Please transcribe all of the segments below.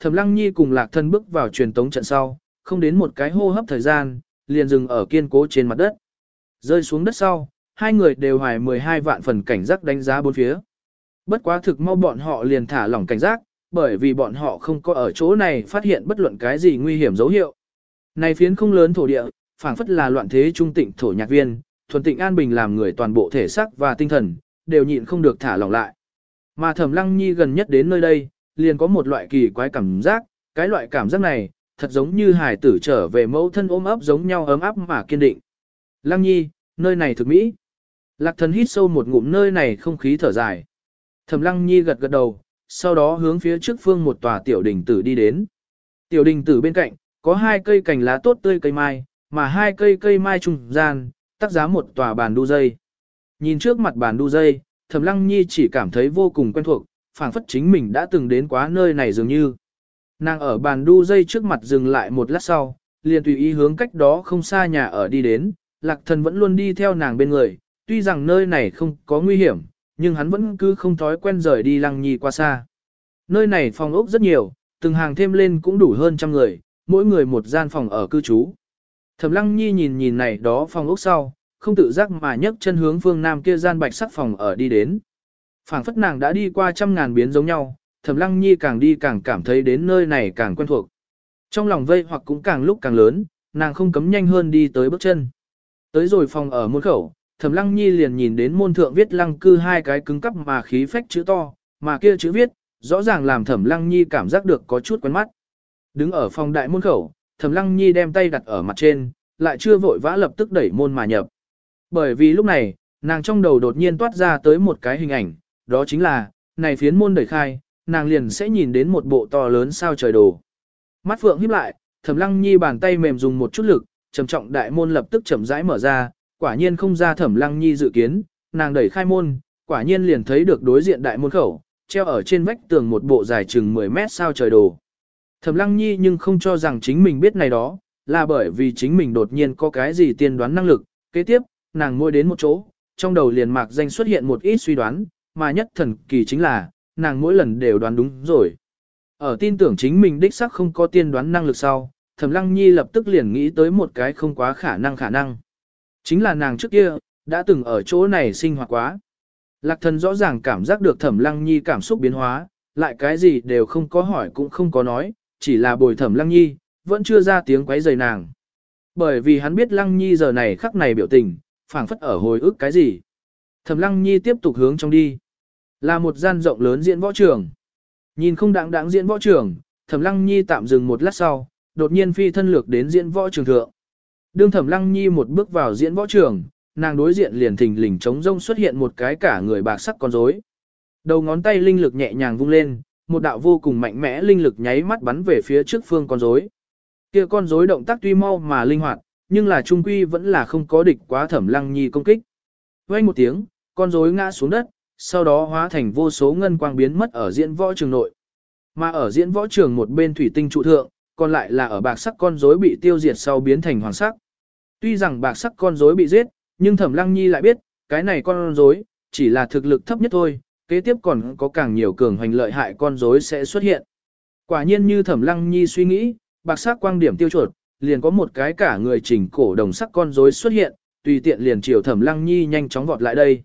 Thẩm Lăng Nhi cùng Lạc Thần bước vào truyền tống trận sau, không đến một cái hô hấp thời gian, liền dừng ở kiên cố trên mặt đất. Rơi xuống đất sau, hai người đều hoài 12 vạn phần cảnh giác đánh giá bốn phía. Bất quá thực mau bọn họ liền thả lỏng cảnh giác, bởi vì bọn họ không có ở chỗ này phát hiện bất luận cái gì nguy hiểm dấu hiệu. Này phiến không lớn thổ địa, phảng phất là loạn thế trung tịnh thổ nhạc viên, thuần tịnh an bình làm người toàn bộ thể xác và tinh thần, đều nhịn không được thả lỏng lại. Mà Thẩm Lăng Nhi gần nhất đến nơi đây, liền có một loại kỳ quái cảm giác, cái loại cảm giác này, thật giống như hải tử trở về mẫu thân ôm ấp giống nhau ấm áp mà kiên định. Lăng Nhi, nơi này thực mỹ. Lạc thần hít sâu một ngụm nơi này không khí thở dài. Thẩm Lăng Nhi gật gật đầu, sau đó hướng phía trước phương một tòa tiểu đình tử đi đến. Tiểu đình tử bên cạnh, có hai cây cành lá tốt tươi cây mai, mà hai cây cây mai trung gian, tác giá một tòa bàn đu dây. Nhìn trước mặt bàn đu dây, Thẩm Lăng Nhi chỉ cảm thấy vô cùng quen thuộc, phảng phất chính mình đã từng đến quá nơi này dường như. Nàng ở bàn đu dây trước mặt dừng lại một lát sau, liền tùy ý hướng cách đó không xa nhà ở đi đến, Lạc Thần vẫn luôn đi theo nàng bên người, tuy rằng nơi này không có nguy hiểm, nhưng hắn vẫn cứ không thói quen rời đi Lăng Nhi qua xa. Nơi này phòng ốc rất nhiều, từng hàng thêm lên cũng đủ hơn trăm người, mỗi người một gian phòng ở cư trú. Thẩm Lăng Nhi nhìn nhìn này đó phòng ốc sau, không tự giác mà nhấc chân hướng phương nam kia gian bạch sắc phòng ở đi đến. Phảng phất nàng đã đi qua trăm ngàn biến giống nhau, Thẩm Lăng Nhi càng đi càng cảm thấy đến nơi này càng quen thuộc. Trong lòng vây hoặc cũng càng lúc càng lớn, nàng không cấm nhanh hơn đi tới bước chân. Tới rồi phòng ở môn khẩu, Thẩm Lăng Nhi liền nhìn đến môn thượng viết lăng cư hai cái cứng cắp mà khí phách chữ to, mà kia chữ viết, rõ ràng làm Thẩm Lăng Nhi cảm giác được có chút quen mắt. Đứng ở phòng đại môn khẩu, Thẩm Lăng Nhi đem tay đặt ở mặt trên, lại chưa vội vã lập tức đẩy môn mà nhập. Bởi vì lúc này, nàng trong đầu đột nhiên toát ra tới một cái hình ảnh, đó chính là, này phiến môn đẩy khai, nàng liền sẽ nhìn đến một bộ to lớn sao trời đồ. Mắt phượng híp lại, Thẩm Lăng Nhi bàn tay mềm dùng một chút lực, trầm trọng đại môn lập tức chậm rãi mở ra, quả nhiên không ra Thẩm Lăng Nhi dự kiến, nàng đẩy khai môn, quả nhiên liền thấy được đối diện đại môn khẩu, treo ở trên vách tường một bộ dài chừng 10 mét sao trời đồ. Thẩm Lăng Nhi nhưng không cho rằng chính mình biết này đó, là bởi vì chính mình đột nhiên có cái gì tiên đoán năng lực. Kế tiếp, nàng ngồi đến một chỗ, trong đầu liền mạc danh xuất hiện một ít suy đoán, mà nhất thần kỳ chính là, nàng mỗi lần đều đoán đúng rồi. Ở tin tưởng chính mình đích xác không có tiên đoán năng lực sau, Thẩm Lăng Nhi lập tức liền nghĩ tới một cái không quá khả năng khả năng. Chính là nàng trước kia, đã từng ở chỗ này sinh hoạt quá. Lạc thần rõ ràng cảm giác được Thẩm Lăng Nhi cảm xúc biến hóa, lại cái gì đều không có hỏi cũng không có nói, chỉ là bồi Thẩm Lăng Nhi, vẫn chưa ra tiếng quấy rầy nàng. Bởi vì hắn biết Lăng Nhi giờ này khắc này biểu tình, phảng phất ở hồi ức cái gì. Thẩm Lăng Nhi tiếp tục hướng trong đi. Là một gian rộng lớn diễn võ trường. Nhìn không đáng đáng diễn võ trường, Thẩm Lăng Nhi tạm dừng một lát sau, đột nhiên phi thân lược đến diễn võ trường thượng. Đương Thẩm Lăng Nhi một bước vào diễn võ trường, nàng đối diện liền thình lình trống rông xuất hiện một cái cả người bạc sắc con rối. Đầu ngón tay linh lực nhẹ nhàng vung lên, một đạo vô cùng mạnh mẽ linh lực nháy mắt bắn về phía trước phương con rối. Kia con rối động tác tuy mau mà linh hoạt, nhưng là trung quy vẫn là không có địch quá Thẩm Lăng Nhi công kích. Vang một tiếng, con rối ngã xuống đất, sau đó hóa thành vô số ngân quang biến mất ở diễn võ trường nội. Mà ở diễn võ trường một bên thủy tinh trụ thượng, còn lại là ở bạc sắc con rối bị tiêu diệt sau biến thành hoàng sắc. Tuy rằng bạc sắc con rối bị giết, nhưng Thẩm Lăng Nhi lại biết, cái này con rối chỉ là thực lực thấp nhất thôi, kế tiếp còn có càng nhiều cường hành lợi hại con rối sẽ xuất hiện. Quả nhiên như Thẩm Lăng Nhi suy nghĩ, bạc sắc quang điểm tiêu chuột, liền có một cái cả người chỉnh cổ đồng sắc con rối xuất hiện, tùy tiện liền chiều Thẩm Lăng Nhi nhanh chóng vọt lại đây.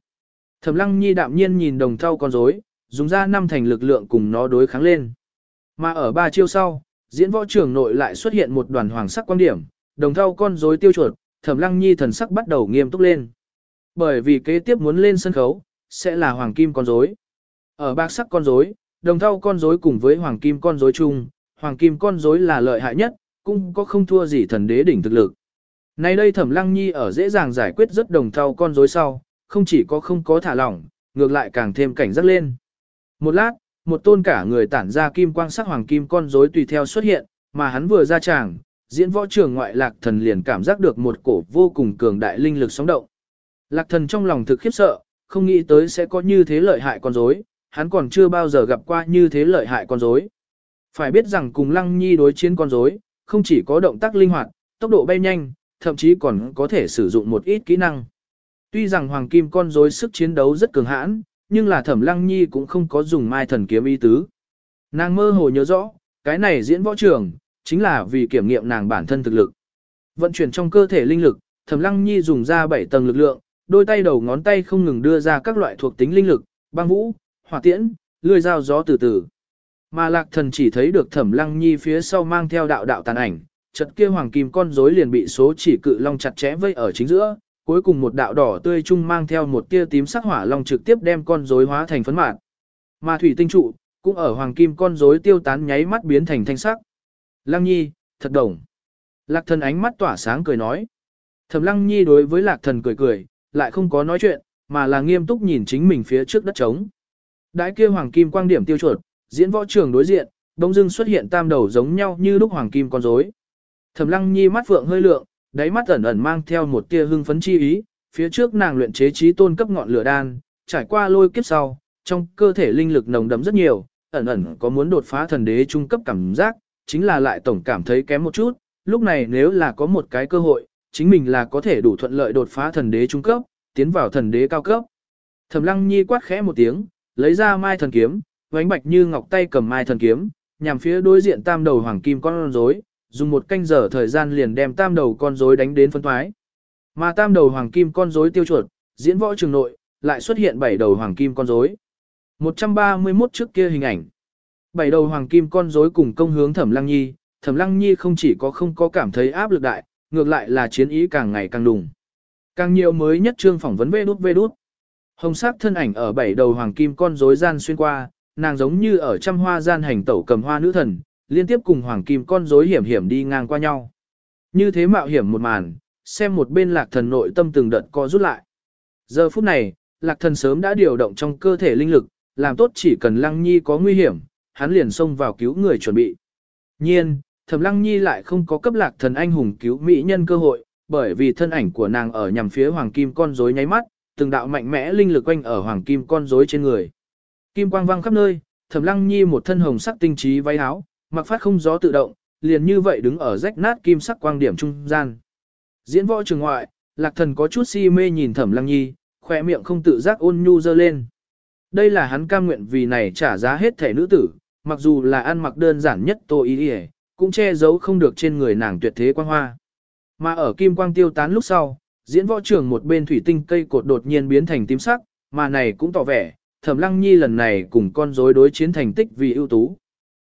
Thẩm Lăng Nhi đạm nhiên nhìn đồng thau con rối, dùng ra năm thành lực lượng cùng nó đối kháng lên. Mà ở ba chiêu sau, diễn võ trưởng nội lại xuất hiện một đoàn hoàng sắc quan điểm, đồng thau con rối tiêu chuột, Thẩm Lăng Nhi thần sắc bắt đầu nghiêm túc lên. Bởi vì kế tiếp muốn lên sân khấu, sẽ là hoàng kim con rối. Ở bạc sắc con rối, đồng thau con rối cùng với hoàng kim con rối chung, hoàng kim con rối là lợi hại nhất, cũng có không thua gì thần đế đỉnh thực lực. Nay đây Thẩm Lăng Nhi ở dễ dàng giải quyết rất đồng thau con rối sau, không chỉ có không có thả lỏng, ngược lại càng thêm cảnh giác lên. Một lát, một tôn cả người tản ra kim quang sắc hoàng kim con rối tùy theo xuất hiện, mà hắn vừa ra tràng, diễn võ trường ngoại lạc thần liền cảm giác được một cổ vô cùng cường đại linh lực sóng động. Lạc thần trong lòng thực khiếp sợ, không nghĩ tới sẽ có như thế lợi hại con rối, hắn còn chưa bao giờ gặp qua như thế lợi hại con rối. Phải biết rằng cùng lăng nhi đối chiến con rối, không chỉ có động tác linh hoạt, tốc độ bay nhanh, thậm chí còn có thể sử dụng một ít kỹ năng. Tuy rằng hoàng kim con rối sức chiến đấu rất cường hãn, nhưng là thẩm lăng nhi cũng không có dùng mai thần kiếm y tứ. Nàng mơ hồ nhớ rõ, cái này diễn võ trường, chính là vì kiểm nghiệm nàng bản thân thực lực. Vận chuyển trong cơ thể linh lực, Thẩm Lăng Nhi dùng ra 7 tầng lực lượng, đôi tay đầu ngón tay không ngừng đưa ra các loại thuộc tính linh lực, băng vũ, hỏa tiễn, lưỡi dao gió từ từ. Mà Lạc Thần chỉ thấy được Thẩm Lăng Nhi phía sau mang theo đạo đạo tàn ảnh, chợt kia hoàng kim con rối liền bị số chỉ cự long chặt chẽ vây ở chính giữa, cuối cùng một đạo đỏ tươi chung mang theo một tia tím sắc hỏa long trực tiếp đem con rối hóa thành phấn mạt. Mà thủy tinh trụ cũng ở hoàng kim con rối tiêu tán nháy mắt biến thành thanh sắc. Lăng Nhi, thật đồng. Lạc Thần ánh mắt tỏa sáng cười nói. Thẩm Lăng Nhi đối với Lạc Thần cười cười, lại không có nói chuyện, mà là nghiêm túc nhìn chính mình phía trước đất trống. Đại kia hoàng kim quang điểm tiêu chuột, diễn võ trường đối diện, đông dưng xuất hiện tam đầu giống nhau như lúc hoàng kim con rối. Thẩm Lăng Nhi mắt phượng hơi lượng, đáy mắt ẩn ẩn mang theo một tia hưng phấn chi ý, phía trước nàng luyện chế trí tôn cấp ngọn lửa đan, trải qua lôi kiếp sau, trong cơ thể linh lực nồng đậm rất nhiều, ẩn ẩn có muốn đột phá thần đế trung cấp cảm giác, chính là lại tổng cảm thấy kém một chút, lúc này nếu là có một cái cơ hội, chính mình là có thể đủ thuận lợi đột phá thần đế trung cấp, tiến vào thần đế cao cấp. Thẩm Lăng Nhi quát khẽ một tiếng, lấy ra mai thần kiếm, vánh bạch như ngọc tay cầm mai thần kiếm, nhằm phía đối diện tam đầu hoàng kim con rối, dùng một canh giờ thời gian liền đem tam đầu con rối đánh đến phân thoái. Mà tam đầu hoàng kim con rối tiêu chuột, diễn võ trường nội, lại xuất hiện bảy đầu hoàng kim con rối. 131 trước kia hình ảnh. Bảy đầu hoàng kim con rối cùng công hướng Thẩm Lăng Nhi, Thẩm Lăng Nhi không chỉ có không có cảm thấy áp lực đại, ngược lại là chiến ý càng ngày càng đùng. Càng nhiều mới nhất trương phỏng vấn vê đút vê đút. Hồng sắc thân ảnh ở bảy đầu hoàng kim con rối gian xuyên qua, nàng giống như ở trăm hoa gian hành tẩu cầm hoa nữ thần, liên tiếp cùng hoàng kim con rối hiểm hiểm đi ngang qua nhau. Như thế mạo hiểm một màn, xem một bên lạc thần nội tâm từng đợt co rút lại. Giờ phút này, lạc thần sớm đã điều động trong cơ thể linh lực, làm tốt chỉ cần lăng nhi có nguy hiểm, hắn liền xông vào cứu người chuẩn bị. Nhiên, thẩm lăng nhi lại không có cấp lạc thần anh hùng cứu mỹ nhân cơ hội, bởi vì thân ảnh của nàng ở nhằm phía hoàng kim con rối nháy mắt, từng đạo mạnh mẽ linh lực quanh ở hoàng kim con rối trên người. Kim quang vang khắp nơi, Thẩm Lăng Nhi một thân hồng sắc tinh trí váy áo, mặc phát không gió tự động, liền như vậy đứng ở rách nát kim sắc quang điểm trung gian. Diễn võ trường ngoại, Lạc Thần có chút si mê nhìn Thẩm Lăng Nhi, khỏe miệng không tự giác ôn nhu dơ lên. Đây là hắn cam nguyện vì này trả giá hết thể nữ tử, mặc dù là ăn mặc đơn giản nhất tô ý đi cũng che giấu không được trên người nàng tuyệt thế quang hoa. Mà ở kim quang tiêu tán lúc sau, diễn võ trường một bên thủy tinh cây cột đột nhiên biến thành tím sắc, mà này cũng tỏ vẻ, Thẩm Lăng Nhi lần này cùng con rối đối chiến thành tích vì ưu tú.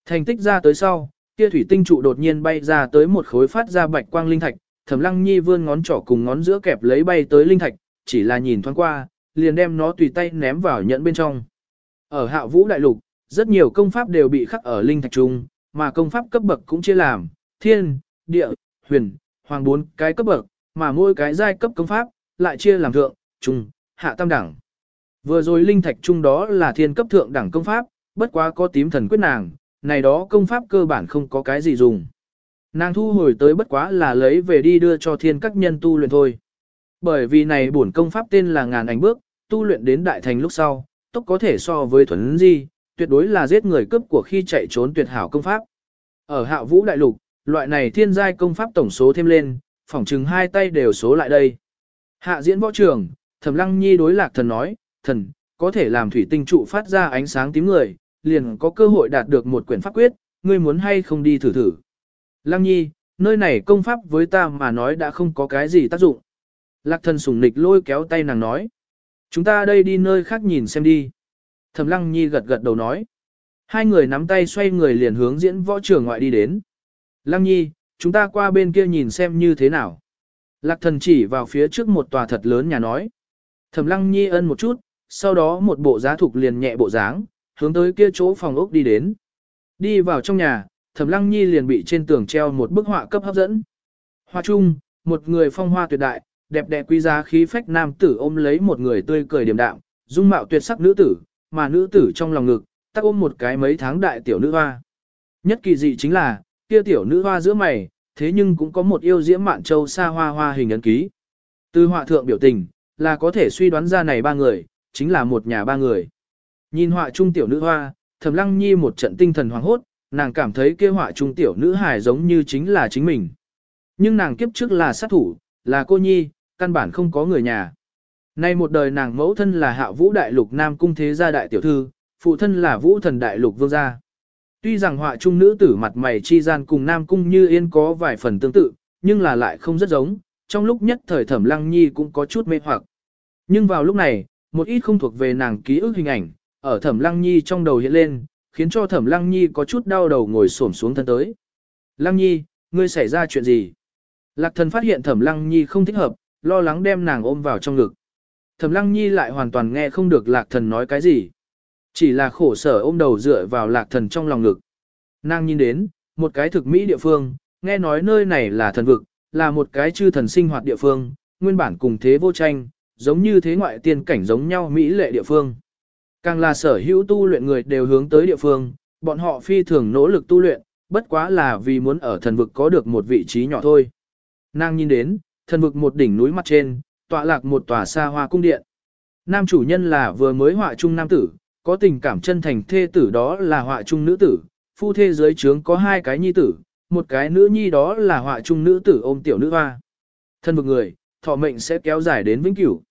Thành tích ra tới sau, kia thủy tinh trụ đột nhiên bay ra tới một khối phát ra bạch quang linh thạch, Thẩm Lăng Nhi vươn ngón trỏ cùng ngón giữa kẹp lấy bay tới linh thạch, chỉ là nhìn thoáng qua, liền đem nó tùy tay ném vào nhẫn bên trong. Ở Hạ Vũ đại lục, rất nhiều công pháp đều bị khắc ở linh thạch trung, mà công pháp cấp bậc cũng chia làm thiên, địa, huyền, hoàng bốn cái cấp bậc, mà mỗi cái giai cấp công pháp lại chia làm thượng, trung, hạ tam đẳng. Vừa rồi linh thạch trung đó là thiên cấp thượng đẳng công pháp, bất quá có tím thần quyết nàng, này đó công pháp cơ bản không có cái gì dùng. Nàng thu hồi tới bất quá là lấy về đi đưa cho thiên các nhân tu luyện thôi. Bởi vì này bổn công pháp tên là ngàn ảnh bước, tu luyện đến đại thành lúc sau, tốc có thể so với thuần di, tuyệt đối là giết người cướp của khi chạy trốn tuyệt hảo công pháp. Ở hạ vũ đại lục, loại này thiên giai công pháp tổng số thêm lên, phỏng chừng hai tay đều số lại đây. Hạ diễn võ trường, thẩm lăng nhi đối lạc thần nói, thần, có thể làm thủy tinh trụ phát ra ánh sáng tím người, liền có cơ hội đạt được một quyển pháp quyết, ngươi muốn hay không đi thử thử. Lăng nhi, nơi này công pháp với ta mà nói đã không có cái gì tác dụng. Lạc thần sùng nịch lôi kéo tay nàng nói. Chúng ta đây đi nơi khác nhìn xem đi. Thẩm lăng nhi gật gật đầu nói. Hai người nắm tay xoay người liền hướng diễn võ trường ngoại đi đến. Lăng nhi, chúng ta qua bên kia nhìn xem như thế nào. Lạc thần chỉ vào phía trước một tòa thật lớn nhà nói. Thẩm lăng nhi ân một chút, sau đó một bộ giá thục liền nhẹ bộ dáng, hướng tới kia chỗ phòng ốc đi đến. Đi vào trong nhà, Thẩm Lăng Nhi liền bị trên tường treo một bức họa cấp hấp dẫn. Hoa chung, một người phong hoa tuyệt đại, đẹp đẽ quý giá khí phách nam tử ôm lấy một người tươi cười điềm đạm, dung mạo tuyệt sắc nữ tử, mà nữ tử trong lòng ngực, tác ôm một cái mấy tháng đại tiểu nữ hoa. Nhất kỳ dị chính là, kia tiểu nữ hoa giữa mày, thế nhưng cũng có một yêu diễm mạn châu xa hoa hoa hình ấn ký. Từ họa thượng biểu tình, là có thể suy đoán ra này ba người, chính là một nhà ba người. Nhìn họa trung tiểu nữ hoa, Thẩm Lăng Nhi một trận tinh thần hoảng hốt, nàng cảm thấy kia họa trung tiểu nữ hài giống như chính là chính mình. Nhưng nàng kiếp trước là sát thủ, là cô nhi, căn bản không có người nhà. Nay một đời nàng mẫu thân là hạ vũ đại lục nam cung thế gia đại tiểu thư, phụ thân là vũ thần đại lục vương gia. Tuy rằng họa trung nữ tử mặt mày chi gian cùng Nam Cung Như Yên có vài phần tương tự, nhưng là lại không rất giống, trong lúc nhất thời Thẩm Lăng Nhi cũng có chút mê hoặc. Nhưng vào lúc này, một ít không thuộc về nàng ký ức hình ảnh, ở Thẩm Lăng Nhi trong đầu hiện lên, khiến cho Thẩm Lăng Nhi có chút đau đầu ngồi xổm xuống thân tới. Lăng Nhi, ngươi xảy ra chuyện gì? Lạc thần phát hiện Thẩm Lăng Nhi không thích hợp, lo lắng đem nàng ôm vào trong ngực. Thẩm Lăng Nhi lại hoàn toàn nghe không được Lạc thần nói cái gì. Chỉ là khổ sở ôm đầu dựa vào Lạc thần trong lòng ngực. Nàng nhìn đến, một cái thực mỹ địa phương, nghe nói nơi này là thần vực, là một cái chư thần sinh hoạt địa phương, nguyên bản cùng thế vô tranh, giống như thế ngoại tiên cảnh giống nhau mỹ lệ địa phương. Càng là sở hữu tu luyện người đều hướng tới địa phương, bọn họ phi thường nỗ lực tu luyện, bất quá là vì muốn ở thần vực có được một vị trí nhỏ thôi. Nàng nhìn đến, thần vực một đỉnh núi mặt trên, tọa lạc một tòa xa hoa cung điện. Nam chủ nhân là vừa mới họa trung nam tử, có tình cảm chân thành thê tử đó là họa trung nữ tử, phu thê dưới trướng có hai cái nhi tử, một cái nữ nhi đó là họa trung nữ tử ôm tiểu nữ hoa. Thân vực người, thọ mệnh sẽ kéo dài đến vĩnh cửu.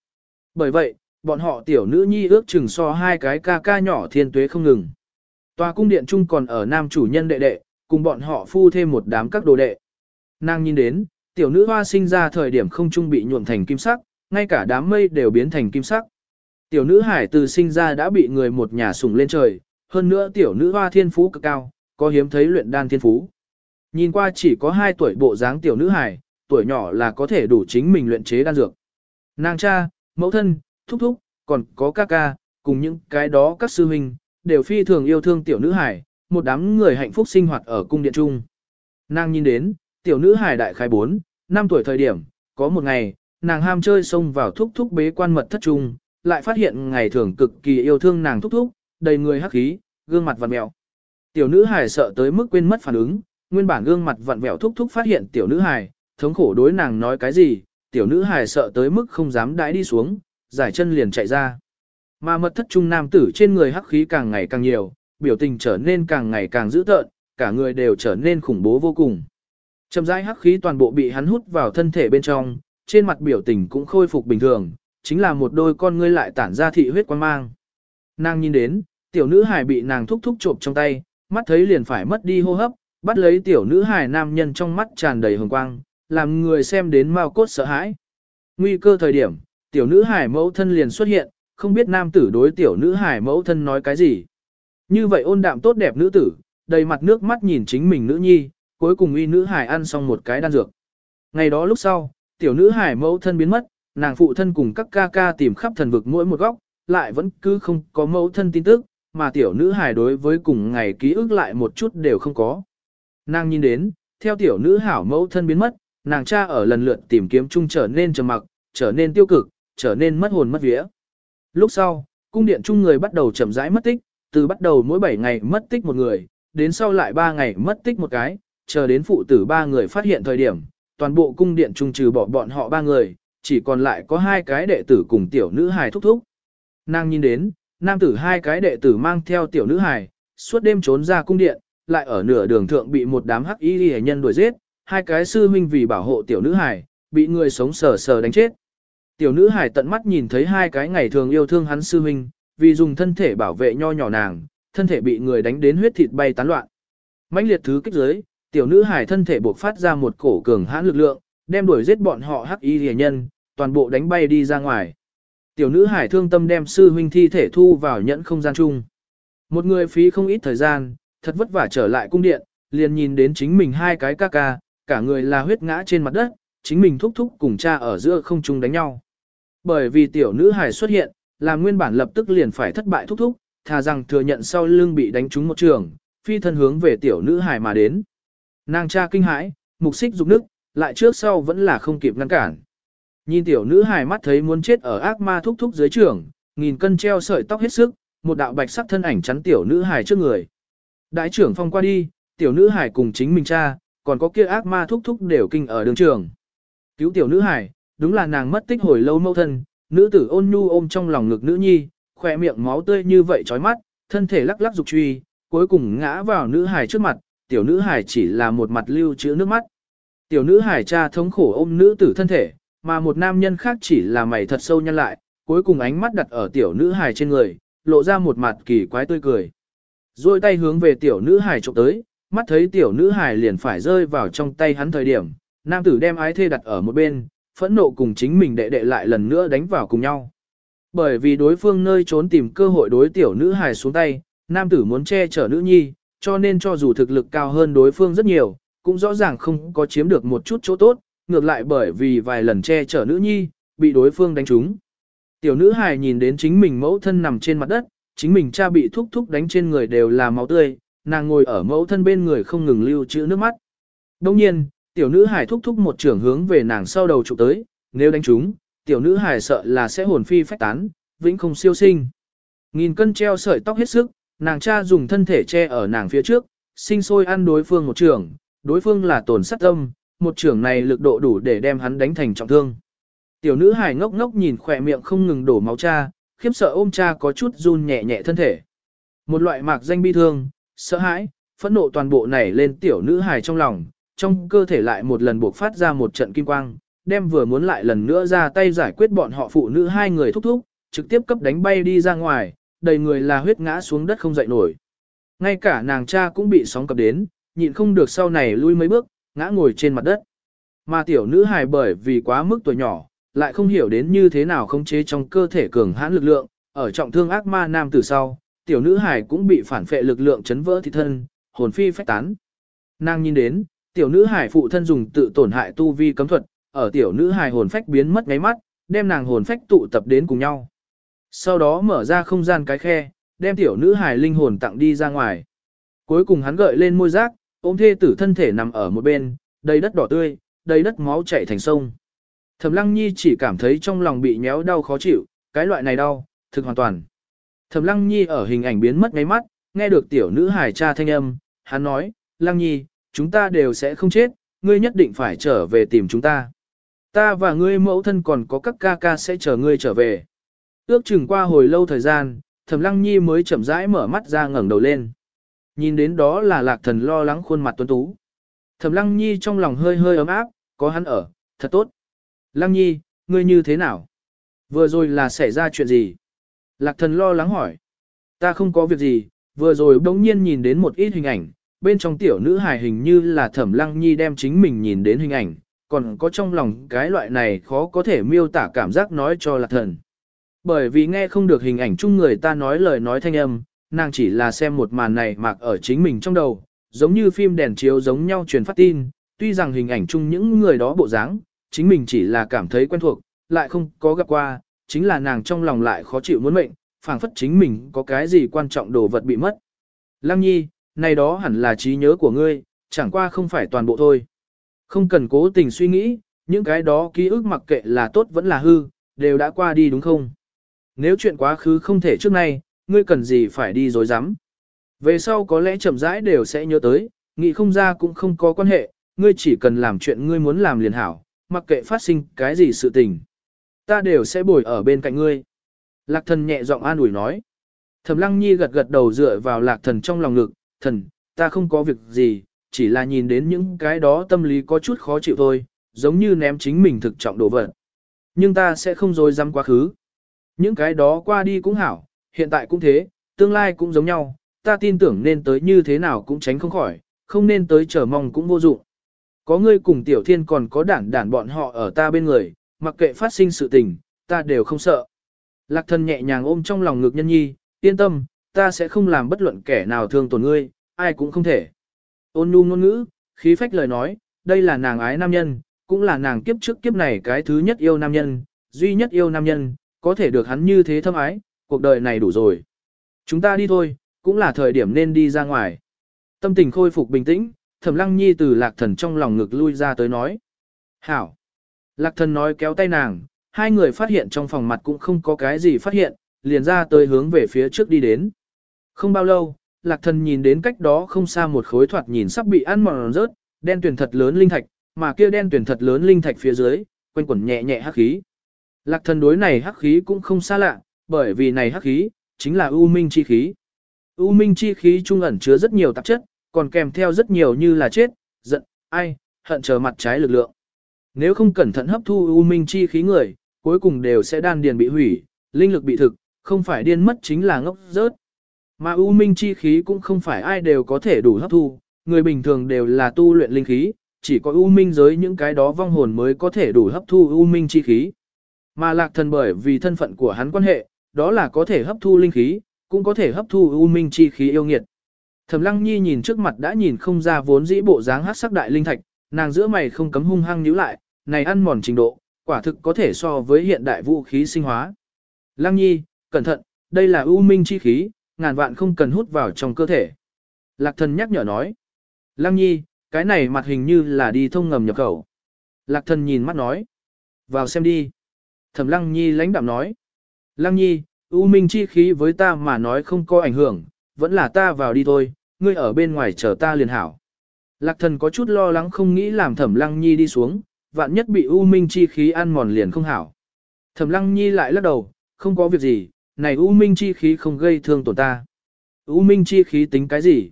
Bởi vậy, bọn họ tiểu nữ nhi ước chừng so hai cái ca ca nhỏ thiên tuế không ngừng. Tòa cung điện chung còn ở nam chủ nhân đệ đệ, cùng bọn họ phu thêm một đám các đồ đệ. Nàng nhìn đến, tiểu nữ hoa sinh ra thời điểm không trung bị nhuộm thành kim sắc, ngay cả đám mây đều biến thành kim sắc. Tiểu nữ hải từ sinh ra đã bị người một nhà sủng lên trời, hơn nữa tiểu nữ hoa thiên phú cực cao, có hiếm thấy luyện đan thiên phú. Nhìn qua chỉ có 2 tuổi bộ dáng tiểu nữ hải, tuổi nhỏ là có thể đủ chính mình luyện chế đan dược. Nàng cha, mẫu thân, thúc thúc, còn có ca ca, cùng những cái đó các sư huynh, đều phi thường yêu thương tiểu nữ hải, một đám người hạnh phúc sinh hoạt ở cung điện trung. Nàng nhìn đến, tiểu nữ hải đại khai 4, 5 tuổi thời điểm, có một ngày, nàng ham chơi xông vào thúc thúc bế quan mật thất trung, lại phát hiện ngày thường cực kỳ yêu thương nàng thúc thúc, đầy người hắc khí, gương mặt vặn mẹo. Tiểu nữ hải sợ tới mức quên mất phản ứng, nguyên bản gương mặt vặn vẹo thúc thúc phát hiện tiểu nữ hải, thống khổ đối nàng nói cái gì, tiểu nữ hải sợ tới mức không dám đãi đi xuống, giải chân liền chạy ra. Mà mật thất trung nam tử trên người hắc khí càng ngày càng nhiều, biểu tình trở nên càng ngày càng dữ tợn, cả người đều trở nên khủng bố vô cùng. Chậm rãi hắc khí toàn bộ bị hắn hút vào thân thể bên trong, trên mặt biểu tình cũng khôi phục bình thường, chính là một đôi con ngươi lại tản ra thị huyết quan mang. Nàng nhìn đến, tiểu nữ hài bị nàng thúc thúc trộm trong tay, mắt thấy liền phải mất đi hô hấp, bắt lấy tiểu nữ hài nam nhân trong mắt tràn đầy hồng quang, làm người xem đến mau cốt sợ hãi. Nguy cơ thời điểm, tiểu nữ Hải mẫu thân liền xuất hiện, không biết nam tử đối tiểu nữ Hải mẫu thân nói cái gì. Như vậy ôn đạm tốt đẹp nữ tử, đầy mặt nước mắt nhìn chính mình nữ nhi, cuối cùng uy nữ hải ăn xong một cái đan dược. Ngày đó lúc sau, tiểu nữ Hải mẫu thân biến mất, nàng phụ thân cùng các ca ca tìm khắp thần vực mỗi một góc, lại vẫn cứ không có mẫu thân tin tức, mà tiểu nữ hải đối với cùng ngày ký ức lại một chút đều không có. Nàng nhìn đến, theo tiểu nữ hảo mẫu thân biến mất, nàng cha ở lần lượt tìm kiếm chung trở nên trầm mặc, trở nên tiêu cực, trở nên mất hồn mất vía. Lúc sau, cung điện chung người bắt đầu chậm rãi mất tích, từ bắt đầu mỗi 7 ngày mất tích một người, đến sau lại 3 ngày mất tích một cái, chờ đến phụ tử ba người phát hiện thời điểm, toàn bộ cung điện chung trừ bỏ bọn họ ba người, chỉ còn lại có hai cái đệ tử cùng tiểu nữ hài thúc thúc. Nàng nhìn đến, nam tử hai cái đệ tử mang theo tiểu nữ hài, suốt đêm trốn ra cung điện, lại ở nửa đường thượng bị một đám hắc y hệ nhân đuổi giết, hai cái sư huynh vì bảo hộ tiểu nữ hài, bị người sống sờ sờ đánh chết. Tiểu nữ hải tận mắt nhìn thấy hai cái ngày thường yêu thương hắn sư huynh, vì dùng thân thể bảo vệ nho nhỏ nàng, thân thể bị người đánh đến huyết thịt bay tán loạn. mãnh liệt thứ kích giới, tiểu nữ hải thân thể buộc phát ra một cổ cường hãn lực lượng, đem đuổi giết bọn họ hắc y rìa nhân, toàn bộ đánh bay đi ra ngoài. Tiểu nữ hải thương tâm đem sư huynh thi thể thu vào nhẫn không gian chung. Một người phí không ít thời gian, thật vất vả trở lại cung điện, liền nhìn đến chính mình hai cái ca ca, cả người là huyết ngã trên mặt đất, chính mình thúc thúc cùng cha ở giữa không chung đánh nhau. Bởi vì tiểu nữ hải xuất hiện, làm nguyên bản lập tức liền phải thất bại thúc thúc, thà rằng thừa nhận sau lưng bị đánh trúng một trường, phi thân hướng về tiểu nữ hải mà đến. Nàng cha kinh hãi, mục xích dục nước, lại trước sau vẫn là không kịp ngăn cản. Nhìn tiểu nữ hài mắt thấy muốn chết ở ác ma thúc thúc dưới trường, nghìn cân treo sợi tóc hết sức, một đạo bạch sắc thân ảnh chắn tiểu nữ hài trước người. Đại trưởng phong qua đi, tiểu nữ hài cùng chính mình cha, còn có kia ác ma thúc thúc đều kinh ở đường trường. Cứu tiểu nữ hài, đúng là nàng mất tích hồi lâu mâu thân, nữ tử ôn nhu ôm trong lòng ngực nữ nhi, khỏe miệng máu tươi như vậy chói mắt, thân thể lắc lắc dục truy, cuối cùng ngã vào nữ hài trước mặt, tiểu nữ hài chỉ là một mặt lưu chữ nước mắt. Tiểu nữ hài cha thống khổ ôm nữ tử thân thể, mà một nam nhân khác chỉ là mày thật sâu nhăn lại, cuối cùng ánh mắt đặt ở tiểu nữ hài trên người, lộ ra một mặt kỳ quái tươi cười. Rồi tay hướng về tiểu nữ hải trộm tới, mắt thấy tiểu nữ hải liền phải rơi vào trong tay hắn thời điểm, nam tử đem ái thê đặt ở một bên, phẫn nộ cùng chính mình đệ đệ lại lần nữa đánh vào cùng nhau. Bởi vì đối phương nơi trốn tìm cơ hội đối tiểu nữ hài xuống tay, nam tử muốn che chở nữ nhi, cho nên cho dù thực lực cao hơn đối phương rất nhiều, cũng rõ ràng không có chiếm được một chút chỗ tốt, ngược lại bởi vì vài lần che chở nữ nhi, bị đối phương đánh trúng. Tiểu nữ hài nhìn đến chính mình mẫu thân nằm trên mặt đất, chính mình cha bị thúc thúc đánh trên người đều là máu tươi, nàng ngồi ở mẫu thân bên người không ngừng lưu trữ nước mắt. Đồng nhiên, tiểu nữ hải thúc thúc một trưởng hướng về nàng sau đầu chụp tới, nếu đánh trúng, tiểu nữ hải sợ là sẽ hồn phi phách tán, vĩnh không siêu sinh. Nghìn cân treo sợi tóc hết sức, nàng cha dùng thân thể che ở nàng phía trước, sinh sôi ăn đối phương một trưởng, đối phương là tổn sát tâm, một trưởng này lực độ đủ để đem hắn đánh thành trọng thương. Tiểu nữ hải ngốc ngốc nhìn khỏe miệng không ngừng đổ máu cha, khiếp sợ ôm cha có chút run nhẹ nhẹ thân thể. Một loại mạc danh bi thương, sợ hãi, phẫn nộ toàn bộ nảy lên tiểu nữ hải trong lòng, trong cơ thể lại một lần buộc phát ra một trận kim quang, đem vừa muốn lại lần nữa ra tay giải quyết bọn họ phụ nữ hai người thúc thúc, trực tiếp cấp đánh bay đi ra ngoài, đầy người là huyết ngã xuống đất không dậy nổi. Ngay cả nàng cha cũng bị sóng cập đến, nhịn không được sau này lui mấy bước, ngã ngồi trên mặt đất. Mà tiểu nữ hài bởi vì quá mức tuổi nhỏ, lại không hiểu đến như thế nào khống chế trong cơ thể cường hãn lực lượng, ở trọng thương ác ma nam từ sau, tiểu nữ hài cũng bị phản phệ lực lượng chấn vỡ thị thân, hồn phi phách tán. Nàng nhìn đến, tiểu nữ hải phụ thân dùng tự tổn hại tu vi cấm thuật, ở tiểu nữ hải hồn phách biến mất ngáy mắt, đem nàng hồn phách tụ tập đến cùng nhau. Sau đó mở ra không gian cái khe, đem tiểu nữ hải linh hồn tặng đi ra ngoài. Cuối cùng hắn gợi lên môi giác, ôm thê tử thân thể nằm ở một bên, đầy đất đỏ tươi, đầy đất máu chảy thành sông. Thẩm Lăng Nhi chỉ cảm thấy trong lòng bị nhéo đau khó chịu, cái loại này đau, thực hoàn toàn. Thẩm Lăng Nhi ở hình ảnh biến mất ngay mắt, nghe được tiểu nữ hải cha thanh âm, hắn nói, Lăng Nhi, chúng ta đều sẽ không chết, ngươi nhất định phải trở về tìm chúng ta. Ta và ngươi mẫu thân còn có các ca ca sẽ chờ ngươi trở về. Ước chừng qua hồi lâu thời gian, Thẩm Lăng Nhi mới chậm rãi mở mắt ra ngẩng đầu lên. Nhìn đến đó là lạc thần lo lắng khuôn mặt tuấn tú. Thẩm Lăng Nhi trong lòng hơi hơi ấm áp, có hắn ở, thật tốt. Lăng Nhi, ngươi như thế nào? Vừa rồi là xảy ra chuyện gì? Lạc thần lo lắng hỏi. Ta không có việc gì, vừa rồi bỗng nhiên nhìn đến một ít hình ảnh, bên trong tiểu nữ hài hình như là thẩm lăng nhi đem chính mình nhìn đến hình ảnh, còn có trong lòng cái loại này khó có thể miêu tả cảm giác nói cho lạc thần. Bởi vì nghe không được hình ảnh chung người ta nói lời nói thanh âm, nàng chỉ là xem một màn này mặc ở chính mình trong đầu, giống như phim đèn chiếu giống nhau truyền phát tin, tuy rằng hình ảnh chung những người đó bộ dáng, chính mình chỉ là cảm thấy quen thuộc, lại không có gặp qua, chính là nàng trong lòng lại khó chịu muốn mệnh, phảng phất chính mình có cái gì quan trọng đồ vật bị mất. Lăng nhi, này đó hẳn là trí nhớ của ngươi, chẳng qua không phải toàn bộ thôi. Không cần cố tình suy nghĩ, những cái đó ký ức mặc kệ là tốt vẫn là hư, đều đã qua đi đúng không? Nếu chuyện quá khứ không thể trước nay, ngươi cần gì phải đi dối rắm Về sau có lẽ chậm rãi đều sẽ nhớ tới, nghĩ không ra cũng không có quan hệ, ngươi chỉ cần làm chuyện ngươi muốn làm liền hảo, mặc kệ phát sinh cái gì sự tình. Ta đều sẽ bồi ở bên cạnh ngươi. Lạc thần nhẹ giọng an ủi nói. Thẩm lăng nhi gật gật đầu dựa vào lạc thần trong lòng ngực, thần, ta không có việc gì, chỉ là nhìn đến những cái đó tâm lý có chút khó chịu thôi, giống như ném chính mình thực trọng đồ vật. Nhưng ta sẽ không dối dăm quá khứ. Những cái đó qua đi cũng hảo, hiện tại cũng thế, tương lai cũng giống nhau, ta tin tưởng nên tới như thế nào cũng tránh không khỏi, không nên tới chờ mong cũng vô dụng. Có ngươi cùng tiểu thiên còn có đản đản bọn họ ở ta bên người, mặc kệ phát sinh sự tình, ta đều không sợ. Lạc thần nhẹ nhàng ôm trong lòng ngực nhân nhi, yên tâm, ta sẽ không làm bất luận kẻ nào thương tổn ngươi, ai cũng không thể. Ôn nhu ngôn ngữ, khí phách lời nói, đây là nàng ái nam nhân, cũng là nàng kiếp trước kiếp này cái thứ nhất yêu nam nhân, duy nhất yêu nam nhân, có thể được hắn như thế thâm ái, cuộc đời này đủ rồi. Chúng ta đi thôi, cũng là thời điểm nên đi ra ngoài. Tâm tình khôi phục bình tĩnh, thẩm lăng nhi từ lạc thần trong lòng ngực lui ra tới nói. Hảo! Lạc thần nói kéo tay nàng, hai người phát hiện trong phòng mặt cũng không có cái gì phát hiện, liền ra tới hướng về phía trước đi đến. Không bao lâu, lạc thần nhìn đến cách đó không xa một khối thoạt nhìn sắp bị ăn mòn rớt, đen tuyển thật lớn linh thạch, mà kia đen tuyển thật lớn linh thạch phía dưới, quanh quẩn nhẹ nhẹ hắc khí. Lạc thần đối này hắc khí cũng không xa lạ, bởi vì này hắc khí, chính là u minh chi khí. U minh chi khí trung ẩn chứa rất nhiều tạp chất, còn kèm theo rất nhiều như là chết, giận, ai, hận chờ mặt trái lực lượng. Nếu không cẩn thận hấp thu u minh chi khí người, cuối cùng đều sẽ đan điền bị hủy, linh lực bị thực, không phải điên mất chính là ngốc rớt. Mà u minh chi khí cũng không phải ai đều có thể đủ hấp thu, người bình thường đều là tu luyện linh khí, chỉ có u minh giới những cái đó vong hồn mới có thể đủ hấp thu u minh chi khí. Mà lạc thần bởi vì thân phận của hắn quan hệ, đó là có thể hấp thu linh khí, cũng có thể hấp thu u minh chi khí yêu nghiệt. Thẩm Lăng Nhi nhìn trước mặt đã nhìn không ra vốn dĩ bộ dáng hắc sắc đại linh thạch, nàng giữa mày không cấm hung hăng nhíu lại, này ăn mòn trình độ, quả thực có thể so với hiện đại vũ khí sinh hóa. Lăng Nhi, cẩn thận, đây là u minh chi khí, ngàn vạn không cần hút vào trong cơ thể. Lạc thần nhắc nhở nói. Lăng Nhi, cái này mặt hình như là đi thông ngầm nhập khẩu. Lạc thần nhìn mắt nói. Vào xem đi. Thẩm Lăng Nhi lãnh đạm nói. Lăng Nhi, u minh chi khí với ta mà nói không có ảnh hưởng, vẫn là ta vào đi thôi, ngươi ở bên ngoài chờ ta liền hảo. Lạc thần có chút lo lắng không nghĩ làm thẩm lăng nhi đi xuống, vạn nhất bị u minh chi khí ăn mòn liền không hảo. Thẩm lăng nhi lại lắc đầu, không có việc gì, này u minh chi khí không gây thương tổn ta. U minh chi khí tính cái gì?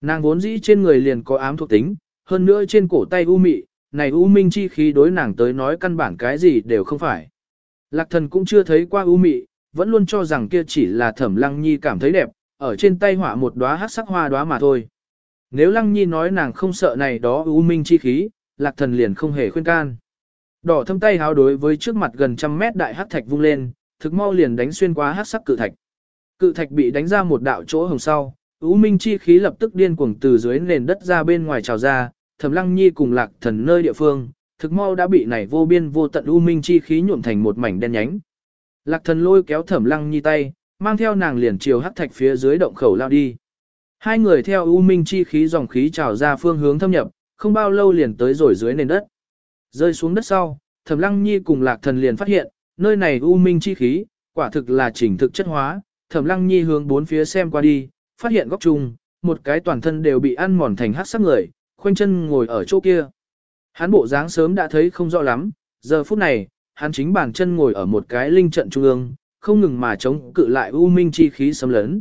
Nàng vốn dĩ trên người liền có ám thuộc tính, hơn nữa trên cổ tay u mị, này u minh chi khí đối nàng tới nói căn bản cái gì đều không phải. Lạc thần cũng chưa thấy qua u mị, vẫn luôn cho rằng kia chỉ là thẩm lăng nhi cảm thấy đẹp, ở trên tay họa một đóa hắc sắc hoa đóa mà thôi. Nếu lăng nhi nói nàng không sợ này đó u minh chi khí, lạc thần liền không hề khuyên can. Đỏ thâm tay háo đối với trước mặt gần trăm mét đại hắc thạch vung lên, thực mau liền đánh xuyên qua hắc sắc cự thạch. Cự thạch bị đánh ra một đạo chỗ hồng sau, u minh chi khí lập tức điên cuồng từ dưới nền đất ra bên ngoài trào ra, thẩm lăng nhi cùng lạc thần nơi địa phương, thực mau đã bị này vô biên vô tận u minh chi khí nhuộm thành một mảnh đen nhánh. Lạc thần lôi kéo thẩm lăng nhi tay, mang theo nàng liền chiều hắc thạch phía dưới động khẩu lao đi. Hai người theo u minh chi khí dòng khí trào ra phương hướng thâm nhập, không bao lâu liền tới rồi dưới nền đất. Rơi xuống đất sau, thẩm lăng nhi cùng lạc thần liền phát hiện, nơi này u minh chi khí, quả thực là chỉnh thực chất hóa. Thẩm lăng nhi hướng bốn phía xem qua đi, phát hiện góc chung, một cái toàn thân đều bị ăn mòn thành hắc sắc người, khoanh chân ngồi ở chỗ kia. Hắn bộ dáng sớm đã thấy không rõ lắm, giờ phút này, hắn chính bàn chân ngồi ở một cái linh trận trung ương, không ngừng mà chống cự lại u minh chi khí xâm lấn.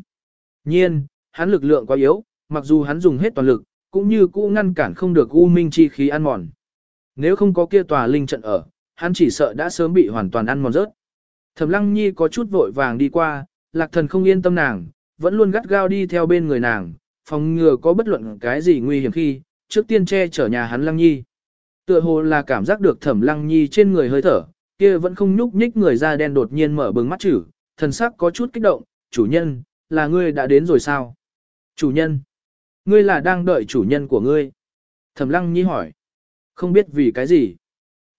Nhiên, hắn lực lượng quá yếu, mặc dù hắn dùng hết toàn lực, cũng như cũ ngăn cản không được u minh chi khí ăn mòn. Nếu không có kia tòa linh trận ở, hắn chỉ sợ đã sớm bị hoàn toàn ăn mòn rớt. Thẩm Lăng Nhi có chút vội vàng đi qua, Lạc Thần không yên tâm nàng, vẫn luôn gắt gao đi theo bên người nàng, phòng ngừa có bất luận cái gì nguy hiểm khi, trước tiên che chở nhà hắn Lăng Nhi. Tựa hồ là cảm giác được Thẩm Lăng Nhi trên người hơi thở, kia vẫn không nhúc nhích người da đen đột nhiên mở bừng mắt chữ, thần sắc có chút kích động, chủ nhân, là ngươi đã đến rồi sao? Chủ nhân, ngươi là đang đợi chủ nhân của ngươi. Thẩm lăng nhi hỏi, không biết vì cái gì.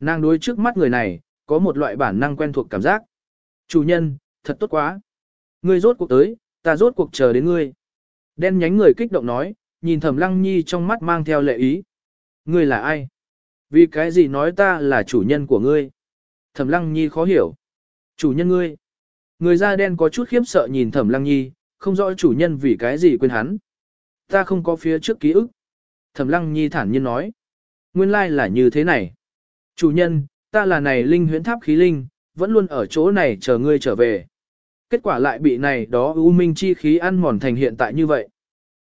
Nàng đối trước mắt người này, có một loại bản năng quen thuộc cảm giác. Chủ nhân, thật tốt quá. Ngươi rốt cuộc tới, ta rốt cuộc chờ đến ngươi. Đen nhánh người kích động nói, nhìn thẩm lăng nhi trong mắt mang theo lệ ý. Ngươi là ai? Vì cái gì nói ta là chủ nhân của ngươi? Thẩm Lăng Nhi khó hiểu. Chủ nhân ngươi. Người da đen có chút khiếp sợ nhìn Thẩm Lăng Nhi, không rõ chủ nhân vì cái gì quên hắn. Ta không có phía trước ký ức. Thẩm Lăng Nhi thản nhiên nói. Nguyên lai là như thế này. Chủ nhân, ta là này linh huyễn tháp khí linh, vẫn luôn ở chỗ này chờ ngươi trở về. Kết quả lại bị này đó u minh chi khí ăn mòn thành hiện tại như vậy.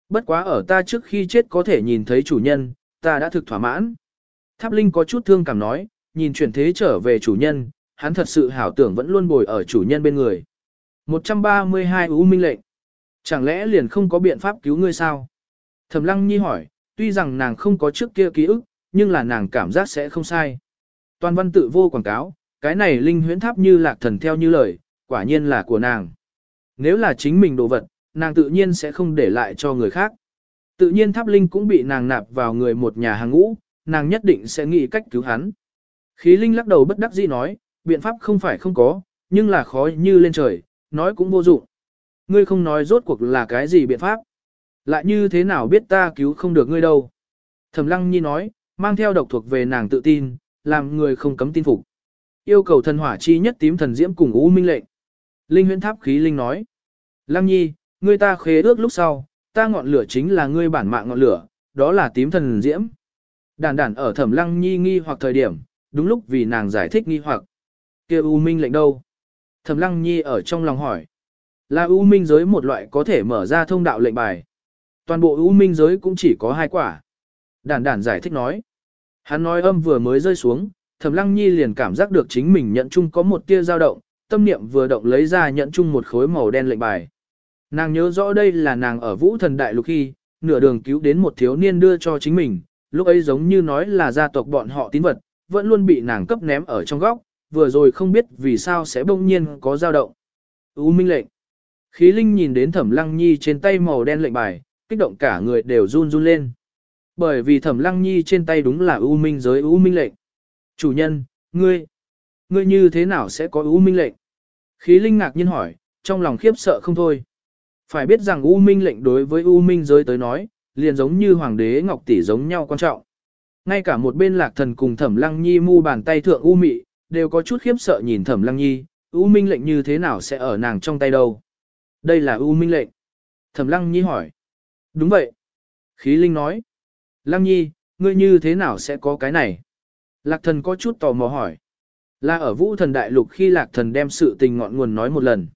Bất quá ở ta trước khi chết có thể nhìn thấy chủ nhân, ta đã thực thỏa mãn. Tháp linh có chút thương cảm nói, nhìn chuyển thế trở về chủ nhân, hắn thật sự hảo tưởng vẫn luôn bồi ở chủ nhân bên người. 132 U Minh lệnh. Chẳng lẽ liền không có biện pháp cứu ngươi sao? Thẩm Lăng Nhi hỏi, tuy rằng nàng không có trước kia ký ức, nhưng là nàng cảm giác sẽ không sai. Toàn văn tự vô quảng cáo, cái này linh huyễn tháp như lạc thần theo như lời, quả nhiên là của nàng. Nếu là chính mình đồ vật, nàng tự nhiên sẽ không để lại cho người khác. Tự nhiên tháp linh cũng bị nàng nạp vào người một nhà hàng ngũ, nàng nhất định sẽ nghĩ cách cứu hắn. Khí linh lắc đầu bất đắc dĩ nói, biện pháp không phải không có, nhưng là khó như lên trời, nói cũng vô dụng. Ngươi không nói rốt cuộc là cái gì biện pháp. Lại như thế nào biết ta cứu không được ngươi đâu. Thẩm lăng nhi nói, mang theo độc thuộc về nàng tự tin, làm người không cấm tin phục. Yêu cầu thần hỏa chi nhất tím thần diễm cùng u minh lệnh. Linh huyễn tháp khí linh nói. Lăng nhi, ngươi ta khế ước lúc sau, ta ngọn lửa chính là ngươi bản mạng ngọn lửa, đó là tím thần diễm. đản đản ở thẩm lăng nhi nghi hoặc thời điểm, đúng lúc vì nàng giải thích nghi hoặc. kia U Minh lệnh đâu? Thẩm Lăng Nhi ở trong lòng hỏi. Là U Minh giới một loại có thể mở ra thông đạo lệnh bài. Toàn bộ U Minh giới cũng chỉ có hai quả. Đản đản giải thích nói. Hắn nói âm vừa mới rơi xuống, Thẩm Lăng Nhi liền cảm giác được chính mình nhận chung có một tia dao động, tâm niệm vừa động lấy ra nhận chung một khối màu đen lệnh bài. Nàng nhớ rõ đây là nàng ở vũ thần đại lục khi, nửa đường cứu đến một thiếu niên đưa cho chính mình, lúc ấy giống như nói là gia tộc bọn họ tín vật, vẫn luôn bị nàng cấp ném ở trong góc, vừa rồi không biết vì sao sẽ bỗng nhiên có dao động. U minh lệnh. Khí linh nhìn đến thẩm lăng nhi trên tay màu đen lệnh bài, kích động cả người đều run run lên. Bởi vì thẩm lăng nhi trên tay đúng là ưu minh giới ưu minh lệnh. Chủ nhân, ngươi, ngươi như thế nào sẽ có ưu minh lệnh? Khí linh ngạc nhiên hỏi, trong lòng khiếp sợ không thôi. Phải biết rằng ưu minh lệnh đối với ưu minh giới tới nói, liền giống như hoàng đế ngọc tỷ giống nhau quan trọng. Ngay cả một bên lạc thần cùng thẩm lăng nhi mu bàn tay thượng U mị, đều có chút khiếp sợ nhìn thẩm lăng nhi, U minh lệnh như thế nào sẽ ở nàng trong tay đâu. Đây là U minh lệnh. Thẩm lăng nhi hỏi. Đúng vậy. Khí linh nói. Lăng nhi, ngươi như thế nào sẽ có cái này? Lạc thần có chút tò mò hỏi. Là ở vũ thần đại lục khi lạc thần đem sự tình ngọn nguồn nói một lần.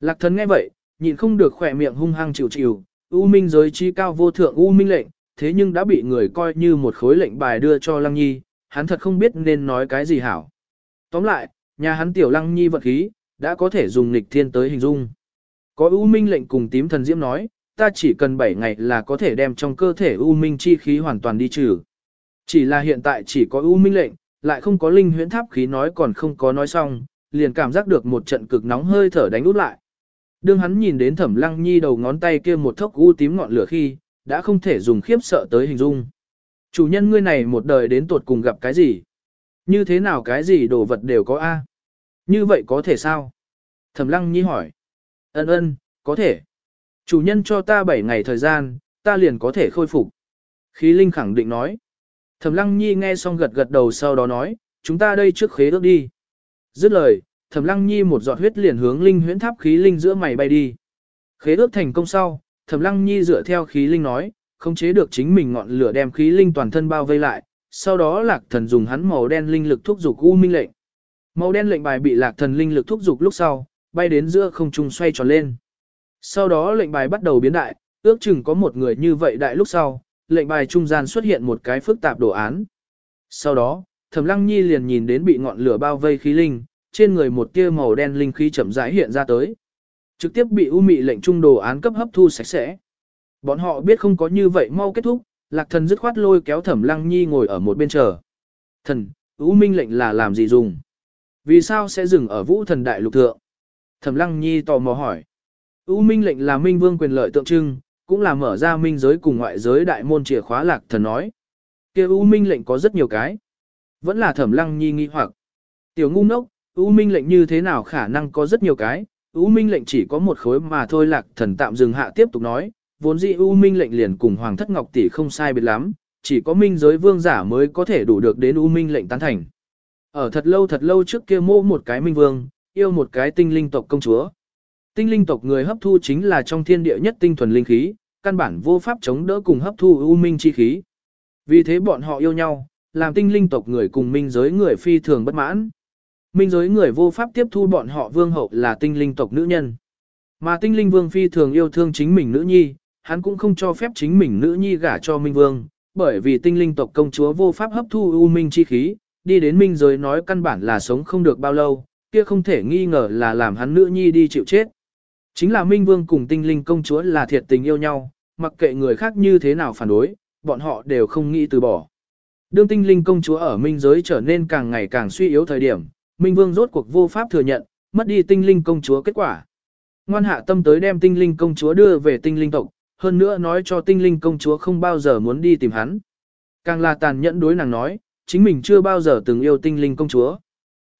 Lạc thần nghe vậy, nhịn không được khỏe miệng hung hăng chịu chịu, U minh giới chi cao vô thượng U minh lệnh, thế nhưng đã bị người coi như một khối lệnh bài đưa cho Lăng Nhi, hắn thật không biết nên nói cái gì hảo. Tóm lại, nhà hắn tiểu Lăng Nhi vật khí, đã có thể dùng nghịch thiên tới hình dung. Có U minh lệnh cùng tím thần diễm nói, ta chỉ cần 7 ngày là có thể đem trong cơ thể U minh chi khí hoàn toàn đi trừ. Chỉ là hiện tại chỉ có U minh lệnh, lại không có linh huyễn tháp khí nói còn không có nói xong, liền cảm giác được một trận cực nóng hơi thở đánh út lại. Đương hắn nhìn đến thẩm lăng nhi đầu ngón tay kia một thốc u tím ngọn lửa khi, đã không thể dùng khiếp sợ tới hình dung. Chủ nhân ngươi này một đời đến tuột cùng gặp cái gì? Như thế nào cái gì đồ vật đều có A? Như vậy có thể sao? Thẩm lăng nhi hỏi. Ân ân, có thể. Chủ nhân cho ta 7 ngày thời gian, ta liền có thể khôi phục. Khí Linh khẳng định nói. Thẩm lăng nhi nghe xong gật gật đầu sau đó nói, chúng ta đây trước khế ước đi. Dứt lời, Thẩm Lăng Nhi một giọt huyết liền hướng linh huyễn tháp khí linh giữa mày bay đi. Khế ước thành công sau, Thẩm Lăng Nhi dựa theo khí linh nói, không chế được chính mình ngọn lửa đem khí linh toàn thân bao vây lại, sau đó Lạc Thần dùng hắn màu đen linh lực thúc dục u minh lệnh. Màu đen lệnh bài bị Lạc Thần linh lực thúc dục lúc sau, bay đến giữa không trung xoay tròn lên. Sau đó lệnh bài bắt đầu biến đại, ước chừng có một người như vậy đại lúc sau, lệnh bài trung gian xuất hiện một cái phức tạp đồ án. Sau đó, Thẩm Lăng Nhi liền nhìn đến bị ngọn lửa bao vây khí linh, trên người một tia màu đen linh khí chậm rãi hiện ra tới. Trực tiếp bị U Mị lệnh trung đồ án cấp hấp thu sạch sẽ. Bọn họ biết không có như vậy mau kết thúc, Lạc Thần dứt khoát lôi kéo Thẩm Lăng Nhi ngồi ở một bên chờ. "Thần, U Minh lệnh là làm gì dùng? Vì sao sẽ dừng ở Vũ Thần Đại Lục thượng?" Thẩm Lăng Nhi tò mò hỏi. U Minh lệnh là Minh Vương quyền lợi tượng trưng, cũng là mở ra minh giới cùng ngoại giới đại môn chìa khóa Lạc Thần nói. Kia U Minh lệnh có rất nhiều cái. Vẫn là Thẩm Lăng Nhi nghi hoặc. Tiểu ngu ngốc, U Minh lệnh như thế nào khả năng có rất nhiều cái, U Minh lệnh chỉ có một khối mà thôi lạc thần tạm dừng hạ tiếp tục nói, vốn dĩ U Minh lệnh liền cùng Hoàng thất Ngọc tỷ không sai biệt lắm, chỉ có minh giới vương giả mới có thể đủ được đến U Minh lệnh tán thành. Ở thật lâu thật lâu trước kia mô một cái minh vương, yêu một cái tinh linh tộc công chúa. Tinh linh tộc người hấp thu chính là trong thiên địa nhất tinh thuần linh khí, căn bản vô pháp chống đỡ cùng hấp thu U Minh chi khí. Vì thế bọn họ yêu nhau, làm tinh linh tộc người cùng minh giới người phi thường bất mãn. Minh giới người vô pháp tiếp thu bọn họ vương hậu là tinh linh tộc nữ nhân. Mà tinh linh vương phi thường yêu thương chính mình nữ nhi, hắn cũng không cho phép chính mình nữ nhi gả cho minh vương, bởi vì tinh linh tộc công chúa vô pháp hấp thu u minh chi khí, đi đến minh giới nói căn bản là sống không được bao lâu, kia không thể nghi ngờ là làm hắn nữ nhi đi chịu chết. Chính là minh vương cùng tinh linh công chúa là thiệt tình yêu nhau, mặc kệ người khác như thế nào phản đối, bọn họ đều không nghĩ từ bỏ. Đương tinh linh công chúa ở minh giới trở nên càng ngày càng suy yếu thời điểm, Minh Vương rốt cuộc vô pháp thừa nhận, mất đi tinh linh công chúa kết quả. Ngoan hạ tâm tới đem tinh linh công chúa đưa về tinh linh tộc, hơn nữa nói cho tinh linh công chúa không bao giờ muốn đi tìm hắn. Càng là tàn nhẫn đối nàng nói, chính mình chưa bao giờ từng yêu tinh linh công chúa.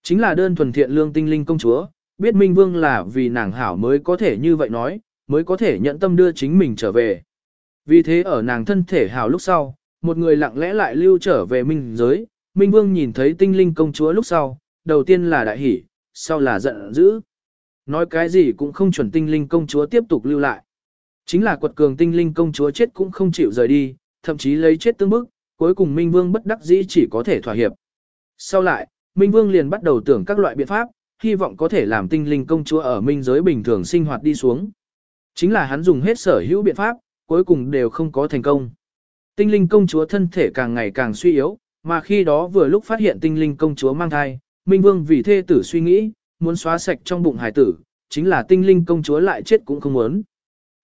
Chính là đơn thuần thiện lương tinh linh công chúa, biết Minh Vương là vì nàng hảo mới có thể như vậy nói, mới có thể nhận tâm đưa chính mình trở về. Vì thế ở nàng thân thể hảo lúc sau, một người lặng lẽ lại lưu trở về Minh giới, Minh Vương nhìn thấy tinh linh công chúa lúc sau, đầu tiên là đại hỷ, sau là giận dữ. Nói cái gì cũng không chuẩn tinh linh công chúa tiếp tục lưu lại. Chính là quật cường tinh linh công chúa chết cũng không chịu rời đi, thậm chí lấy chết tương bức, cuối cùng Minh Vương bất đắc dĩ chỉ có thể thỏa hiệp. Sau lại, Minh Vương liền bắt đầu tưởng các loại biện pháp, hy vọng có thể làm tinh linh công chúa ở minh giới bình thường sinh hoạt đi xuống. Chính là hắn dùng hết sở hữu biện pháp, cuối cùng đều không có thành công. Tinh linh công chúa thân thể càng ngày càng suy yếu, mà khi đó vừa lúc phát hiện tinh linh công chúa mang thai, Minh Vương vì thê tử suy nghĩ, muốn xóa sạch trong bụng hải tử, chính là tinh linh công chúa lại chết cũng không muốn.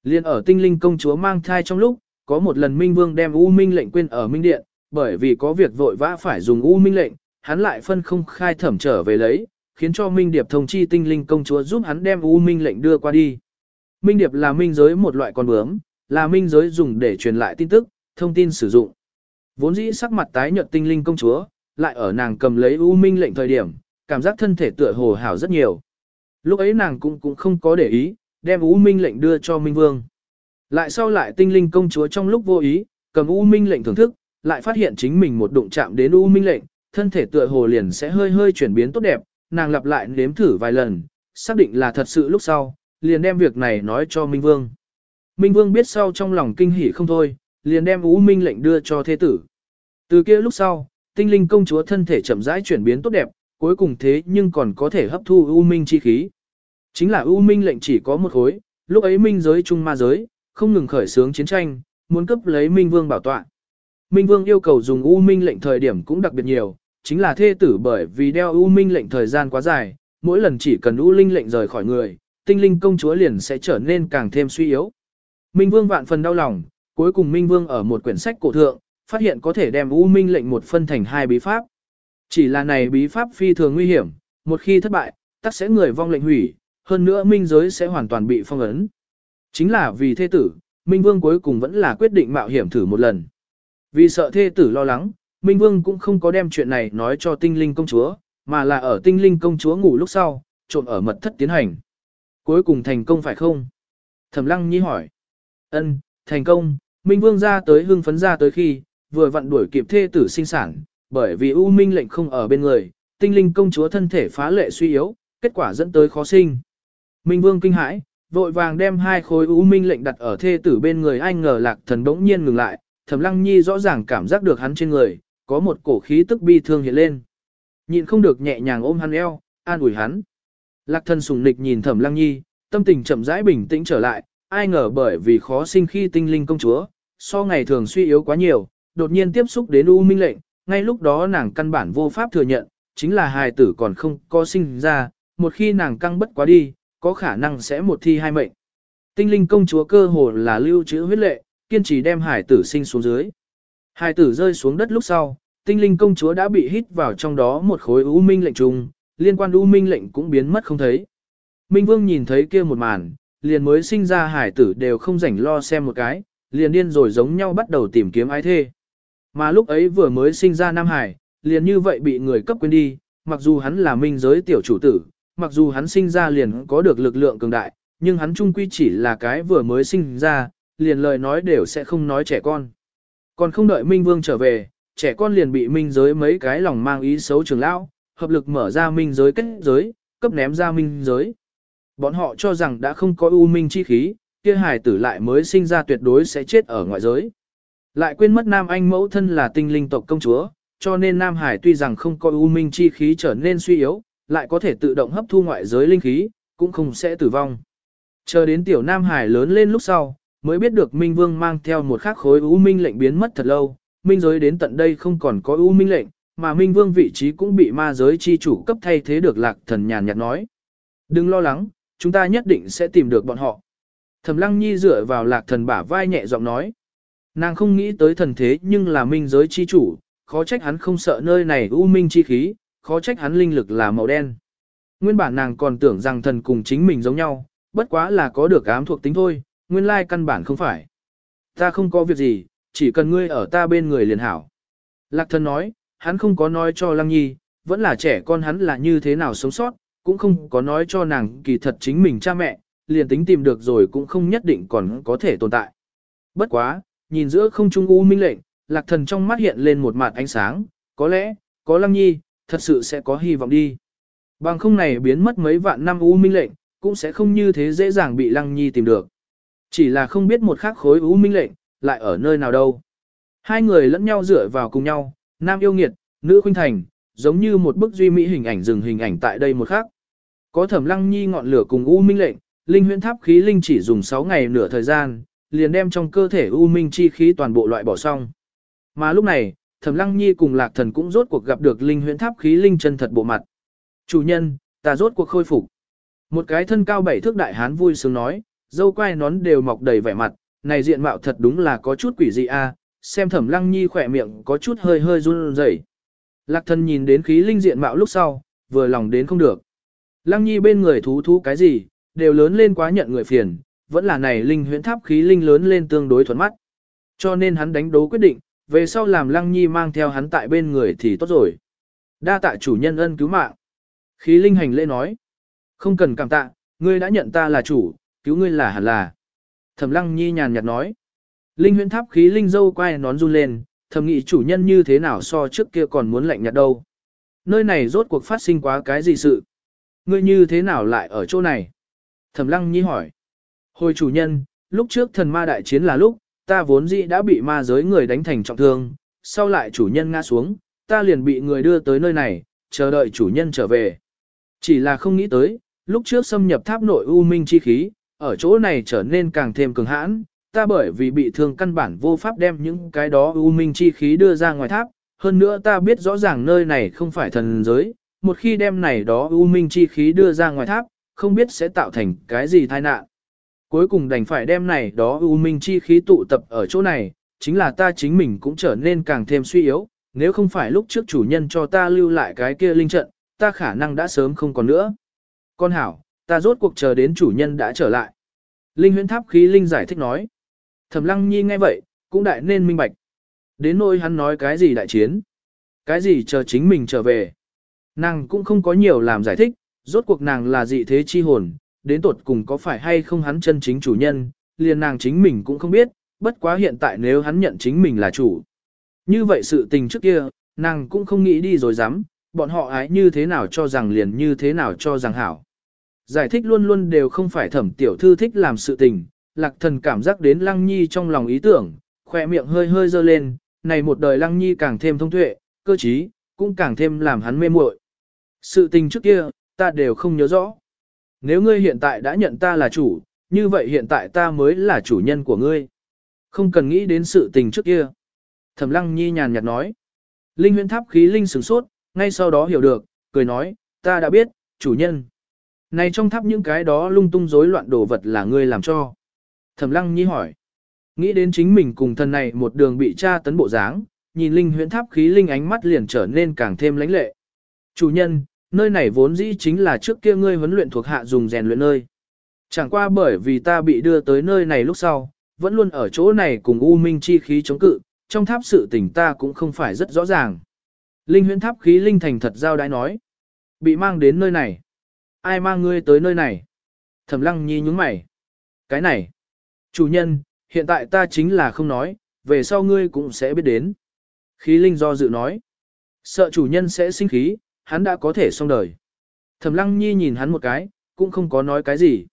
Liên ở tinh linh công chúa mang thai trong lúc, có một lần Minh Vương đem U Minh lệnh quên ở Minh Điện, bởi vì có việc vội vã phải dùng U Minh lệnh, hắn lại phân không khai thẩm trở về lấy, khiến cho Minh Điệp thông chi tinh linh công chúa giúp hắn đem U Minh lệnh đưa qua đi. Minh Điệp là minh giới một loại con bướm, là minh giới dùng để truyền lại tin tức, thông tin sử dụng. Vốn dĩ sắc mặt tái nhợt tinh linh công chúa, lại ở nàng cầm lấy U Minh lệnh thời điểm, cảm giác thân thể tựa hồ hảo rất nhiều. Lúc ấy nàng cũng cũng không có để ý, đem U Minh lệnh đưa cho Minh Vương. Lại sau lại tinh linh công chúa trong lúc vô ý, cầm U Minh lệnh thưởng thức, lại phát hiện chính mình một đụng chạm đến U Minh lệnh, thân thể tựa hồ liền sẽ hơi hơi chuyển biến tốt đẹp, nàng lặp lại nếm thử vài lần, xác định là thật sự lúc sau, liền đem việc này nói cho Minh Vương. Minh Vương biết sau trong lòng kinh hỉ không thôi, liền đem U Minh lệnh đưa cho thế tử. Từ kia lúc sau, tinh linh công chúa thân thể chậm rãi chuyển biến tốt đẹp, cuối cùng thế nhưng còn có thể hấp thu U Minh chi khí. Chính là U Minh lệnh chỉ có một khối, lúc ấy Minh giới trung ma giới, không ngừng khởi xướng chiến tranh, muốn cấp lấy Minh Vương bảo tọa. Minh Vương yêu cầu dùng U Minh lệnh thời điểm cũng đặc biệt nhiều, chính là thê tử bởi vì đeo U Minh lệnh thời gian quá dài, mỗi lần chỉ cần U Linh lệnh rời khỏi người, tinh linh công chúa liền sẽ trở nên càng thêm suy yếu. Minh Vương vạn phần đau lòng, cuối cùng Minh Vương ở một quyển sách cổ thượng, phát hiện có thể đem U Minh lệnh một phân thành hai bí pháp. Chỉ là này bí pháp phi thường nguy hiểm, một khi thất bại, tắc sẽ người vong lệnh hủy, hơn nữa minh giới sẽ hoàn toàn bị phong ấn. Chính là vì thê tử, Minh Vương cuối cùng vẫn là quyết định mạo hiểm thử một lần. Vì sợ thê tử lo lắng, Minh Vương cũng không có đem chuyện này nói cho tinh linh công chúa, mà là ở tinh linh công chúa ngủ lúc sau, trộn ở mật thất tiến hành. Cuối cùng thành công phải không? Thẩm lăng nhi hỏi. Ân, thành công, Minh Vương ra tới hưng phấn ra tới khi, vừa vặn đuổi kịp thê tử sinh sản, bởi vì U Minh lệnh không ở bên người, tinh linh công chúa thân thể phá lệ suy yếu, kết quả dẫn tới khó sinh. Minh Vương kinh hãi, vội vàng đem hai khối U Minh lệnh đặt ở thê tử bên người anh ngờ lạc thần bỗng nhiên ngừng lại, Thẩm Lăng Nhi rõ ràng cảm giác được hắn trên người, có một cổ khí tức bi thương hiện lên. Nhịn không được nhẹ nhàng ôm hắn eo, an ủi hắn. Lạc thần sùng nịch nhìn Thẩm Lăng Nhi, tâm tình chậm rãi bình tĩnh trở lại, ai ngờ bởi vì khó sinh khi tinh linh công chúa, so ngày thường suy yếu quá nhiều, đột nhiên tiếp xúc đến U Minh lệnh, ngay lúc đó nàng căn bản vô pháp thừa nhận, chính là hài tử còn không có sinh ra, một khi nàng căng bất quá đi, có khả năng sẽ một thi hai mệnh. Tinh linh công chúa cơ hồ là lưu trữ huyết lệ, kiên trì đem hải tử sinh xuống dưới. Hải tử rơi xuống đất lúc sau, tinh linh công chúa đã bị hít vào trong đó một khối u minh lệnh trùng, liên quan u minh lệnh cũng biến mất không thấy. Minh vương nhìn thấy kia một màn, liền mới sinh ra hải tử đều không rảnh lo xem một cái, liền điên rồi giống nhau bắt đầu tìm kiếm ái thê. Mà lúc ấy vừa mới sinh ra Nam Hải, liền như vậy bị người cấp quên đi, mặc dù hắn là minh giới tiểu chủ tử, mặc dù hắn sinh ra liền có được lực lượng cường đại, nhưng hắn trung quy chỉ là cái vừa mới sinh ra, liền lời nói đều sẽ không nói trẻ con. Còn không đợi Minh Vương trở về, trẻ con liền bị minh giới mấy cái lòng mang ý xấu trường lão, hợp lực mở ra minh giới kết giới, cấp ném ra minh giới. Bọn họ cho rằng đã không có u minh chi khí, kia hài tử lại mới sinh ra tuyệt đối sẽ chết ở ngoại giới. Lại quên mất Nam Anh mẫu thân là tinh linh tộc công chúa, cho nên Nam Hải tuy rằng không có u minh chi khí trở nên suy yếu, lại có thể tự động hấp thu ngoại giới linh khí, cũng không sẽ tử vong. Chờ đến tiểu Nam Hải lớn lên lúc sau, mới biết được Minh Vương mang theo một khắc khối u minh lệnh biến mất thật lâu, minh giới đến tận đây không còn có u minh lệnh, mà Minh Vương vị trí cũng bị ma giới chi chủ cấp thay thế được lạc thần nhàn nhạt nói. Đừng lo lắng, chúng ta nhất định sẽ tìm được bọn họ. Thẩm Lăng Nhi dựa vào lạc thần bả vai nhẹ giọng nói. Nàng không nghĩ tới thần thế nhưng là minh giới chi chủ, khó trách hắn không sợ nơi này u minh chi khí, khó trách hắn linh lực là màu đen. Nguyên bản nàng còn tưởng rằng thần cùng chính mình giống nhau, bất quá là có được ám thuộc tính thôi, nguyên lai căn bản không phải. Ta không có việc gì, chỉ cần ngươi ở ta bên người liền hảo. Lạc thần nói, hắn không có nói cho Lăng Nhi, vẫn là trẻ con hắn là như thế nào sống sót, cũng không có nói cho nàng kỳ thật chính mình cha mẹ, liền tính tìm được rồi cũng không nhất định còn có thể tồn tại. Bất quá, nhìn giữa không trung u minh lệnh, lạc thần trong mắt hiện lên một mặt ánh sáng, có lẽ, có Lăng Nhi, thật sự sẽ có hy vọng đi. Bằng không này biến mất mấy vạn năm u minh lệnh, cũng sẽ không như thế dễ dàng bị Lăng Nhi tìm được. Chỉ là không biết một khắc khối u minh lệnh, lại ở nơi nào đâu. Hai người lẫn nhau dựa vào cùng nhau, nam yêu nghiệt, nữ khuynh thành, giống như một bức duy mỹ hình ảnh dừng hình ảnh tại đây một khắc. Có thẩm lăng nhi ngọn lửa cùng u minh lệnh, linh huyễn tháp khí linh chỉ dùng 6 ngày nửa thời gian, liền đem trong cơ thể u minh chi khí toàn bộ loại bỏ xong. Mà lúc này, Thẩm Lăng Nhi cùng Lạc Thần cũng rốt cuộc gặp được linh huyễn tháp khí linh chân thật bộ mặt. "Chủ nhân, ta rốt cuộc khôi phục." Một cái thân cao bảy thước đại hán vui sướng nói, Dâu quai nón đều mọc đầy vẻ mặt, này diện mạo thật đúng là có chút quỷ dị a. xem thẩm lăng nhi khỏe miệng có chút hơi hơi run rẩy. Lạc thần nhìn đến khí linh diện mạo lúc sau, vừa lòng đến không được. Lăng nhi bên người thú thú cái gì, đều lớn lên quá nhận người phiền, vẫn là này linh huyễn tháp khí linh lớn lên tương đối thuận mắt. Cho nên hắn đánh đố quyết định, về sau làm lăng nhi mang theo hắn tại bên người thì tốt rồi. Đa tạ chủ nhân ân cứu mạng. Khí linh hành lễ nói. Không cần cảm tạ, ngươi đã nhận ta là chủ, cứu ngươi là hẳn là. Thẩm lăng nhi nhàn nhạt nói. Linh huyễn tháp khí linh dâu quay nón run lên, thầm nghĩ chủ nhân như thế nào so trước kia còn muốn lạnh nhạt đâu. Nơi này rốt cuộc phát sinh quá cái gì sự? Ngươi như thế nào lại ở chỗ này? Thẩm lăng nhi hỏi. Hồi chủ nhân, lúc trước thần ma đại chiến là lúc, ta vốn dĩ đã bị ma giới người đánh thành trọng thương, sau lại chủ nhân ngã xuống, ta liền bị người đưa tới nơi này, chờ đợi chủ nhân trở về. Chỉ là không nghĩ tới, lúc trước xâm nhập tháp nội u minh chi khí, ở chỗ này trở nên càng thêm cường hãn, ta bởi vì bị thương căn bản vô pháp đem những cái đó u minh chi khí đưa ra ngoài tháp, hơn nữa ta biết rõ ràng nơi này không phải thần giới, một khi đem này đó u minh chi khí đưa ra ngoài tháp, không biết sẽ tạo thành cái gì tai nạn. Cuối cùng đành phải đem này đó u minh chi khí tụ tập ở chỗ này, chính là ta chính mình cũng trở nên càng thêm suy yếu, nếu không phải lúc trước chủ nhân cho ta lưu lại cái kia linh trận, ta khả năng đã sớm không còn nữa. Con hảo, ta rốt cuộc chờ đến chủ nhân đã trở lại. Linh huyễn tháp khí linh giải thích nói. Thẩm lăng nhi nghe vậy, cũng đại nên minh bạch. Đến nỗi hắn nói cái gì đại chiến. Cái gì chờ chính mình trở về. Nàng cũng không có nhiều làm giải thích, rốt cuộc nàng là dị thế chi hồn, đến tột cùng có phải hay không hắn chân chính chủ nhân, liền nàng chính mình cũng không biết, bất quá hiện tại nếu hắn nhận chính mình là chủ. Như vậy sự tình trước kia, nàng cũng không nghĩ đi rồi dám, bọn họ ái như thế nào cho rằng liền như thế nào cho rằng hảo. Giải thích luôn luôn đều không phải thẩm tiểu thư thích làm sự tình, lạc thần cảm giác đến lăng nhi trong lòng ý tưởng, khỏe miệng hơi hơi dơ lên, này một đời lăng nhi càng thêm thông tuệ, cơ trí, cũng càng thêm làm hắn mê muội. Sự tình trước kia, ta đều không nhớ rõ. Nếu ngươi hiện tại đã nhận ta là chủ, như vậy hiện tại ta mới là chủ nhân của ngươi. Không cần nghĩ đến sự tình trước kia. Thẩm lăng nhi nhàn nhạt nói. Linh huyễn tháp khí linh sửng sốt, ngay sau đó hiểu được, cười nói, ta đã biết, chủ nhân. Này trong tháp những cái đó lung tung rối loạn đồ vật là ngươi làm cho. Thẩm lăng nhi hỏi. Nghĩ đến chính mình cùng thần này một đường bị tra tấn bộ dáng, nhìn linh huyễn tháp khí linh ánh mắt liền trở nên càng thêm lãnh lệ. Chủ nhân, nơi này vốn dĩ chính là trước kia ngươi huấn luyện thuộc hạ dùng rèn luyện nơi. Chẳng qua bởi vì ta bị đưa tới nơi này lúc sau, vẫn luôn ở chỗ này cùng U Minh chi khí chống cự, trong tháp sự tình ta cũng không phải rất rõ ràng. Linh huyễn tháp khí linh thành thật giao đái nói. Bị mang đến nơi này. Ai mang ngươi tới nơi này? Thẩm lăng nhi nhúng mày. Cái này. Chủ nhân, hiện tại ta chính là không nói, về sau ngươi cũng sẽ biết đến. Khí linh do dự nói. Sợ chủ nhân sẽ sinh khí, hắn đã có thể xong đời. Thẩm lăng nhi nhìn hắn một cái, cũng không có nói cái gì.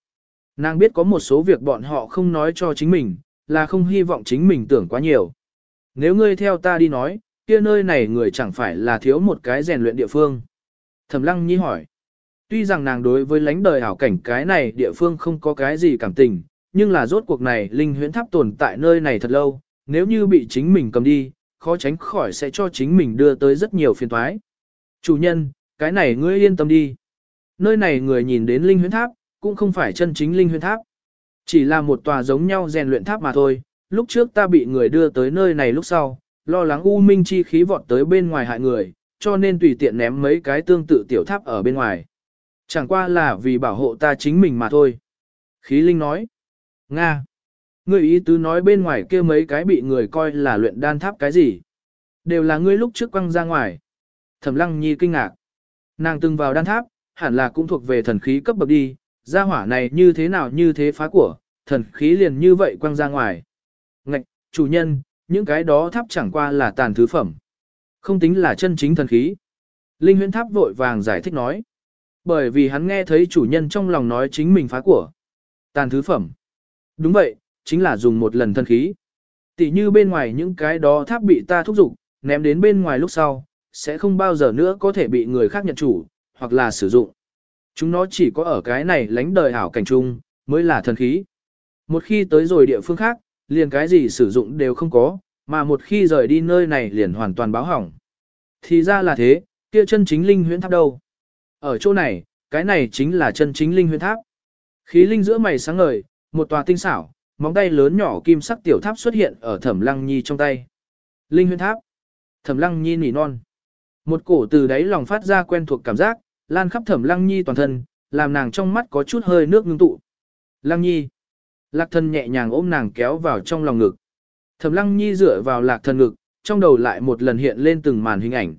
Nàng biết có một số việc bọn họ không nói cho chính mình, là không hy vọng chính mình tưởng quá nhiều. Nếu ngươi theo ta đi nói, kia nơi này người chẳng phải là thiếu một cái rèn luyện địa phương. Thẩm lăng nhi hỏi. Tuy rằng nàng đối với lãnh đời hảo cảnh cái này địa phương không có cái gì cảm tình, nhưng là rốt cuộc này linh huyễn tháp tồn tại nơi này thật lâu, nếu như bị chính mình cầm đi, khó tránh khỏi sẽ cho chính mình đưa tới rất nhiều phiền toái. Chủ nhân, cái này ngươi yên tâm đi. Nơi này người nhìn đến linh huyễn tháp, cũng không phải chân chính linh huyễn tháp. Chỉ là một tòa giống nhau rèn luyện tháp mà thôi. Lúc trước ta bị người đưa tới nơi này lúc sau, lo lắng u minh chi khí vọt tới bên ngoài hại người, cho nên tùy tiện ném mấy cái tương tự tiểu tháp ở bên ngoài. Chẳng qua là vì bảo hộ ta chính mình mà thôi. Khí linh nói. Nga. Ngươi ý tứ nói bên ngoài kia mấy cái bị người coi là luyện đan tháp cái gì. Đều là ngươi lúc trước quăng ra ngoài. Thẩm lăng nhi kinh ngạc. Nàng từng vào đan tháp, hẳn là cũng thuộc về thần khí cấp bậc đi, gia hỏa này như thế nào như thế phá của, thần khí liền như vậy quăng ra ngoài. Ngạch, chủ nhân, những cái đó tháp chẳng qua là tàn thứ phẩm. Không tính là chân chính thần khí. Linh huyễn tháp vội vàng giải thích nói. Bởi vì hắn nghe thấy chủ nhân trong lòng nói chính mình phá của. Tàn thứ phẩm. Đúng vậy, chính là dùng một lần thân khí. Tỷ như bên ngoài những cái đó tháp bị ta thúc giục, ném đến bên ngoài lúc sau, sẽ không bao giờ nữa có thể bị người khác nhận chủ, hoặc là sử dụng. Chúng nó chỉ có ở cái này lánh đời hảo cảnh chung, mới là thần khí. Một khi tới rồi địa phương khác, liền cái gì sử dụng đều không có, mà một khi rời đi nơi này liền hoàn toàn báo hỏng. Thì ra là thế, kia chân chính linh huyễn tháp đâu? Ở chỗ này, cái này chính là chân chính linh huyễn tháp. Khí linh giữa mày sáng ngời, một tòa tinh xảo, móng tay lớn nhỏ kim sắc tiểu tháp xuất hiện ở Thẩm Lăng Nhi trong tay. Linh huyễn tháp. Thẩm Lăng Nhi nỉ non. Một cổ từ đáy lòng phát ra quen thuộc cảm giác, lan khắp Thẩm Lăng Nhi toàn thân, làm nàng trong mắt có chút hơi nước ngưng tụ. Lăng Nhi. Lạc Thần nhẹ nhàng ôm nàng kéo vào trong lòng ngực. Thẩm Lăng Nhi dựa vào Lạc Thần ngực, trong đầu lại một lần hiện lên từng màn hình ảnh.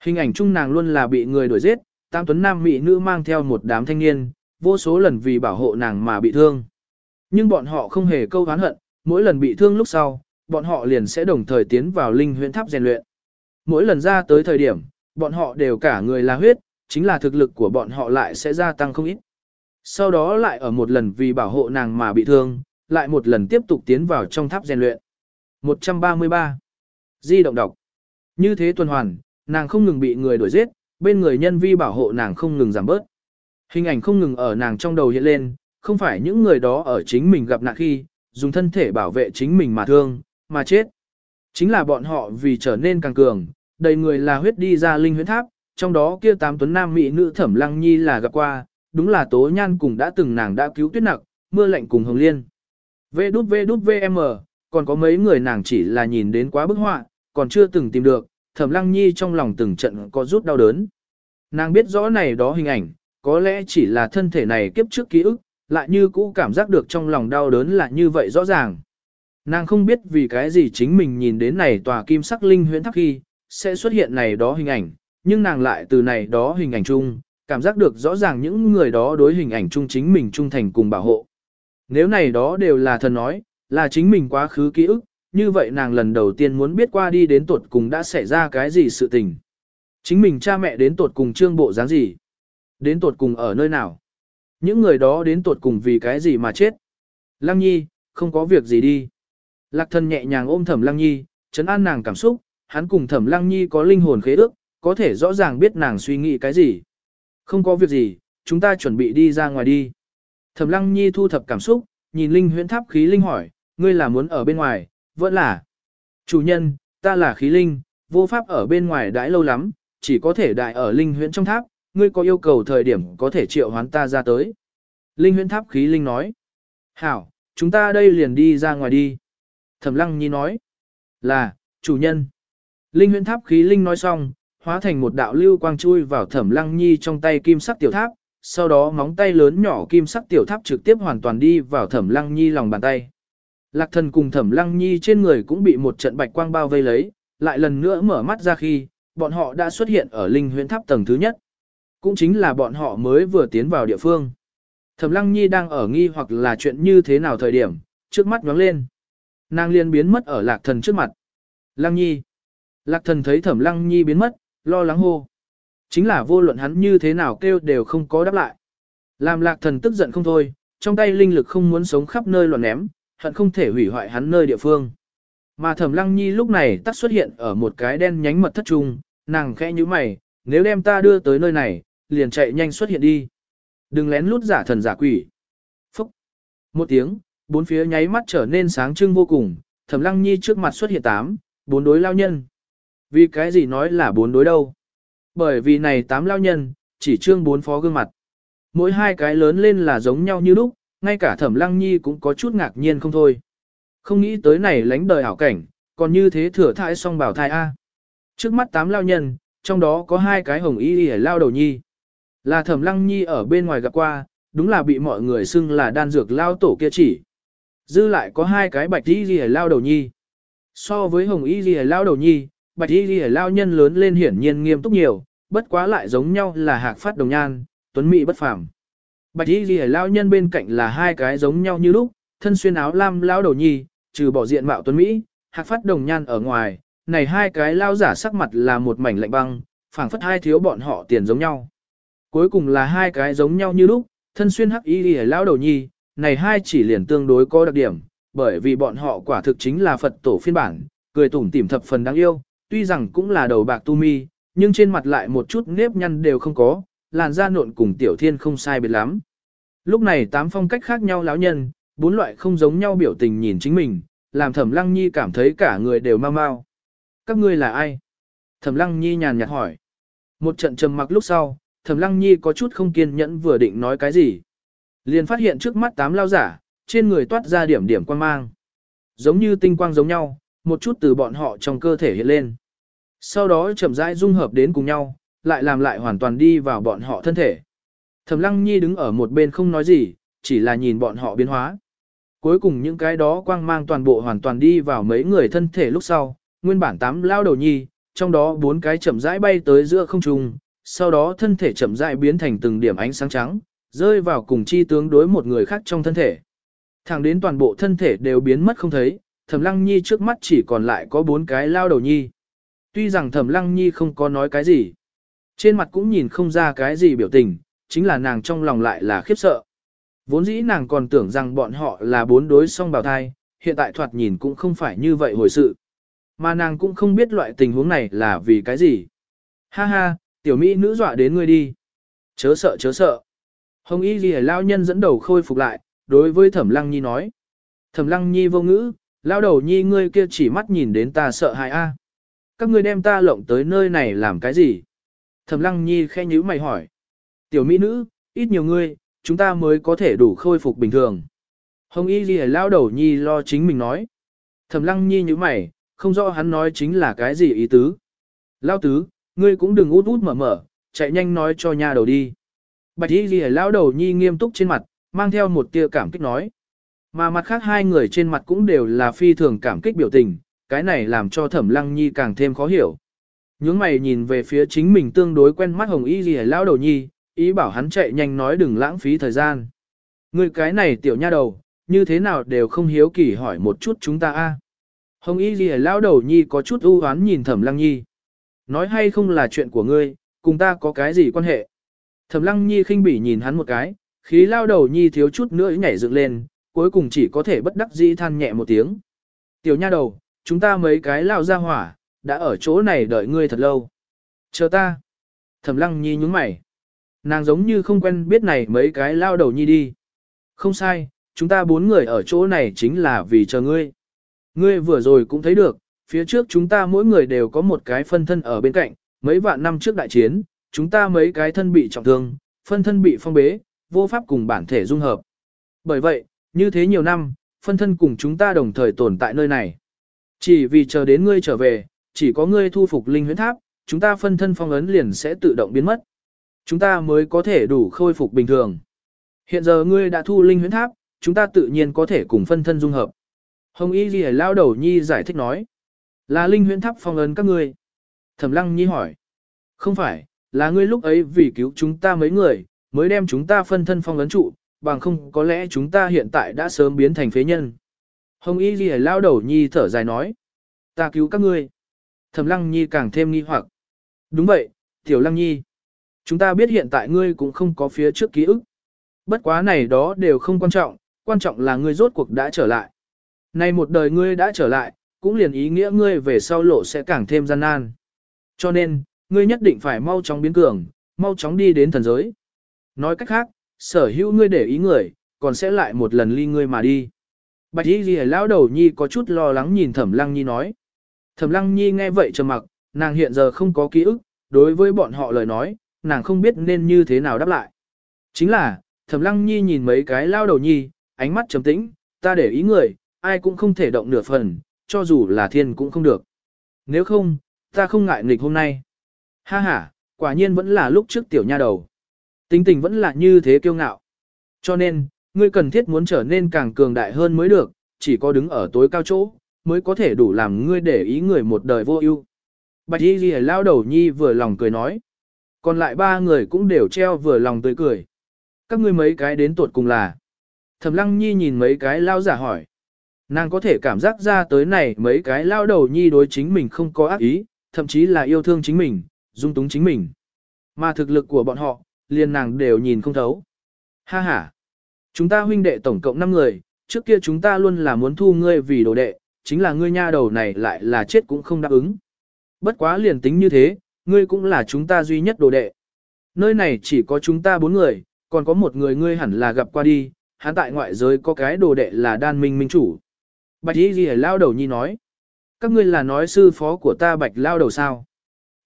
Hình ảnh chung nàng luôn là bị người đuổi giết, tam tuấn nam mỹ nữ mang theo một đám thanh niên, vô số lần vì bảo hộ nàng mà bị thương. Nhưng bọn họ không hề câu hán hận, mỗi lần bị thương lúc sau, bọn họ liền sẽ đồng thời tiến vào linh huyễn tháp rèn luyện. Mỗi lần ra tới thời điểm, bọn họ đều cả người là huyết, chính là thực lực của bọn họ lại sẽ gia tăng không ít. Sau đó lại ở một lần vì bảo hộ nàng mà bị thương, lại một lần tiếp tục tiến vào trong tháp rèn luyện. 133. Di động đọc. Như thế tuần hoàn, nàng không ngừng bị người đuổi giết, bên người nhân vi bảo hộ nàng không ngừng giảm bớt. Hình ảnh không ngừng ở nàng trong đầu hiện lên, không phải những người đó ở chính mình gặp nạn khi, dùng thân thể bảo vệ chính mình mà thương, mà chết. Chính là bọn họ vì trở nên càng cường, đầy người là huyết đi ra linh huyết tháp, trong đó kia tám tuấn nam mỹ nữ thẩm lăng nhi là gặp qua, đúng là tố nhan cùng đã từng nàng đã cứu tuyết nặc, mưa lạnh cùng hồng liên. Vê đút vê đút VM, còn có mấy người nàng chỉ là nhìn đến quá bức họa, còn chưa từng tìm được, thẩm lăng nhi trong lòng từng trận có rút đau đớn. Nàng biết rõ này đó hình ảnh, có lẽ chỉ là thân thể này kiếp trước ký ức, lại như cũ cảm giác được trong lòng đau đớn là như vậy rõ ràng. Nàng không biết vì cái gì chính mình nhìn đến này tòa kim sắc linh huyễn tháp khi, sẽ xuất hiện này đó hình ảnh, nhưng nàng lại từ này đó hình ảnh chung, cảm giác được rõ ràng những người đó đối hình ảnh chung chính mình trung thành cùng bảo hộ. Nếu này đó đều là thần nói, là chính mình quá khứ ký ức, như vậy nàng lần đầu tiên muốn biết qua đi đến tuột cùng đã xảy ra cái gì sự tình. Chính mình cha mẹ đến tuột cùng trương bộ dáng gì. Đến tuột cùng ở nơi nào. Những người đó đến tuột cùng vì cái gì mà chết. Lăng nhi, không có việc gì đi. Lạc thân nhẹ nhàng ôm thẩm lăng nhi, chấn an nàng cảm xúc, hắn cùng thẩm lăng nhi có linh hồn khế ước, có thể rõ ràng biết nàng suy nghĩ cái gì. Không có việc gì, chúng ta chuẩn bị đi ra ngoài đi. Thẩm lăng nhi thu thập cảm xúc, nhìn linh huyễn tháp khí linh hỏi, ngươi là muốn ở bên ngoài, vẫn là. Chủ nhân, ta là khí linh, vô pháp ở bên ngoài đãi lâu lắm, chỉ có thể đại ở linh huyễn trong tháp, ngươi có yêu cầu thời điểm có thể triệu hoán ta ra tới. Linh huyễn tháp khí linh nói. Hảo, chúng ta đây liền đi ra ngoài đi. Thẩm lăng nhi nói. Là, chủ nhân. Linh huyễn tháp khí linh nói xong, hóa thành một đạo lưu quang chui vào thẩm lăng nhi trong tay kim sắc tiểu tháp, sau đó móng tay lớn nhỏ kim sắc tiểu tháp trực tiếp hoàn toàn đi vào thẩm lăng nhi lòng bàn tay. Lạc thần cùng thẩm lăng nhi trên người cũng bị một trận bạch quang bao vây lấy, lại lần nữa mở mắt ra khi, bọn họ đã xuất hiện ở linh huyễn tháp tầng thứ nhất. Cũng chính là bọn họ mới vừa tiến vào địa phương. Thẩm lăng nhi đang ở nghi hoặc là chuyện như thế nào thời điểm, trước mắt nhoáng lên. Nàng liền biến mất ở lạc thần trước mặt. Lăng nhi. Lạc thần thấy thẩm lăng nhi biến mất, lo lắng hô. Chính là vô luận hắn như thế nào kêu đều không có đáp lại. Làm lạc thần tức giận không thôi, trong tay linh lực không muốn sống khắp nơi loạn ném, hận không thể hủy hoại hắn nơi địa phương. Mà thẩm lăng nhi lúc này tắt xuất hiện ở một cái đen nhánh mật thất trung, nàng khẽ như mày, nếu đem ta đưa tới nơi này, liền chạy nhanh xuất hiện đi. Đừng lén lút giả thần giả quỷ. Phúc. Một tiếng, bốn phía nháy mắt trở nên sáng trưng vô cùng, thẩm lăng nhi trước mặt xuất hiện tám, bốn đối lao nhân. Vì cái gì nói là bốn đối đâu? Bởi vì này tám lao nhân, chỉ trương bốn phó gương mặt. Mỗi hai cái lớn lên là giống nhau như lúc, ngay cả thẩm lăng nhi cũng có chút ngạc nhiên không thôi. Không nghĩ tới này lánh đời ảo cảnh, còn như thế thừa thai song bảo thai A. Trước mắt tám lao nhân, trong đó có hai cái hồng y y lao đầu nhi. Là thẩm lăng nhi ở bên ngoài gặp qua, đúng là bị mọi người xưng là đan dược lao tổ kia chỉ. Dư lại có hai cái bạch y y lao đầu nhi. So với hồng y y lao đầu nhi, bạch y y lao nhân lớn lên hiển nhiên nghiêm túc nhiều, bất quá lại giống nhau là hạc phát đồng nhan, tuấn mỹ bất phàm. Bạch y y lao nhân bên cạnh là hai cái giống nhau như lúc, thân xuyên áo lam lao đầu nhi, trừ bỏ diện mạo tuấn Mỹ, hạc phát đồng nhan ở ngoài, này hai cái lao giả sắc mặt là một mảnh lạnh băng, phảng phất hai thiếu bọn họ tiền giống nhau. Cuối cùng là hai cái giống nhau như lúc, thân xuyên hắc y y lao đầu nhi, này hai chỉ liền tương đối có đặc điểm, bởi vì bọn họ quả thực chính là Phật tổ phiên bản, cười tủm tỉm thập phần đáng yêu, tuy rằng cũng là đầu bạc tu mi, nhưng trên mặt lại một chút nếp nhăn đều không có, làn da nộn cùng tiểu thiên không sai biệt lắm. Lúc này tám phong cách khác nhau lão nhân, bốn loại không giống nhau biểu tình nhìn chính mình, làm thẩm lăng nhi cảm thấy cả người đều mau mau. Các ngươi là ai? Thẩm lăng nhi nhàn nhạt hỏi. Một trận trầm mặc lúc sau, thẩm lăng nhi có chút không kiên nhẫn vừa định nói cái gì. Liền phát hiện trước mắt tám lao giả, trên người toát ra điểm điểm quang mang. Giống như tinh quang giống nhau, một chút từ bọn họ trong cơ thể hiện lên. Sau đó chậm rãi dung hợp đến cùng nhau, lại làm lại hoàn toàn đi vào bọn họ thân thể. Thẩm Lăng Nhi đứng ở một bên không nói gì, chỉ là nhìn bọn họ biến hóa. Cuối cùng những cái đó quang mang toàn bộ hoàn toàn đi vào mấy người thân thể lúc sau, nguyên bản tám lao đầu nhi, trong đó bốn cái chậm rãi bay tới giữa không trung, sau đó thân thể chậm rãi biến thành từng điểm ánh sáng trắng, rơi vào cùng chi tướng đối một người khác trong thân thể. Thẳng đến toàn bộ thân thể đều biến mất không thấy, Thẩm Lăng Nhi trước mắt chỉ còn lại có bốn cái lao đầu nhi. Tuy rằng Thẩm Lăng Nhi không có nói cái gì, trên mặt cũng nhìn không ra cái gì biểu tình, chính là nàng trong lòng lại là khiếp sợ. Vốn dĩ nàng còn tưởng rằng bọn họ là bốn đối song bào thai, hiện tại thoạt nhìn cũng không phải như vậy hồi sự. Mà nàng cũng không biết loại tình huống này là vì cái gì. Ha ha, tiểu mỹ nữ dọa đến ngươi đi. Chớ sợ chớ sợ. Hồng y ghi lao nhân dẫn đầu khôi phục lại, đối với thẩm lăng nhi nói. Thẩm lăng nhi vô ngữ, lao đầu nhi ngươi kia chỉ mắt nhìn đến ta sợ hãi a. Các ngươi đem ta lộng tới nơi này làm cái gì? Thẩm lăng nhi khe nhíu mày hỏi. Tiểu mỹ nữ, ít nhiều ngươi, chúng ta mới có thể đủ khôi phục bình thường. Hồng y ghi lao đầu nhi lo chính mình nói. Thẩm lăng nhi như mày, không rõ hắn nói chính là cái gì ý tứ. Lao tứ, ngươi cũng đừng út út mở mở, chạy nhanh nói cho nhà đầu đi. Bạch y ghi lao đầu nhi nghiêm túc trên mặt, mang theo một tia cảm kích nói. Mà mặt khác hai người trên mặt cũng đều là phi thường cảm kích biểu tình, cái này làm cho thẩm lăng nhi càng thêm khó hiểu. Những mày nhìn về phía chính mình tương đối quen mắt hồng y ghi lao đầu nhi, ý bảo hắn chạy nhanh nói đừng lãng phí thời gian. Người cái này tiểu nha đầu, như thế nào đều không hiếu kỳ hỏi một chút chúng ta a. Hồng Y Ghi lão đầu nhi có chút ưu oán nhìn Thẩm Lăng Nhi. Nói hay không là chuyện của ngươi, cùng ta có cái gì quan hệ? Thẩm Lăng Nhi khinh bỉ nhìn hắn một cái, khí lao đầu nhi thiếu chút nữa nhảy dựng lên, cuối cùng chỉ có thể bất đắc dĩ than nhẹ một tiếng. Tiểu nha đầu, chúng ta mấy cái lao ra hỏa, đã ở chỗ này đợi ngươi thật lâu. Chờ ta. Thẩm Lăng Nhi nhúng mày. Nàng giống như không quen biết này mấy cái lao đầu nhi đi. Không sai, chúng ta bốn người ở chỗ này chính là vì chờ ngươi. Ngươi vừa rồi cũng thấy được, phía trước chúng ta mỗi người đều có một cái phân thân ở bên cạnh, mấy vạn năm trước đại chiến, chúng ta mấy cái thân bị trọng thương, phân thân bị phong bế, vô pháp cùng bản thể dung hợp. Bởi vậy, như thế nhiều năm, phân thân cùng chúng ta đồng thời tồn tại nơi này. Chỉ vì chờ đến ngươi trở về, chỉ có ngươi thu phục linh huyễn tháp, chúng ta phân thân phong ấn liền sẽ tự động biến mất. Chúng ta mới có thể đủ khôi phục bình thường. Hiện giờ ngươi đã thu linh huyễn tháp, chúng ta tự nhiên có thể cùng phân thân dung hợp. Hồng Y Ghi lao đầu nhi giải thích nói. Là linh huyễn tháp phong ấn các ngươi. Thẩm lăng nhi hỏi. Không phải, là ngươi lúc ấy vì cứu chúng ta mấy người, mới đem chúng ta phân thân phong ấn trụ, bằng không có lẽ chúng ta hiện tại đã sớm biến thành phế nhân. Hồng Y Ghi lao đầu nhi thở dài nói. Ta cứu các ngươi. Thẩm lăng nhi càng thêm nghi hoặc. Đúng vậy, tiểu lăng nhi. Chúng ta biết hiện tại ngươi cũng không có phía trước ký ức. Bất quá này đó đều không quan trọng, quan trọng là ngươi rốt cuộc đã trở lại. Nay một đời ngươi đã trở lại, cũng liền ý nghĩa ngươi về sau lộ sẽ càng thêm gian nan. Cho nên, ngươi nhất định phải mau chóng biến cường, mau chóng đi đến thần giới. Nói cách khác, sở hữu ngươi để ý người, còn sẽ lại một lần ly ngươi mà đi. Bạch Y Lìa lão đầu nhi có chút lo lắng nhìn Thẩm Lăng Nhi nói. Thẩm Lăng Nhi nghe vậy trầm mặc, nàng hiện giờ không có ký ức, đối với bọn họ lời nói, nàng không biết nên như thế nào đáp lại. Chính là, Thẩm Lăng Nhi nhìn mấy cái lao đầu nhi, ánh mắt trầm tĩnh, ta để ý người, ai cũng không thể động nửa phần, cho dù là thiên cũng không được. Nếu không, ta không ngại nghịch hôm nay. Ha ha, quả nhiên vẫn là lúc trước tiểu nha đầu. Tính tình vẫn là như thế kiêu ngạo. Cho nên, ngươi cần thiết muốn trở nên càng cường đại hơn mới được, chỉ có đứng ở tối cao chỗ, mới có thể đủ làm ngươi để ý người một đời vô ưu. Bạch Y Ghi lao đầu nhi vừa lòng cười nói. Còn lại ba người cũng đều treo vừa lòng tươi cười. Các ngươi mấy cái đến tuột cùng là. Thẩm Lăng Nhi nhìn mấy cái lao giả hỏi. Nàng có thể cảm giác ra tới này mấy cái lao đầu nhi đối chính mình không có ác ý, thậm chí là yêu thương chính mình, dung túng chính mình. Mà thực lực của bọn họ, liền nàng đều nhìn không thấu. Ha ha! Chúng ta huynh đệ tổng cộng 5 người, trước kia chúng ta luôn là muốn thu ngươi vì đồ đệ, chính là ngươi nha đầu này lại là chết cũng không đáp ứng. Bất quá liền tính như thế, ngươi cũng là chúng ta duy nhất đồ đệ. Nơi này chỉ có chúng ta bốn người, còn có một người ngươi hẳn là gặp qua đi, hắn tại ngoại giới có cái đồ đệ là đan minh minh chủ. Bạch Y Ghi lao đầu nhi nói. Các ngươi là nói sư phó của ta bạch lao đầu sao?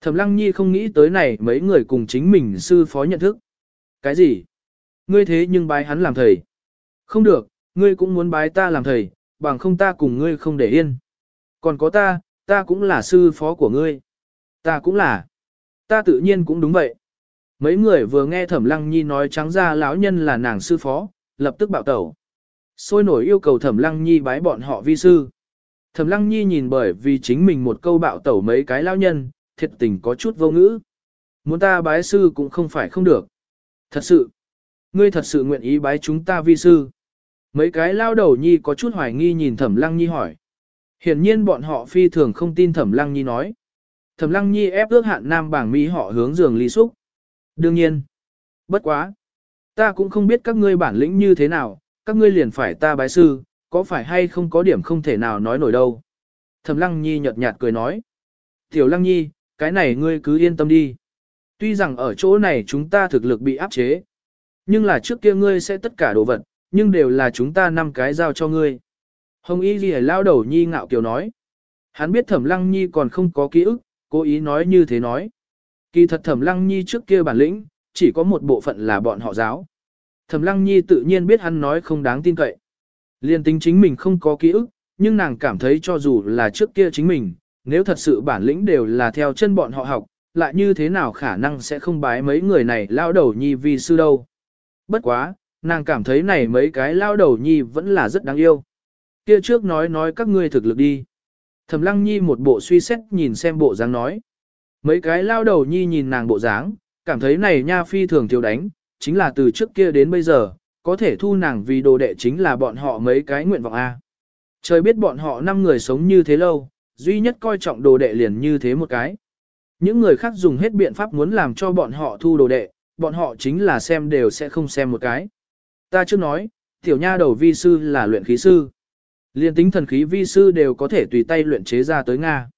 Thẩm lăng nhi không nghĩ tới này mấy người cùng chính mình sư phó nhận thức. Cái gì? Ngươi thế nhưng bái hắn làm thầy. Không được, Ngươi cũng muốn bái ta làm thầy, bằng không ta cùng ngươi không để yên. Còn có ta, ta cũng là sư phó của ngươi. Ta cũng là. Ta tự nhiên cũng đúng vậy. Mấy người vừa nghe Thẩm Lăng Nhi nói trắng ra lão nhân là nàng sư phó, lập tức bạo tẩu. Sôi nổi yêu cầu Thẩm Lăng Nhi bái bọn họ vi sư. Thẩm Lăng Nhi nhìn bởi vì chính mình một câu bạo tẩu mấy cái lão nhân, thiệt tình có chút vô ngữ. Muốn ta bái sư cũng không phải không được. Thật sự, ngươi thật sự nguyện ý bái chúng ta vi sư. Mấy cái lao đầu nhi có chút hoài nghi nhìn Thẩm Lăng Nhi hỏi. Hiển nhiên bọn họ phi thường không tin Thẩm Lăng Nhi nói. Thẩm Lăng Nhi ép ước hạn nam bảng mỹ họ hướng giường ly xúc. Đương nhiên. Bất quá. Ta cũng không biết các ngươi bản lĩnh như thế nào, các ngươi liền phải ta bái sư, có phải hay không có điểm không thể nào nói nổi đâu. Thẩm Lăng Nhi nhợt nhạt cười nói. Tiểu Lăng Nhi, cái này ngươi cứ yên tâm đi. Tuy rằng ở chỗ này chúng ta thực lực bị áp chế, nhưng là trước kia ngươi sẽ tất cả đồ vật, nhưng đều là chúng ta năm cái giao cho ngươi. Hồng Y Ghi lao đầu Nhi ngạo kiều nói. Hắn biết Thẩm Lăng Nhi còn không có ký ức, cố ý nói như thế nói. Kỳ thật Thẩm Lăng Nhi trước kia bản lĩnh, chỉ có một bộ phận là bọn họ giáo. Thẩm Lăng Nhi tự nhiên biết hắn nói không đáng tin cậy. Liên tính chính mình không có ký ức, nhưng nàng cảm thấy cho dù là trước kia chính mình, nếu thật sự bản lĩnh đều là theo chân bọn họ học, lại như thế nào khả năng sẽ không bái mấy người này lao đầu nhi vì sư đâu. Bất quá, nàng cảm thấy này mấy cái lao đầu nhi vẫn là rất đáng yêu. Kia trước nói nói các ngươi thực lực đi. Thẩm lăng nhi một bộ suy xét nhìn xem bộ dáng nói. Mấy cái lao đầu nhi nhìn nàng bộ dáng, cảm thấy này nha phi thường thiếu đánh, chính là từ trước kia đến bây giờ, có thể thu nàng vì đồ đệ chính là bọn họ mấy cái nguyện vọng A. Trời biết bọn họ năm người sống như thế lâu, duy nhất coi trọng đồ đệ liền như thế một cái. Những người khác dùng hết biện pháp muốn làm cho bọn họ thu đồ đệ, bọn họ chính là xem đều sẽ không xem một cái. Ta chưa nói, tiểu nha đầu vi sư là luyện khí sư. Liên tính thần khí vi sư đều có thể tùy tay luyện chế ra tới Nga.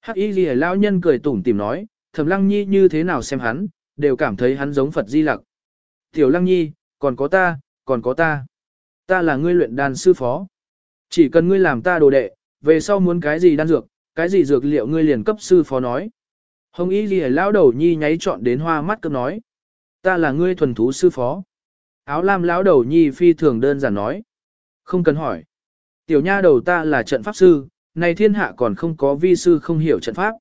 Hắc y ghi lão nhân cười tủm tìm nói, thẩm lăng nhi như thế nào xem hắn, đều cảm thấy hắn giống Phật di lặc. Tiểu lăng nhi, còn có ta, còn có ta. Ta là ngươi luyện đan sư phó. Chỉ cần ngươi làm ta đồ đệ, về sau muốn cái gì đan dược, cái gì dược liệu ngươi liền cấp sư phó nói. Hồng y ghi lão đầu nhi nháy trọn đến hoa mắt cấp nói. Ta là ngươi thuần thú sư phó. Áo lam lão đầu nhi phi thường đơn giản nói. Không cần hỏi. Tiểu nha đầu ta là trận pháp sư, này thiên hạ còn không có vi sư không hiểu trận pháp.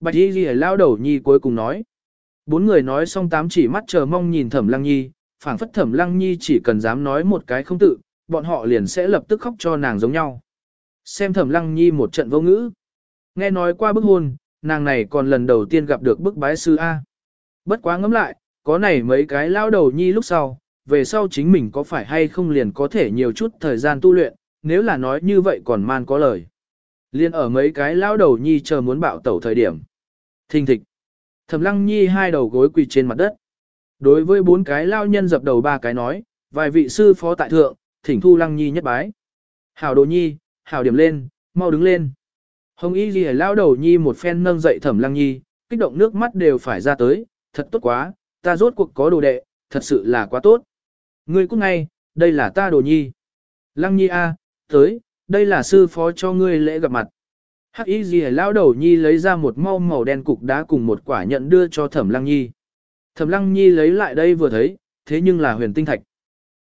Bạch y ghi lao đầu nhi cuối cùng nói. Bốn người nói xong tám chỉ mắt chờ mong nhìn thẩm lăng nhi, phảng phất thẩm lăng nhi chỉ cần dám nói một cái không tự, bọn họ liền sẽ lập tức khóc cho nàng giống nhau. Xem thẩm lăng nhi một trận vô ngữ. Nghe nói qua bức hôn, nàng này còn lần đầu tiên gặp được bức bái sư A. Bất quá ngẫm lại, có này mấy cái lao đầu nhi lúc sau, về sau chính mình có phải hay không liền có thể nhiều chút thời gian tu luyện, nếu là nói như vậy còn man có lời. Liên ở mấy cái lao đầu nhi chờ muốn bạo tẩu thời điểm. Thình thịch. Thẩm lăng nhi hai đầu gối quỳ trên mặt đất. Đối với bốn cái lao nhân dập đầu ba cái nói, vài vị sư phó tại thượng, thỉnh thu lăng nhi nhất bái. Hảo đồ nhi, hảo điểm lên, mau đứng lên. Hồng y ghi lao đầu nhi một phen nâng dậy thẩm lăng nhi, kích động nước mắt đều phải ra tới, thật tốt quá, ta rốt cuộc có đồ đệ, thật sự là quá tốt. Ngươi cũng ngay, đây là ta đồ nhi. Lăng nhi a, tới, đây là sư phó cho ngươi lễ gặp mặt. Hắc y dì lao đầu nhi lấy ra một mau màu đen cục đá cùng một quả nhận đưa cho thẩm lăng nhi. Thẩm lăng nhi lấy lại đây vừa thấy, thế nhưng là huyền tinh thạch.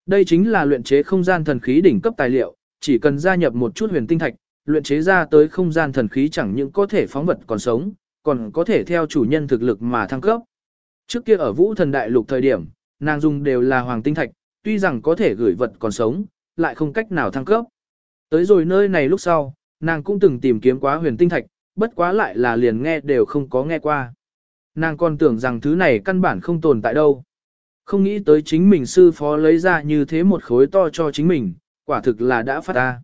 Đây chính là luyện chế không gian thần khí đỉnh cấp tài liệu, chỉ cần gia nhập một chút huyền tinh thạch, luyện chế ra tới không gian thần khí chẳng những có thể phóng vật còn sống, còn có thể theo chủ nhân thực lực mà thăng cấp. Trước kia ở vũ thần đại lục thời điểm, nàng dùng đều là hoàng tinh thạch, tuy rằng có thể gửi vật còn sống, lại không cách nào thăng cấp. Tới rồi nơi này lúc sau, nàng cũng từng tìm kiếm quá huyền tinh thạch, bất quá lại là liền nghe đều không có nghe qua. Nàng còn tưởng rằng thứ này căn bản không tồn tại đâu. Không nghĩ tới chính mình sư phó lấy ra như thế một khối to cho chính mình, quả thực là đã phát ta.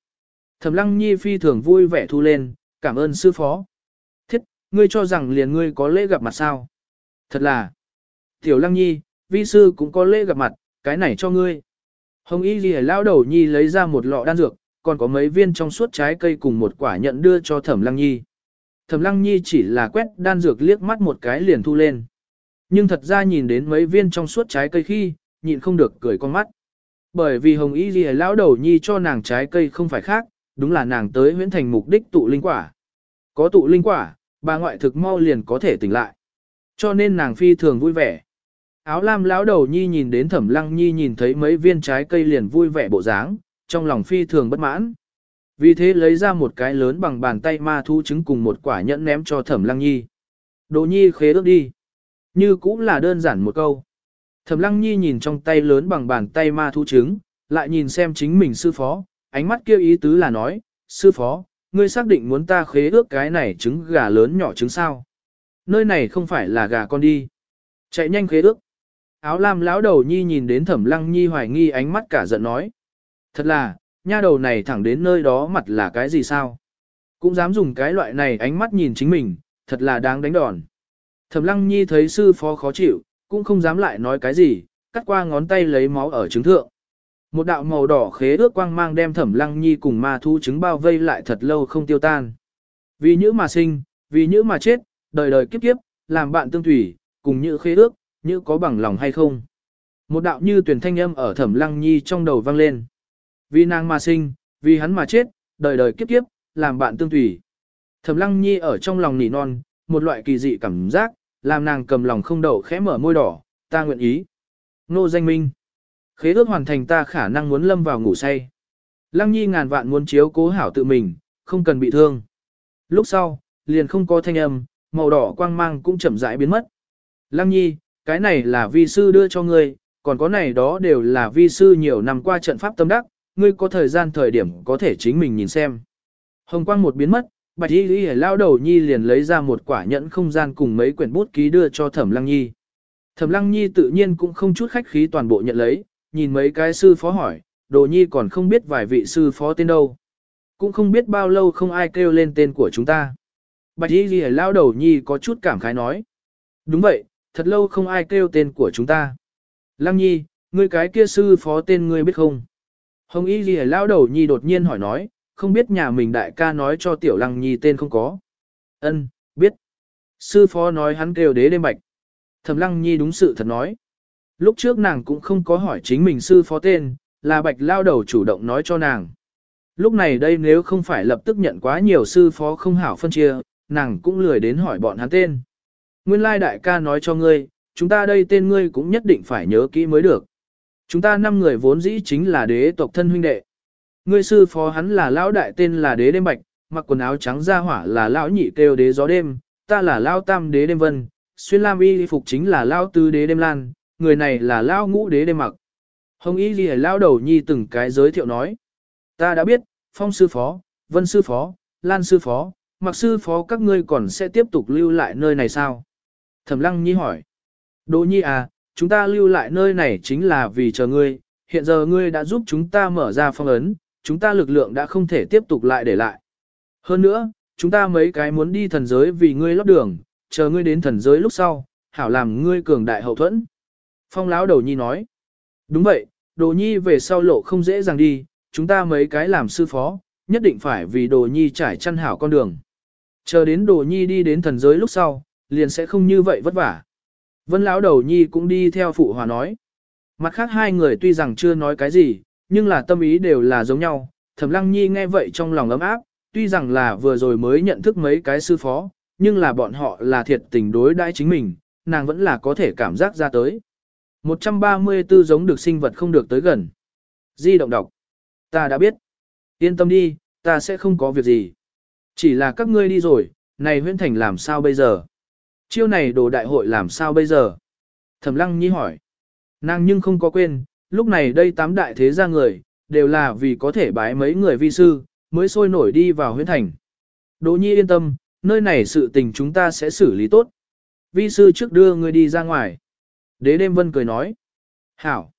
Thẩm lăng nhi phi thường vui vẻ thu lên, cảm ơn sư phó. Thiết, ngươi cho rằng liền ngươi có lễ gặp mặt sao? Thật là, tiểu lăng nhi, vi sư cũng có lễ gặp mặt, cái này cho ngươi. Hồng y ghi lao đầu nhi lấy ra một lọ đan dược, còn có mấy viên trong suốt trái cây cùng một quả nhận đưa cho thẩm lăng nhi. Thẩm lăng nhi chỉ là quét đan dược liếc mắt một cái liền thu lên. Nhưng thật ra nhìn đến mấy viên trong suốt trái cây khi, nhịn không được cười con mắt. Bởi vì hồng y ghi lão đầu nhi cho nàng trái cây không phải khác, đúng là nàng tới huyễn thành mục đích tụ linh quả. Có tụ linh quả, bà ngoại thực mau liền có thể tỉnh lại. Cho nên nàng phi thường vui vẻ. Áo lam lão đầu nhi nhìn đến thẩm lăng nhi nhìn thấy mấy viên trái cây liền vui vẻ bộ dáng, trong lòng phi thường bất mãn. Vì thế lấy ra một cái lớn bằng bàn tay ma thu trứng cùng một quả nhẫn ném cho Thẩm Lăng Nhi. Đồ Nhi khế ước đi. Như cũng là đơn giản một câu. Thẩm Lăng Nhi nhìn trong tay lớn bằng bàn tay ma thu trứng, lại nhìn xem chính mình sư phó, ánh mắt kêu ý tứ là nói, sư phó, ngươi xác định muốn ta khế ước cái này trứng gà lớn nhỏ trứng sao. Nơi này không phải là gà con đi. Chạy nhanh khế ước. Áo lam lão đầu nhi nhìn đến thẩm lăng nhi hoài nghi ánh mắt cả giận nói. Thật là, nha đầu này thẳng đến nơi đó mặt là cái gì sao? Cũng dám dùng cái loại này ánh mắt nhìn chính mình, thật là đáng đánh đòn. Thẩm lăng nhi thấy sư phó khó chịu, cũng không dám lại nói cái gì, cắt qua ngón tay lấy máu ở trứng thượng. Một đạo màu đỏ khế ước quang mang đem thẩm lăng nhi cùng ma thu trứng bao vây lại thật lâu không tiêu tan. Vì nhữ mà sinh, vì nhữ mà chết, đời đời kiếp kiếp, làm bạn tương thủy, cùng như khế ước, như có bằng lòng hay không. Một đạo như tuyển thanh âm ở thẩm lăng nhi trong đầu vang lên. Vì nàng mà sinh, vì hắn mà chết, đời đời kiếp kiếp, làm bạn tương thủy. Thẩm lăng nhi ở trong lòng nỉ non, một loại kỳ dị cảm giác, làm nàng cầm lòng không đậu khẽ mở môi đỏ, ta nguyện ý. Nô danh minh. Khế ước hoàn thành ta khả năng muốn lâm vào ngủ say. Lăng nhi ngàn vạn muốn chiếu cố hảo tự mình, không cần bị thương. Lúc sau, liền không có thanh âm, màu đỏ quang mang cũng chậm rãi biến mất. Lăng nhi, cái này là vi sư đưa cho ngươi, còn có này đó đều là vi sư nhiều năm qua trận pháp tâm đắc, ngươi có thời gian thời điểm có thể chính mình nhìn xem. Hồng quang một biến mất, bạch y y lao đầu nhi liền lấy ra một quả nhẫn không gian cùng mấy quyển bút ký đưa cho thẩm lăng nhi. Thẩm lăng nhi tự nhiên cũng không chút khách khí toàn bộ nhận lấy, nhìn mấy cái sư phó hỏi, đồ nhi còn không biết vài vị sư phó tên đâu. Cũng không biết bao lâu không ai kêu lên tên của chúng ta. Bạch y y lao đầu nhi có chút cảm khái nói. Đúng vậy, thật lâu không ai kêu tên của chúng ta. Lăng nhi, ngươi cái kia sư phó tên ngươi biết không? Hồng y ghi lao đầu nhi đột nhiên hỏi nói, không biết nhà mình đại ca nói cho tiểu lăng nhi tên không có. Ân, biết. Sư phó nói hắn kêu đế đêm bạch. Thẩm lăng nhi đúng sự thật nói. Lúc trước nàng cũng không có hỏi chính mình sư phó tên, là bạch lao đầu chủ động nói cho nàng. Lúc này đây nếu không phải lập tức nhận quá nhiều sư phó không hảo phân chia, nàng cũng lười đến hỏi bọn hắn tên. Nguyên lai đại ca nói cho ngươi, chúng ta đây tên ngươi cũng nhất định phải nhớ kỹ mới được. Chúng ta năm người vốn dĩ chính là đế tộc thân huynh đệ. Ngươi sư phó hắn là lão đại tên là đế đêm bạch, mặc quần áo trắng da hỏa là lão nhị kêu đế gió đêm, ta là lão tam đế đêm vân, xuyên lam y phục chính là lão tứ đế đêm lan, người này là lão ngũ đế đêm mặc. Hồng y lìa lão đầu nhi từng cái giới thiệu nói. Ta đã biết, phong sư phó, vân sư phó, lan sư phó, mặc sư phó các ngươi còn sẽ tiếp tục lưu lại nơi này sao? Thẩm lăng nhi hỏi. Đỗ nhi à, chúng ta lưu lại nơi này chính là vì chờ ngươi, hiện giờ ngươi đã giúp chúng ta mở ra phong ấn, chúng ta lực lượng đã không thể tiếp tục lại để lại. Hơn nữa, chúng ta mấy cái muốn đi thần giới vì ngươi lót đường, chờ ngươi đến thần giới lúc sau, hảo làm ngươi cường đại hậu thuẫn. Phong lão đầu nhi nói. Đúng vậy, đồ nhi về sau lộ không dễ dàng đi, chúng ta mấy cái làm sư phó, nhất định phải vì đồ nhi trải chăn hảo con đường. Chờ đến đồ nhi đi đến thần giới lúc sau, liền sẽ không như vậy vất vả. Vân lão đầu nhi cũng đi theo phụ hòa nói. Mặt khác hai người tuy rằng chưa nói cái gì, nhưng là tâm ý đều là giống nhau. Thẩm lăng nhi nghe vậy trong lòng ấm áp, tuy rằng là vừa rồi mới nhận thức mấy cái sư phó, nhưng là bọn họ là thiệt tình đối đãi chính mình, nàng vẫn là có thể cảm giác ra tới. 134 giống được sinh vật không được tới gần. Di động đọc. Ta đã biết. Yên tâm đi, ta sẽ không có việc gì. Chỉ là các ngươi đi rồi, này huyện thành làm sao bây giờ? Chiêu này đồ đại hội làm sao bây giờ? Thẩm lăng nhi hỏi. Nàng nhưng không có quên, lúc này đây tám đại thế gia người, đều là vì có thể bái mấy người vi sư, mới sôi nổi đi vào huyễn thành. Đỗ nhi yên tâm, nơi này sự tình chúng ta sẽ xử lý tốt. Vi sư trước đưa người đi ra ngoài. Đế đêm vân cười nói. Hảo.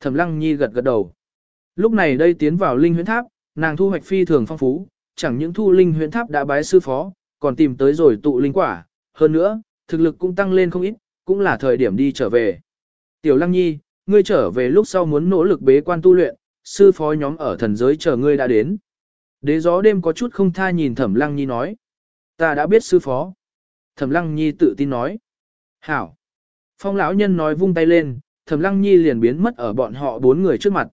Thẩm lăng nhi gật gật đầu. Lúc này đây tiến vào linh huyễn tháp, nàng thu hoạch phi thường phong phú, chẳng những thu linh huyễn tháp đã bái sư phó, còn tìm tới rồi tụ linh quả. Hơn nữa, thực lực cũng tăng lên không ít, cũng là thời điểm đi trở về. Tiểu lăng nhi, ngươi trở về lúc sau muốn nỗ lực bế quan tu luyện, sư phó nhóm ở thần giới chờ ngươi đã đến. Đế gió đêm có chút không tha nhìn thẩm lăng nhi nói. Ta đã biết sư phó. Thẩm lăng nhi tự tin nói. Hảo. Phong lão nhân nói vung tay lên, Thẩm Lăng Nhi liền biến mất ở bọn họ bốn người trước mặt.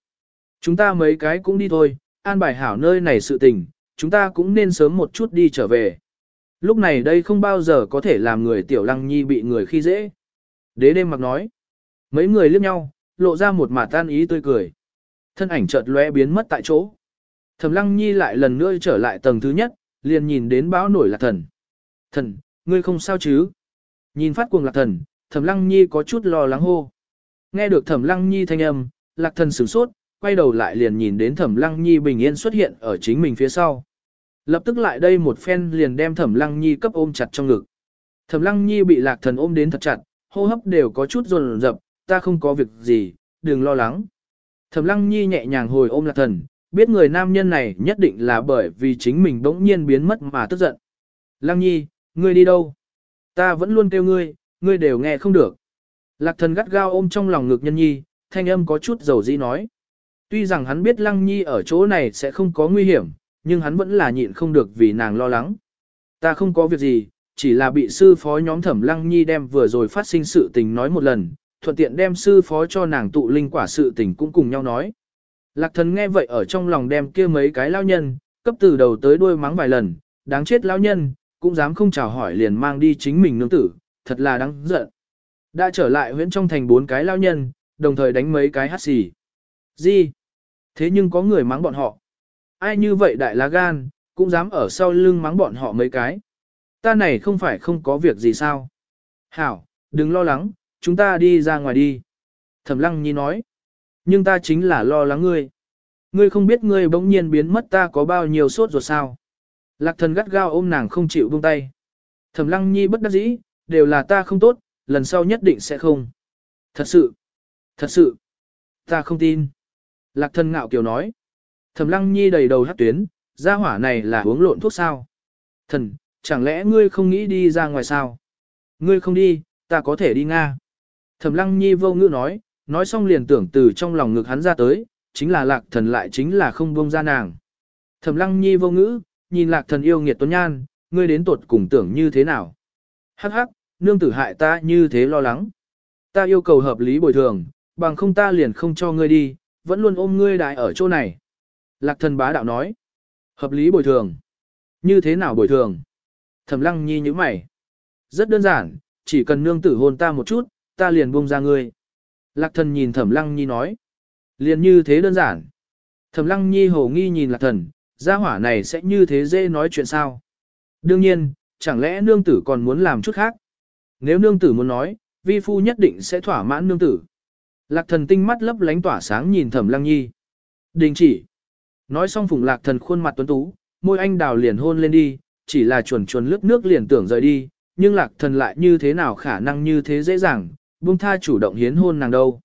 Chúng ta mấy cái cũng đi thôi, an bài hảo nơi này sự tình, chúng ta cũng nên sớm một chút đi trở về. Lúc này đây không bao giờ có thể làm người tiểu Lăng Nhi bị người khi dễ. Đế đêm mặc nói. Mấy người liếc nhau, lộ ra một mà tan ý tươi cười. thân ảnh chợt lóe biến mất tại chỗ. Thẩm Lăng Nhi lại lần nữa trở lại tầng thứ nhất, liền nhìn đến báo nổi lạc thần. Thần, ngươi không sao chứ? Nhìn phát cuồng lạc thần, Thẩm Lăng Nhi có chút lo lắng hô. Nghe được Thẩm Lăng Nhi thanh âm, lạc thần sửng sốt, quay đầu lại liền nhìn đến Thẩm Lăng Nhi bình yên xuất hiện ở chính mình phía sau. Lập tức lại đây một phen liền đem Thẩm Lăng Nhi cấp ôm chặt trong ngực. Thẩm Lăng Nhi bị lạc thần ôm đến thật chặt, hô hấp đều có chút run rập, ta không có việc gì, đừng lo lắng. Thẩm Lăng Nhi nhẹ nhàng hồi ôm lạc thần, biết người nam nhân này nhất định là bởi vì chính mình bỗng nhiên biến mất mà tức giận. Lăng Nhi, ngươi đi đâu? Ta vẫn luôn kêu ngươi, ngươi đều nghe không được. Lạc thần gắt gao ôm trong lòng ngực nhân nhi, thanh âm có chút dầu dĩ nói. Tuy rằng hắn biết Lăng Nhi ở chỗ này sẽ không có nguy hiểm, nhưng hắn vẫn là nhịn không được vì nàng lo lắng. Ta không có việc gì, chỉ là bị sư phó nhóm thẩm Lăng Nhi đem vừa rồi phát sinh sự tình nói một lần, thuận tiện đem sư phó cho nàng tụ linh quả sự tình cũng cùng nhau nói. Lạc thần nghe vậy ở trong lòng đem kia mấy cái lao nhân, cấp từ đầu tới đuôi mắng vài lần, đáng chết lao nhân, cũng dám không chào hỏi liền mang đi chính mình nương tử, thật là đáng giận. Đã trở lại huyễn trong thành bốn cái lao nhân, đồng thời đánh mấy cái hát xì. Gì? Thế nhưng có người mắng bọn họ. Ai như vậy đại lá gan, cũng dám ở sau lưng mắng bọn họ mấy cái. Ta này không phải không có việc gì sao? Hảo, đừng lo lắng, chúng ta đi ra ngoài đi. Thẩm lăng nhi nói. Nhưng ta chính là lo lắng ngươi. Ngươi không biết ngươi bỗng nhiên biến mất ta có bao nhiêu sốt ruột sao. Lạc thần gắt gao ôm nàng không chịu buông tay. Thẩm lăng nhi bất đắc dĩ, đều là ta không tốt, lần sau nhất định sẽ không. Thật sự, thật sự, ta không tin. Lạc thần ngạo kiều nói. Thẩm lăng nhi đầy đầu hát tuyến, gia hỏa này là uống lộn thuốc sao. Thần, chẳng lẽ ngươi không nghĩ đi ra ngoài sao? Ngươi không đi, ta có thể đi Nga. Thẩm lăng nhi vô ngữ nói, nói xong liền tưởng từ trong lòng ngực hắn ra tới, chính là lạc thần lại chính là không buông ra nàng. Thẩm lăng nhi vô ngữ, nhìn lạc thần yêu nghiệt tuấn nhan, ngươi đến tuột cùng tưởng như thế nào. Hắc hắc, nương tử hại ta như thế lo lắng. Ta yêu cầu hợp lý bồi thường, bằng không ta liền không cho ngươi đi, vẫn luôn ôm ngươi đại ở chỗ này. Lạc thần bá đạo nói. Hợp lý bồi thường. Như thế nào bồi thường? Thẩm lăng nhi như mày. Rất đơn giản, chỉ cần nương tử hôn ta một chút, ta liền buông ra ngươi. Lạc thần nhìn thẩm lăng nhi nói. Liền như thế đơn giản. Thẩm lăng nhi hồ nghi nhìn lạc thần, gia hỏa này sẽ như thế dễ nói chuyện sao? Đương nhiên, chẳng lẽ nương tử còn muốn làm chút khác? Nếu nương tử muốn nói, vi phu nhất định sẽ thỏa mãn nương tử. Lạc thần tinh mắt lấp lánh tỏa sáng nhìn thẩm lăng nhi. Đình chỉ. Nói xong phùng lạc thần khuôn mặt tuấn tú, môi anh đào liền hôn lên đi, chỉ là chuồn chuồn lướt nước liền tưởng rời đi, nhưng lạc thần lại như thế nào khả năng như thế dễ dàng, buông tha chủ động hiến hôn nàng đâu.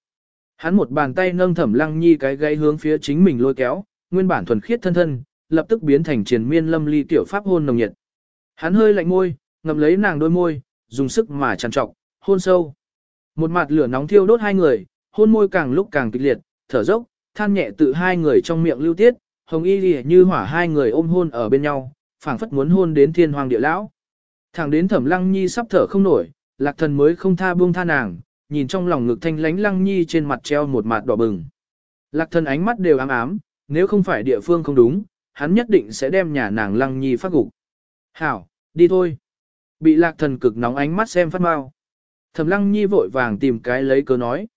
Hắn một bàn tay nâng thẩm lăng nhi cái gáy hướng phía chính mình lôi kéo, nguyên bản thuần khiết thân thân, lập tức biến thành triền miên lâm ly tiểu pháp hôn nồng nhiệt. Hắn hơi lạnh môi, ngậm lấy nàng đôi môi, dùng sức mà trằn trọc, hôn sâu. Một mặt lửa nóng thiêu đốt hai người, hôn môi càng lúc càng kịch liệt, thở dốc, than nhẹ tự hai người trong miệng lưu tiết, hồng y lìa như hỏa hai người ôm hôn ở bên nhau, phảng phất muốn hôn đến thiên hoàng địa lão. Thẳng đến thẩm lăng nhi sắp thở không nổi, lạc thần mới không tha buông tha nàng, nhìn trong lòng ngực thanh lánh lăng nhi trên mặt treo một mặt đỏ bừng. Lạc thần ánh mắt đều ám ám, nếu không phải địa phương không đúng, hắn nhất định sẽ đem nhà nàng lăng nhi phát gục. Hảo, đi thôi. Bị lạc thần cực nóng ánh mắt xem phát mau. Thẩm lăng nhi vội vàng tìm cái lấy cớ nói.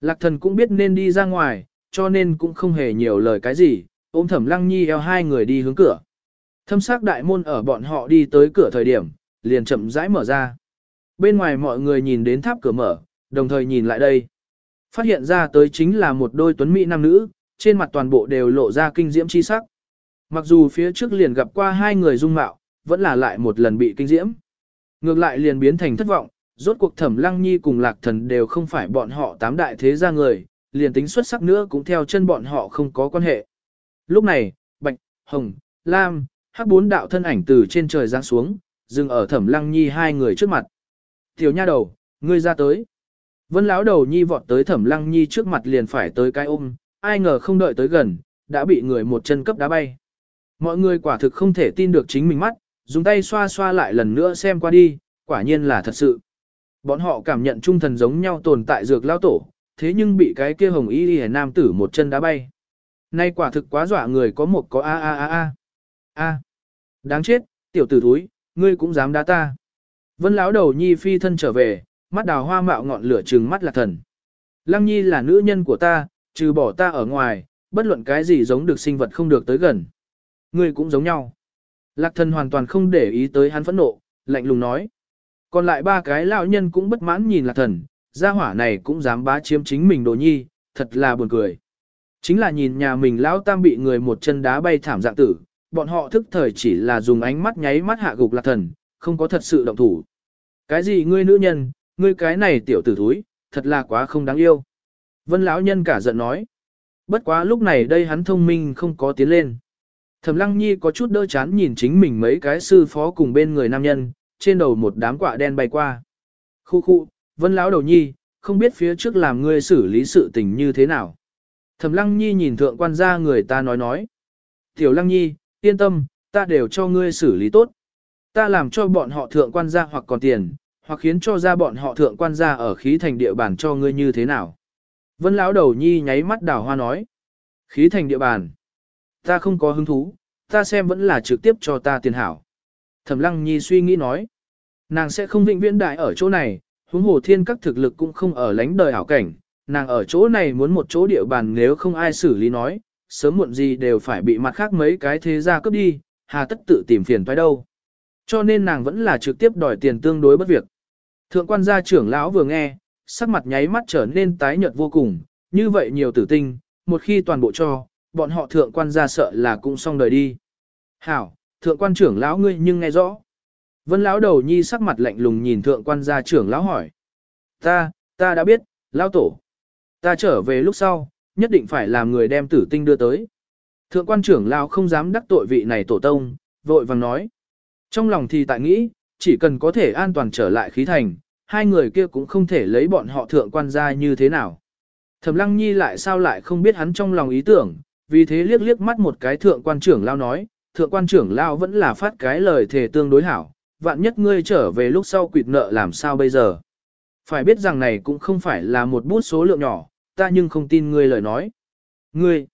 Lạc thần cũng biết nên đi ra ngoài, cho nên cũng không hề nhiều lời cái gì, ôm thẩm lăng nhi eo hai người đi hướng cửa. Thâm sắc đại môn ở bọn họ đi tới cửa thời điểm, liền chậm rãi mở ra. Bên ngoài mọi người nhìn đến tháp cửa mở, đồng thời nhìn lại đây. Phát hiện ra tới chính là một đôi tuấn mỹ nam nữ, trên mặt toàn bộ đều lộ ra kinh diễm chi sắc. Mặc dù phía trước liền gặp qua hai người dung mạo, vẫn là lại một lần bị kinh diễm. Ngược lại liền biến thành thất vọng, rốt cuộc thẩm lăng nhi cùng lạc thần đều không phải bọn họ tám đại thế gia người, liền tính xuất sắc nữa cũng theo chân bọn họ không có quan hệ. Lúc này, bạch, hồng, lam, hắc bốn đạo thân ảnh từ trên trời giáng xuống, dừng ở thẩm lăng nhi hai người trước mặt. Tiểu nha đầu, ngươi ra tới. Vân lão đầu nhi vọt tới thẩm lăng nhi trước mặt liền phải tới cái ôm, ai ngờ không đợi tới gần, đã bị người một chân cấp đá bay. Mọi người quả thực không thể tin được chính mình mắt, dùng tay xoa xoa lại lần nữa xem qua đi, quả nhiên là thật sự. Bọn họ cảm nhận trung thần giống nhau tồn tại dược lao tổ, thế nhưng bị cái kia hồng y y nam tử một chân đá bay. Nay quả thực quá dọa người có một có a a a a. A. Đáng chết, tiểu tử thúi, ngươi cũng dám đá ta. Vân lão đầu nhi phi thân trở về, mắt đào hoa mạo ngọn lửa trừng mắt là thần. Lăng nhi là nữ nhân của ta, trừ bỏ ta ở ngoài, bất luận cái gì giống được sinh vật không được tới gần. Ngươi cũng giống nhau. Lạc thần hoàn toàn không để ý tới hắn phẫn nộ, lạnh lùng nói. Còn lại ba cái lão nhân cũng bất mãn nhìn lạc thần, gia hỏa này cũng dám bá chiếm chính mình đồ nhi, thật là buồn cười. Chính là nhìn nhà mình lão tam bị người một chân đá bay thảm dạng tử, bọn họ thức thời chỉ là dùng ánh mắt nháy mắt hạ gục lạc thần, không có thật sự động thủ. Cái gì ngươi nữ nhân, ngươi cái này tiểu tử thúi, thật là quá không đáng yêu. Vân lão nhân cả giận nói. Bất quá lúc này đây hắn thông minh không có tiến lên. Thẩm Lăng Nhi có chút đỡ chán nhìn chính mình mấy cái sư phó cùng bên người nam nhân, trên đầu một đám quạ đen bay qua. Khu khu, Vân lão đầu nhi, không biết phía trước làm ngươi xử lý sự tình như thế nào. Thẩm Lăng Nhi nhìn thượng quan gia người ta nói nói. Tiểu Lăng Nhi, yên tâm, ta đều cho ngươi xử lý tốt. Ta làm cho bọn họ thượng quan gia hoặc còn tiền, hoặc khiến cho ra bọn họ thượng quan gia ở khí thành địa bàn cho ngươi như thế nào. Vân lão đầu nhi nháy mắt đảo hoa nói. Khí thành địa bàn. Ta không có hứng thú, ta xem vẫn là trực tiếp cho ta tiền hảo. Thẩm lăng nhi suy nghĩ nói. Nàng sẽ không vĩnh viễn đại ở chỗ này, huống hồ thiên các thực lực cũng không ở lánh đời hảo cảnh. Nàng ở chỗ này muốn một chỗ địa bàn nếu không ai xử lý nói, sớm muộn gì đều phải bị mặt khác mấy cái thế gia cướp đi, hà tất tự tìm phiền phải đâu. Cho nên nàng vẫn là trực tiếp đòi tiền tương đối bất việc. Thượng quan gia trưởng lão vừa nghe, sắc mặt nháy mắt trở nên tái nhợt vô cùng, như vậy nhiều tử tinh, một khi toàn bộ cho, bọn họ thượng quan gia sợ là cũng xong đời đi. Hảo, thượng quan trưởng lão ngươi nhưng nghe rõ. Vân lão đầu nhi sắc mặt lạnh lùng nhìn thượng quan gia trưởng lão hỏi. Ta, ta đã biết, lão tổ. Ta trở về lúc sau, nhất định phải làm người đem tử tinh đưa tới. Thượng quan trưởng lão không dám đắc tội vị này tổ tông, vội vàng nói. Trong lòng thì tại nghĩ, chỉ cần có thể an toàn trở lại khí thành, hai người kia cũng không thể lấy bọn họ thượng quan ra như thế nào. Thẩm lăng nhi lại sao lại không biết hắn trong lòng ý tưởng, vì thế liếc liếc mắt một cái thượng quan trưởng lao nói, thượng quan trưởng lao vẫn là phát cái lời thề tương đối hảo, vạn nhất ngươi trở về lúc sau quỵt nợ làm sao bây giờ. Phải biết rằng này cũng không phải là một bút số lượng nhỏ, ta nhưng không tin ngươi lời nói. Ngươi,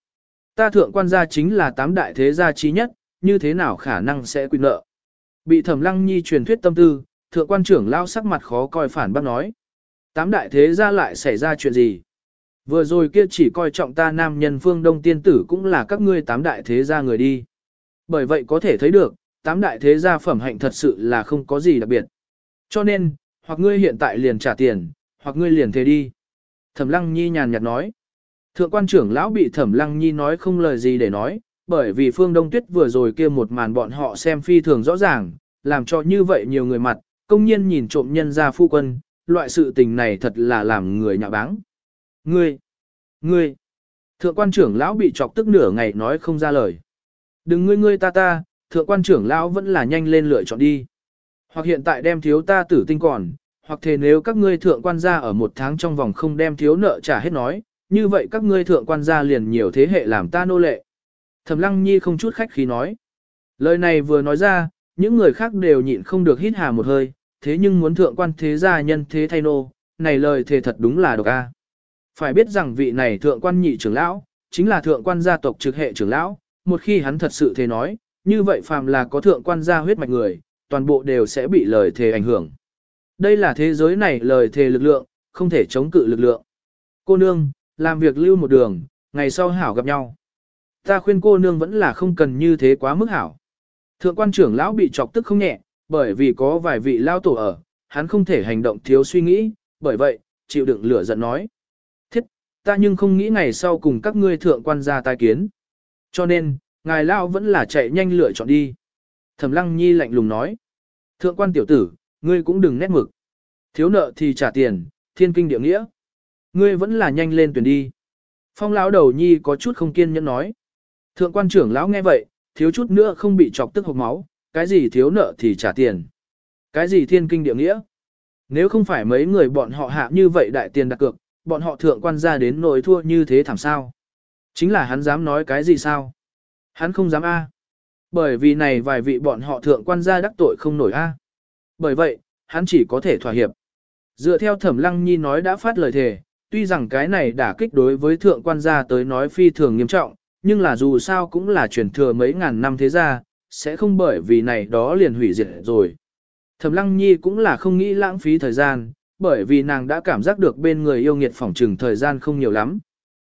ta thượng quan gia chính là tám đại thế gia trí nhất, như thế nào khả năng sẽ quy nợ. Bị thẩm lăng nhi truyền thuyết tâm tư, thượng quan trưởng lao sắc mặt khó coi phản bác nói. Tám đại thế gia lại xảy ra chuyện gì? Vừa rồi kia chỉ coi trọng ta nam nhân phương đông tiên tử cũng là các ngươi tám đại thế gia người đi. Bởi vậy có thể thấy được, tám đại thế gia phẩm hạnh thật sự là không có gì đặc biệt. Cho nên, hoặc ngươi hiện tại liền trả tiền, hoặc ngươi liền thế đi. Thẩm lăng nhi nhàn nhạt nói. Thượng quan trưởng lão bị thẩm lăng nhi nói không lời gì để nói, bởi vì phương đông tuyết vừa rồi kia một màn bọn họ xem phi thường rõ ràng, làm cho như vậy nhiều người mặt, công nhiên nhìn trộm nhân ra phu quân, loại sự tình này thật là làm người nhạ báng. Ngươi, ngươi, thượng quan trưởng lão bị chọc tức nửa ngày nói không ra lời. Đừng ngươi ngươi ta ta, thượng quan trưởng lão vẫn là nhanh lên lựa chọn đi. Hoặc hiện tại đem thiếu ta tử tinh còn, hoặc thể nếu các ngươi thượng quan gia ở một tháng trong vòng không đem thiếu nợ trả hết nói, như vậy các ngươi thượng quan gia liền nhiều thế hệ làm ta nô lệ. Thẩm lăng nhi không chút khách khí nói. Lời này vừa nói ra, những người khác đều nhịn không được hít hà một hơi, thế nhưng muốn thượng quan thế gia nhân thế thay nô, này lời thề thật đúng là độc a. Phải biết rằng vị này thượng quan nhị trưởng lão, chính là thượng quan gia tộc trực hệ trưởng lão, một khi hắn thật sự thế nói, như vậy phàm là có thượng quan gia huyết mạch người, toàn bộ đều sẽ bị lời thề ảnh hưởng. Đây là thế giới này lời thề lực lượng, không thể chống cự lực lượng. Cô nương, làm việc lưu một đường, ngày sau hảo gặp nhau. Ta khuyên cô nương vẫn là không cần như thế quá mức hảo. Thượng quan trưởng lão bị chọc tức không nhẹ, bởi vì có vài vị lao tổ ở, hắn không thể hành động thiếu suy nghĩ, bởi vậy, chịu đựng lửa giận nói. Thiết, ta nhưng không nghĩ ngày sau cùng các ngươi thượng quan gia tai kiến. Cho nên, ngài lao vẫn là chạy nhanh lựa chọn đi. Thẩm lăng nhi lạnh lùng nói. Thượng quan tiểu tử, ngươi cũng đừng nét mực. Thiếu nợ thì trả tiền, thiên kinh địa nghĩa. Ngươi vẫn là nhanh lên tuyển đi. Phong lão đầu nhi có chút không kiên nhẫn nói. Thượng quan trưởng lão nghe vậy, thiếu chút nữa không bị chọc tức hộc máu, cái gì thiếu nợ thì trả tiền. Cái gì thiên kinh địa nghĩa. Nếu không phải mấy người bọn họ hạ như vậy đại tiền đặt cược, bọn họ thượng quan ra đến nỗi thua như thế thảm sao. Chính là hắn dám nói cái gì sao? Hắn không dám A. Bởi vì này vài vị bọn họ thượng quan gia đắc tội không nổi A. Bởi vậy, hắn chỉ có thể thỏa hiệp. Dựa theo thẩm lăng nhi nói đã phát lời thề, tuy rằng cái này đã kích đối với thượng quan gia tới nói phi thường nghiêm trọng, nhưng là dù sao cũng là truyền thừa mấy ngàn năm thế gia, sẽ không bởi vì này đó liền hủy diệt rồi. Thẩm Lăng Nhi cũng là không nghĩ lãng phí thời gian, bởi vì nàng đã cảm giác được bên người yêu nghiệt phỏng trừng thời gian không nhiều lắm.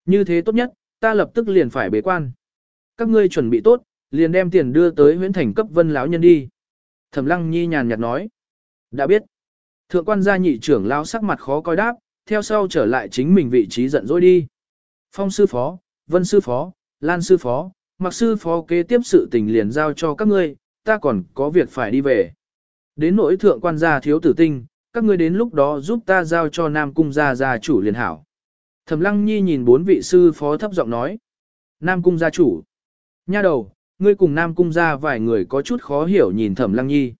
Như thế tốt nhất, ta lập tức liền phải bế quan. Các ngươi chuẩn bị tốt, liền đem tiền đưa tới huyện thành cấp vân lão nhân đi. Thẩm lăng nhi nhàn nhạt nói. Đã biết. Thượng quan gia nhị trưởng lao sắc mặt khó coi đáp, theo sau trở lại chính mình vị trí giận dỗi đi. Phong sư phó, vân sư phó, lan sư phó, mặc sư phó kế tiếp sự tình liền giao cho các ngươi, ta còn có việc phải đi về. Đến nỗi thượng quan gia thiếu tử tinh, các ngươi đến lúc đó giúp ta giao cho Nam Cung gia gia chủ liền hảo. Thẩm Lăng Nhi nhìn bốn vị sư phó thấp giọng nói. Nam Cung gia chủ. Nha đầu, ngươi cùng Nam Cung gia vài người có chút khó hiểu nhìn Thẩm Lăng Nhi.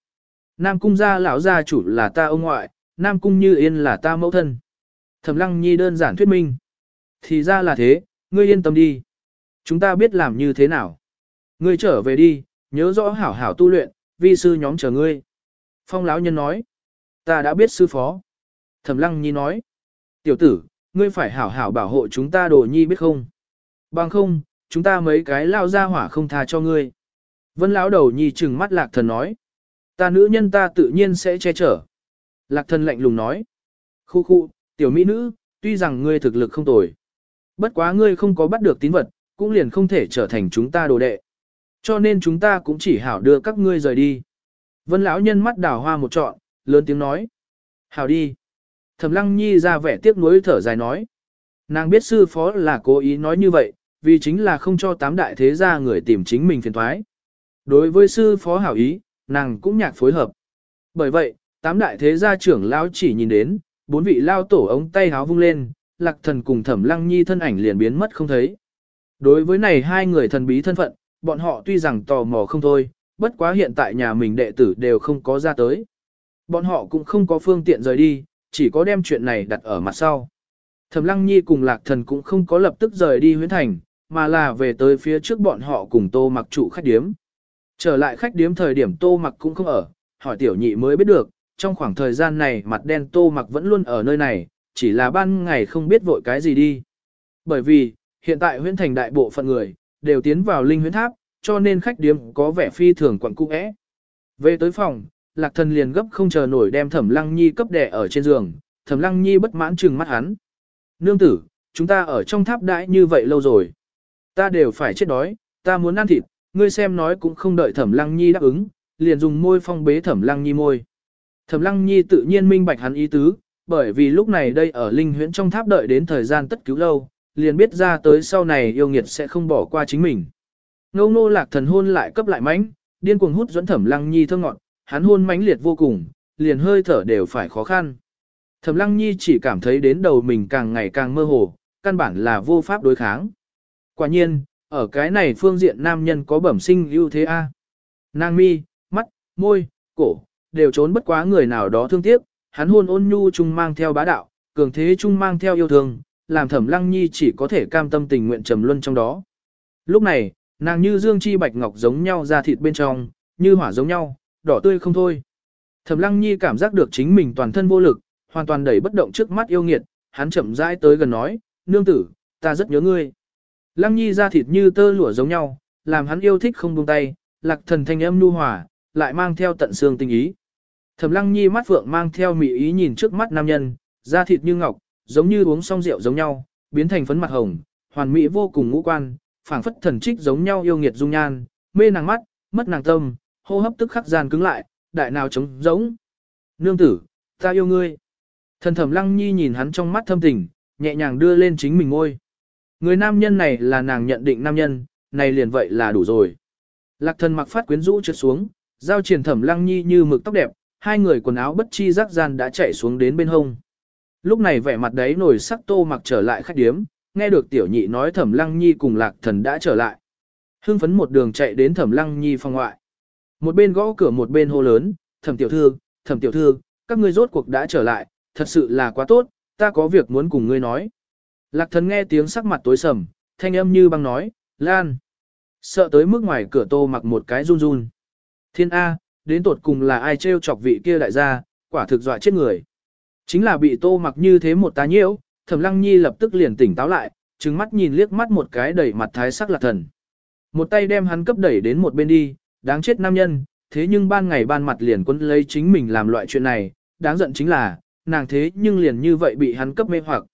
Nam Cung gia lão gia chủ là ta ông ngoại, Nam Cung Như Yên là ta mẫu thân. Thẩm Lăng Nhi đơn giản thuyết minh. Thì ra là thế, ngươi yên tâm đi. Chúng ta biết làm như thế nào. Ngươi trở về đi, nhớ rõ hảo hảo tu luyện, vi sư nhóm chờ ngươi. Phong lão nhân nói. Ta đã biết sư phó. Thẩm Lăng Nhi nói. Tiểu tử, ngươi phải hảo hảo bảo hộ chúng ta đồ nhi biết không? Bằng không, chúng ta mấy cái lao ra hỏa không tha cho ngươi. Vân lão đầu nhi chừng mắt lạc thần nói. Ta nữ nhân ta tự nhiên sẽ che chở. Lạc thần lạnh lùng nói. Khu khu, tiểu mỹ nữ, tuy rằng ngươi thực lực không tồi. Bất quá ngươi không có bắt được tín vật, cũng liền không thể trở thành chúng ta đồ đệ. Cho nên chúng ta cũng chỉ hảo đưa các ngươi rời đi. Vân lão nhân mắt đảo hoa một trọn, lớn tiếng nói. Hảo đi. Thẩm lăng nhi ra vẻ tiếc nuối thở dài nói. Nàng biết sư phó là cố ý nói như vậy, vì chính là không cho tám đại thế gia người tìm chính mình phiền thoái. Đối với sư phó hảo ý, nàng cũng nhạc phối hợp. Bởi vậy, tám đại thế gia trưởng lão chỉ nhìn đến, bốn vị lao tổ ống tay háo vung lên, lạc thần cùng thẩm lăng nhi thân ảnh liền biến mất không thấy. Đối với này hai người thần bí thân phận, bọn họ tuy rằng tò mò không thôi, bất quá hiện tại nhà mình đệ tử đều không có ra tới. Bọn họ cũng không có phương tiện rời đi, chỉ có đem chuyện này đặt ở mặt sau. Thẩm Lăng Nhi cùng Lạc Thần cũng không có lập tức rời đi huyến thành, mà là về tới phía trước bọn họ cùng Tô Mặc trụ khách điếm. Trở lại khách điếm thời điểm Tô Mặc cũng không ở, hỏi tiểu nhị mới biết được, trong khoảng thời gian này mặt đen Tô Mặc vẫn luôn ở nơi này, chỉ là ban ngày không biết vội cái gì đi. Bởi vì, hiện tại huyễn thành đại bộ phận người, đều tiến vào linh huyễn tháp, cho nên khách điếm có vẻ phi thường quặn cung ẽ. Về tới phòng, lạc thần liền gấp không chờ nổi đem thẩm lăng nhi cấp đẻ ở trên giường, thẩm lăng nhi bất mãn trừng mắt hắn. Nương tử, chúng ta ở trong tháp đãi như vậy lâu rồi. Ta đều phải chết đói, ta muốn ăn thịt, ngươi xem nói cũng không đợi thẩm lăng nhi đáp ứng, liền dùng môi phong bế thẩm lăng nhi môi. Thẩm lăng nhi tự nhiên minh bạch hắn ý tứ, bởi vì lúc này đây ở linh huyễn trong tháp đợi đến thời gian tất cứu lâu, liền biết ra tới sau này yêu nghiệt sẽ không bỏ qua chính mình. Ngô ngô lạc thần hôn lại cấp lại mãnh, điên cuồng hút dẫn thẩm lăng nhi thơ ngọn, hắn hôn mãnh liệt vô cùng, liền hơi thở đều phải khó khăn. Thẩm lăng nhi chỉ cảm thấy đến đầu mình càng ngày càng mơ hồ, căn bản là vô pháp đối kháng. Quả nhiên, ở cái này phương diện nam nhân có bẩm sinh ưu thế A. Nàng mi, mắt, môi, cổ, đều trốn bất quá người nào đó thương tiếc, hắn hôn ôn nhu chung mang theo bá đạo, cường thế chung mang theo yêu thương, làm thẩm lăng nhi chỉ có thể cam tâm tình nguyện trầm luân trong đó. Lúc này, nàng như dương chi bạch ngọc giống nhau ra thịt bên trong, như hỏa giống nhau, đỏ tươi không thôi. Thẩm Lăng Nhi cảm giác được chính mình toàn thân vô lực, hoàn toàn đẩy bất động trước mắt yêu nghiệt, hắn chậm rãi tới gần nói, nương tử, ta rất nhớ ngươi. Lăng Nhi ra thịt như tơ lụa giống nhau, làm hắn yêu thích không buông tay, lạc thần thanh âm nu hòa, lại mang theo tận xương tình ý. Thẩm Lăng Nhi mắt phượng mang theo mị ý nhìn trước mắt nam nhân, da thịt như ngọc, giống như uống xong rượu giống nhau, biến thành phấn mặt hồng, hoàn mỹ vô cùng ngũ quan, phảng phất thần trích giống nhau yêu nghiệt dung nhan, mê nàng mắt, mất nàng tâm, hô hấp tức khắc gian cứng lại, đại nào trống giống. Nương tử, ta yêu ngươi. Thần thẩm lăng nhi nhìn hắn trong mắt thâm tình, nhẹ nhàng đưa lên chính mình ngôi. Người nam nhân này là nàng nhận định nam nhân, này liền vậy là đủ rồi. Lạc thần mặc phát quyến rũ trượt xuống, giao triển thẩm lăng nhi như mực tóc đẹp, hai người quần áo bất chi rắc gian đã chạy xuống đến bên hông. Lúc này vẻ mặt đấy nổi sắc tô mặc trở lại khách điếm, nghe được tiểu nhị nói thẩm lăng nhi cùng lạc thần đã trở lại. Hưng phấn một đường chạy đến thẩm lăng nhi phòng ngoại. Một bên gõ cửa một bên hô lớn, thẩm tiểu thư, thẩm tiểu thư, các ngươi rốt cuộc đã trở lại, thật sự là quá tốt, ta có việc muốn cùng ngươi nói. Lạc thần nghe tiếng sắc mặt tối sầm, thanh âm như băng nói, Lan. Sợ tới mức ngoài cửa tô mặc một cái run run. Thiên A, đến tột cùng là ai trêu chọc vị kia đại gia, quả thực dọa chết người. Chính là bị tô mặc như thế một tá nhiễu, thẩm lăng nhi lập tức liền tỉnh táo lại, trừng mắt nhìn liếc mắt một cái đẩy mặt thái sắc lạc thần. Một tay đem hắn cấp đẩy đến một bên đi, đáng chết nam nhân, thế nhưng ban ngày ban mặt liền quân lấy chính mình làm loại chuyện này, đáng giận chính là, nàng thế nhưng liền như vậy bị hắn cấp mê hoặc.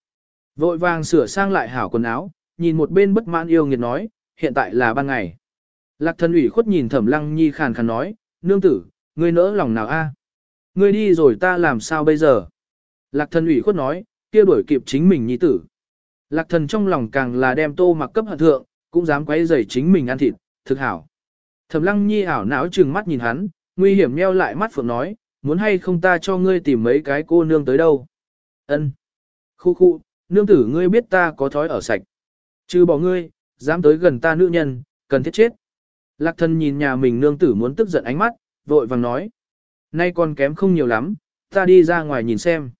Vội vàng sửa sang lại hảo quần áo, nhìn một bên bất mãn yêu nghiệt nói, hiện tại là ban ngày. Lạc thần ủy khuất nhìn thẩm lăng nhi khàn khàn nói, nương tử, ngươi nỡ lòng nào a? À? Ngươi đi rồi ta làm sao bây giờ? Lạc thần ủy khuất nói, kia đuổi kịp chính mình nhi tử. Lạc thần trong lòng càng là đem tô mặc cấp hận thượng, cũng dám quấy rầy chính mình ăn thịt, thực hảo. Thẩm lăng nhi ảo não trừng mắt nhìn hắn, nguy hiểm nheo lại mắt phượng nói, muốn hay không ta cho ngươi tìm mấy cái cô nương tới đâu. Ân. Khu khu, nương tử ngươi biết ta có thói ở sạch. Chứ bỏ ngươi, dám tới gần ta nữ nhân, cần thiết chết. Lạc thần nhìn nhà mình nương tử muốn tức giận ánh mắt, vội vàng nói. Nay còn kém không nhiều lắm, ta đi ra ngoài nhìn xem.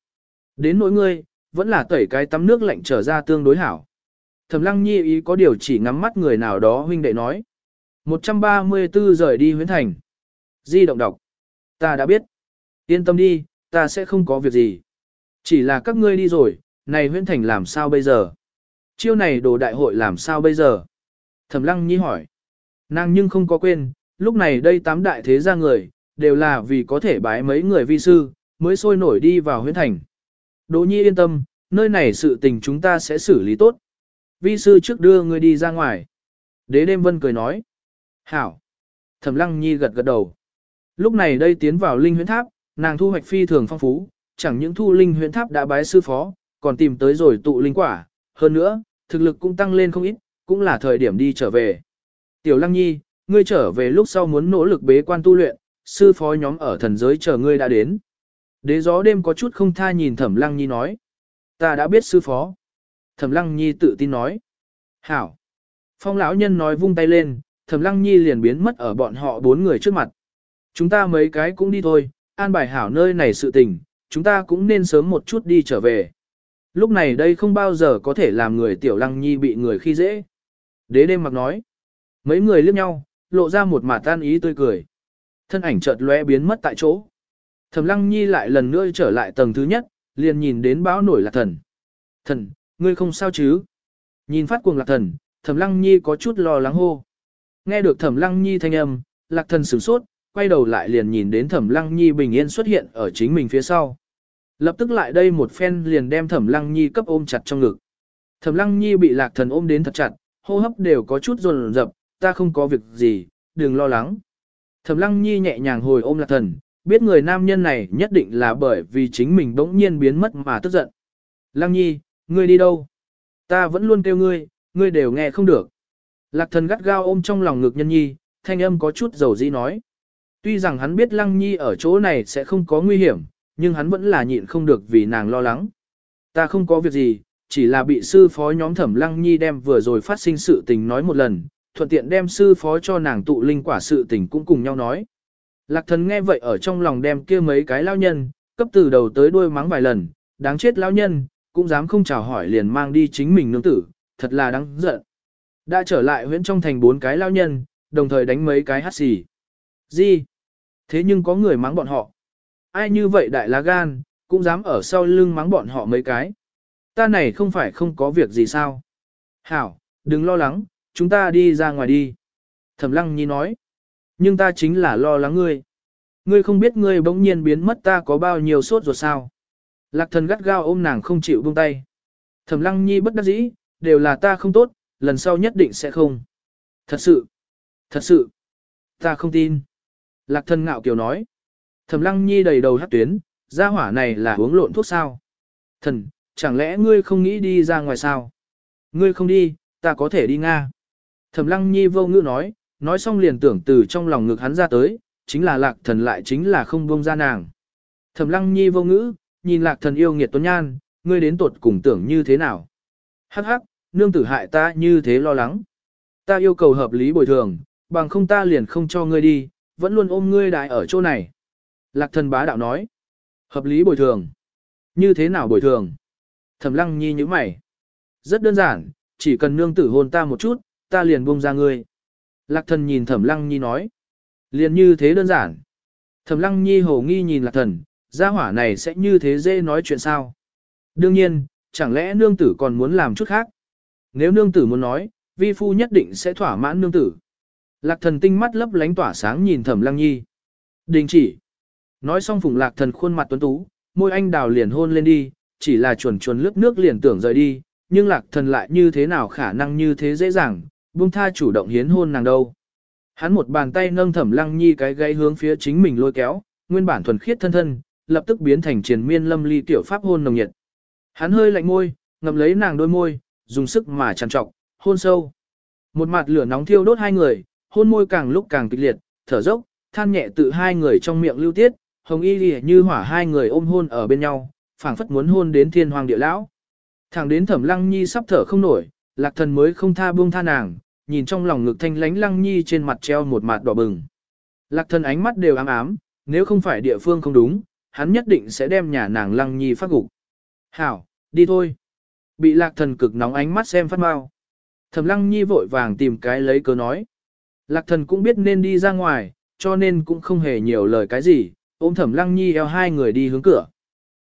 Đến nỗi ngươi, vẫn là tẩy cái tắm nước lạnh trở ra tương đối hảo. Thẩm lăng nhi ý có điều chỉ ngắm mắt người nào đó huynh đệ nói. 134 rời đi huyến thành. Di động đọc. Ta đã biết. Yên tâm đi, ta sẽ không có việc gì. Chỉ là các ngươi đi rồi, này huyến thành làm sao bây giờ? Chiêu này đồ đại hội làm sao bây giờ? Thẩm lăng nhi hỏi. Nàng nhưng không có quên, lúc này đây tám đại thế gia người, đều là vì có thể bái mấy người vi sư, mới sôi nổi đi vào huyến thành. Đỗ nhi yên tâm, nơi này sự tình chúng ta sẽ xử lý tốt. Vi sư trước đưa người đi ra ngoài. Đế đêm vân cười nói. Hảo. Thẩm lăng nhi gật gật đầu. Lúc này đây tiến vào linh huyễn tháp, nàng thu hoạch phi thường phong phú, chẳng những thu linh huyễn tháp đã bái sư phó, còn tìm tới rồi tụ linh quả. Hơn nữa, thực lực cũng tăng lên không ít, cũng là thời điểm đi trở về. Tiểu lăng nhi, ngươi trở về lúc sau muốn nỗ lực bế quan tu luyện, sư phó nhóm ở thần giới chờ ngươi đã đến. Đế gió đêm có chút không tha nhìn thẩm lăng nhi nói. Ta đã biết sư phó. Thẩm lăng nhi tự tin nói. Hảo. Phong lão nhân nói vung tay lên, thẩm lăng nhi liền biến mất ở bọn họ bốn người trước mặt. Chúng ta mấy cái cũng đi thôi, an bài hảo nơi này sự tình, chúng ta cũng nên sớm một chút đi trở về. Lúc này đây không bao giờ có thể làm người tiểu lăng nhi bị người khi dễ. Đế đêm mặc nói. Mấy người liếc nhau, lộ ra một mặt tan ý tươi cười. Thân ảnh chợt lóe biến mất tại chỗ. Thẩm Lăng Nhi lại lần nữa trở lại tầng thứ nhất, liền nhìn đến bão nổi lạc thần. Thần, ngươi không sao chứ? Nhìn phát cuồng lạc thần, Thẩm Lăng Nhi có chút lo lắng hô. Nghe được Thẩm Lăng Nhi thanh âm, lạc thần sửng sốt, quay đầu lại liền nhìn đến Thẩm Lăng Nhi bình yên xuất hiện ở chính mình phía sau. Lập tức lại đây một phen liền đem Thẩm Lăng Nhi cấp ôm chặt trong ngực. Thẩm Lăng Nhi bị lạc thần ôm đến thật chặt, hô hấp đều có chút run rập, ta không có việc gì, đừng lo lắng. Thẩm Lăng Nhi nhẹ nhàng hồi ôm lạc thần, biết người nam nhân này nhất định là bởi vì chính mình bỗng nhiên biến mất mà tức giận. Lăng Nhi, ngươi đi đâu? Ta vẫn luôn kêu ngươi, ngươi đều nghe không được. Lạc thần gắt gao ôm trong lòng ngực nhân nhi, thanh âm có chút dầu dĩ nói. Tuy rằng hắn biết Lăng Nhi ở chỗ này sẽ không có nguy hiểm, nhưng hắn vẫn là nhịn không được vì nàng lo lắng. Ta không có việc gì, chỉ là bị sư phó nhóm thẩm Lăng Nhi đem vừa rồi phát sinh sự tình nói một lần, thuận tiện đem sư phó cho nàng tụ linh quả sự tình cũng cùng nhau nói. Lạc thần nghe vậy ở trong lòng đem kia mấy cái lao nhân, cấp từ đầu tới đuôi mắng vài lần, đáng chết lao nhân, cũng dám không chào hỏi liền mang đi chính mình nương tử, thật là đáng giận. Đã trở lại huyện trong thành bốn cái lao nhân, đồng thời đánh mấy cái hát xì. Gì? Thế nhưng có người mắng bọn họ. Ai như vậy đại lá gan, cũng dám ở sau lưng mắng bọn họ mấy cái. Ta này không phải không có việc gì sao? Hảo, đừng lo lắng, chúng ta đi ra ngoài đi. Thẩm lăng nhi nói. Nhưng ta chính là lo lắng ngươi. Ngươi không biết ngươi bỗng nhiên biến mất ta có bao nhiêu sốt ruột sao. Lạc thần gắt gao ôm nàng không chịu buông tay. Thẩm lăng nhi bất đắc dĩ, đều là ta không tốt, lần sau nhất định sẽ không. Thật sự, thật sự, ta không tin. Lạc thần ngạo kiều nói. Thẩm lăng nhi đầy đầu hát tuyến, gia hỏa này là uống lộn thuốc sao. Thần, chẳng lẽ ngươi không nghĩ đi ra ngoài sao? Ngươi không đi, ta có thể đi Nga. Thẩm lăng nhi vô ngữ nói, nói xong liền tưởng từ trong lòng ngực hắn ra tới, chính là lạc thần lại chính là không buông ra nàng. Thẩm lăng nhi vô ngữ, nhìn lạc thần yêu nghiệt tuấn nhan, ngươi đến tuột cùng tưởng như thế nào. Hắc hắc, nương tử hại ta như thế lo lắng. Ta yêu cầu hợp lý bồi thường, bằng không ta liền không cho ngươi đi, vẫn luôn ôm ngươi đại ở chỗ này. Lạc thần bá đạo nói. Hợp lý bồi thường. Như thế nào bồi thường? Thẩm lăng nhi như mày. Rất đơn giản, chỉ cần nương tử hôn ta một chút, ta liền buông ra ngươi. Lạc thần nhìn thẩm lăng nhi nói. Liền như thế đơn giản. Thẩm lăng nhi hồ nghi nhìn lạc thần, gia hỏa này sẽ như thế dễ nói chuyện sao? Đương nhiên, chẳng lẽ nương tử còn muốn làm chút khác? Nếu nương tử muốn nói, vi phu nhất định sẽ thỏa mãn nương tử. Lạc thần tinh mắt lấp lánh tỏa sáng nhìn thẩm lăng nhi. Đình chỉ. Nói xong phùng lạc thần khuôn mặt tuấn tú, môi anh đào liền hôn lên đi, chỉ là chuồn chuồn lướt nước liền tưởng rời đi, nhưng lạc thần lại như thế nào khả năng như thế dễ dàng, buông tha chủ động hiến hôn nàng đâu. Hắn một bàn tay nâng thẩm lăng nhi cái gáy hướng phía chính mình lôi kéo, nguyên bản thuần khiết thân thân, lập tức biến thành triền miên lâm ly tiểu pháp hôn nồng nhiệt. Hắn hơi lạnh môi, ngậm lấy nàng đôi môi, dùng sức mà trằn trọc, hôn sâu. Một mặt lửa nóng thiêu đốt hai người, hôn môi càng lúc càng kịch liệt, thở dốc, than nhẹ tự hai người trong miệng lưu tiết, hồng y lìa như hỏa hai người ôm hôn ở bên nhau, phảng phất muốn hôn đến thiên hoàng địa lão. Thẳng đến thẩm lăng nhi sắp thở không nổi, lạc thần mới không tha buông tha nàng, nhìn trong lòng ngực thanh lánh lăng nhi trên mặt treo một mặt đỏ bừng. Lạc thần ánh mắt đều ám ám, nếu không phải địa phương không đúng, hắn nhất định sẽ đem nhà nàng lăng nhi phát gục. Hảo, đi thôi. Bị lạc thần cực nóng ánh mắt xem phát mau. Thẩm lăng nhi vội vàng tìm cái lấy cớ nói. Lạc thần cũng biết nên đi ra ngoài, cho nên cũng không hề nhiều lời cái gì, ôm thẩm lăng nhi eo hai người đi hướng cửa.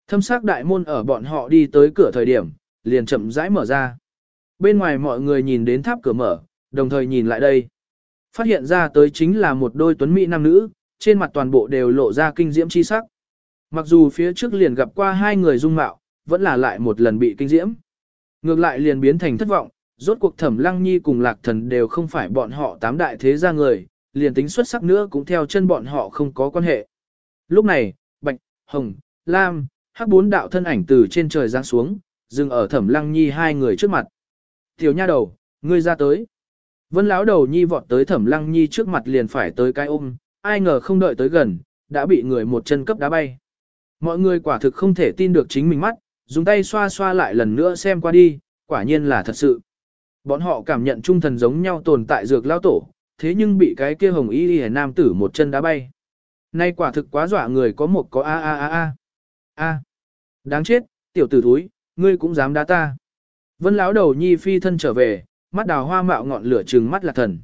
Thâm sắc đại môn ở bọn họ đi tới cửa thời điểm, liền chậm rãi mở ra. Bên ngoài mọi người nhìn đến tháp cửa mở, đồng thời nhìn lại đây. Phát hiện ra tới chính là một đôi tuấn mỹ nam nữ, trên mặt toàn bộ đều lộ ra kinh diễm chi sắc. Mặc dù phía trước liền gặp qua hai người dung mạo, vẫn là lại một lần bị kinh diễm. Ngược lại liền biến thành thất vọng, rốt cuộc thẩm lăng nhi cùng lạc thần đều không phải bọn họ tám đại thế gia người, liền tính xuất sắc nữa cũng theo chân bọn họ không có quan hệ. Lúc này, bạch, hồng, lam, hắc bốn đạo thân ảnh từ trên trời giáng xuống, dừng ở thẩm lăng nhi hai người trước mặt. Tiểu nha đầu, ngươi ra tới. Vân lão đầu nhi vọt tới thẩm lăng nhi trước mặt liền phải tới cái ôm, ai ngờ không đợi tới gần, đã bị người một chân cấp đá bay. Mọi người quả thực không thể tin được chính mình mắt, dùng tay xoa xoa lại lần nữa xem qua đi, quả nhiên là thật sự. Bọn họ cảm nhận trung thần giống nhau tồn tại dược lao tổ, thế nhưng bị cái kia hồng y y nam tử một chân đá bay. Nay quả thực quá dọa người có một có a a a a. A. Đáng chết, tiểu tử thúi, ngươi cũng dám đá ta. Vân lão đầu nhi phi thân trở về, mắt đào hoa mạo ngọn lửa trừng mắt là thần.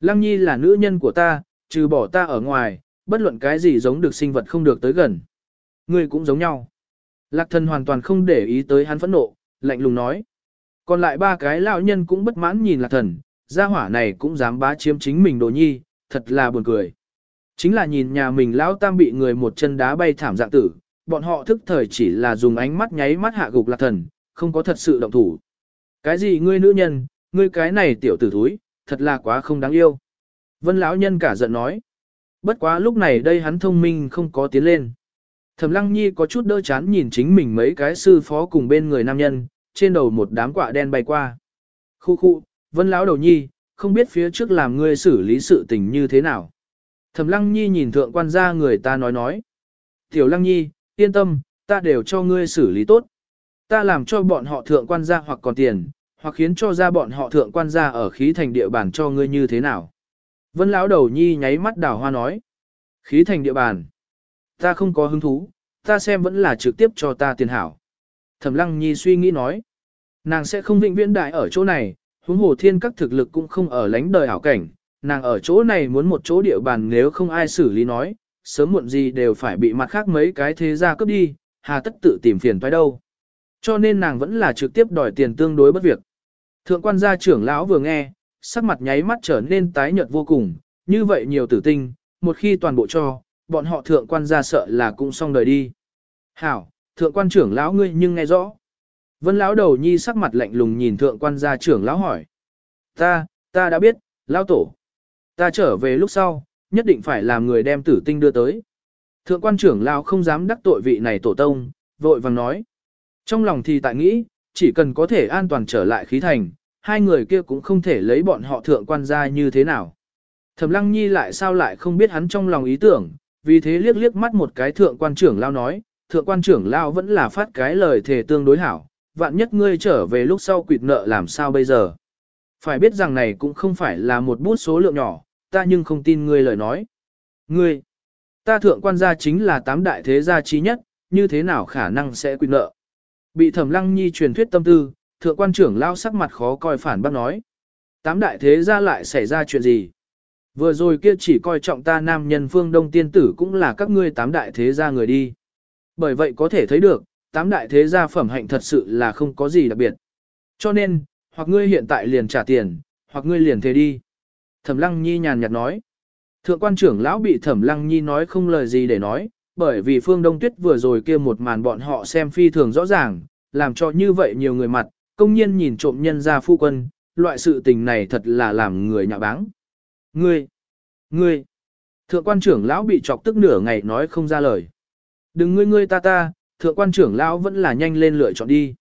Lăng nhi là nữ nhân của ta, trừ bỏ ta ở ngoài, bất luận cái gì giống được sinh vật không được tới gần. Ngươi cũng giống nhau. Lạc thần hoàn toàn không để ý tới hắn phẫn nộ, lạnh lùng nói. Còn lại ba cái lão nhân cũng bất mãn nhìn lạc thần, gia hỏa này cũng dám bá chiếm chính mình đồ nhi, thật là buồn cười. Chính là nhìn nhà mình lão tam bị người một chân đá bay thảm dạng tử, bọn họ thức thời chỉ là dùng ánh mắt nháy mắt hạ gục lạc thần, không có thật sự động thủ. Cái gì ngươi nữ nhân, ngươi cái này tiểu tử thúi, thật là quá không đáng yêu. Vân lão nhân cả giận nói. Bất quá lúc này đây hắn thông minh không có tiến lên. Thẩm lăng nhi có chút đỡ chán nhìn chính mình mấy cái sư phó cùng bên người nam nhân, trên đầu một đám quạ đen bay qua. Khu khu, vân lão đầu nhi, không biết phía trước làm ngươi xử lý sự tình như thế nào. Thẩm lăng nhi nhìn thượng quan gia người ta nói nói. Tiểu lăng nhi, yên tâm, ta đều cho ngươi xử lý tốt. Ta làm cho bọn họ thượng quan gia hoặc còn tiền, hoặc khiến cho ra bọn họ thượng quan gia ở khí thành địa bàn cho ngươi như thế nào. Vân lão đầu nhi nháy mắt đào hoa nói. Khí thành địa bàn. Ta không có hứng thú, ta xem vẫn là trực tiếp cho ta tiền hảo. Thẩm lăng nhi suy nghĩ nói. Nàng sẽ không vĩnh viễn đại ở chỗ này, huống hồ thiên các thực lực cũng không ở lánh đời hảo cảnh. Nàng ở chỗ này muốn một chỗ địa bàn nếu không ai xử lý nói, sớm muộn gì đều phải bị mặt khác mấy cái thế gia cướp đi, hà tất tự tìm phiền phải đâu. Cho nên nàng vẫn là trực tiếp đòi tiền tương đối bất việc. Thượng quan gia trưởng lão vừa nghe, sắc mặt nháy mắt trở nên tái nhợt vô cùng, như vậy nhiều tử tinh, một khi toàn bộ cho, bọn họ thượng quan gia sợ là cũng xong đời đi. Hảo, thượng quan trưởng lão ngươi nhưng nghe rõ. Vân lão đầu nhi sắc mặt lạnh lùng nhìn thượng quan gia trưởng lão hỏi. Ta, ta đã biết, lão tổ. Ta trở về lúc sau, nhất định phải làm người đem tử tinh đưa tới. Thượng quan trưởng lão không dám đắc tội vị này tổ tông, vội vàng nói. Trong lòng thì tại nghĩ, chỉ cần có thể an toàn trở lại khí thành, hai người kia cũng không thể lấy bọn họ thượng quan ra như thế nào. Thẩm lăng nhi lại sao lại không biết hắn trong lòng ý tưởng, vì thế liếc liếc mắt một cái thượng quan trưởng lao nói, thượng quan trưởng lao vẫn là phát cái lời thề tương đối hảo, vạn nhất ngươi trở về lúc sau quỵt nợ làm sao bây giờ. Phải biết rằng này cũng không phải là một bút số lượng nhỏ, ta nhưng không tin ngươi lời nói. Ngươi, ta thượng quan gia chính là tám đại thế gia trí nhất, như thế nào khả năng sẽ quy nợ. Bị thẩm lăng nhi truyền thuyết tâm tư, thượng quan trưởng lao sắc mặt khó coi phản bác nói. Tám đại thế gia lại xảy ra chuyện gì? Vừa rồi kia chỉ coi trọng ta nam nhân phương đông tiên tử cũng là các ngươi tám đại thế gia người đi. Bởi vậy có thể thấy được, tám đại thế gia phẩm hạnh thật sự là không có gì đặc biệt. Cho nên, hoặc ngươi hiện tại liền trả tiền, hoặc ngươi liền thế đi. Thẩm lăng nhi nhàn nhạt nói. Thượng quan trưởng lão bị thẩm lăng nhi nói không lời gì để nói, bởi vì phương đông tuyết vừa rồi kia một màn bọn họ xem phi thường rõ ràng, làm cho như vậy nhiều người mặt, công nhiên nhìn trộm nhân ra phu quân, loại sự tình này thật là làm người nhạ báng. Ngươi, ngươi, thượng quan trưởng lão bị chọc tức nửa ngày nói không ra lời. Đừng ngươi ngươi ta ta, thượng quan trưởng lão vẫn là nhanh lên lựa chọn đi.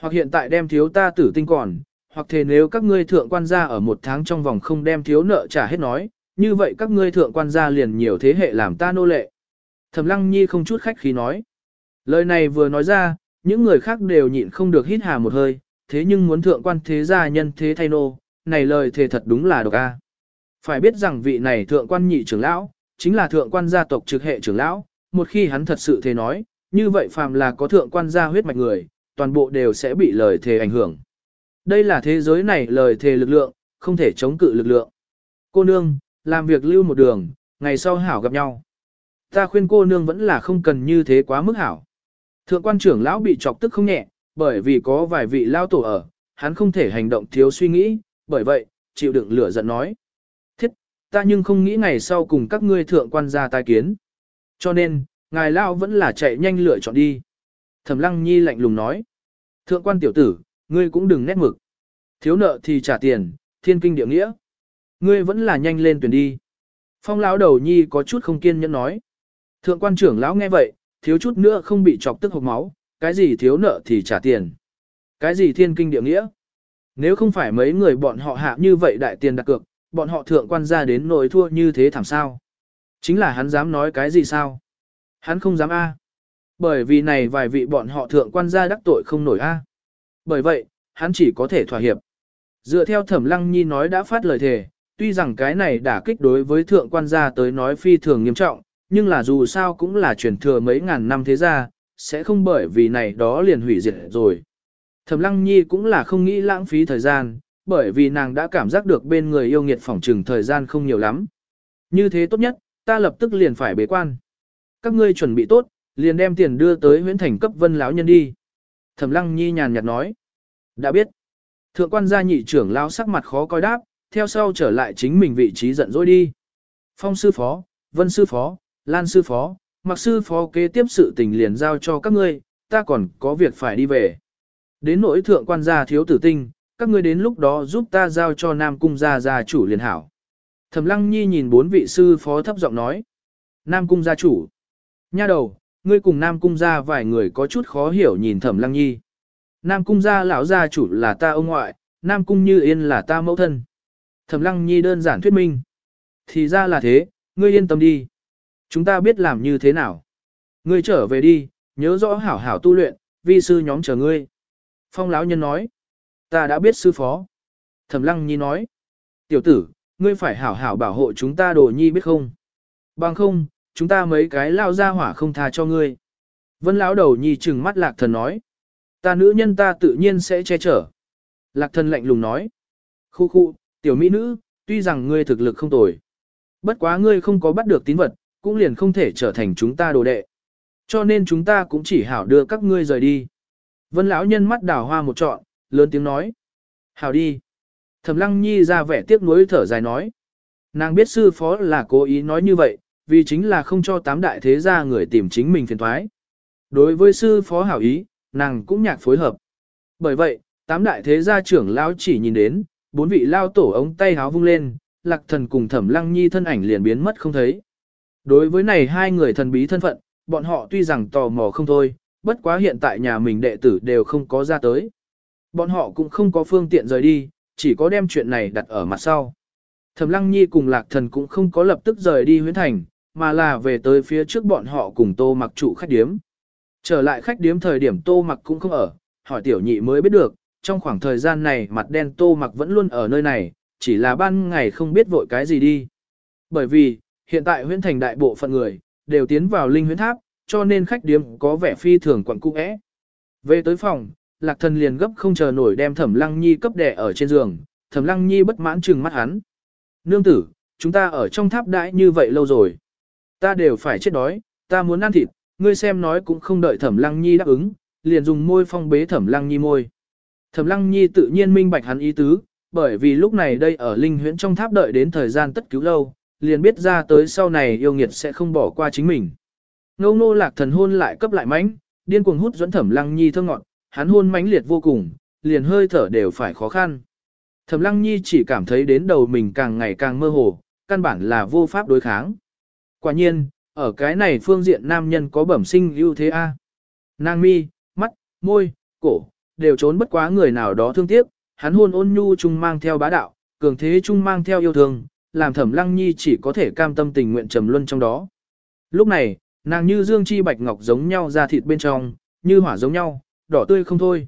Hoặc hiện tại đem thiếu ta tử tinh còn, hoặc thề nếu các ngươi thượng quan gia ở một tháng trong vòng không đem thiếu nợ trả hết nói, như vậy các ngươi thượng quan gia liền nhiều thế hệ làm ta nô lệ. Thẩm lăng nhi không chút khách khí nói. Lời này vừa nói ra, những người khác đều nhịn không được hít hà một hơi, thế nhưng muốn thượng quan thế gia nhân thế thay nô, này lời thề thật đúng là độc a. Phải biết rằng vị này thượng quan nhị trưởng lão, chính là thượng quan gia tộc trực hệ trưởng lão, một khi hắn thật sự thế nói, như vậy phàm là có thượng quan gia huyết mạch người, toàn bộ đều sẽ bị lời thề ảnh hưởng. Đây là thế giới này lời thề lực lượng, không thể chống cự lực lượng. Cô nương, làm việc lưu một đường, ngày sau hảo gặp nhau. Ta khuyên cô nương vẫn là không cần như thế quá mức hảo. Thượng quan trưởng lão bị chọc tức không nhẹ, bởi vì có vài vị lao tổ ở, hắn không thể hành động thiếu suy nghĩ, bởi vậy, chịu đựng lửa giận nói. Thiết, ta nhưng không nghĩ ngày sau cùng các ngươi thượng quan gia tai kiến. Cho nên, ngài lao vẫn là chạy nhanh lựa chọn đi. Thẩm lăng nhi lạnh lùng nói. Thượng quan tiểu tử, ngươi cũng đừng nét mực. Thiếu nợ thì trả tiền, thiên kinh địa nghĩa. Ngươi vẫn là nhanh lên tuyển đi. Phong lão đầu nhi có chút không kiên nhẫn nói. Thượng quan trưởng lão nghe vậy, thiếu chút nữa không bị chọc tức hộc máu, cái gì thiếu nợ thì trả tiền. Cái gì thiên kinh địa nghĩa. Nếu không phải mấy người bọn họ hạ như vậy đại tiền đặt cược, bọn họ thượng quan ra đến nỗi thua như thế thảm sao. Chính là hắn dám nói cái gì sao? Hắn không dám A. Bởi vì này vài vị bọn họ thượng quan gia đắc tội không nổi A. Bởi vậy, hắn chỉ có thể thỏa hiệp. Dựa theo thẩm lăng nhi nói đã phát lời thề, tuy rằng cái này đã kích đối với thượng quan gia tới nói phi thường nghiêm trọng, nhưng là dù sao cũng là truyền thừa mấy ngàn năm thế gia, sẽ không bởi vì này đó liền hủy diệt rồi. Thẩm lăng nhi cũng là không nghĩ lãng phí thời gian, bởi vì nàng đã cảm giác được bên người yêu nghiệt phỏng trừng thời gian không nhiều lắm. Như thế tốt nhất, ta lập tức liền phải bế quan. Các ngươi chuẩn bị tốt, liền đem tiền đưa tới huyễn thành cấp vân lão nhân đi. Thẩm lăng nhi nhàn nhạt nói. Đã biết. Thượng quan gia nhị trưởng lão sắc mặt khó coi đáp, theo sau trở lại chính mình vị trí giận dỗi đi. Phong sư phó, vân sư phó, lan sư phó, mặc sư phó kế tiếp sự tình liền giao cho các ngươi, ta còn có việc phải đi về. Đến nỗi thượng quan gia thiếu tử tinh, các ngươi đến lúc đó giúp ta giao cho Nam Cung gia gia chủ liền hảo. Thẩm Lăng Nhi nhìn bốn vị sư phó thấp giọng nói. Nam Cung gia chủ. Nha đầu, ngươi cùng Nam Cung gia vài người có chút khó hiểu nhìn Thẩm Lăng Nhi. Nam Cung gia lão gia chủ là ta ông ngoại, Nam Cung Như Yên là ta mẫu thân. Thẩm Lăng Nhi đơn giản thuyết minh. Thì ra là thế, ngươi yên tâm đi. Chúng ta biết làm như thế nào. Ngươi trở về đi, nhớ rõ hảo hảo tu luyện, vi sư nhóm chờ ngươi. Phong lão nhân nói. Ta đã biết sư phó. Thẩm Lăng Nhi nói. Tiểu tử, ngươi phải hảo hảo bảo hộ chúng ta đồ nhi biết không. Bằng không, chúng ta mấy cái lao ra hỏa không tha cho ngươi. Vân lão đầu nhi chừng mắt lạc thần nói. Ta nữ nhân ta tự nhiên sẽ che chở. Lạc thần lạnh lùng nói. Khu khu, tiểu mỹ nữ, tuy rằng ngươi thực lực không tồi. Bất quá ngươi không có bắt được tín vật, cũng liền không thể trở thành chúng ta đồ đệ. Cho nên chúng ta cũng chỉ hảo đưa các ngươi rời đi. Vân lão nhân mắt đảo hoa một trọn, lớn tiếng nói. Hảo đi. Thẩm lăng nhi ra vẻ tiếc nuối thở dài nói. Nàng biết sư phó là cố ý nói như vậy, vì chính là không cho tám đại thế gia người tìm chính mình phiền thoái. Đối với sư phó hảo ý, nàng cũng nhạc phối hợp. Bởi vậy, tám đại thế gia trưởng lão chỉ nhìn đến, bốn vị lao tổ ống tay háo vung lên, lạc thần cùng thẩm lăng nhi thân ảnh liền biến mất không thấy. Đối với này hai người thần bí thân phận, bọn họ tuy rằng tò mò không thôi, bất quá hiện tại nhà mình đệ tử đều không có ra tới. Bọn họ cũng không có phương tiện rời đi, chỉ có đem chuyện này đặt ở mặt sau. Thẩm Lăng Nhi cùng Lạc Thần cũng không có lập tức rời đi huyến thành, mà là về tới phía trước bọn họ cùng Tô Mặc trụ khách điếm. Trở lại khách điếm thời điểm Tô Mặc cũng không ở, hỏi tiểu nhị mới biết được, trong khoảng thời gian này mặt đen Tô Mặc vẫn luôn ở nơi này, chỉ là ban ngày không biết vội cái gì đi. Bởi vì, hiện tại huyễn thành đại bộ phận người, đều tiến vào linh huyễn tháp, cho nên khách điếm có vẻ phi thường quẩn cung ẽ. Về tới phòng, lạc thần liền gấp không chờ nổi đem thẩm lăng nhi cấp đẻ ở trên giường, thẩm lăng nhi bất mãn trừng mắt hắn. Nương tử, chúng ta ở trong tháp đãi như vậy lâu rồi. Ta đều phải chết đói, ta muốn ăn thịt, ngươi xem nói cũng không đợi thẩm lăng nhi đáp ứng, liền dùng môi phong bế thẩm lăng nhi môi. Thẩm lăng nhi tự nhiên minh bạch hắn ý tứ, bởi vì lúc này đây ở linh huyễn trong tháp đợi đến thời gian tất cứu lâu, liền biết ra tới sau này yêu nghiệt sẽ không bỏ qua chính mình. Ngô ngô lạc thần hôn lại cấp lại mãnh, điên cuồng hút dẫn thẩm lăng nhi thơ ngọn, hắn hôn mãnh liệt vô cùng, liền hơi thở đều phải khó khăn. Thẩm Lăng Nhi chỉ cảm thấy đến đầu mình càng ngày càng mơ hồ, căn bản là vô pháp đối kháng. Quả nhiên, ở cái này phương diện nam nhân có bẩm sinh ưu thế A. Nàng mi, mắt, môi, cổ, đều trốn bất quá người nào đó thương tiếc, hắn hôn ôn nhu chung mang theo bá đạo, cường thế chung mang theo yêu thương, làm thẩm lăng nhi chỉ có thể cam tâm tình nguyện trầm luân trong đó. Lúc này, nàng như dương chi bạch ngọc giống nhau ra thịt bên trong, như hỏa giống nhau, đỏ tươi không thôi.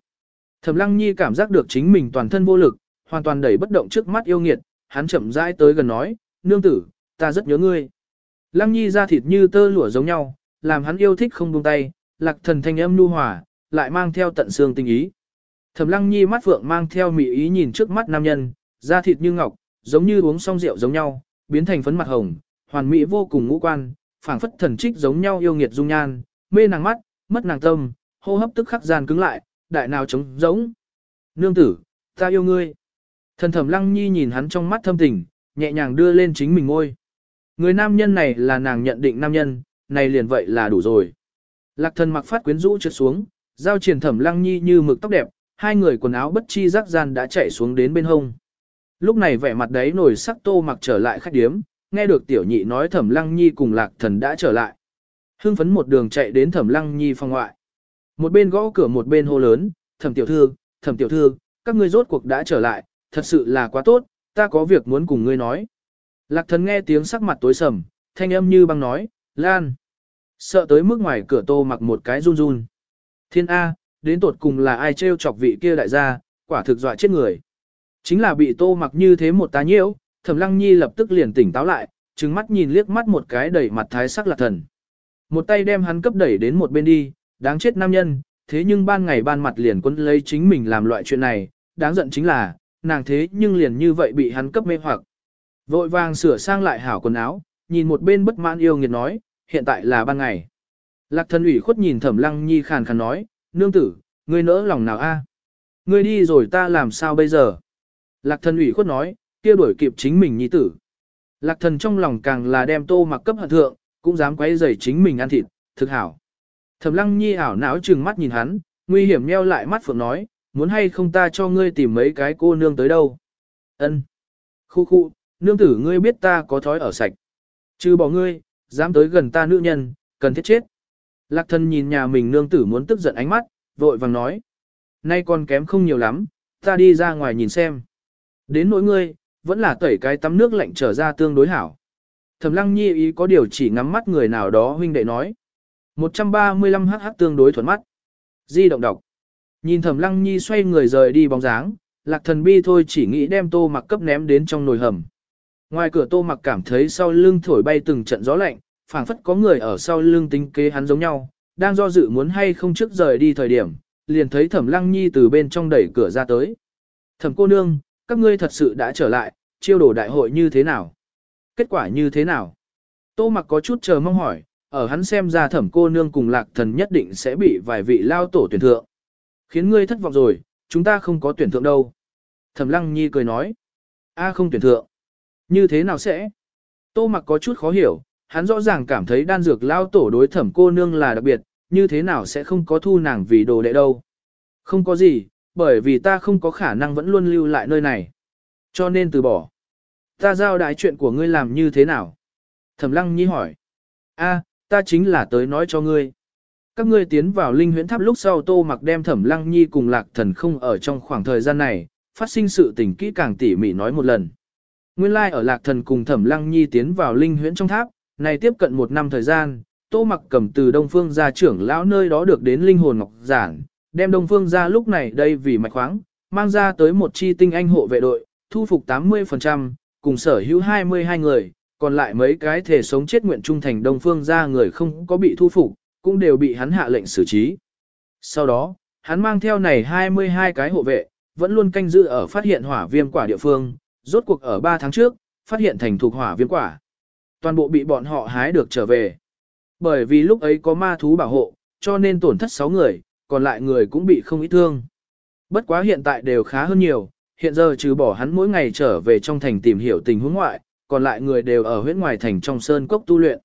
Thẩm lăng nhi cảm giác được chính mình toàn thân vô lực, hoàn toàn đẩy bất động trước mắt yêu nghiệt, hắn chậm rãi tới gần nói, nương tử, ta rất nhớ ngươi. Lăng nhi ra thịt như tơ lụa giống nhau, làm hắn yêu thích không buông tay, lạc thần thanh âm nu hòa, lại mang theo tận xương tình ý. Thẩm lăng nhi mắt vượng mang theo mị ý nhìn trước mắt nam nhân, da thịt như ngọc, giống như uống xong rượu giống nhau, biến thành phấn mặt hồng, hoàn mỹ vô cùng ngũ quan, phảng phất thần trích giống nhau yêu nghiệt dung nhan, mê nàng mắt, mất nàng tâm, hô hấp tức khắc gian cứng lại, đại nào trống giống. Nương tử, ta yêu ngươi. Thần thẩm lăng nhi nhìn hắn trong mắt thâm tình, nhẹ nhàng đưa lên chính mình ngôi. Người nam nhân này là nàng nhận định nam nhân, này liền vậy là đủ rồi. Lạc thần mặc phát quyến rũ trượt xuống, giao triển thẩm lăng nhi như mực tóc đẹp, hai người quần áo bất chi rắc gian đã chạy xuống đến bên hông. Lúc này vẻ mặt đấy nổi sắc tô mặc trở lại khách điếm, nghe được tiểu nhị nói thẩm lăng nhi cùng lạc thần đã trở lại. Hưng phấn một đường chạy đến thẩm lăng nhi phòng ngoại. Một bên gõ cửa một bên hô lớn, thẩm tiểu thư, thẩm tiểu thư, các ngươi rốt cuộc đã trở lại, thật sự là quá tốt, ta có việc muốn cùng ngươi nói. Lạc thần nghe tiếng sắc mặt tối sầm, thanh âm như băng nói, Lan. Sợ tới mức ngoài cửa tô mặc một cái run run. Thiên A, đến tột cùng là ai trêu chọc vị kia đại gia, quả thực dọa chết người. Chính là bị tô mặc như thế một tá nhiễu, thẩm lăng nhi lập tức liền tỉnh táo lại, trừng mắt nhìn liếc mắt một cái đẩy mặt thái sắc lạc thần. Một tay đem hắn cấp đẩy đến một bên đi, đáng chết nam nhân, thế nhưng ban ngày ban mặt liền quân lấy chính mình làm loại chuyện này, đáng giận chính là, nàng thế nhưng liền như vậy bị hắn cấp mê hoặc. Vội vàng sửa sang lại hảo quần áo, nhìn một bên bất mãn yêu nghiệt nói, hiện tại là ban ngày. Lạc thần ủy khuất nhìn thẩm lăng nhi khàn khàn nói, nương tử, ngươi nỡ lòng nào a? Ngươi đi rồi ta làm sao bây giờ? Lạc thần ủy khuất nói, kia đuổi kịp chính mình nhi tử. Lạc thần trong lòng càng là đem tô mặc cấp hận thượng, cũng dám quấy rầy chính mình ăn thịt, thực hảo. Thẩm lăng nhi ảo não trừng mắt nhìn hắn, nguy hiểm nheo lại mắt phượng nói, muốn hay không ta cho ngươi tìm mấy cái cô nương tới đâu. Ân. Khu khu, nương tử ngươi biết ta có thói ở sạch. Chứ bỏ ngươi, dám tới gần ta nữ nhân, cần thiết chết. Lạc thần nhìn nhà mình nương tử muốn tức giận ánh mắt, vội vàng nói. Nay còn kém không nhiều lắm, ta đi ra ngoài nhìn xem. Đến nỗi ngươi, vẫn là tẩy cái tắm nước lạnh trở ra tương đối hảo. Thẩm lăng nhi ý có điều chỉ ngắm mắt người nào đó huynh đệ nói. 135 hh tương đối thuận mắt. Di động đọc. Nhìn thẩm lăng nhi xoay người rời đi bóng dáng, lạc thần bi thôi chỉ nghĩ đem tô mặc cấp ném đến trong nồi hầm. Ngoài cửa tô mặc cảm thấy sau lưng thổi bay từng trận gió lạnh, phảng phất có người ở sau lưng tính kế hắn giống nhau, đang do dự muốn hay không trước rời đi thời điểm, liền thấy thẩm lăng nhi từ bên trong đẩy cửa ra tới. Thẩm cô nương, các ngươi thật sự đã trở lại, chiêu đổ đại hội như thế nào? Kết quả như thế nào? Tô mặc có chút chờ mong hỏi, ở hắn xem ra thẩm cô nương cùng lạc thần nhất định sẽ bị vài vị lao tổ tuyển thượng. Khiến ngươi thất vọng rồi, chúng ta không có tuyển thượng đâu. Thẩm lăng nhi cười nói, a không tuyển thượng. Như thế nào sẽ? Tô mặc có chút khó hiểu, hắn rõ ràng cảm thấy đan dược lao tổ đối thẩm cô nương là đặc biệt, như thế nào sẽ không có thu nàng vì đồ đệ đâu. Không có gì, bởi vì ta không có khả năng vẫn luôn lưu lại nơi này. Cho nên từ bỏ. Ta giao đại chuyện của ngươi làm như thế nào? Thẩm lăng nhi hỏi. a ta chính là tới nói cho ngươi. Các ngươi tiến vào linh huyễn tháp lúc sau tô mặc đem thẩm lăng nhi cùng lạc thần không ở trong khoảng thời gian này, phát sinh sự tình kỹ càng tỉ mỉ nói một lần. Nguyên lai like ở lạc thần cùng thẩm lăng nhi tiến vào linh huyễn trong tháp, này tiếp cận một năm thời gian, tô mặc cầm từ đông phương gia trưởng lão nơi đó được đến linh hồn ngọc giản, đem đông phương gia lúc này đây vì mạch khoáng, mang ra tới một chi tinh anh hộ vệ đội, thu phục 80%, cùng sở hữu 22 người, còn lại mấy cái thể sống chết nguyện trung thành đông phương gia người không có bị thu phục, cũng đều bị hắn hạ lệnh xử trí. Sau đó, hắn mang theo này 22 cái hộ vệ, vẫn luôn canh giữ ở phát hiện hỏa viêm quả địa phương, rốt cuộc ở 3 tháng trước, phát hiện thành thuộc hỏa viêm quả. Toàn bộ bị bọn họ hái được trở về. Bởi vì lúc ấy có ma thú bảo hộ, cho nên tổn thất 6 người, còn lại người cũng bị không ít thương. Bất quá hiện tại đều khá hơn nhiều, hiện giờ trừ bỏ hắn mỗi ngày trở về trong thành tìm hiểu tình huống ngoại, còn lại người đều ở huyết ngoài thành trong sơn cốc tu luyện.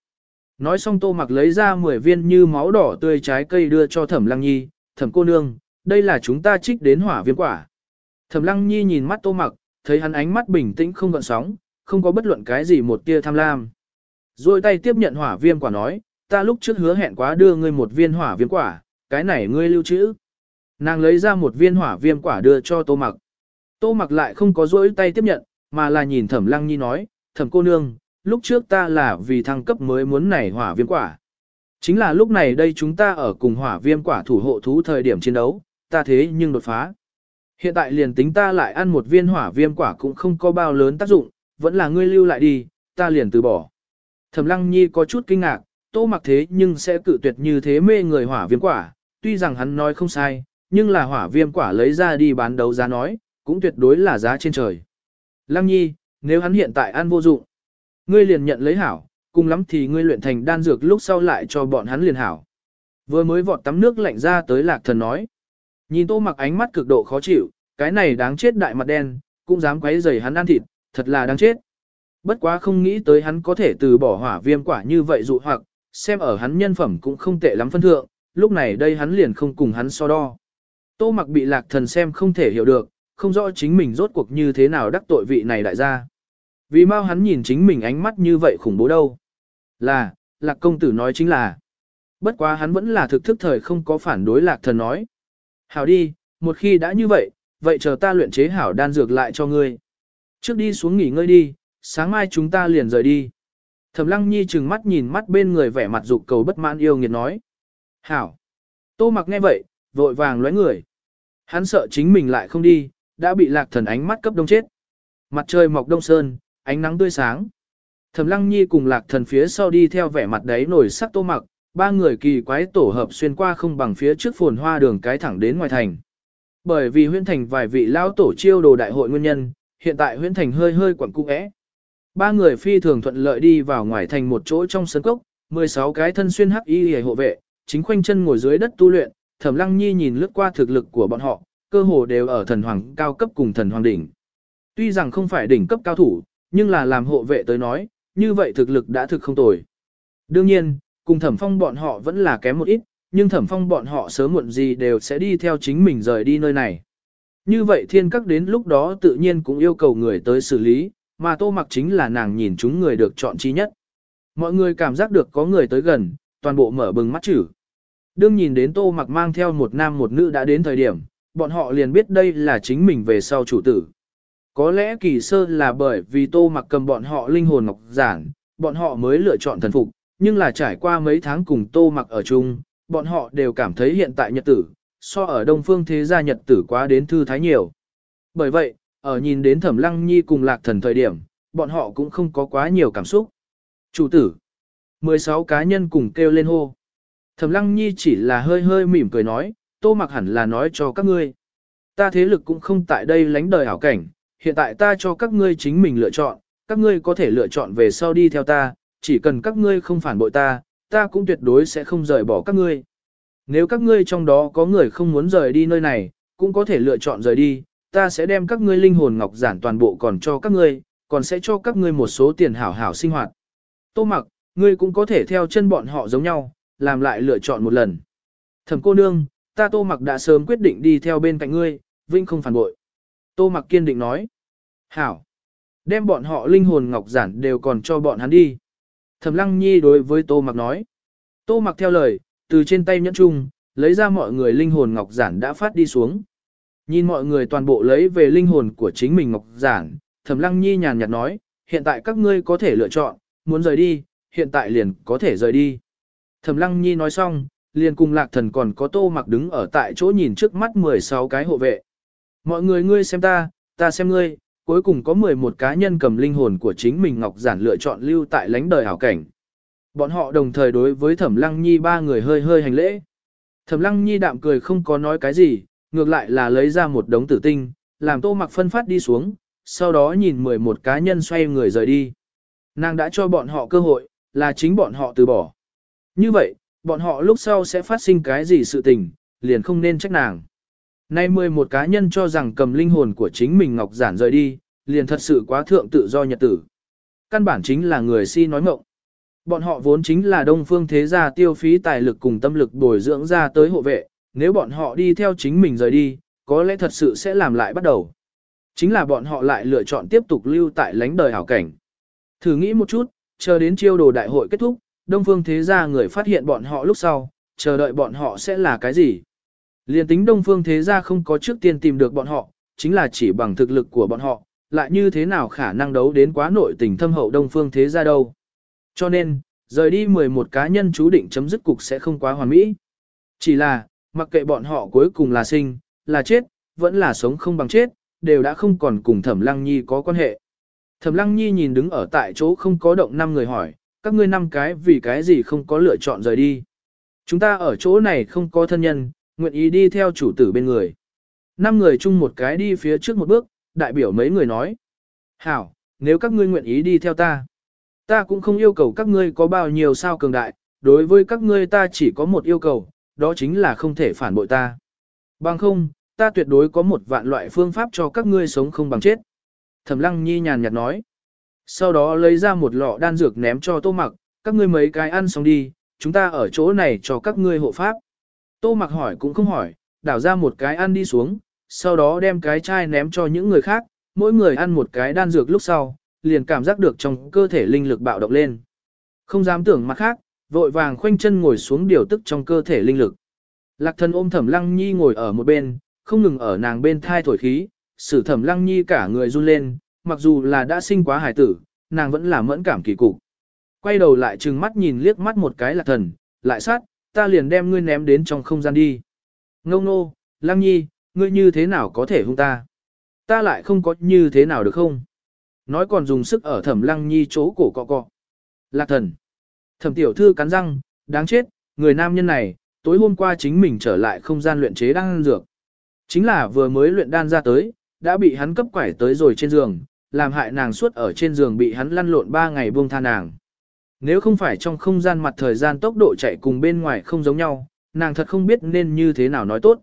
Nói xong tô mặc lấy ra 10 viên như máu đỏ tươi trái cây đưa cho thẩm lăng nhi, thẩm cô nương, đây là chúng ta trích đến hỏa viêm quả. Thẩm Lăng Nhi nhìn mắt Tô Mặc, thấy hắn ánh mắt bình tĩnh không gợn sóng, không có bất luận cái gì một tia tham lam. Rồi tay tiếp nhận hỏa viêm quả nói, ta lúc trước hứa hẹn quá đưa ngươi một viên hỏa viêm quả, cái này ngươi lưu trữ. Nàng lấy ra một viên hỏa viêm quả đưa cho Tô Mặc. Tô Mặc lại không có rỗi tay tiếp nhận, mà là nhìn Thẩm Lăng Nhi nói, Thẩm cô nương, lúc trước ta là vì thăng cấp mới muốn nảy hỏa viêm quả. Chính là lúc này đây chúng ta ở cùng hỏa viêm quả thủ hộ thú thời điểm chiến đấu, ta thế nhưng đột phá. Hiện tại liền tính ta lại ăn một viên hỏa viêm quả cũng không có bao lớn tác dụng, vẫn là ngươi lưu lại đi, ta liền từ bỏ. Thẩm Lăng Nhi có chút kinh ngạc, Tô Mặc thế nhưng sẽ cự tuyệt như thế mê người hỏa viêm quả, tuy rằng hắn nói không sai, nhưng là hỏa viêm quả lấy ra đi bán đấu giá nói, cũng tuyệt đối là giá trên trời. Lăng Nhi, nếu hắn hiện tại ăn vô dụng, ngươi liền nhận lấy hảo, cùng lắm thì ngươi luyện thành đan dược lúc sau lại cho bọn hắn liền hảo. Vừa mới vọt tắm nước lạnh ra tới lạc thần nói. Nhìn tô mặc ánh mắt cực độ khó chịu, cái này đáng chết đại mặt đen, cũng dám quấy rầy hắn ăn thịt, thật là đáng chết. Bất quá không nghĩ tới hắn có thể từ bỏ hỏa viêm quả như vậy dụ hoặc, xem ở hắn nhân phẩm cũng không tệ lắm phân thượng, lúc này đây hắn liền không cùng hắn so đo. Tô mặc bị lạc thần xem không thể hiểu được, không rõ chính mình rốt cuộc như thế nào đắc tội vị này đại gia. Vì mau hắn nhìn chính mình ánh mắt như vậy khủng bố đâu. Là, lạc công tử nói chính là. Bất quá hắn vẫn là thực thức thời không có phản đối lạc thần nói. Hảo đi, một khi đã như vậy, vậy chờ ta luyện chế hảo đan dược lại cho ngươi. Trước đi xuống nghỉ ngơi đi, sáng mai chúng ta liền rời đi. Thẩm lăng nhi trừng mắt nhìn mắt bên người vẻ mặt dục cầu bất mãn yêu nghiệt nói. Hảo. Tô mặc nghe vậy, vội vàng lóe người. Hắn sợ chính mình lại không đi, đã bị lạc thần ánh mắt cấp đông chết. Mặt trời mọc đông sơn, ánh nắng tươi sáng. Thẩm lăng nhi cùng lạc thần phía sau đi theo vẻ mặt đấy nổi sắc tô mặc, ba người kỳ quái tổ hợp xuyên qua không bằng phía trước phồn hoa đường cái thẳng đến ngoài thành. Bởi vì huyện thành vài vị lão tổ chiêu đồ đại hội nguyên nhân, hiện tại huyện thành hơi hơi quẩn cung ẽ. Ba người phi thường thuận lợi đi vào ngoài thành một chỗ trong sân cốc, 16 cái thân xuyên hắc y hề hộ vệ, chính khoanh chân ngồi dưới đất tu luyện, Thẩm Lăng Nhi nhìn lướt qua thực lực của bọn họ, cơ hồ đều ở thần hoàng cao cấp cùng thần hoàng đỉnh. Tuy rằng không phải đỉnh cấp cao thủ, nhưng là làm hộ vệ tới nói, như vậy thực lực đã thực không tồi. Đương nhiên, cùng thẩm phong bọn họ vẫn là kém một ít, nhưng thẩm phong bọn họ sớm muộn gì đều sẽ đi theo chính mình rời đi nơi này. Như vậy thiên các đến lúc đó tự nhiên cũng yêu cầu người tới xử lý, mà tô mặc chính là nàng nhìn chúng người được chọn chi nhất. Mọi người cảm giác được có người tới gần, toàn bộ mở bừng mắt chữ. Đương nhìn đến tô mặc mang theo một nam một nữ đã đến thời điểm, bọn họ liền biết đây là chính mình về sau chủ tử. Có lẽ kỳ sơ là bởi vì tô mặc cầm bọn họ linh hồn ngọc giản, bọn họ mới lựa chọn thần phục, nhưng là trải qua mấy tháng cùng tô mặc ở chung, bọn họ đều cảm thấy hiện tại nhật tử, so ở đông phương thế gia nhật tử quá đến thư thái nhiều. Bởi vậy, ở nhìn đến thẩm lăng nhi cùng lạc thần thời điểm, bọn họ cũng không có quá nhiều cảm xúc. Chủ tử, 16 cá nhân cùng kêu lên hô. Thẩm lăng nhi chỉ là hơi hơi mỉm cười nói, tô mặc hẳn là nói cho các ngươi. Ta thế lực cũng không tại đây lánh đời hảo cảnh, hiện tại ta cho các ngươi chính mình lựa chọn, các ngươi có thể lựa chọn về sau đi theo ta, chỉ cần các ngươi không phản bội ta, ta cũng tuyệt đối sẽ không rời bỏ các ngươi. Nếu các ngươi trong đó có người không muốn rời đi nơi này, cũng có thể lựa chọn rời đi, ta sẽ đem các ngươi linh hồn ngọc giản toàn bộ còn cho các ngươi, còn sẽ cho các ngươi một số tiền hảo hảo sinh hoạt. Tô mặc, ngươi cũng có thể theo chân bọn họ giống nhau, làm lại lựa chọn một lần. Thẩm cô nương, ta tô mặc đã sớm quyết định đi theo bên cạnh ngươi, vinh không phản bội. Tô mặc kiên định nói. Hảo. Đem bọn họ linh hồn ngọc giản đều còn cho bọn hắn đi. Thẩm lăng nhi đối với tô mặc nói. Tô mặc theo lời, từ trên tay nhẫn chung, lấy ra mọi người linh hồn ngọc giản đã phát đi xuống. Nhìn mọi người toàn bộ lấy về linh hồn của chính mình ngọc giản, Thẩm lăng nhi nhàn nhạt nói, hiện tại các ngươi có thể lựa chọn, muốn rời đi, hiện tại liền có thể rời đi. Thẩm lăng nhi nói xong, liền cùng lạc thần còn có tô mặc đứng ở tại chỗ nhìn trước mắt 16 cái hộ vệ. Mọi người ngươi xem ta, ta xem ngươi, cuối cùng có 11 cá nhân cầm linh hồn của chính mình Ngọc Giản lựa chọn lưu tại lãnh đời hảo cảnh. Bọn họ đồng thời đối với Thẩm Lăng Nhi ba người hơi hơi hành lễ. Thẩm Lăng Nhi đạm cười không có nói cái gì, ngược lại là lấy ra một đống tử tinh, làm Tô Mặc phân phát đi xuống, sau đó nhìn 11 cá nhân xoay người rời đi. Nàng đã cho bọn họ cơ hội, là chính bọn họ từ bỏ. Như vậy, bọn họ lúc sau sẽ phát sinh cái gì sự tình, liền không nên trách nàng. Nay 11 cá nhân cho rằng cầm linh hồn của chính mình Ngọc Giản rời đi, liền thật sự quá thượng tự do nhật tử. Căn bản chính là người si nói mộng. Bọn họ vốn chính là đông phương thế gia tiêu phí tài lực cùng tâm lực bồi dưỡng ra tới hộ vệ, nếu bọn họ đi theo chính mình rời đi, có lẽ thật sự sẽ làm lại bắt đầu. Chính là bọn họ lại lựa chọn tiếp tục lưu tại lánh đời hảo cảnh. Thử nghĩ một chút, chờ đến chiêu đồ đại hội kết thúc, Đông Phương Thế Gia người phát hiện bọn họ lúc sau, chờ đợi bọn họ sẽ là cái gì? Liên tính Đông Phương Thế Gia không có trước tiên tìm được bọn họ, chính là chỉ bằng thực lực của bọn họ, lại như thế nào khả năng đấu đến quá nội tình thâm hậu Đông Phương Thế Gia đâu. Cho nên, rời đi 11 cá nhân chú định chấm dứt cục sẽ không quá hoàn mỹ. Chỉ là, mặc kệ bọn họ cuối cùng là sinh, là chết, vẫn là sống không bằng chết, đều đã không còn cùng Thẩm Lăng Nhi có quan hệ. Thẩm Lăng Nhi nhìn đứng ở tại chỗ không có động năm người hỏi, các ngươi năm cái vì cái gì không có lựa chọn rời đi. Chúng ta ở chỗ này không có thân nhân, nguyện ý đi theo chủ tử bên người. Năm người chung một cái đi phía trước một bước, đại biểu mấy người nói. Hảo, nếu các ngươi nguyện ý đi theo ta, ta cũng không yêu cầu các ngươi có bao nhiêu sao cường đại, đối với các ngươi ta chỉ có một yêu cầu, đó chính là không thể phản bội ta. Bằng không, ta tuyệt đối có một vạn loại phương pháp cho các ngươi sống không bằng chết. Thẩm lăng nhi nhàn nhạt nói. Sau đó lấy ra một lọ đan dược ném cho tô mặc, các ngươi mấy cái ăn xong đi, chúng ta ở chỗ này cho các ngươi hộ pháp. Tô mặc hỏi cũng không hỏi, đảo ra một cái ăn đi xuống, sau đó đem cái chai ném cho những người khác, mỗi người ăn một cái đan dược lúc sau, liền cảm giác được trong cơ thể linh lực bạo động lên. Không dám tưởng mặt khác, vội vàng khoanh chân ngồi xuống điều tức trong cơ thể linh lực. Lạc thần ôm thẩm lăng nhi ngồi ở một bên, không ngừng ở nàng bên thai thổi khí, sử thẩm lăng nhi cả người run lên, mặc dù là đã sinh quá hải tử, nàng vẫn là mẫn cảm kỳ cục. Quay đầu lại trừng mắt nhìn liếc mắt một cái lạc thần, lại sát, ta liền đem ngươi ném đến trong không gian đi. Ngông nô, lăng nhi, ngươi như thế nào có thể hung ta? Ta lại không có như thế nào được không? Nói còn dùng sức ở thẩm lăng nhi chỗ cổ cọ cọ. Lạc thần. Thẩm tiểu thư cắn răng, đáng chết, người nam nhân này, tối hôm qua chính mình trở lại không gian luyện chế đan dược. Chính là vừa mới luyện đan ra tới, đã bị hắn cấp quải tới rồi trên giường, làm hại nàng suốt ở trên giường bị hắn lăn lộn 3 ngày buông tha nàng. Nếu không phải trong không gian mặt thời gian tốc độ chạy cùng bên ngoài không giống nhau, nàng thật không biết nên như thế nào nói tốt.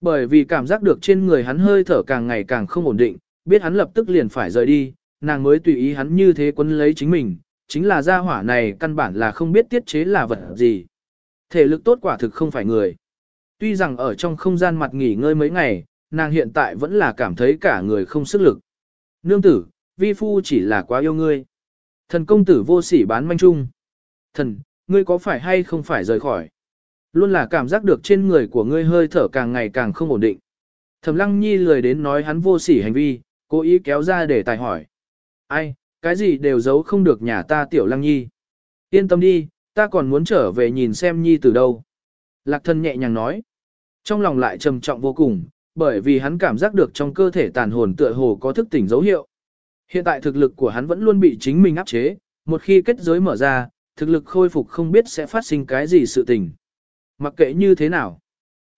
Bởi vì cảm giác được trên người hắn hơi thở càng ngày càng không ổn định, biết hắn lập tức liền phải rời đi, nàng mới tùy ý hắn như thế quấn lấy chính mình, chính là gia hỏa này căn bản là không biết tiết chế là vật gì. Thể lực tốt quả thực không phải người. Tuy rằng ở trong không gian mặt nghỉ ngơi mấy ngày, nàng hiện tại vẫn là cảm thấy cả người không sức lực. Nương tử, vi phu chỉ là quá yêu ngươi. Thần công tử vô sỉ bán manh trung. Thần, ngươi có phải hay không phải rời khỏi? Luôn là cảm giác được trên người của ngươi hơi thở càng ngày càng không ổn định. Thẩm lăng nhi lười đến nói hắn vô sỉ hành vi, cố ý kéo ra để tài hỏi. Ai, cái gì đều giấu không được nhà ta tiểu lăng nhi. Yên tâm đi, ta còn muốn trở về nhìn xem nhi từ đâu. Lạc thân nhẹ nhàng nói. Trong lòng lại trầm trọng vô cùng, bởi vì hắn cảm giác được trong cơ thể tàn hồn tựa hồ có thức tỉnh dấu hiệu. Hiện tại thực lực của hắn vẫn luôn bị chính mình áp chế, một khi kết giới mở ra, thực lực khôi phục không biết sẽ phát sinh cái gì sự tình. Mặc kệ như thế nào,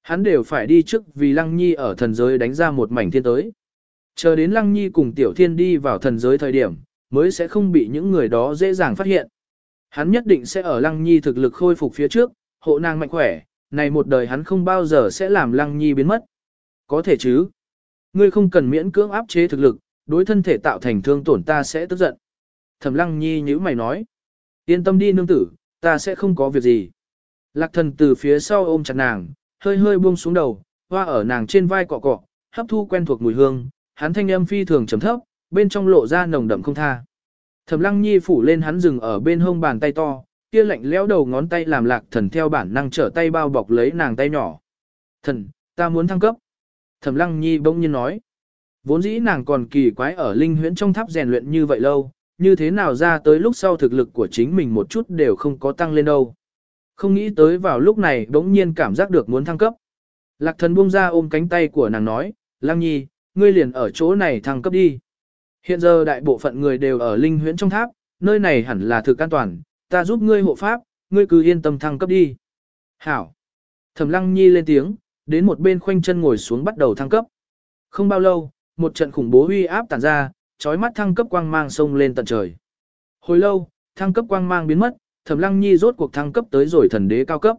hắn đều phải đi trước vì Lăng Nhi ở thần giới đánh ra một mảnh thiên tới. Chờ đến Lăng Nhi cùng Tiểu Thiên đi vào thần giới thời điểm, mới sẽ không bị những người đó dễ dàng phát hiện. Hắn nhất định sẽ ở Lăng Nhi thực lực khôi phục phía trước, hộ nàng mạnh khỏe, này một đời hắn không bao giờ sẽ làm Lăng Nhi biến mất. Có thể chứ. Ngươi không cần miễn cưỡng áp chế thực lực, đối thân thể tạo thành thương tổn ta sẽ tức giận. Thẩm Lăng Nhi nhữ mày nói. Yên tâm đi nương tử, ta sẽ không có việc gì. Lạc thần từ phía sau ôm chặt nàng, hơi hơi buông xuống đầu, hoa ở nàng trên vai cọ cọ, hấp thu quen thuộc mùi hương, hắn thanh âm phi thường trầm thấp, bên trong lộ ra nồng đậm không tha. Thẩm Lăng Nhi phủ lên hắn dừng ở bên hông bàn tay to, kia lạnh lẽo đầu ngón tay làm Lạc Thần theo bản năng trở tay bao bọc lấy nàng tay nhỏ. "Thần, ta muốn thăng cấp." Thẩm Lăng Nhi bỗng nhiên nói. Vốn dĩ nàng còn kỳ quái ở linh huyễn trong tháp rèn luyện như vậy lâu, như thế nào ra tới lúc sau thực lực của chính mình một chút đều không có tăng lên đâu. Không nghĩ tới vào lúc này đống nhiên cảm giác được muốn thăng cấp. Lạc thần buông ra ôm cánh tay của nàng nói, Lăng Nhi, ngươi liền ở chỗ này thăng cấp đi. Hiện giờ đại bộ phận người đều ở linh huyễn trong tháp, nơi này hẳn là thực an toàn, ta giúp ngươi hộ pháp, ngươi cứ yên tâm thăng cấp đi. Hảo. Thẩm Lăng Nhi lên tiếng, đến một bên khoanh chân ngồi xuống bắt đầu thăng cấp. Không bao lâu, một trận khủng bố uy áp tản ra, chói mắt thăng cấp quang mang sông lên tận trời. Hồi lâu, thăng cấp quang mang biến mất, Thẩm Lăng Nhi rốt cuộc thăng cấp tới rồi thần đế cao cấp.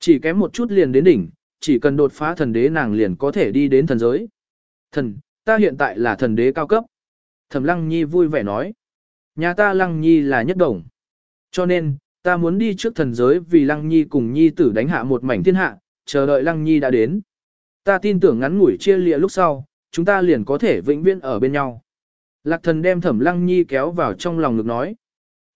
Chỉ kém một chút liền đến đỉnh, chỉ cần đột phá thần đế nàng liền có thể đi đến thần giới. Thần, ta hiện tại là thần đế cao cấp. Thẩm Lăng Nhi vui vẻ nói. Nhà ta Lăng Nhi là nhất đồng. Cho nên, ta muốn đi trước thần giới vì Lăng Nhi cùng Nhi tử đánh hạ một mảnh thiên hạ, chờ đợi Lăng Nhi đã đến. Ta tin tưởng ngắn ngủi chia lịa lúc sau, chúng ta liền có thể vĩnh viễn ở bên nhau. Lạc thần đem thẩm Lăng Nhi kéo vào trong lòng ngực nói.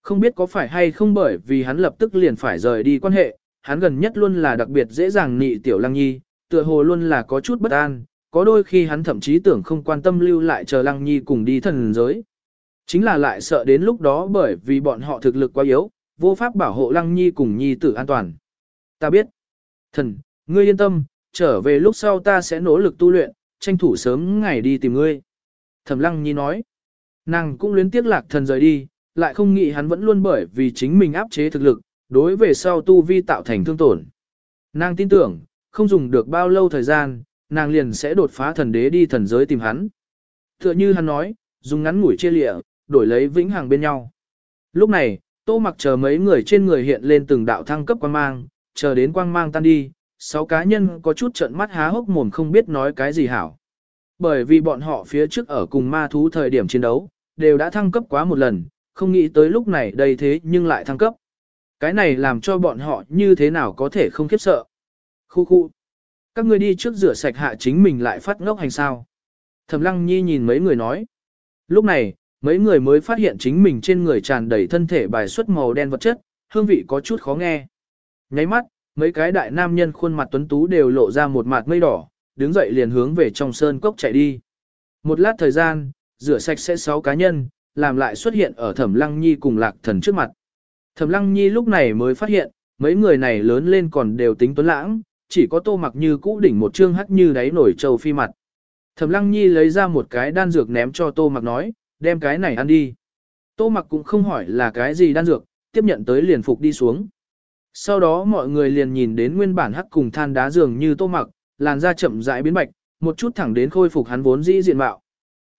Không biết có phải hay không bởi vì hắn lập tức liền phải rời đi quan hệ, hắn gần nhất luôn là đặc biệt dễ dàng nị tiểu Lăng Nhi, tựa hồ luôn là có chút bất an, có đôi khi hắn thậm chí tưởng không quan tâm lưu lại chờ Lăng Nhi cùng đi thần giới. Chính là lại sợ đến lúc đó bởi vì bọn họ thực lực quá yếu, vô pháp bảo hộ Lăng Nhi cùng Nhi tử an toàn. Ta biết. Thần, ngươi yên tâm, trở về lúc sau ta sẽ nỗ lực tu luyện, tranh thủ sớm ngày đi tìm ngươi. Thẩm Lăng Nhi nói. Nàng cũng luyến tiếc lạc thần rời đi, lại không nghĩ hắn vẫn luôn bởi vì chính mình áp chế thực lực, đối về sau tu vi tạo thành thương tổn. Nàng tin tưởng, không dùng được bao lâu thời gian, nàng liền sẽ đột phá thần đế đi thần giới tìm hắn. Tựa như hắn nói, dùng ngắn ngủi chia lịa, đổi lấy vĩnh hằng bên nhau. Lúc này, tô mặc chờ mấy người trên người hiện lên từng đạo thăng cấp quang mang, chờ đến quang mang tan đi, sáu cá nhân có chút trận mắt há hốc mồm không biết nói cái gì hảo. Bởi vì bọn họ phía trước ở cùng ma thú thời điểm chiến đấu, đều đã thăng cấp quá một lần, không nghĩ tới lúc này đây thế nhưng lại thăng cấp. Cái này làm cho bọn họ như thế nào có thể không khiếp sợ. Khu khu. Các ngươi đi trước rửa sạch hạ chính mình lại phát ngốc hành sao. Thẩm lăng nhi nhìn mấy người nói. Lúc này, mấy người mới phát hiện chính mình trên người tràn đầy thân thể bài xuất màu đen vật chất, hương vị có chút khó nghe. Nháy mắt, mấy cái đại nam nhân khuôn mặt tuấn tú đều lộ ra một mặt mây đỏ, đứng dậy liền hướng về trong sơn cốc chạy đi. Một lát thời gian, rửa sạch sẽ sáu cá nhân, làm lại xuất hiện ở Thẩm Lăng Nhi cùng Lạc Thần trước mặt. Thẩm Lăng Nhi lúc này mới phát hiện, mấy người này lớn lên còn đều tính tuấn lãng, chỉ có Tô Mặc Như cũ đỉnh một trương hắc như đáy nổi trầu phi mặt. Thẩm Lăng Nhi lấy ra một cái đan dược ném cho Tô Mặc nói, đem cái này ăn đi. Tô Mặc cũng không hỏi là cái gì đan dược, tiếp nhận tới liền phục đi xuống. Sau đó mọi người liền nhìn đến nguyên bản hắc cùng than đá dường như Tô Mặc, làn da chậm rãi biến bạch, một chút thẳng đến khôi phục hắn vốn dĩ diện mạo.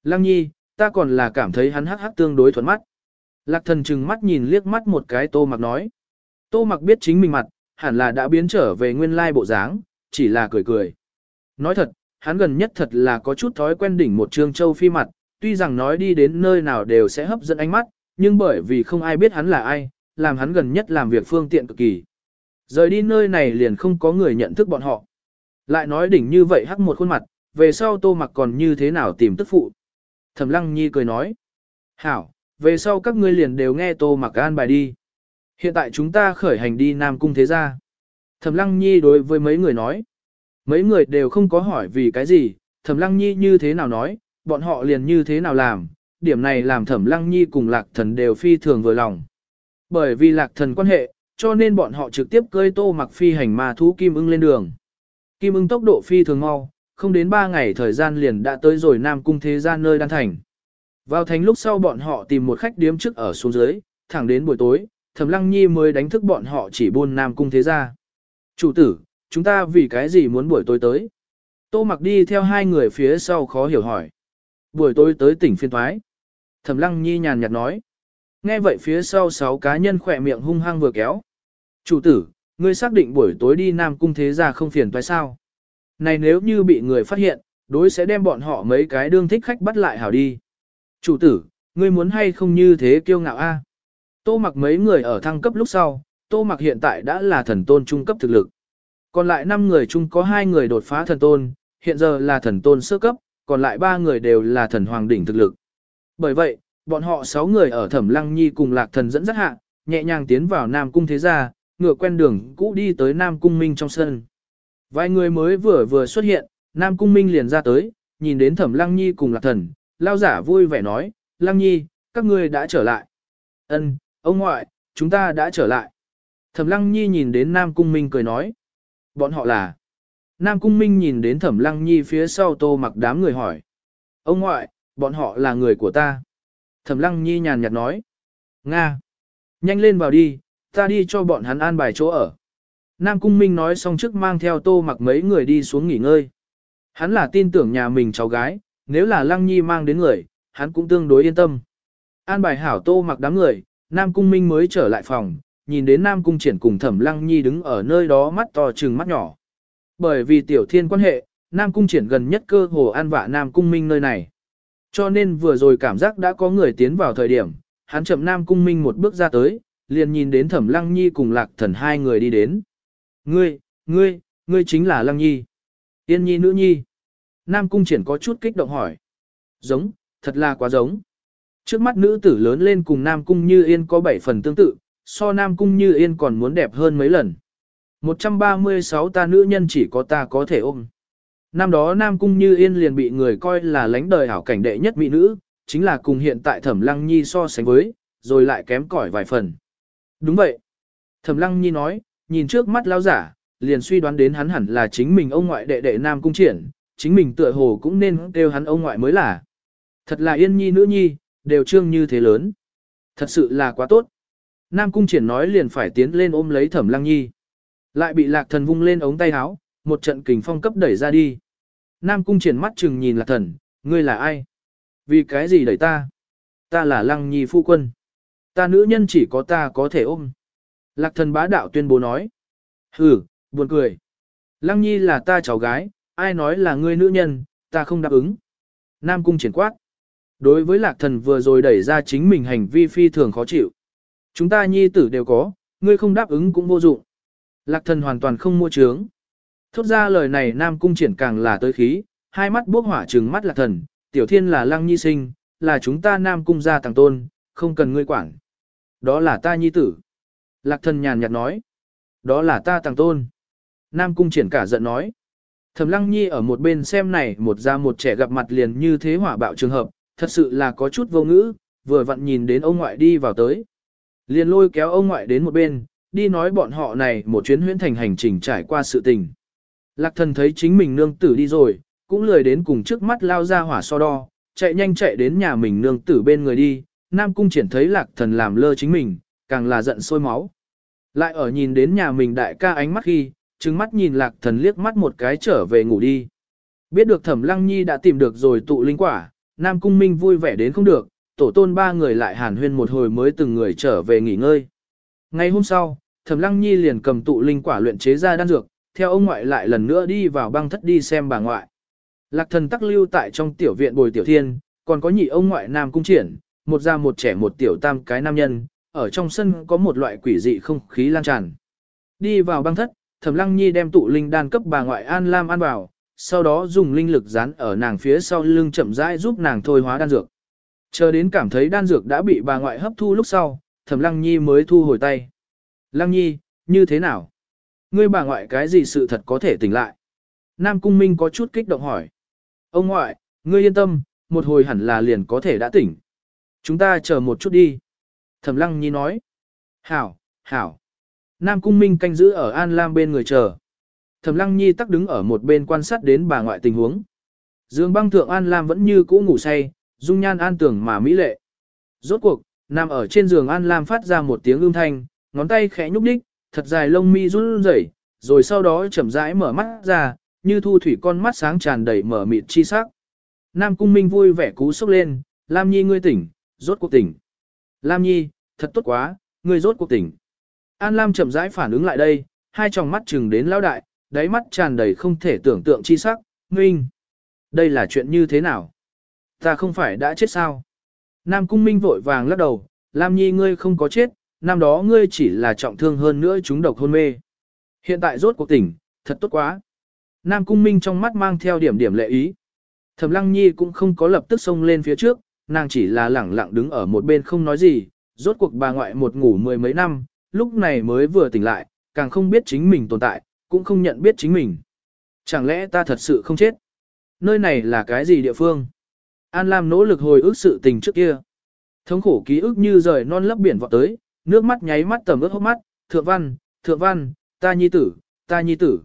Lăng Nhi, ta còn là cảm thấy hắn hắc hắc tương đối thuận mắt. Lạc thần chừng mắt nhìn liếc mắt một cái tô mặc nói. Tô mặc biết chính mình mặt, hẳn là đã biến trở về nguyên lai bộ dáng, chỉ là cười cười. Nói thật, hắn gần nhất thật là có chút thói quen đỉnh một trương châu phi mặt, tuy rằng nói đi đến nơi nào đều sẽ hấp dẫn ánh mắt, nhưng bởi vì không ai biết hắn là ai, làm hắn gần nhất làm việc phương tiện cực kỳ. Rời đi nơi này liền không có người nhận thức bọn họ. Lại nói đỉnh như vậy hắc một khuôn mặt, về sau tô mặc còn như thế nào tìm tức phụ. Thẩm Lăng Nhi cười nói. Hảo, về sau các ngươi liền đều nghe Tô Mặc an bài đi. Hiện tại chúng ta khởi hành đi Nam Cung Thế Gia. Thẩm Lăng Nhi đối với mấy người nói. Mấy người đều không có hỏi vì cái gì, Thẩm Lăng Nhi như thế nào nói, bọn họ liền như thế nào làm, điểm này làm Thẩm Lăng Nhi cùng Lạc Thần đều phi thường vừa lòng. Bởi vì Lạc Thần quan hệ, cho nên bọn họ trực tiếp cơi Tô Mặc phi hành ma thú Kim ưng lên đường. Kim ưng tốc độ phi thường mau, không đến 3 ngày thời gian liền đã tới rồi Nam Cung Thế Gia nơi đan thành. Vào thành lúc sau bọn họ tìm một khách điếm trước ở xuống dưới, thẳng đến buổi tối, Thẩm Lăng Nhi mới đánh thức bọn họ chỉ buôn Nam Cung Thế Gia. Chủ tử, chúng ta vì cái gì muốn buổi tối tới? Tô mặc đi theo hai người phía sau khó hiểu hỏi. Buổi tối tới tỉnh phiên thoái. Thẩm Lăng Nhi nhàn nhạt nói. Nghe vậy phía sau sáu cá nhân khỏe miệng hung hăng vừa kéo. Chủ tử, ngươi xác định buổi tối đi Nam Cung Thế Gia không phiền toái sao? Này nếu như bị người phát hiện, đối sẽ đem bọn họ mấy cái đương thích khách bắt lại hảo đi. Chủ tử, ngươi muốn hay không như thế kiêu ngạo a? Tô mặc mấy người ở thăng cấp lúc sau, tô mặc hiện tại đã là thần tôn trung cấp thực lực. Còn lại 5 người chung có 2 người đột phá thần tôn, hiện giờ là thần tôn sơ cấp, còn lại 3 người đều là thần hoàng đỉnh thực lực. Bởi vậy, bọn họ sáu người ở thẩm lăng nhi cùng lạc thần dẫn dắt hạ, nhẹ nhàng tiến vào Nam Cung Thế Gia, ngựa quen đường cũ đi tới Nam Cung Minh trong sân. Vài người mới vừa vừa xuất hiện, Nam Cung Minh liền ra tới, nhìn đến Thẩm Lăng Nhi cùng Lạc Thần, lao giả vui vẻ nói, Lăng Nhi, các ngươi đã trở lại. Ân, ông ngoại, chúng ta đã trở lại. Thẩm Lăng Nhi nhìn đến Nam Cung Minh cười nói, bọn họ là. Nam Cung Minh nhìn đến Thẩm Lăng Nhi phía sau tô mặc đám người hỏi. Ông ngoại, bọn họ là người của ta. Thẩm Lăng Nhi nhàn nhạt nói. Nga. Nhanh lên vào đi, ta đi cho bọn hắn an bài chỗ ở. Nam Cung Minh nói xong trước mang theo tô mặc mấy người đi xuống nghỉ ngơi. Hắn là tin tưởng nhà mình cháu gái, nếu là Lăng Nhi mang đến người, hắn cũng tương đối yên tâm. An bài hảo tô mặc đám người, Nam Cung Minh mới trở lại phòng, nhìn đến Nam Cung triển cùng thẩm Lăng Nhi đứng ở nơi đó mắt to trừng mắt nhỏ. Bởi vì tiểu thiên quan hệ, Nam Cung triển gần nhất cơ hồ an vạ Nam Cung Minh nơi này. Cho nên vừa rồi cảm giác đã có người tiến vào thời điểm, hắn chậm Nam Cung Minh một bước ra tới, liền nhìn đến thẩm Lăng Nhi cùng lạc thần hai người đi đến. Ngươi, ngươi, Ngươi chính là Lăng Nhi. Yên Nhi nữ nhi. Nam Cung Triển có chút kích động hỏi. Giống, thật là quá giống. Trước mắt nữ tử lớn lên cùng Nam Cung Như Yên có 7 phần tương tự, so Nam Cung Như Yên còn muốn đẹp hơn mấy lần. 136 ta nữ nhân chỉ có ta có thể ôm. Năm đó Nam Cung Như Yên liền bị người coi là lãnh đời hảo cảnh đệ nhất mỹ nữ, chính là cùng hiện tại Thẩm Lăng Nhi so sánh với, rồi lại kém cỏi vài phần. Đúng vậy. Thẩm Lăng Nhi nói, nhìn trước mắt lão giả, liền suy đoán đến hắn hẳn là chính mình ông ngoại đệ đệ Nam Cung Triển, chính mình tựa hồ cũng nên kêu hắn ông ngoại mới là. Thật là yên nhi nữ nhi, đều trương như thế lớn. Thật sự là quá tốt. Nam Cung Triển nói liền phải tiến lên ôm lấy Thẩm Lăng Nhi. Lại bị Lạc Thần vung lên ống tay áo, một trận kình phong cấp đẩy ra đi. Nam Cung Triển mắt chừng nhìn Lạc Thần, ngươi là ai? Vì cái gì đẩy ta? Ta là Lăng Nhi phu quân. Ta nữ nhân chỉ có ta có thể ôm. Lạc Thần bá đạo tuyên bố nói. Hừ, buồn cười. Lăng Nhi là ta cháu gái, ai nói là ngươi nữ nhân, ta không đáp ứng. Nam Cung Triển quát. Đối với Lạc Thần vừa rồi đẩy ra chính mình hành vi phi thường khó chịu. Chúng ta nhi tử đều có, ngươi không đáp ứng cũng vô dụng. Lạc thần hoàn toàn không mua trướng. Thốt ra lời này Nam Cung triển càng là tới khí, hai mắt bốc hỏa trừng mắt là thần, tiểu thiên là lăng nhi sinh, là chúng ta Nam Cung gia tàng tôn, không cần ngươi quản. Đó là ta nhi tử. Lạc thần nhàn nhạt nói. Đó là ta tàng tôn. Nam Cung triển cả giận nói. Thẩm lăng nhi ở một bên xem này một ra một trẻ gặp mặt liền như thế hỏa bạo trường hợp, thật sự là có chút vô ngữ, vừa vặn nhìn đến ông ngoại đi vào tới. Liền lôi kéo ông ngoại đến một bên, đi nói bọn họ này một chuyến huyễn thành hành trình trải qua sự tình. Lạc thần thấy chính mình nương tử đi rồi, cũng lười đến cùng trước mắt lao ra hỏa so đo, chạy nhanh chạy đến nhà mình nương tử bên người đi, Nam Cung triển thấy lạc thần làm lơ chính mình, càng là giận sôi máu. Lại ở nhìn đến nhà mình đại ca ánh mắt khi, trừng mắt nhìn lạc thần liếc mắt một cái trở về ngủ đi. Biết được thẩm lăng nhi đã tìm được rồi tụ linh quả, Nam Cung Minh vui vẻ đến không được, tổ tôn ba người lại hàn huyên một hồi mới từng người trở về nghỉ ngơi. Ngày hôm sau, Thẩm Lăng Nhi liền cầm tụ linh quả luyện chế ra đan dược, theo ông ngoại lại lần nữa đi vào băng thất đi xem bà ngoại. Lạc thần tắc lưu tại trong tiểu viện bồi tiểu thiên, còn có nhị ông ngoại nam cung triển, một già một trẻ một tiểu tam cái nam nhân, ở trong sân có một loại quỷ dị không khí lan tràn. Đi vào băng thất, Thẩm Lăng Nhi đem tụ linh đan cấp bà ngoại An Lam ăn vào, sau đó dùng linh lực dán ở nàng phía sau lưng chậm rãi giúp nàng thôi hóa đan dược. Chờ đến cảm thấy đan dược đã bị bà ngoại hấp thu lúc sau, Thẩm Lăng Nhi mới thu hồi tay. Lăng Nhi, như thế nào? Ngươi bà ngoại cái gì sự thật có thể tỉnh lại? Nam Cung Minh có chút kích động hỏi. Ông ngoại, ngươi yên tâm, một hồi hẳn là liền có thể đã tỉnh. Chúng ta chờ một chút đi. Thẩm Lăng Nhi nói. Hảo, hảo. Nam Cung Minh canh giữ ở An Lam bên người chờ. Thẩm Lăng Nhi tắc đứng ở một bên quan sát đến bà ngoại tình huống. Dương băng thượng An Lam vẫn như cũ ngủ say, dung nhan an tưởng mà mỹ lệ. Rốt cuộc, nằm ở trên giường An Lam phát ra một tiếng ưm thanh, ngón tay khẽ nhúc đích, thật dài lông mi run rẩy, rồi sau đó chậm rãi mở mắt ra, như thu thủy con mắt sáng tràn đầy mở mịt chi sắc. Nam Cung Minh vui vẻ cú sốc lên, Lam Nhi ngươi tỉnh, rốt cuộc tỉnh. Lam Nhi, thật tốt quá, ngươi rốt cuộc tỉnh. An Lam chậm rãi phản ứng lại đây, hai tròng mắt chừng đến lão đại, đáy mắt tràn đầy không thể tưởng tượng chi sắc, Minh. Đây là chuyện như thế nào? Ta không phải đã chết sao? Nam Cung Minh vội vàng lắc đầu, Lam Nhi ngươi không có chết, năm đó ngươi chỉ là trọng thương hơn nữa chúng độc hôn mê. Hiện tại rốt cuộc tỉnh, thật tốt quá. Nam Cung Minh trong mắt mang theo điểm điểm lệ ý. Thẩm Lăng Nhi cũng không có lập tức xông lên phía trước, nàng chỉ là lẳng lặng đứng ở một bên không nói gì, rốt cuộc bà ngoại một ngủ mười mấy năm, lúc này mới vừa tỉnh lại, càng không biết chính mình tồn tại, cũng không nhận biết chính mình. Chẳng lẽ ta thật sự không chết? Nơi này là cái gì địa phương? An Lam nỗ lực hồi ức sự tình trước kia. Thống khổ ký ức như rời non lấp biển vọt tới, nước mắt nháy mắt tầm ướt hốc mắt, thượng văn, thượng văn, ta nhi tử, ta nhi tử.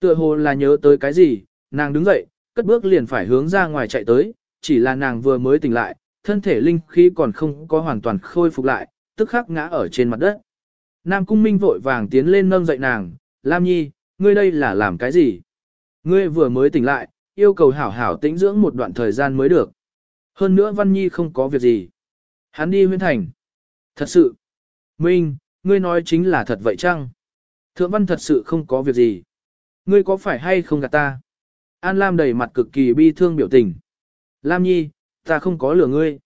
Tựa hồ là nhớ tới cái gì, nàng đứng dậy, cất bước liền phải hướng ra ngoài chạy tới, chỉ là nàng vừa mới tỉnh lại, thân thể linh khí còn không có hoàn toàn khôi phục lại, tức khắc ngã ở trên mặt đất. Nam Cung Minh vội vàng tiến lên nâng dậy nàng, Lam Nhi, ngươi đây là làm cái gì? Ngươi vừa mới tỉnh lại, yêu cầu hảo hảo tĩnh dưỡng một đoạn thời gian mới được. Hơn nữa Văn Nhi không có việc gì. Hắn đi huyên thành. Thật sự. Minh, ngươi nói chính là thật vậy chăng? Thượng Văn thật sự không có việc gì. Ngươi có phải hay không gạt ta? An Lam đầy mặt cực kỳ bi thương biểu tình. Lam Nhi, ta không có lừa ngươi.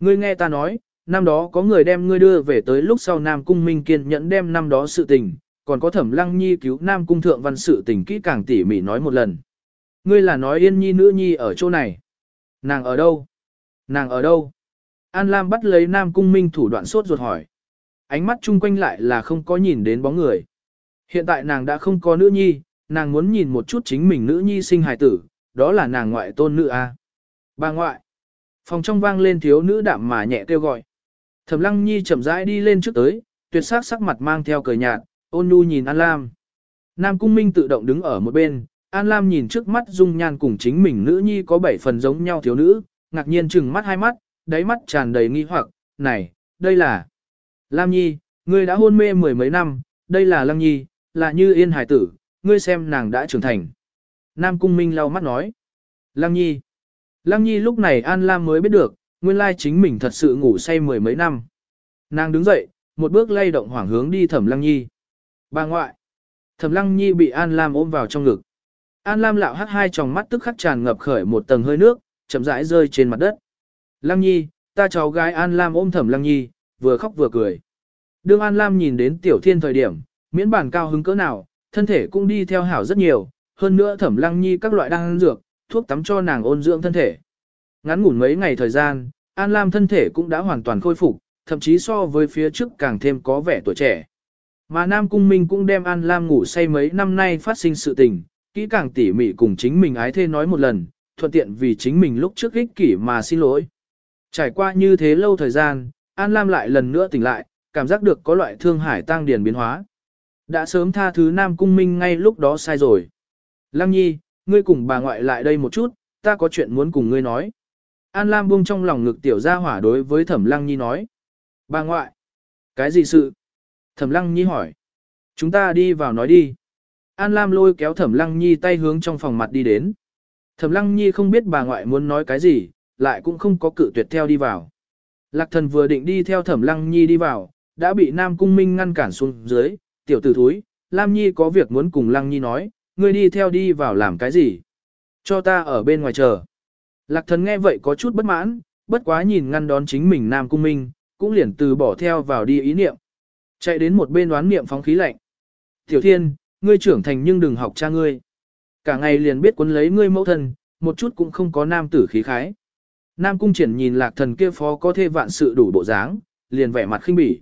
Ngươi nghe ta nói, năm đó có người đem ngươi đưa về tới lúc sau Nam Cung Minh kiên nhẫn đem năm đó sự tình, còn có thẩm lăng nhi cứu nam cung thượng văn sự tình kỹ càng tỉ mỉ nói một lần. Ngươi là nói yên nhi nữ nhi ở chỗ này. Nàng ở đâu? Nàng ở đâu? An Lam bắt lấy nam cung minh thủ đoạn sốt ruột hỏi. Ánh mắt chung quanh lại là không có nhìn đến bóng người. Hiện tại nàng đã không có nữ nhi, nàng muốn nhìn một chút chính mình nữ nhi sinh hài tử, đó là nàng ngoại tôn nữ a. Bà ngoại. Phòng trong vang lên thiếu nữ đạm mà nhẹ kêu gọi. Thẩm Lăng Nhi chậm rãi đi lên trước tới, tuyệt sắc sắc mặt mang theo cười nhạt, ôn nhu nhìn An Lam. Nam Cung Minh tự động đứng ở một bên, An Lam nhìn trước mắt dung nhan cùng chính mình nữ nhi có bảy phần giống nhau thiếu nữ, ngạc nhiên chừng mắt hai mắt, đáy mắt tràn đầy nghi hoặc, này, đây là... Lam Nhi, ngươi đã hôn mê mười mấy năm, đây là Lăng Nhi, là như yên hải tử, ngươi xem nàng đã trưởng thành. Nam Cung Minh lau mắt nói. Lăng Nhi. Lăng Nhi lúc này An Lam mới biết được, nguyên lai chính mình thật sự ngủ say mười mấy năm. Nàng đứng dậy, một bước lay động hoảng hướng đi thẩm Lăng Nhi. Bà ngoại. Thẩm Lăng Nhi bị An Lam ôm vào trong ngực. An Lam lạo hắt hai tròng mắt tức khắc tràn ngập khởi một tầng hơi nước, chậm rãi rơi trên mặt đất. Lăng Nhi, ta cháu gái An Lam ôm thẩm Lăng Nhi, vừa khóc vừa cười. Đương An Lam nhìn đến Tiểu Thiên thời điểm, miễn bản cao hứng cỡ nào, thân thể cũng đi theo hảo rất nhiều, hơn nữa thẩm Lăng Nhi các loại đan dược, thuốc tắm cho nàng ôn dưỡng thân thể. Ngắn ngủn mấy ngày thời gian, An Lam thân thể cũng đã hoàn toàn khôi phục, thậm chí so với phía trước càng thêm có vẻ tuổi trẻ. Mà Nam Cung Minh cũng đem An Lam ngủ say mấy năm nay phát sinh sự tình, kỹ càng tỉ mỉ cùng chính mình ái thê nói một lần, thuận tiện vì chính mình lúc trước ích kỷ mà xin lỗi. Trải qua như thế lâu thời gian, An Lam lại lần nữa tỉnh lại, cảm giác được có loại thương hải tăng điền biến hóa. Đã sớm tha thứ Nam Cung Minh ngay lúc đó sai rồi. Lăng Nhi, ngươi cùng bà ngoại lại đây một chút, ta có chuyện muốn cùng ngươi nói. An Lam buông trong lòng ngực tiểu gia hỏa đối với Thẩm Lăng Nhi nói. Bà ngoại, cái gì sự? Thẩm Lăng Nhi hỏi. Chúng ta đi vào nói đi. An Lam lôi kéo Thẩm Lăng Nhi tay hướng trong phòng mặt đi đến. Thẩm Lăng Nhi không biết bà ngoại muốn nói cái gì, lại cũng không có cự tuyệt theo đi vào. Lạc thần vừa định đi theo Thẩm Lăng Nhi đi vào, đã bị Nam Cung Minh ngăn cản xuống dưới, tiểu tử thúi, Lam Nhi có việc muốn cùng Lăng Nhi nói, ngươi đi theo đi vào làm cái gì? Cho ta ở bên ngoài chờ. Lạc thần nghe vậy có chút bất mãn, bất quá nhìn ngăn đón chính mình Nam Cung Minh, cũng liền từ bỏ theo vào đi ý niệm. Chạy đến một bên đoán niệm phóng khí lạnh. Tiểu thiên, ngươi trưởng thành nhưng đừng học cha ngươi. Cả ngày liền biết quấn lấy ngươi mẫu thân, một chút cũng không có nam tử khí khái. Nam cung triển nhìn lạc thần kia phó có thể vạn sự đủ bộ dáng, liền vẻ mặt khinh bỉ.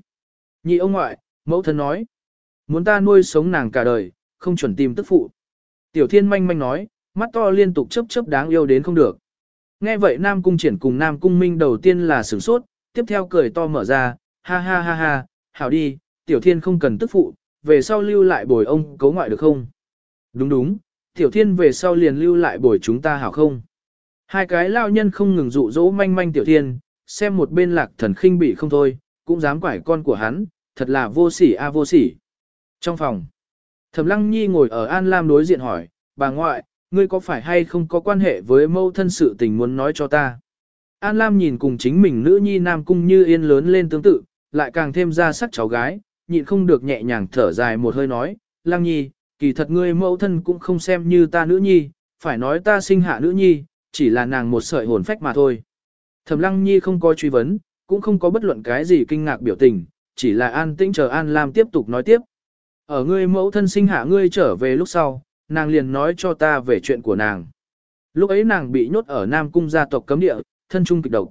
Nhị ông ngoại, mẫu thân nói. Muốn ta nuôi sống nàng cả đời, không chuẩn tìm tức phụ. Tiểu thiên manh manh nói, mắt to liên tục chớp chớp đáng yêu đến không được. Nghe vậy Nam cung triển cùng Nam cung minh đầu tiên là sửng sốt, tiếp theo cười to mở ra, ha ha ha ha, hảo đi, tiểu thiên không cần tức phụ, về sau lưu lại bồi ông cấu ngoại được không? Đúng đúng, tiểu thiên về sau liền lưu lại bồi chúng ta hảo không? Hai cái lao nhân không ngừng dụ dỗ manh manh tiểu thiên, xem một bên lạc thần khinh bị không thôi, cũng dám quải con của hắn, thật là vô sỉ a vô sỉ. Trong phòng, Thẩm Lăng Nhi ngồi ở An Lam đối diện hỏi, bà ngoại, ngươi có phải hay không có quan hệ với mâu thân sự tình muốn nói cho ta? An Lam nhìn cùng chính mình nữ nhi Nam Cung như yên lớn lên tương tự, lại càng thêm ra sắc cháu gái, nhịn không được nhẹ nhàng thở dài một hơi nói, Lăng Nhi, kỳ thật ngươi mẫu thân cũng không xem như ta nữ nhi, phải nói ta sinh hạ nữ nhi, chỉ là nàng một sợi hồn phách mà thôi. Thẩm Lăng Nhi không có truy vấn, cũng không có bất luận cái gì kinh ngạc biểu tình, chỉ là an tĩnh chờ An Lam tiếp tục nói tiếp. Ở ngươi mẫu thân sinh hạ ngươi trở về lúc sau, nàng liền nói cho ta về chuyện của nàng. Lúc ấy nàng bị nhốt ở Nam Cung gia tộc cấm địa, thân trung kịch độc.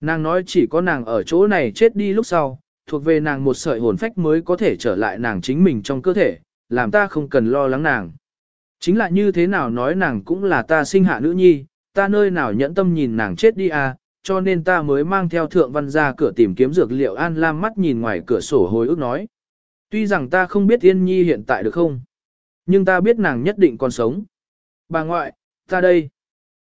Nàng nói chỉ có nàng ở chỗ này chết đi lúc sau, thuộc về nàng một sợi hồn phách mới có thể trở lại nàng chính mình trong cơ thể, làm ta không cần lo lắng nàng. Chính là như thế nào nói nàng cũng là ta sinh hạ nữ nhi, ta nơi nào nhẫn tâm nhìn nàng chết đi à, cho nên ta mới mang theo thượng văn ra cửa tìm kiếm dược liệu An Lam mắt nhìn ngoài cửa sổ hồi ức nói. Tuy rằng ta không biết Yên Nhi hiện tại được không, nhưng ta biết nàng nhất định còn sống. Bà ngoại, ta đây.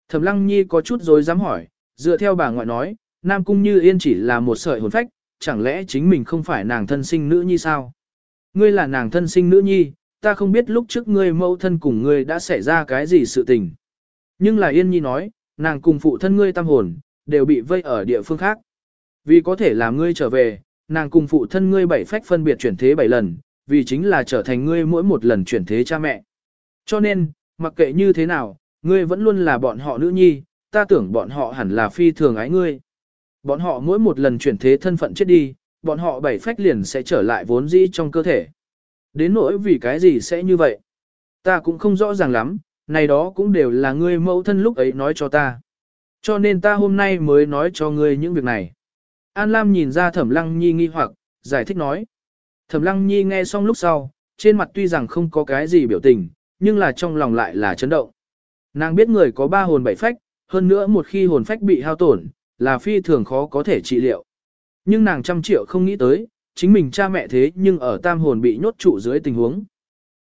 Thẩm Lăng Nhi có chút dối dám hỏi, dựa theo bà ngoại nói, Nam Cung Như Yên chỉ là một sợi hồn phách, chẳng lẽ chính mình không phải nàng thân sinh nữ nhi sao? Ngươi là nàng thân sinh nữ nhi, ta không biết lúc trước ngươi mâu thân cùng ngươi đã xảy ra cái gì sự tình. Nhưng là Yên Nhi nói, nàng cùng phụ thân ngươi tam hồn, đều bị vây ở địa phương khác. Vì có thể làm ngươi trở về, nàng cùng phụ thân ngươi bảy phách phân biệt chuyển thế bảy lần, vì chính là trở thành ngươi mỗi một lần chuyển thế cha mẹ. Cho nên, mặc kệ như thế nào, ngươi vẫn luôn là bọn họ nữ nhi, ta tưởng bọn họ hẳn là phi thường ái ngươi. Bọn họ mỗi một lần chuyển thế thân phận chết đi, bọn họ bảy phách liền sẽ trở lại vốn dĩ trong cơ thể. Đến nỗi vì cái gì sẽ như vậy? Ta cũng không rõ ràng lắm, này đó cũng đều là ngươi mẫu thân lúc ấy nói cho ta. Cho nên ta hôm nay mới nói cho ngươi những việc này. An Lam nhìn ra Thẩm Lăng Nhi nghi hoặc, giải thích nói. Thẩm Lăng Nhi nghe xong lúc sau, trên mặt tuy rằng không có cái gì biểu tình, nhưng là trong lòng lại là chấn động. Nàng biết người có ba hồn bảy phách, hơn nữa một khi hồn phách bị hao tổn, là phi thường khó có thể trị liệu. Nhưng nàng trăm triệu không nghĩ tới, chính mình cha mẹ thế nhưng ở tam hồn bị nhốt trụ dưới tình huống.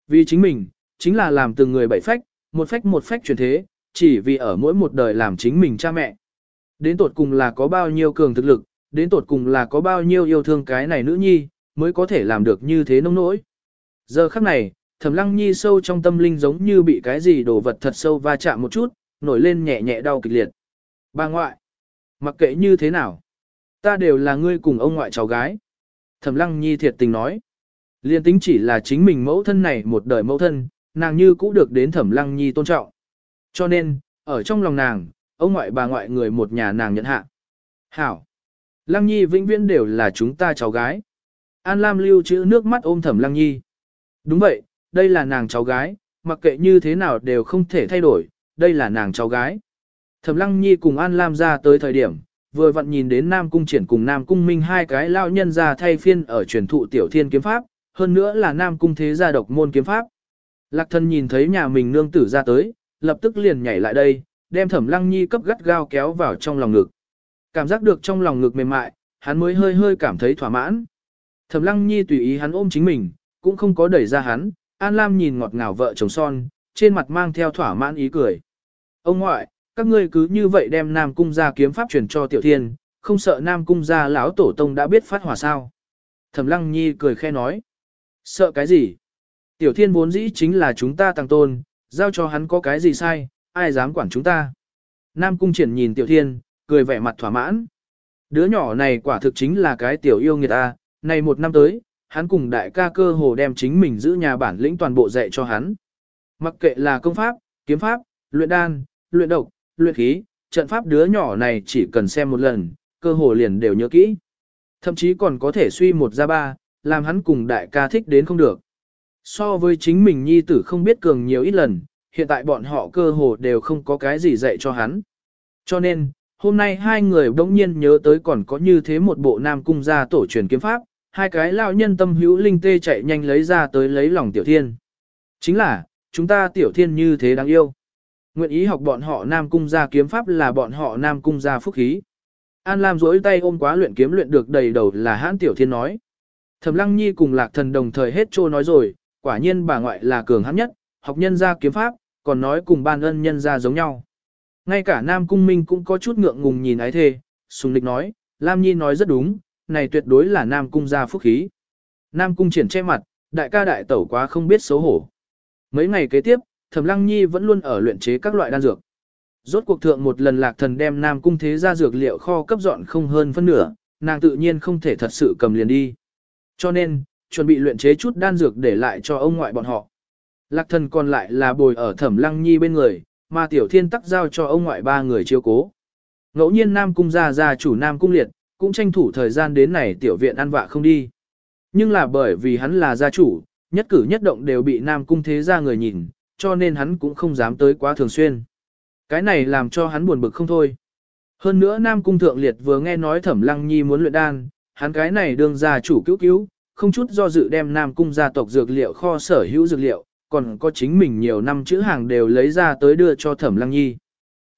Vì chính mình, chính là làm từng người bảy phách, một phách một phách chuyển thế, chỉ vì ở mỗi một đời làm chính mình cha mẹ. Đến tột cùng là có bao nhiêu cường thực lực, đến tột cùng là có bao nhiêu yêu thương cái này nữ nhi, mới có thể làm được như thế nông nỗi. Giờ khắc này, thẩm lăng nhi sâu trong tâm linh giống như bị cái gì đồ vật thật sâu va chạm một chút, nổi lên nhẹ nhẹ đau kịch liệt. Bà ngoại, mặc kệ như thế nào, ta đều là ngươi cùng ông ngoại cháu gái. Thẩm lăng nhi thiệt tình nói, liên tính chỉ là chính mình mẫu thân này một đời mẫu thân, nàng như cũ được đến thẩm lăng nhi tôn trọng. Cho nên, ở trong lòng nàng, ông ngoại bà ngoại người một nhà nàng nhận hạ. Hảo! Lăng nhi vĩnh viễn đều là chúng ta cháu gái. An Lam lưu chữ nước mắt ôm thẩm lăng nhi. Đúng vậy, đây là nàng cháu gái, mặc kệ như thế nào đều không thể thay đổi, đây là nàng cháu gái. Thẩm lăng nhi cùng An Lam ra tới thời điểm, vừa vặn nhìn đến Nam Cung triển cùng Nam Cung Minh hai cái lao nhân ra thay phiên ở truyền thụ tiểu thiên kiếm pháp, hơn nữa là Nam Cung thế gia độc môn kiếm pháp. Lạc thân nhìn thấy nhà mình nương tử ra tới, lập tức liền nhảy lại đây, đem thẩm lăng nhi cấp gắt gao kéo vào trong lòng ngực. Cảm giác được trong lòng ngực mềm mại, hắn mới hơi hơi cảm thấy thỏa mãn. Thẩm lăng nhi tùy ý hắn ôm chính mình, cũng không có đẩy ra hắn, An Lam nhìn ngọt ngào vợ chồng son, trên mặt mang theo thỏa mãn ý cười. Ông ngoại, các ngươi cứ như vậy đem Nam Cung gia kiếm pháp truyền cho Tiểu Thiên, không sợ Nam Cung gia lão tổ tông đã biết phát hỏa sao. Thẩm Lăng Nhi cười khe nói. Sợ cái gì? Tiểu Thiên vốn dĩ chính là chúng ta tăng tôn, giao cho hắn có cái gì sai, ai dám quản chúng ta. Nam Cung triển nhìn Tiểu Thiên, cười vẻ mặt thỏa mãn. Đứa nhỏ này quả thực chính là cái tiểu yêu nghiệt ta, này một năm tới, hắn cùng đại ca cơ hồ đem chính mình giữ nhà bản lĩnh toàn bộ dạy cho hắn. Mặc kệ là công pháp, kiếm pháp, luyện đan, luyện độc, luyện khí, trận pháp đứa nhỏ này chỉ cần xem một lần, cơ hồ liền đều nhớ kỹ. Thậm chí còn có thể suy một ra ba, làm hắn cùng đại ca thích đến không được. So với chính mình nhi tử không biết cường nhiều ít lần, hiện tại bọn họ cơ hồ đều không có cái gì dạy cho hắn. Cho nên, hôm nay hai người đống nhiên nhớ tới còn có như thế một bộ nam cung gia tổ truyền kiếm pháp, hai cái lao nhân tâm hữu linh tê chạy nhanh lấy ra tới lấy lòng tiểu thiên. Chính là, chúng ta tiểu thiên như thế đáng yêu. Nguyện ý học bọn họ nam cung gia kiếm pháp là bọn họ nam cung gia phúc khí. An Lam duỗi tay ôm quá luyện kiếm luyện được đầy đầu là hãn tiểu thiên nói. Thẩm Lăng Nhi cùng Lạc Thần đồng thời hết trô nói rồi, quả nhiên bà ngoại là cường hãn nhất, học nhân gia kiếm pháp, còn nói cùng ban ân nhân gia giống nhau. Ngay cả Nam Cung Minh cũng có chút ngượng ngùng nhìn ái thê, sùng lịch nói, Lam Nhi nói rất đúng, này tuyệt đối là Nam Cung gia phúc khí. Nam Cung triển che mặt, đại ca đại tẩu quá không biết xấu hổ. Mấy ngày kế tiếp, Thẩm Lăng Nhi vẫn luôn ở luyện chế các loại đan dược. Rốt cuộc thượng một lần lạc thần đem Nam Cung thế ra dược liệu kho cấp dọn không hơn phân nửa, nàng tự nhiên không thể thật sự cầm liền đi. Cho nên, chuẩn bị luyện chế chút đan dược để lại cho ông ngoại bọn họ. Lạc thần còn lại là bồi ở Thẩm Lăng Nhi bên người, mà Tiểu Thiên tắc giao cho ông ngoại ba người chiếu cố. Ngẫu nhiên Nam Cung gia gia chủ Nam Cung liệt, cũng tranh thủ thời gian đến này tiểu viện ăn vạ không đi. Nhưng là bởi vì hắn là gia chủ, nhất cử nhất động đều bị Nam Cung thế gia người nhìn, cho nên hắn cũng không dám tới quá thường xuyên. Cái này làm cho hắn buồn bực không thôi. Hơn nữa Nam Cung Thượng Liệt vừa nghe nói Thẩm Lăng Nhi muốn luyện đan, hắn cái này đương gia chủ cứu cứu, không chút do dự đem Nam Cung gia tộc dược liệu kho sở hữu dược liệu, còn có chính mình nhiều năm chữ hàng đều lấy ra tới đưa cho Thẩm Lăng Nhi.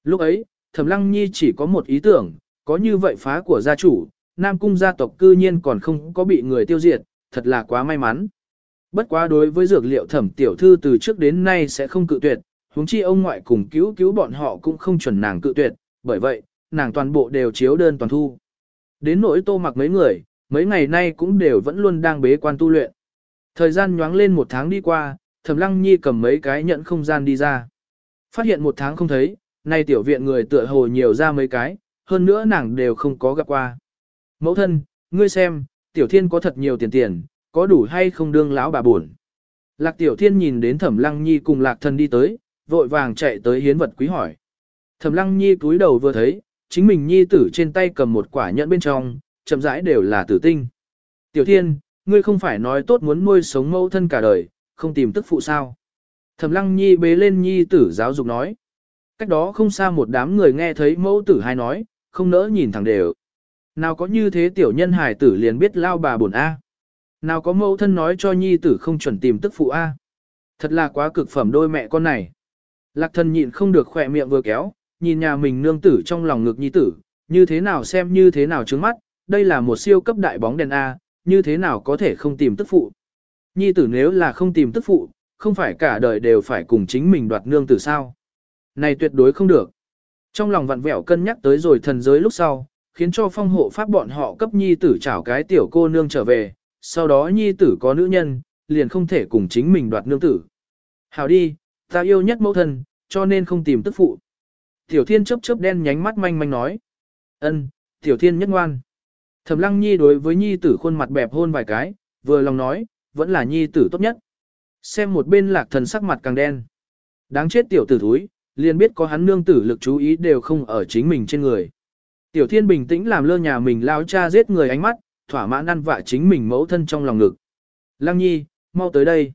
Lúc ấy, Thẩm Lăng Nhi chỉ có một ý tưởng, có như vậy phá của gia chủ, Nam Cung gia tộc cư nhiên còn không có bị người tiêu diệt, thật là quá may mắn. Bất quá đối với dược liệu thẩm tiểu thư từ trước đến nay sẽ không cự tuyệt, huống chi ông ngoại cùng cứu cứu bọn họ cũng không chuẩn nàng cự tuyệt, bởi vậy, nàng toàn bộ đều chiếu đơn toàn thu. Đến nỗi tô mặc mấy người, mấy ngày nay cũng đều vẫn luôn đang bế quan tu luyện. Thời gian nhoáng lên một tháng đi qua, thẩm lăng nhi cầm mấy cái nhận không gian đi ra. Phát hiện một tháng không thấy, nay tiểu viện người tựa hồ nhiều ra mấy cái, hơn nữa nàng đều không có gặp qua. Mẫu thân, ngươi xem, tiểu thiên có thật nhiều tiền tiền, có đủ hay không đương lão bà buồn. Lạc tiểu thiên nhìn đến thẩm lăng nhi cùng lạc thần đi tới, vội vàng chạy tới hiến vật quý hỏi. Thẩm lăng nhi cúi đầu vừa thấy, chính mình nhi tử trên tay cầm một quả nhẫn bên trong, chậm rãi đều là tử tinh. Tiểu thiên, ngươi không phải nói tốt muốn nuôi sống mẫu thân cả đời, không tìm tức phụ sao. Thẩm lăng nhi bế lên nhi tử giáo dục nói. Cách đó không xa một đám người nghe thấy mẫu tử hai nói, không nỡ nhìn thẳng đều. Nào có như thế tiểu nhân hải tử liền biết lao bà buồn A. Nào có mẫu thân nói cho nhi tử không chuẩn tìm tức phụ A. Thật là quá cực phẩm đôi mẹ con này. Lạc thần nhịn không được khỏe miệng vừa kéo, nhìn nhà mình nương tử trong lòng ngực nhi tử, như thế nào xem như thế nào trước mắt, đây là một siêu cấp đại bóng đèn A, như thế nào có thể không tìm tức phụ. Nhi tử nếu là không tìm tức phụ, không phải cả đời đều phải cùng chính mình đoạt nương tử sao. Này tuyệt đối không được. Trong lòng vặn vẹo cân nhắc tới rồi thần giới lúc sau, khiến cho phong hộ pháp bọn họ cấp nhi tử chảo cái tiểu cô nương trở về, sau đó nhi tử có nữ nhân, liền không thể cùng chính mình đoạt nương tử. Hảo đi, ta yêu nhất mẫu thân, cho nên không tìm tức phụ. Tiểu thiên chớp chớp đen nhánh mắt manh manh nói. ân, tiểu thiên nhất ngoan. Thẩm lăng nhi đối với nhi tử khuôn mặt bẹp hôn vài cái, vừa lòng nói, vẫn là nhi tử tốt nhất. Xem một bên lạc thần sắc mặt càng đen. Đáng chết tiểu tử thúi, liền biết có hắn nương tử lực chú ý đều không ở chính mình trên người. Tiểu thiên bình tĩnh làm lơ nhà mình lao cha giết người ánh mắt, thỏa mãn ăn vạ chính mình mẫu thân trong lòng ngực. Lăng nhi, mau tới đây.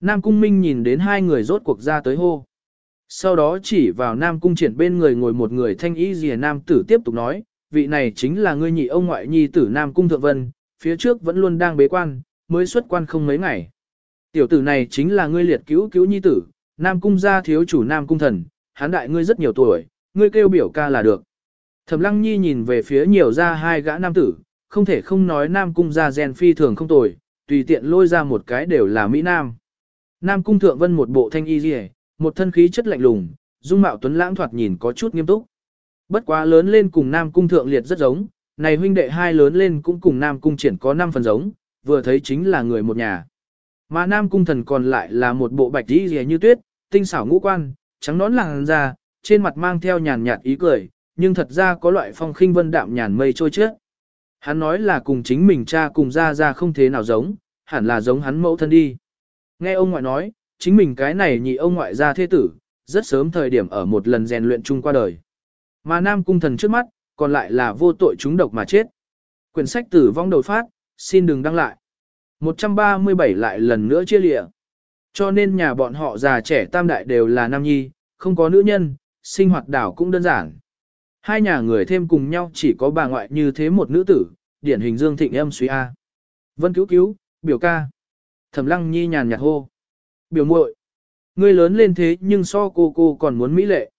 Nam Cung Minh nhìn đến hai người rốt cuộc ra tới hô. Sau đó chỉ vào Nam Cung triển bên người ngồi một người thanh ý rìa Nam tử tiếp tục nói, vị này chính là ngươi nhị ông ngoại nhi tử Nam Cung Thượng Vân, phía trước vẫn luôn đang bế quan, mới xuất quan không mấy ngày. Tiểu tử này chính là ngươi liệt cứu cứu nhi tử, Nam Cung gia thiếu chủ Nam Cung thần, hán đại ngươi rất nhiều tuổi, ngươi kêu biểu ca là được. Thẩm Lăng Nhi nhìn về phía nhiều ra hai gã nam tử, không thể không nói Nam Cung gia gen phi thường không tồi, tùy tiện lôi ra một cái đều là Mỹ Nam. Nam Cung Thượng Vân một bộ thanh y rìa, một thân khí chất lạnh lùng, dung mạo tuấn lãng thoạt nhìn có chút nghiêm túc. Bất quá lớn lên cùng Nam Cung Thượng Liệt rất giống, này huynh đệ hai lớn lên cũng cùng Nam Cung Triển có 5 phần giống, vừa thấy chính là người một nhà. Mà Nam Cung Thần còn lại là một bộ bạch y rìa như tuyết, tinh xảo ngũ quan, trắng nón làng ra, trên mặt mang theo nhàn nhạt ý cười, nhưng thật ra có loại phong khinh vân đạm nhàn mây trôi trước. Hắn nói là cùng chính mình cha cùng ra ra không thế nào giống, hẳn là giống hắn mẫu thân đi. Nghe ông ngoại nói, chính mình cái này nhị ông ngoại ra thế tử, rất sớm thời điểm ở một lần rèn luyện chung qua đời. Mà nam cung thần trước mắt, còn lại là vô tội chúng độc mà chết. Quyển sách tử vong đầu phát, xin đừng đăng lại. 137 lại lần nữa chia lịa. Cho nên nhà bọn họ già trẻ tam đại đều là nam nhi, không có nữ nhân, sinh hoạt đảo cũng đơn giản. Hai nhà người thêm cùng nhau chỉ có bà ngoại như thế một nữ tử, điển hình Dương Thịnh em suy A. Vân cứu cứu, biểu ca. Thẩm lăng nhi nhàn nhạt hô. Biểu muội, Ngươi lớn lên thế nhưng so cô cô còn muốn mỹ lệ.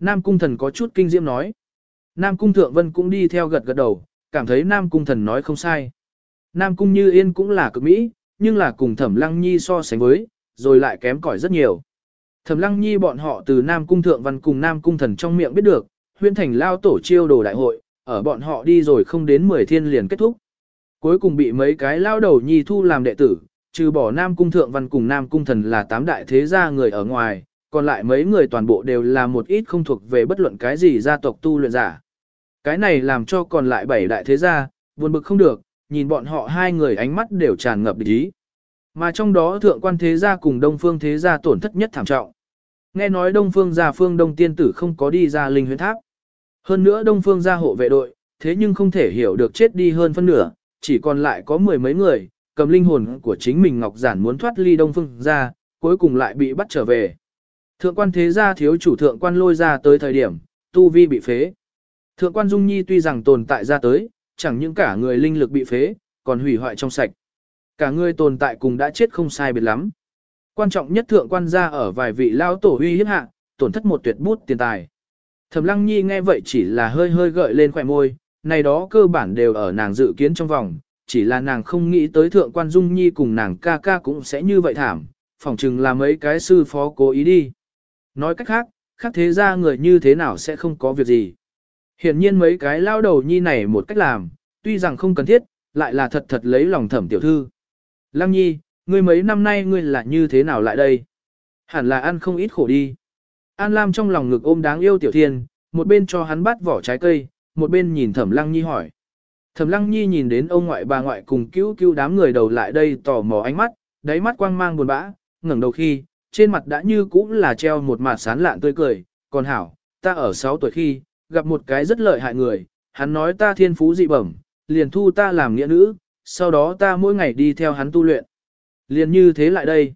Nam cung thần có chút kinh diễm nói. Nam cung thượng vân cũng đi theo gật gật đầu, cảm thấy Nam cung thần nói không sai. Nam cung như yên cũng là cực mỹ, nhưng là cùng thẩm lăng nhi so sánh với, rồi lại kém cỏi rất nhiều. Thẩm lăng nhi bọn họ từ Nam cung thượng văn cùng Nam cung thần trong miệng biết được, huyện thành lao tổ chiêu đồ đại hội, ở bọn họ đi rồi không đến 10 thiên liền kết thúc. Cuối cùng bị mấy cái lao đầu nhi thu làm đệ tử, trừ bỏ Nam cung thượng văn cùng Nam cung thần là tám đại thế gia người ở ngoài, còn lại mấy người toàn bộ đều là một ít không thuộc về bất luận cái gì gia tộc tu luyện giả. Cái này làm cho còn lại bảy đại thế gia, buồn bực không được, nhìn bọn họ hai người ánh mắt đều tràn ngập địch ý. Mà trong đó thượng quan thế gia cùng đông phương thế gia tổn thất nhất thảm trọng. Nghe nói đông phương gia phương đông tiên tử không có đi ra linh huyến tháp. Hơn nữa đông phương gia hộ vệ đội, thế nhưng không thể hiểu được chết đi hơn phân nửa, chỉ còn lại có mười mấy người, cầm linh hồn của chính mình Ngọc Giản muốn thoát ly đông phương gia, cuối cùng lại bị bắt trở về. Thượng quan thế gia thiếu chủ thượng quan lôi ra tới thời điểm, tu vi bị phế. Thượng quan Dung Nhi tuy rằng tồn tại ra tới, chẳng những cả người linh lực bị phế, còn hủy hoại trong sạch. Cả người tồn tại cùng đã chết không sai biệt lắm. Quan trọng nhất thượng quan gia ở vài vị lao tổ huy hiếp hạ, tổn thất một tuyệt bút tiền tài. Thẩm Lăng Nhi nghe vậy chỉ là hơi hơi gợi lên khỏe môi, này đó cơ bản đều ở nàng dự kiến trong vòng, chỉ là nàng không nghĩ tới thượng quan Dung Nhi cùng nàng ca ca cũng sẽ như vậy thảm, phỏng chừng là mấy cái sư phó cố ý đi. Nói cách khác, khác thế ra người như thế nào sẽ không có việc gì. Hiển nhiên mấy cái lao đầu nhi này một cách làm, tuy rằng không cần thiết, lại là thật thật lấy lòng thẩm tiểu thư. Lăng nhi, ngươi mấy năm nay ngươi là như thế nào lại đây? Hẳn là ăn không ít khổ đi. An Lam trong lòng ngực ôm đáng yêu tiểu thiên, một bên cho hắn bắt vỏ trái cây, một bên nhìn thẩm lăng nhi hỏi. Thẩm lăng nhi nhìn đến ông ngoại bà ngoại cùng cứu cứu đám người đầu lại đây tò mò ánh mắt, đáy mắt quang mang buồn bã, ngẩng đầu khi, trên mặt đã như cũ là treo một mặt sán lạn tươi cười, còn hảo, ta ở 6 tuổi khi, gặp một cái rất lợi hại người, hắn nói ta thiên phú dị bẩm, liền thu ta làm nghĩa nữ, sau đó ta mỗi ngày đi theo hắn tu luyện. Liền như thế lại đây.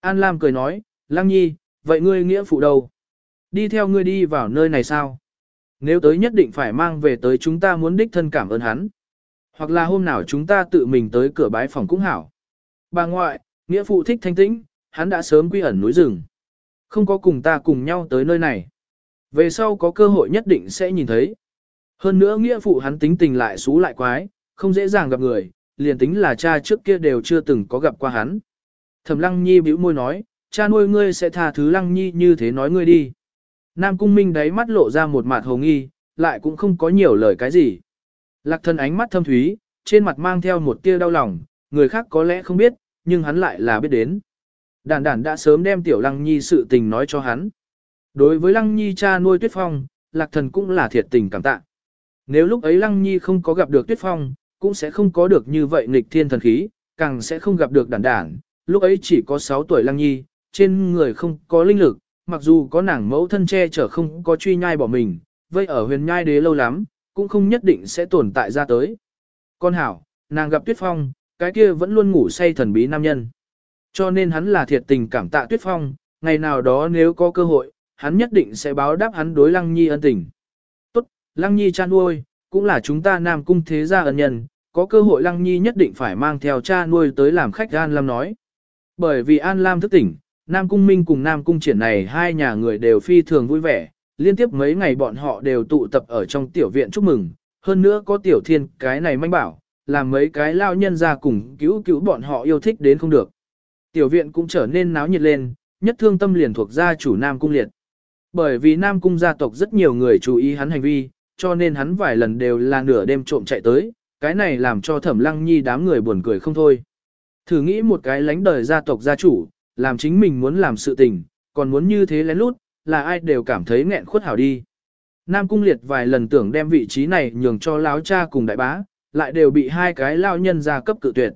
An Lam cười nói, Lăng Nhi, vậy ngươi nghĩa phụ đâu? Đi theo ngươi đi vào nơi này sao? Nếu tới nhất định phải mang về tới chúng ta muốn đích thân cảm ơn hắn. Hoặc là hôm nào chúng ta tự mình tới cửa bái phòng cũng hảo. Bà ngoại, nghĩa phụ thích thanh tĩnh, hắn đã sớm quy ẩn núi rừng. Không có cùng ta cùng nhau tới nơi này. Về sau có cơ hội nhất định sẽ nhìn thấy. Hơn nữa nghĩa phụ hắn tính tình lại xú lại quái, không dễ dàng gặp người, liền tính là cha trước kia đều chưa từng có gặp qua hắn. Thẩm Lăng Nhi bĩu môi nói, cha nuôi ngươi sẽ tha thứ Lăng Nhi như thế nói ngươi đi. Nam Cung Minh đáy mắt lộ ra một mặt hồ nghi, lại cũng không có nhiều lời cái gì. Lạc thân ánh mắt thâm thúy, trên mặt mang theo một tia đau lòng, người khác có lẽ không biết, nhưng hắn lại là biết đến. Đản đản đã sớm đem tiểu Lăng Nhi sự tình nói cho hắn. Đối với Lăng Nhi cha nuôi Tuyết Phong, Lạc thần cũng là thiệt tình cảm tạ. Nếu lúc ấy Lăng Nhi không có gặp được Tuyết Phong, cũng sẽ không có được như vậy nghịch thiên thần khí, càng sẽ không gặp được đản đản. Lúc ấy chỉ có 6 tuổi Lăng Nhi, trên người không có linh lực, mặc dù có nàng mẫu thân che chở không có truy nhai bỏ mình, vậy ở huyền nhai đế lâu lắm, cũng không nhất định sẽ tồn tại ra tới. Con hảo, nàng gặp Tuyết Phong, cái kia vẫn luôn ngủ say thần bí nam nhân. Cho nên hắn là thiệt tình cảm tạ Tuyết Phong, ngày nào đó nếu có cơ hội, hắn nhất định sẽ báo đáp hắn đối Lăng Nhi ân tình. Tốt, Lăng Nhi cha nuôi, cũng là chúng ta nam cung thế gia ân nhân, có cơ hội Lăng Nhi nhất định phải mang theo cha nuôi tới làm khách An Lam nói. Bởi vì An Lam thức tỉnh, Nam Cung Minh cùng Nam Cung Triển này hai nhà người đều phi thường vui vẻ, liên tiếp mấy ngày bọn họ đều tụ tập ở trong tiểu viện chúc mừng, hơn nữa có tiểu thiên cái này manh bảo, làm mấy cái lao nhân ra cùng cứu cứu bọn họ yêu thích đến không được. Tiểu viện cũng trở nên náo nhiệt lên, nhất thương tâm liền thuộc gia chủ Nam Cung Liệt. Bởi vì Nam Cung gia tộc rất nhiều người chú ý hắn hành vi, cho nên hắn vài lần đều là nửa đêm trộm chạy tới, cái này làm cho thẩm lăng nhi đám người buồn cười không thôi. Thử nghĩ một cái lánh đời gia tộc gia chủ, làm chính mình muốn làm sự tình, còn muốn như thế lén lút, là ai đều cảm thấy nghẹn khuất hảo đi. Nam Cung Liệt vài lần tưởng đem vị trí này nhường cho láo cha cùng đại bá, lại đều bị hai cái lao nhân gia cấp cự tuyệt.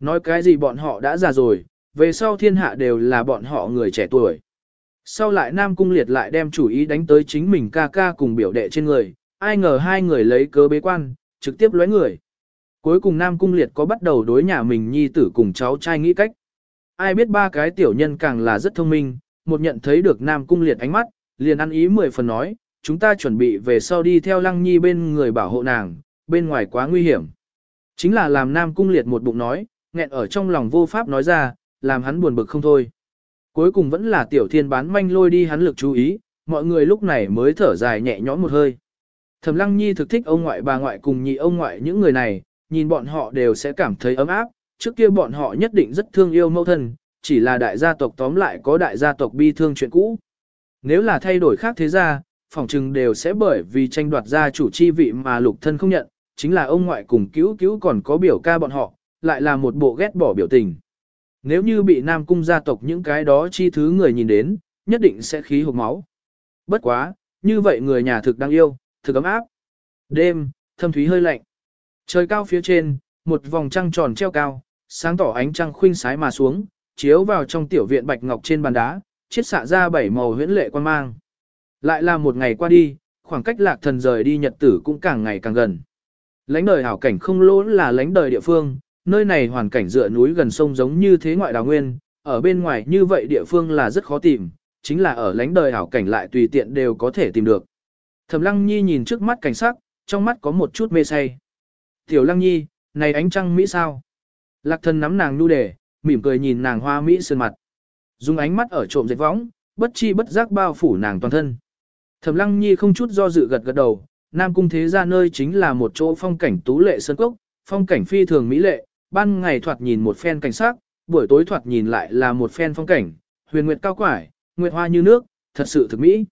Nói cái gì bọn họ đã già rồi, về sau thiên hạ đều là bọn họ người trẻ tuổi. Sau lại Nam Cung Liệt lại đem chủ ý đánh tới chính mình ca ca cùng biểu đệ trên người, ai ngờ hai người lấy cớ bế quan, trực tiếp lóe người. Cuối cùng Nam Cung Liệt có bắt đầu đối nhà mình nhi tử cùng cháu trai nghĩ cách. Ai biết ba cái tiểu nhân càng là rất thông minh, một nhận thấy được Nam Cung Liệt ánh mắt, liền ăn ý mười phần nói, chúng ta chuẩn bị về sau đi theo Lăng Nhi bên người bảo hộ nàng, bên ngoài quá nguy hiểm. Chính là làm Nam Cung Liệt một bụng nói, nghẹn ở trong lòng vô pháp nói ra, làm hắn buồn bực không thôi. Cuối cùng vẫn là tiểu thiên bán manh lôi đi hắn lực chú ý, mọi người lúc này mới thở dài nhẹ nhõm một hơi. Thẩm Lăng Nhi thực thích ông ngoại bà ngoại cùng nhị ông ngoại những người này, nhìn bọn họ đều sẽ cảm thấy ấm áp, trước kia bọn họ nhất định rất thương yêu mẫu thân, chỉ là đại gia tộc tóm lại có đại gia tộc bi thương chuyện cũ. Nếu là thay đổi khác thế gia, phỏng chừng đều sẽ bởi vì tranh đoạt gia chủ chi vị mà lục thân không nhận, chính là ông ngoại cùng cứu cứu còn có biểu ca bọn họ, lại là một bộ ghét bỏ biểu tình. Nếu như bị Nam Cung gia tộc những cái đó chi thứ người nhìn đến, nhất định sẽ khí hộp máu. Bất quá, như vậy người nhà thực đang yêu, thực ấm áp. Đêm, thâm thúy hơi lạnh. Trời cao phía trên, một vòng trăng tròn treo cao, sáng tỏ ánh trăng khuynh sái mà xuống, chiếu vào trong tiểu viện bạch ngọc trên bàn đá, chiết xạ ra bảy màu huyễn lệ quan mang. Lại là một ngày qua đi, khoảng cách lạc thần rời đi nhật tử cũng càng ngày càng gần. Lánh đời hảo cảnh không lỗ là lánh đời địa phương, nơi này hoàn cảnh dựa núi gần sông giống như thế ngoại đào nguyên, ở bên ngoài như vậy địa phương là rất khó tìm, chính là ở lánh đời hảo cảnh lại tùy tiện đều có thể tìm được. Thẩm Lăng Nhi nhìn trước mắt cảnh sắc, trong mắt có một chút mê say. Tiểu Lăng Nhi, này ánh trăng Mỹ sao? Lạc thần nắm nàng nu đề, mỉm cười nhìn nàng hoa Mỹ sơn mặt. Dùng ánh mắt ở trộm dệt võng, bất chi bất giác bao phủ nàng toàn thân. Thẩm Lăng Nhi không chút do dự gật gật đầu, Nam Cung Thế Gia nơi chính là một chỗ phong cảnh tú lệ sơn cốc, phong cảnh phi thường mỹ lệ, ban ngày thoạt nhìn một phen cảnh sắc, buổi tối thoạt nhìn lại là một phen phong cảnh, huyền nguyệt cao quải, nguyệt hoa như nước, thật sự thực mỹ.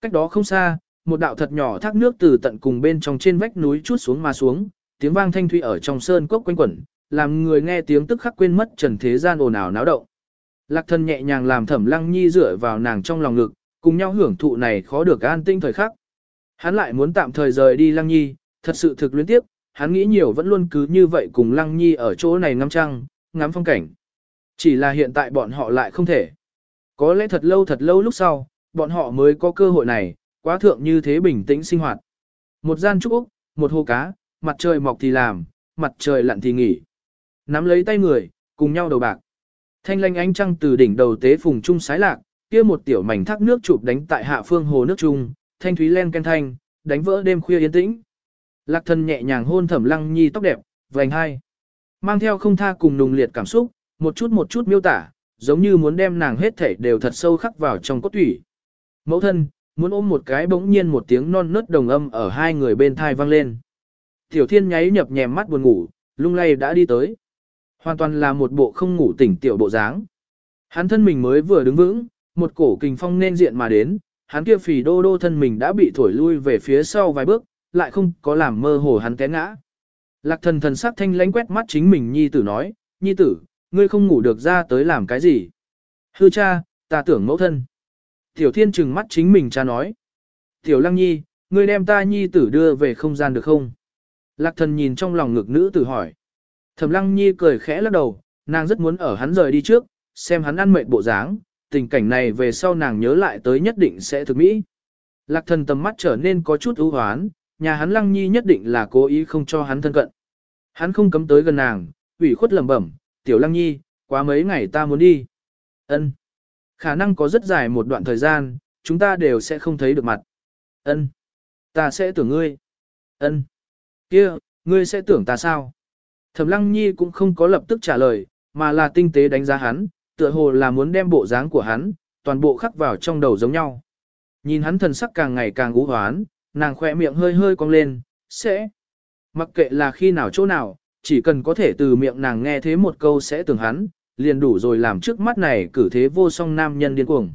Cách đó không xa, một đạo thật nhỏ thác nước từ tận cùng bên trong trên vách núi chút xuống mà xuống, tiếng vang thanh thủy ở trong sơn cốc quanh quẩn, làm người nghe tiếng tức khắc quên mất trần thế gian ồn ào náo động. Lạc thân nhẹ nhàng làm thẩm lăng nhi dựa vào nàng trong lòng ngực, cùng nhau hưởng thụ này khó được an tinh thời khắc. Hắn lại muốn tạm thời rời đi lăng nhi, thật sự thực luyến tiếp, hắn nghĩ nhiều vẫn luôn cứ như vậy cùng lăng nhi ở chỗ này ngắm trăng, ngắm phong cảnh. Chỉ là hiện tại bọn họ lại không thể. Có lẽ thật lâu thật lâu lúc sau, bọn họ mới có cơ hội này, quá thượng như thế bình tĩnh sinh hoạt. Một gian trúc Úc, một hồ cá, mặt trời mọc thì làm, mặt trời lặn thì nghỉ. Nắm lấy tay người, cùng nhau đầu bạc. Thanh lanh ánh trăng từ đỉnh đầu tế phùng trung sái lạc, kia một tiểu mảnh thác nước chụp đánh tại hạ phương hồ nước trung, thanh thúy len ken thanh, đánh vỡ đêm khuya yên tĩnh. Lạc thần nhẹ nhàng hôn thẩm lăng nhi tóc đẹp, vành hai. Mang theo không tha cùng nùng liệt cảm xúc, một chút một chút miêu tả, giống như muốn đem nàng hết thảy đều thật sâu khắc vào trong cốt thủy. Mẫu thân, muốn ôm một cái bỗng nhiên một tiếng non nớt đồng âm ở hai người bên thai vang lên. Tiểu thiên nháy nhập nhèm mắt buồn ngủ, lung lay đã đi tới. Hoàn toàn là một bộ không ngủ tỉnh tiểu bộ dáng. Hắn thân mình mới vừa đứng vững, một cổ kình phong nên diện mà đến, hắn kia phì đô đô thân mình đã bị thổi lui về phía sau vài bước, lại không có làm mơ hồ hắn té ngã. Lạc thần thần sắc thanh lánh quét mắt chính mình nhi tử nói, nhi tử, ngươi không ngủ được ra tới làm cái gì. Hư cha, ta tưởng mẫu thân. Tiểu thiên trừng mắt chính mình cha nói. Tiểu lăng nhi, ngươi đem ta nhi tử đưa về không gian được không? Lạc thần nhìn trong lòng ngực nữ tử hỏi. Thẩm lăng nhi cười khẽ lắc đầu, nàng rất muốn ở hắn rời đi trước, xem hắn ăn mệt bộ dáng, tình cảnh này về sau nàng nhớ lại tới nhất định sẽ thực mỹ. Lạc thần tầm mắt trở nên có chút ưu hoán, nhà hắn lăng nhi nhất định là cố ý không cho hắn thân cận. Hắn không cấm tới gần nàng, ủy khuất lẩm bẩm, tiểu lăng nhi, quá mấy ngày ta muốn đi. Ân, Khả năng có rất dài một đoạn thời gian, chúng ta đều sẽ không thấy được mặt. Ân, Ta sẽ tưởng ngươi. Ân, Kia, ngươi sẽ tưởng ta sao? Thẩm lăng nhi cũng không có lập tức trả lời, mà là tinh tế đánh giá hắn, tựa hồ là muốn đem bộ dáng của hắn, toàn bộ khắc vào trong đầu giống nhau. Nhìn hắn thần sắc càng ngày càng ú hoán, nàng khỏe miệng hơi hơi cong lên, sẽ. Mặc kệ là khi nào chỗ nào, chỉ cần có thể từ miệng nàng nghe thế một câu sẽ tưởng hắn, liền đủ rồi làm trước mắt này cử thế vô song nam nhân điên cuồng.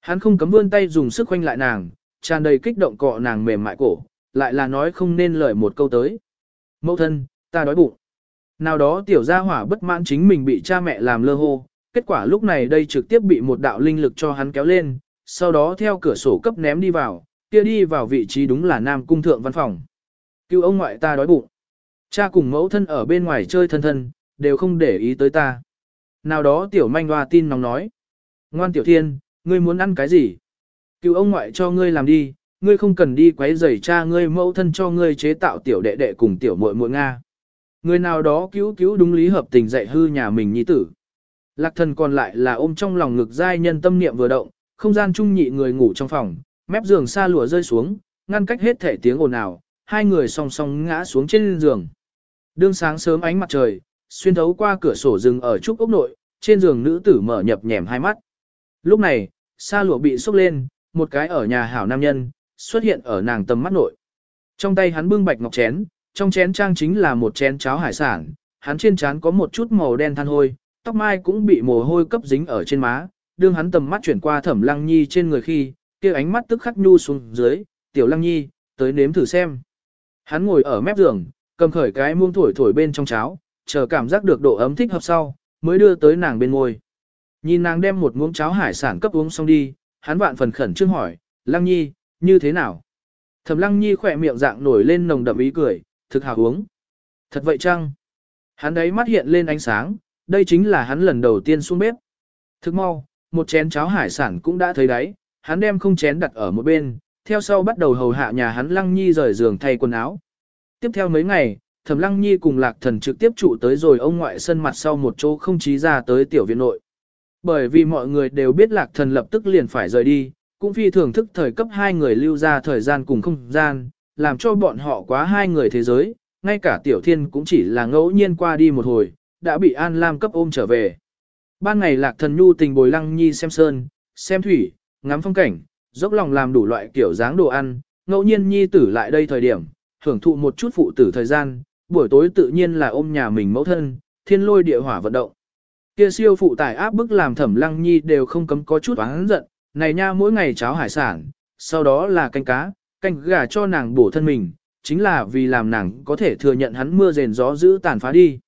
Hắn không cấm vươn tay dùng sức khoanh lại nàng, tràn đầy kích động cọ nàng mềm mại cổ, lại là nói không nên lời một câu tới. Mẫu thân, ta đói bụng. Nào đó tiểu gia hỏa bất mãn chính mình bị cha mẹ làm lơ hô, kết quả lúc này đây trực tiếp bị một đạo linh lực cho hắn kéo lên, sau đó theo cửa sổ cấp ném đi vào, kia đi vào vị trí đúng là nam cung thượng văn phòng. Cứu ông ngoại ta đói bụng. Cha cùng mẫu thân ở bên ngoài chơi thân thân, đều không để ý tới ta. Nào đó tiểu manh hoa tin nóng nói. Ngoan tiểu thiên, ngươi muốn ăn cái gì? Cứu ông ngoại cho ngươi làm đi, ngươi không cần đi quấy rầy cha ngươi mẫu thân cho ngươi chế tạo tiểu đệ đệ cùng tiểu muội muội Nga. Người nào đó cứu cứu đúng lý hợp tình dạy hư nhà mình nhi tử. Lạc thần còn lại là ôm trong lòng ngực giai nhân tâm niệm vừa động, không gian trung nhị người ngủ trong phòng, mép giường xa lụa rơi xuống, ngăn cách hết thể tiếng ồn ào, hai người song song ngã xuống trên giường. Đương sáng sớm ánh mặt trời, xuyên thấu qua cửa sổ rừng ở trúc ốc nội, trên giường nữ tử mở nhập nhèm hai mắt. Lúc này, xa lụa bị sốc lên, một cái ở nhà hảo nam nhân, xuất hiện ở nàng tầm mắt nội. Trong tay hắn bưng bạch ngọc chén, trong chén trang chính là một chén cháo hải sản, hắn trên trán có một chút màu đen than hôi, tóc mai cũng bị mồ hôi cấp dính ở trên má, đương hắn tầm mắt chuyển qua thẩm lăng nhi trên người khi, kia ánh mắt tức khắc nhu xuống dưới, tiểu lăng nhi, tới nếm thử xem. Hắn ngồi ở mép giường, cầm khởi cái muông thổi thổi bên trong cháo, chờ cảm giác được độ ấm thích hợp sau, mới đưa tới nàng bên ngôi. Nhìn nàng đem một muỗng cháo hải sản cấp uống xong đi, hắn vạn phần khẩn trương hỏi, lăng nhi, như thế nào? Thẩm lăng nhi khỏe miệng dạng nổi lên nồng đậm ý cười, thực hào uống. Thật vậy chăng? Hắn đấy mắt hiện lên ánh sáng, đây chính là hắn lần đầu tiên xuống bếp. Thức mau, một chén cháo hải sản cũng đã thấy đấy, hắn đem không chén đặt ở một bên, theo sau bắt đầu hầu hạ nhà hắn Lăng Nhi rời giường thay quần áo. Tiếp theo mấy ngày, Thẩm Lăng Nhi cùng Lạc Thần trực tiếp trụ tới rồi ông ngoại sân mặt sau một chỗ không trí ra tới tiểu viện nội. Bởi vì mọi người đều biết Lạc Thần lập tức liền phải rời đi, cũng phi thưởng thức thời cấp hai người lưu ra thời gian cùng không gian, làm cho bọn họ quá hai người thế giới, ngay cả Tiểu Thiên cũng chỉ là ngẫu nhiên qua đi một hồi, đã bị An Lam cấp ôm trở về. Ban ngày Lạc Thần nhu tình bồi Lăng Nhi xem sơn, xem thủy, ngắm phong cảnh, dốc lòng làm đủ loại kiểu dáng đồ ăn, ngẫu nhiên Nhi tử lại đây thời điểm, hưởng thụ một chút phụ tử thời gian, buổi tối tự nhiên là ôm nhà mình mẫu thân, thiên lôi địa hỏa vận động. Kia siêu phụ tải áp bức làm Thẩm Lăng Nhi đều không cấm có chút oán giận, này nha mỗi ngày cháo hải sản, sau đó là canh cá, canh gà cho nàng bổ thân mình, chính là vì làm nàng có thể thừa nhận hắn mưa rền gió giữ tàn phá đi.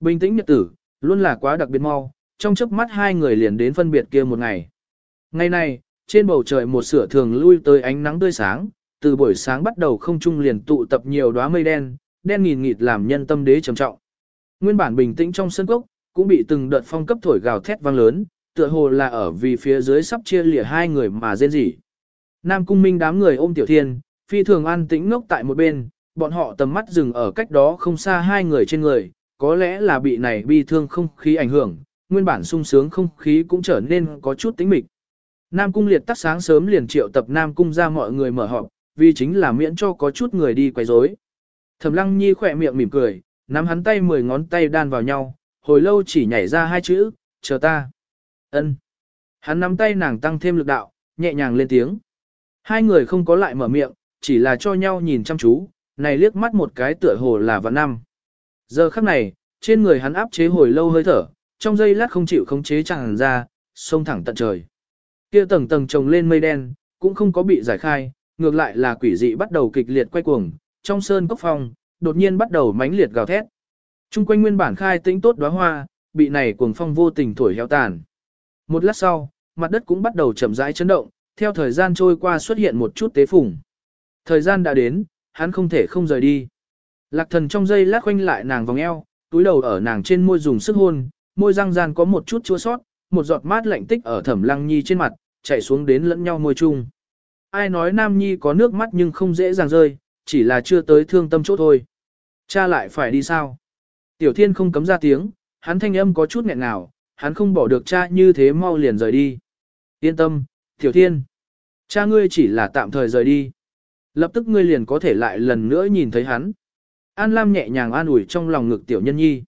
Bình tĩnh nhật tử, luôn là quá đặc biệt mau, trong chớp mắt hai người liền đến phân biệt kia một ngày. Ngày này, trên bầu trời một sửa thường lui tới ánh nắng tươi sáng, từ buổi sáng bắt đầu không trung liền tụ tập nhiều đóa mây đen, đen nghìn nghịt làm nhân tâm đế trầm trọng. Nguyên bản bình tĩnh trong sân cốc, cũng bị từng đợt phong cấp thổi gào thét vang lớn, tựa hồ là ở vì phía dưới sắp chia lìa hai người mà rên rỉ. Nam cung minh đám người ôm tiểu thiên, phi thường an tĩnh ngốc tại một bên, bọn họ tầm mắt dừng ở cách đó không xa hai người trên người, có lẽ là bị này bi thương không khí ảnh hưởng, nguyên bản sung sướng không khí cũng trở nên có chút tĩnh mịch. Nam cung liệt tắt sáng sớm liền triệu tập Nam cung ra mọi người mở họp, vì chính là miễn cho có chút người đi quấy rối. Thẩm Lăng Nhi khỏe miệng mỉm cười, nắm hắn tay mười ngón tay đan vào nhau, hồi lâu chỉ nhảy ra hai chữ, chờ ta. Ân. Hắn nắm tay nàng tăng thêm lực đạo, nhẹ nhàng lên tiếng. Hai người không có lại mở miệng, chỉ là cho nhau nhìn chăm chú, này liếc mắt một cái tựa hồ là vạn năm. Giờ khắc này, trên người hắn áp chế hồi lâu hơi thở, trong giây lát không chịu khống chế chẳng ra, xông thẳng tận trời. Kia tầng tầng trồng lên mây đen, cũng không có bị giải khai, ngược lại là quỷ dị bắt đầu kịch liệt quay cuồng, trong sơn cốc phong, đột nhiên bắt đầu mãnh liệt gào thét. Trung quanh nguyên bản khai tĩnh tốt đóa hoa, bị này cuồng phong vô tình thổi héo tàn. Một lát sau, mặt đất cũng bắt đầu chậm rãi chấn động, theo thời gian trôi qua xuất hiện một chút tế phủng. Thời gian đã đến, hắn không thể không rời đi. Lạc thần trong giây lát quanh lại nàng vòng eo, túi đầu ở nàng trên môi dùng sức hôn, môi răng gian có một chút chua sót, một giọt mát lạnh tích ở thẩm lăng nhi trên mặt, chảy xuống đến lẫn nhau môi chung. Ai nói nam nhi có nước mắt nhưng không dễ dàng rơi, chỉ là chưa tới thương tâm chỗ thôi. Cha lại phải đi sao? Tiểu thiên không cấm ra tiếng, hắn thanh âm có chút nghẹn ngào, hắn không bỏ được cha như thế mau liền rời đi. Yên tâm, tiểu thiên. Cha ngươi chỉ là tạm thời rời đi. Lập tức ngươi liền có thể lại lần nữa nhìn thấy hắn. An Lam nhẹ nhàng an ủi trong lòng ngực tiểu nhân nhi.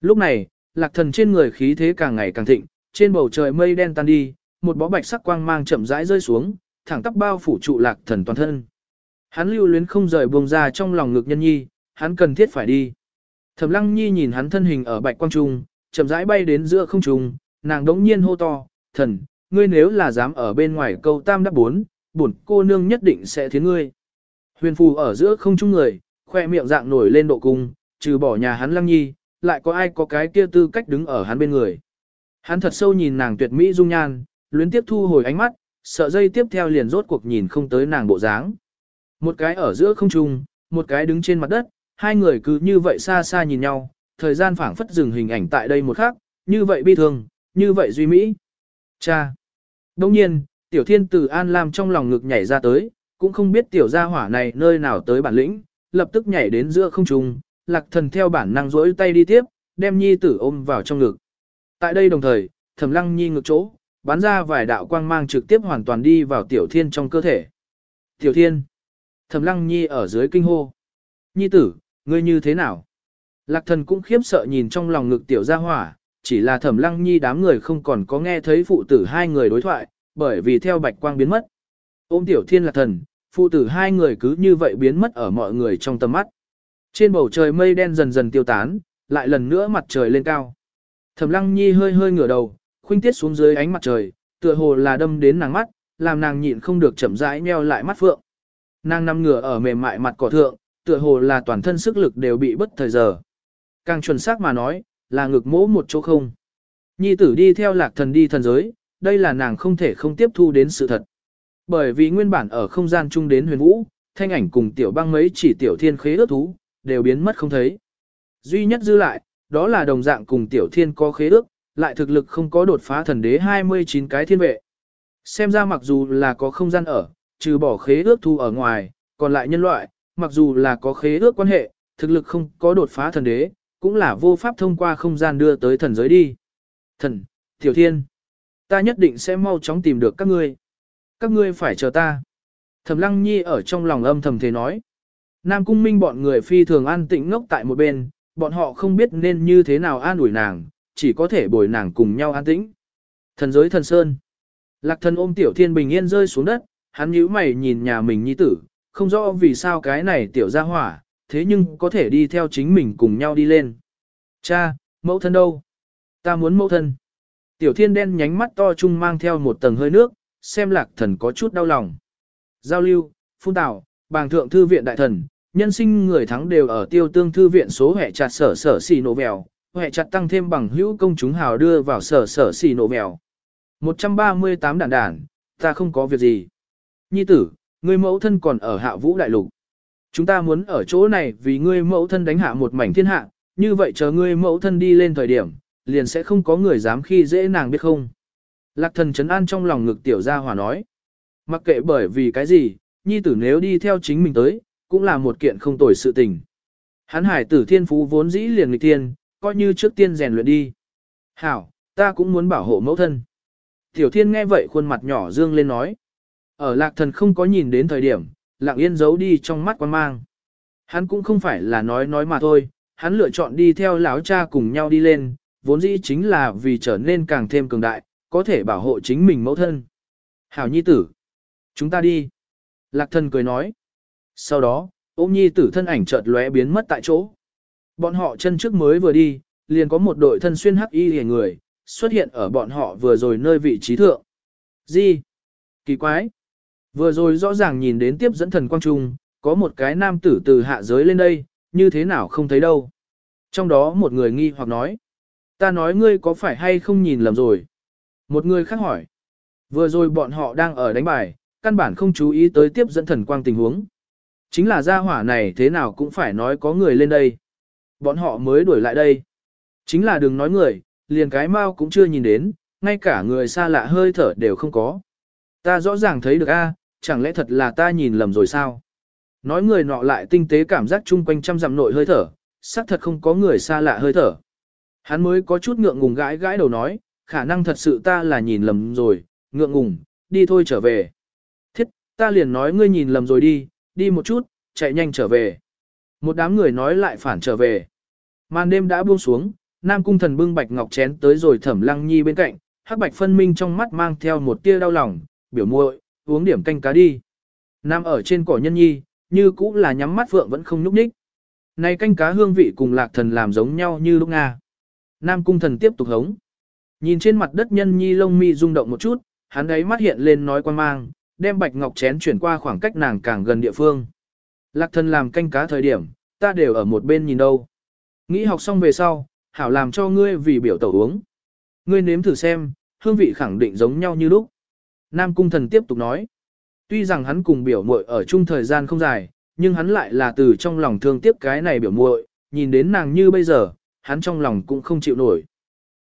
Lúc này, lạc thần trên người khí thế càng ngày càng thịnh, trên bầu trời mây đen tan đi, một bó bạch sắc quang mang chậm rãi rơi xuống, thẳng tắp bao phủ trụ lạc thần toàn thân. Hắn lưu luyến không rời buông ra trong lòng ngực nhân nhi, hắn cần thiết phải đi. Thẩm lăng nhi nhìn hắn thân hình ở bạch quang trung, chậm rãi bay đến giữa không trung, nàng đống nhiên hô to, thần, ngươi nếu là dám ở bên ngoài câu tam đáp bốn, bổn cô nương nhất định sẽ thiến ngươi. Huyền phù ở giữa không trung người, khoe miệng dạng nổi lên độ cung, trừ bỏ nhà hắn lăng nhi, lại có ai có cái kia tư cách đứng ở hắn bên người. Hắn thật sâu nhìn nàng tuyệt mỹ dung nhan, luyến tiếp thu hồi ánh mắt, sợ dây tiếp theo liền rốt cuộc nhìn không tới nàng bộ dáng. Một cái ở giữa không trung, một cái đứng trên mặt đất, hai người cứ như vậy xa xa nhìn nhau, thời gian phảng phất dừng hình ảnh tại đây một khắc, như vậy bi thương, như vậy duy mỹ. Cha! Đông nhiên, tiểu thiên tử An Lam trong lòng ngực nhảy ra tới, cũng không biết tiểu gia hỏa này nơi nào tới bản lĩnh, lập tức nhảy đến giữa không trung, lạc thần theo bản năng rỗi tay đi tiếp, đem nhi tử ôm vào trong ngực. Tại đây đồng thời, thẩm lăng nhi ngược chỗ, bắn ra vài đạo quang mang trực tiếp hoàn toàn đi vào tiểu thiên trong cơ thể. Tiểu thiên! Thẩm lăng nhi ở dưới kinh hô. Nhi tử, ngươi như thế nào? Lạc thần cũng khiếp sợ nhìn trong lòng ngực tiểu gia hỏa, chỉ là thẩm lăng nhi đám người không còn có nghe thấy phụ tử hai người đối thoại, bởi vì theo bạch quang biến mất. Ôm tiểu thiên lạc thần, phụ tử hai người cứ như vậy biến mất ở mọi người trong tầm mắt. Trên bầu trời mây đen dần dần tiêu tán, lại lần nữa mặt trời lên cao. Thẩm lăng nhi hơi hơi ngửa đầu, khuynh tiết xuống dưới ánh mặt trời, tựa hồ là đâm đến nàng mắt, làm nàng nhịn không được chậm rãi nheo lại mắt phượng. Nàng nằm ngửa ở mềm mại mặt cỏ thượng, tựa hồ là toàn thân sức lực đều bị bất thời giờ. Càng chuẩn xác mà nói, là ngực mỗ một chỗ không. Nhi tử đi theo lạc thần đi thần giới, đây là nàng không thể không tiếp thu đến sự thật. Bởi vì nguyên bản ở không gian chung đến huyền vũ, thanh ảnh cùng tiểu băng mấy chỉ tiểu thiên khế ước thú, đều biến mất không thấy. Duy nhất dư lại, đó là đồng dạng cùng tiểu thiên có khế ước, lại thực lực không có đột phá thần đế 29 cái thiên vệ. Xem ra mặc dù là có không gian ở, trừ bỏ khế ước thu ở ngoài, còn lại nhân loại, mặc dù là có khế ước quan hệ, thực lực không có đột phá thần đế, cũng là vô pháp thông qua không gian đưa tới thần giới đi. Thần, tiểu thiên, ta nhất định sẽ mau chóng tìm được các ngươi. Các ngươi phải chờ ta. Thẩm lăng nhi ở trong lòng âm thầm thế nói. Nam cung minh bọn người phi thường an tĩnh ngốc tại một bên, bọn họ không biết nên như thế nào an ủi nàng, chỉ có thể bồi nàng cùng nhau an tĩnh. Thần giới thần sơn. Lạc thần ôm tiểu thiên bình yên rơi xuống đất, hắn nhíu mày nhìn nhà mình nhi tử, không rõ vì sao cái này tiểu ra hỏa, thế nhưng có thể đi theo chính mình cùng nhau đi lên. Cha, mẫu thân đâu? Ta muốn mẫu thân. Tiểu thiên đen nhánh mắt to chung mang theo một tầng hơi nước, xem lạc thần có chút đau lòng. Giao lưu, phun tạo, bàng thượng thư viện đại thần, nhân sinh người thắng đều ở tiêu tương thư viện số hệ chặt sở sở xì nổ vèo, hệ chặt tăng thêm bằng hữu công chúng hào đưa vào sở sở xì nổ vèo. 138 đản đản, ta không có việc gì. Nhi tử, ngươi mẫu thân còn ở hạ vũ đại lục. Chúng ta muốn ở chỗ này vì ngươi mẫu thân đánh hạ một mảnh thiên hạ, như vậy chờ ngươi mẫu thân đi lên thời điểm, liền sẽ không có người dám khi dễ nàng biết không. Lạc thần chấn an trong lòng ngực tiểu gia hòa nói. Mặc kệ bởi vì cái gì, nhi tử nếu đi theo chính mình tới, cũng là một kiện không tồi sự tình. Hắn hải tử thiên phú vốn dĩ liền nghịch tiên, coi như trước tiên rèn luyện đi. Hảo, ta cũng muốn bảo hộ mẫu thân. Tiểu thiên nghe vậy khuôn mặt nhỏ dương lên nói. Ở lạc thần không có nhìn đến thời điểm, lặng yên giấu đi trong mắt quan mang. Hắn cũng không phải là nói nói mà thôi, hắn lựa chọn đi theo lão cha cùng nhau đi lên, vốn dĩ chính là vì trở nên càng thêm cường đại, có thể bảo hộ chính mình mẫu thân. Hảo nhi tử, chúng ta đi. Lạc thần cười nói. Sau đó, ôm nhi tử thân ảnh chợt lóe biến mất tại chỗ. Bọn họ chân trước mới vừa đi, liền có một đội thân xuyên hắc y hề người, xuất hiện ở bọn họ vừa rồi nơi vị trí thượng. Gì? Kỳ quái. Vừa rồi rõ ràng nhìn đến tiếp dẫn thần quang trung, có một cái nam tử từ hạ giới lên đây, như thế nào không thấy đâu. Trong đó một người nghi hoặc nói. Ta nói ngươi có phải hay không nhìn lầm rồi. Một người khác hỏi. Vừa rồi bọn họ đang ở đánh bài, căn bản không chú ý tới tiếp dẫn thần quang tình huống. Chính là gia hỏa này thế nào cũng phải nói có người lên đây. Bọn họ mới đuổi lại đây. Chính là đừng nói người, liền cái mau cũng chưa nhìn đến, ngay cả người xa lạ hơi thở đều không có. Ta rõ ràng thấy được a, chẳng lẽ thật là ta nhìn lầm rồi sao? Nói người nọ lại tinh tế cảm giác chung quanh trăm dặm nội hơi thở, xác thật không có người xa lạ hơi thở. Hắn mới có chút ngượng ngùng gãi gãi đầu nói, khả năng thật sự ta là nhìn lầm rồi, ngượng ngùng, đi thôi trở về. Thiết, ta liền nói ngươi nhìn lầm rồi đi, đi một chút, chạy nhanh trở về. Một đám người nói lại phản trở về. Màn đêm đã buông xuống, Nam Cung Thần bưng bạch ngọc chén tới rồi Thẩm Lăng Nhi bên cạnh, hắc bạch phân minh trong mắt mang theo một tia đau lòng, biểu muội, uống điểm canh cá đi. Nam ở trên cỏ nhân nhi, như cũ là nhắm mắt vượng vẫn không nhúc nhích. Này canh cá hương vị cùng lạc thần làm giống nhau như lúc Nga. Nam cung thần tiếp tục hống. Nhìn trên mặt đất nhân nhi lông mi rung động một chút, hắn ấy mắt hiện lên nói quan mang, đem bạch ngọc chén chuyển qua khoảng cách nàng càng gần địa phương. Lạc thần làm canh cá thời điểm, ta đều ở một bên nhìn đâu. Nghĩ học xong về sau, hảo làm cho ngươi vì biểu tẩu uống. Ngươi nếm thử xem, hương vị khẳng định giống nhau như lúc. Nam cung thần tiếp tục nói. Tuy rằng hắn cùng biểu muội ở chung thời gian không dài, nhưng hắn lại là từ trong lòng thương tiếc cái này biểu muội, nhìn đến nàng như bây giờ, hắn trong lòng cũng không chịu nổi.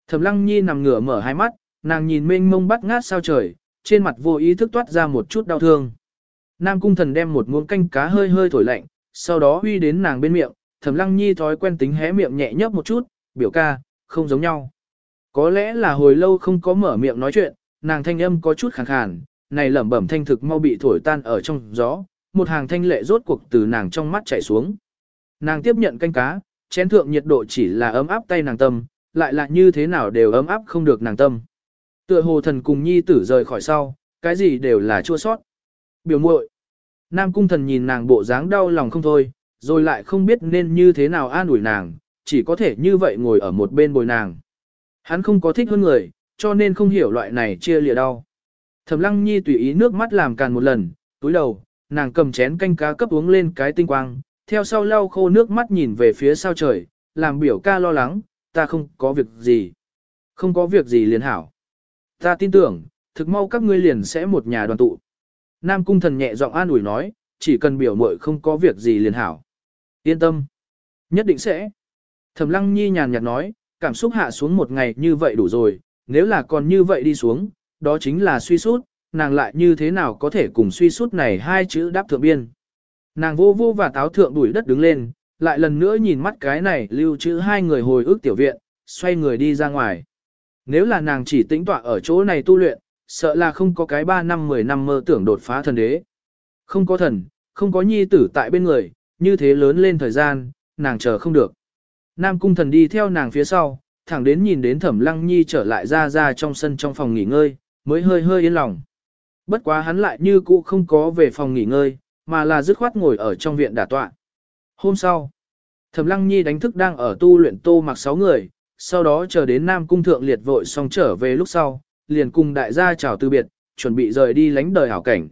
Thẩm Lăng Nhi nằm ngửa mở hai mắt, nàng nhìn mênh mông bắt ngát sao trời, trên mặt vô ý thức toát ra một chút đau thương. Nam Cung Thần đem một muỗng canh cá hơi hơi thổi lạnh, sau đó huy đến nàng bên miệng, Thẩm Lăng Nhi thói quen tính hé miệng nhẹ nhấp một chút, biểu ca, không giống nhau. Có lẽ là hồi lâu không có mở miệng nói chuyện, nàng thanh âm có chút khàn khàn, này lẩm bẩm thanh thực mau bị thổi tan ở trong gió, một hàng thanh lệ rốt cuộc từ nàng trong mắt chảy xuống. Nàng tiếp nhận canh cá, chén thượng nhiệt độ chỉ là ấm áp tay nàng tâm, lại là như thế nào đều ấm áp không được nàng tâm. Tựa hồ thần cùng nhi tử rời khỏi sau, cái gì đều là chua sót. Biểu muội Nam cung thần nhìn nàng bộ dáng đau lòng không thôi, rồi lại không biết nên như thế nào an ủi nàng, chỉ có thể như vậy ngồi ở một bên bồi nàng. Hắn không có thích hơn người, cho nên không hiểu loại này chia lìa đau. Thẩm Lăng Nhi tùy ý nước mắt làm càn một lần, túi đầu, nàng cầm chén canh cá cấp uống lên cái tinh quang, theo sau lau khô nước mắt nhìn về phía sao trời, làm biểu ca lo lắng, ta không có việc gì. Không có việc gì liền hảo. Ta tin tưởng, thực mau các ngươi liền sẽ một nhà đoàn tụ. Nam cung thần nhẹ giọng an ủi nói, chỉ cần biểu muội không có việc gì liền hảo. Yên tâm. Nhất định sẽ. Thẩm lăng nhi nhàn nhạt nói, cảm xúc hạ xuống một ngày như vậy đủ rồi, nếu là còn như vậy đi xuống, đó chính là suy sút, nàng lại như thế nào có thể cùng suy sút này hai chữ đáp thượng biên. Nàng vô vô và táo thượng đuổi đất đứng lên, lại lần nữa nhìn mắt cái này lưu trữ hai người hồi ức tiểu viện, xoay người đi ra ngoài. Nếu là nàng chỉ tĩnh tọa ở chỗ này tu luyện, sợ là không có cái 3 năm 10 năm mơ tưởng đột phá thần đế. Không có thần, không có nhi tử tại bên người, như thế lớn lên thời gian, nàng chờ không được. Nam cung thần đi theo nàng phía sau, thẳng đến nhìn đến thẩm lăng nhi trở lại ra ra trong sân trong phòng nghỉ ngơi, mới hơi hơi yên lòng. Bất quá hắn lại như cũ không có về phòng nghỉ ngơi, mà là dứt khoát ngồi ở trong viện đả tọa. Hôm sau, thẩm lăng nhi đánh thức đang ở tu luyện tô mặc sáu người, sau đó chờ đến Nam cung thượng liệt vội xong trở về lúc sau, liền cùng đại gia chào từ biệt, chuẩn bị rời đi lánh đời hảo cảnh.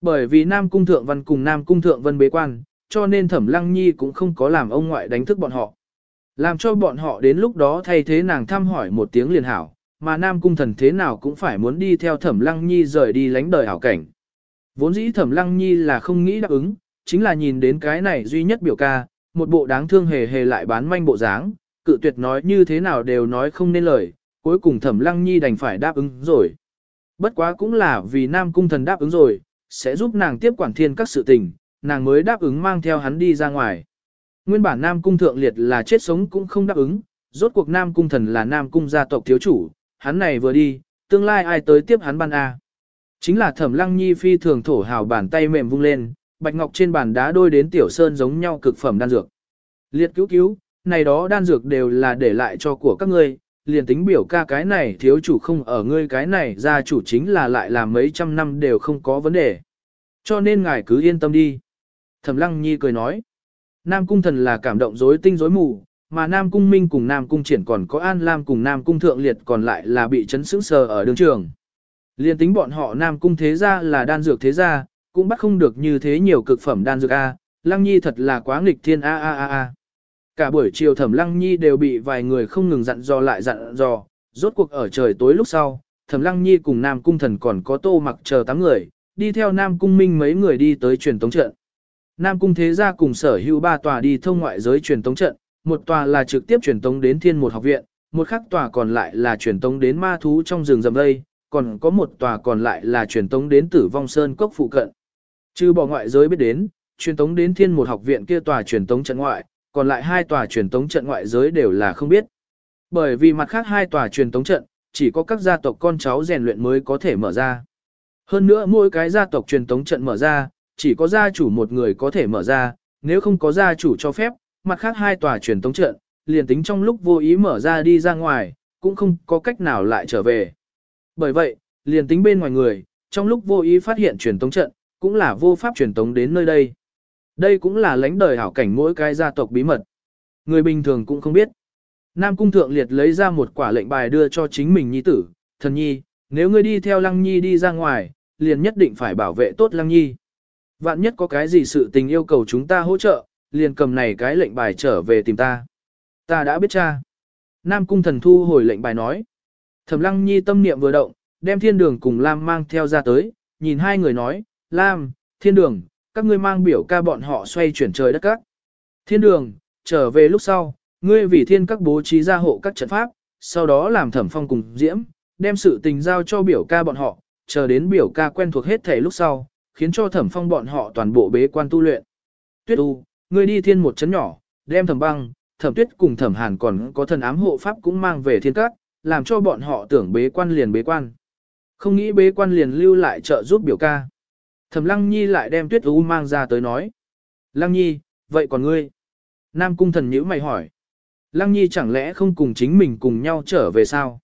Bởi vì Nam cung thượng văn cùng Nam cung thượng vân bế quan, cho nên thẩm lăng nhi cũng không có làm ông ngoại đánh thức bọn họ. Làm cho bọn họ đến lúc đó thay thế nàng thăm hỏi một tiếng liền hảo, mà Nam Cung Thần thế nào cũng phải muốn đi theo Thẩm Lăng Nhi rời đi lánh đời hảo cảnh. Vốn dĩ Thẩm Lăng Nhi là không nghĩ đáp ứng, chính là nhìn đến cái này duy nhất biểu ca, một bộ đáng thương hề hề lại bán manh bộ dáng, cự tuyệt nói như thế nào đều nói không nên lời, cuối cùng Thẩm Lăng Nhi đành phải đáp ứng rồi. Bất quá cũng là vì Nam Cung Thần đáp ứng rồi, sẽ giúp nàng tiếp quản thiên các sự tình, nàng mới đáp ứng mang theo hắn đi ra ngoài. Nguyên bản Nam Cung Thượng Liệt là chết sống cũng không đáp ứng, rốt cuộc Nam Cung Thần là Nam Cung gia tộc thiếu chủ, hắn này vừa đi, tương lai ai tới tiếp hắn ban A. Chính là Thẩm Lăng Nhi phi thường thổ hào bàn tay mềm vung lên, bạch ngọc trên bàn đá đôi đến tiểu sơn giống nhau cực phẩm đan dược. Liệt cứu cứu, này đó đan dược đều là để lại cho của các ngươi, liền tính biểu ca cái này thiếu chủ không ở ngươi cái này gia chủ chính là lại là mấy trăm năm đều không có vấn đề. Cho nên ngài cứ yên tâm đi. Thẩm Lăng Nhi cười nói. Nam Cung Thần là cảm động rối tinh rối mù, mà Nam Cung Minh cùng Nam Cung Triển còn có An Lam cùng Nam Cung Thượng Liệt còn lại là bị chấn sững sờ ở đường trường. Liên tính bọn họ Nam Cung thế gia là đan dược thế gia, cũng bắt không được như thế nhiều cực phẩm đan dược A, Lăng Nhi thật là quá nghịch thiên A A A A. Cả buổi chiều Thẩm Lăng Nhi đều bị vài người không ngừng dặn dò lại dặn dò, rốt cuộc ở trời tối lúc sau, Thẩm Lăng Nhi cùng Nam Cung Thần còn có Tô Mặc chờ tám người, đi theo Nam Cung Minh mấy người đi tới truyền tống trận. Nam Cung Thế Gia cùng sở hữu ba tòa đi thông ngoại giới truyền tống trận, một tòa là trực tiếp truyền tống đến Thiên một học viện, một khác tòa còn lại là truyền tống đến ma thú trong rừng rậm đây, còn có một tòa còn lại là truyền tống đến Tử Vong Sơn cốc phụ cận. Trừ bỏ ngoại giới biết đến, truyền tống đến Thiên một học viện kia tòa truyền tống trận ngoại, còn lại hai tòa truyền tống trận ngoại giới đều là không biết. Bởi vì mặt khác hai tòa truyền tống trận, chỉ có các gia tộc con cháu rèn luyện mới có thể mở ra. Hơn nữa mỗi cái gia tộc truyền tống trận mở ra, chỉ có gia chủ một người có thể mở ra, nếu không có gia chủ cho phép, mặt khác hai tòa truyền tống trận, liền tính trong lúc vô ý mở ra đi ra ngoài, cũng không có cách nào lại trở về. Bởi vậy, liền tính bên ngoài người, trong lúc vô ý phát hiện truyền tống trận, cũng là vô pháp truyền tống đến nơi đây. Đây cũng là lãnh đời hảo cảnh mỗi cái gia tộc bí mật. Người bình thường cũng không biết. Nam Cung Thượng Liệt lấy ra một quả lệnh bài đưa cho chính mình nhi tử, thần nhi, nếu ngươi đi theo Lăng Nhi đi ra ngoài, liền nhất định phải bảo vệ tốt Lăng Nhi. Vạn nhất có cái gì sự tình yêu cầu chúng ta hỗ trợ, liền cầm này cái lệnh bài trở về tìm ta. Ta đã biết cha. Nam Cung Thần thu hồi lệnh bài nói. Thẩm Lăng Nhi tâm niệm vừa động, đem thiên đường cùng Lam mang theo ra tới, nhìn hai người nói, Lam, thiên đường, các ngươi mang biểu ca bọn họ xoay chuyển trời đất các. Thiên đường, trở về lúc sau, ngươi vì thiên các bố trí ra hộ các trận pháp, sau đó làm thẩm phong cùng diễm, đem sự tình giao cho biểu ca bọn họ, chờ đến biểu ca quen thuộc hết thể lúc sau, khiến cho thẩm phong bọn họ toàn bộ bế quan tu luyện. Tuyết U, ngươi đi thiên một chấn nhỏ, đem thẩm băng, thẩm tuyết cùng thẩm hàn còn có thần ám hộ pháp cũng mang về thiên các, làm cho bọn họ tưởng bế quan liền bế quan. Không nghĩ bế quan liền lưu lại trợ giúp biểu ca. Thẩm Lăng Nhi lại đem Tuyết U mang ra tới nói. Lăng Nhi, vậy còn ngươi? Nam Cung Thần nhíu mày hỏi. Lăng Nhi chẳng lẽ không cùng chính mình cùng nhau trở về sao?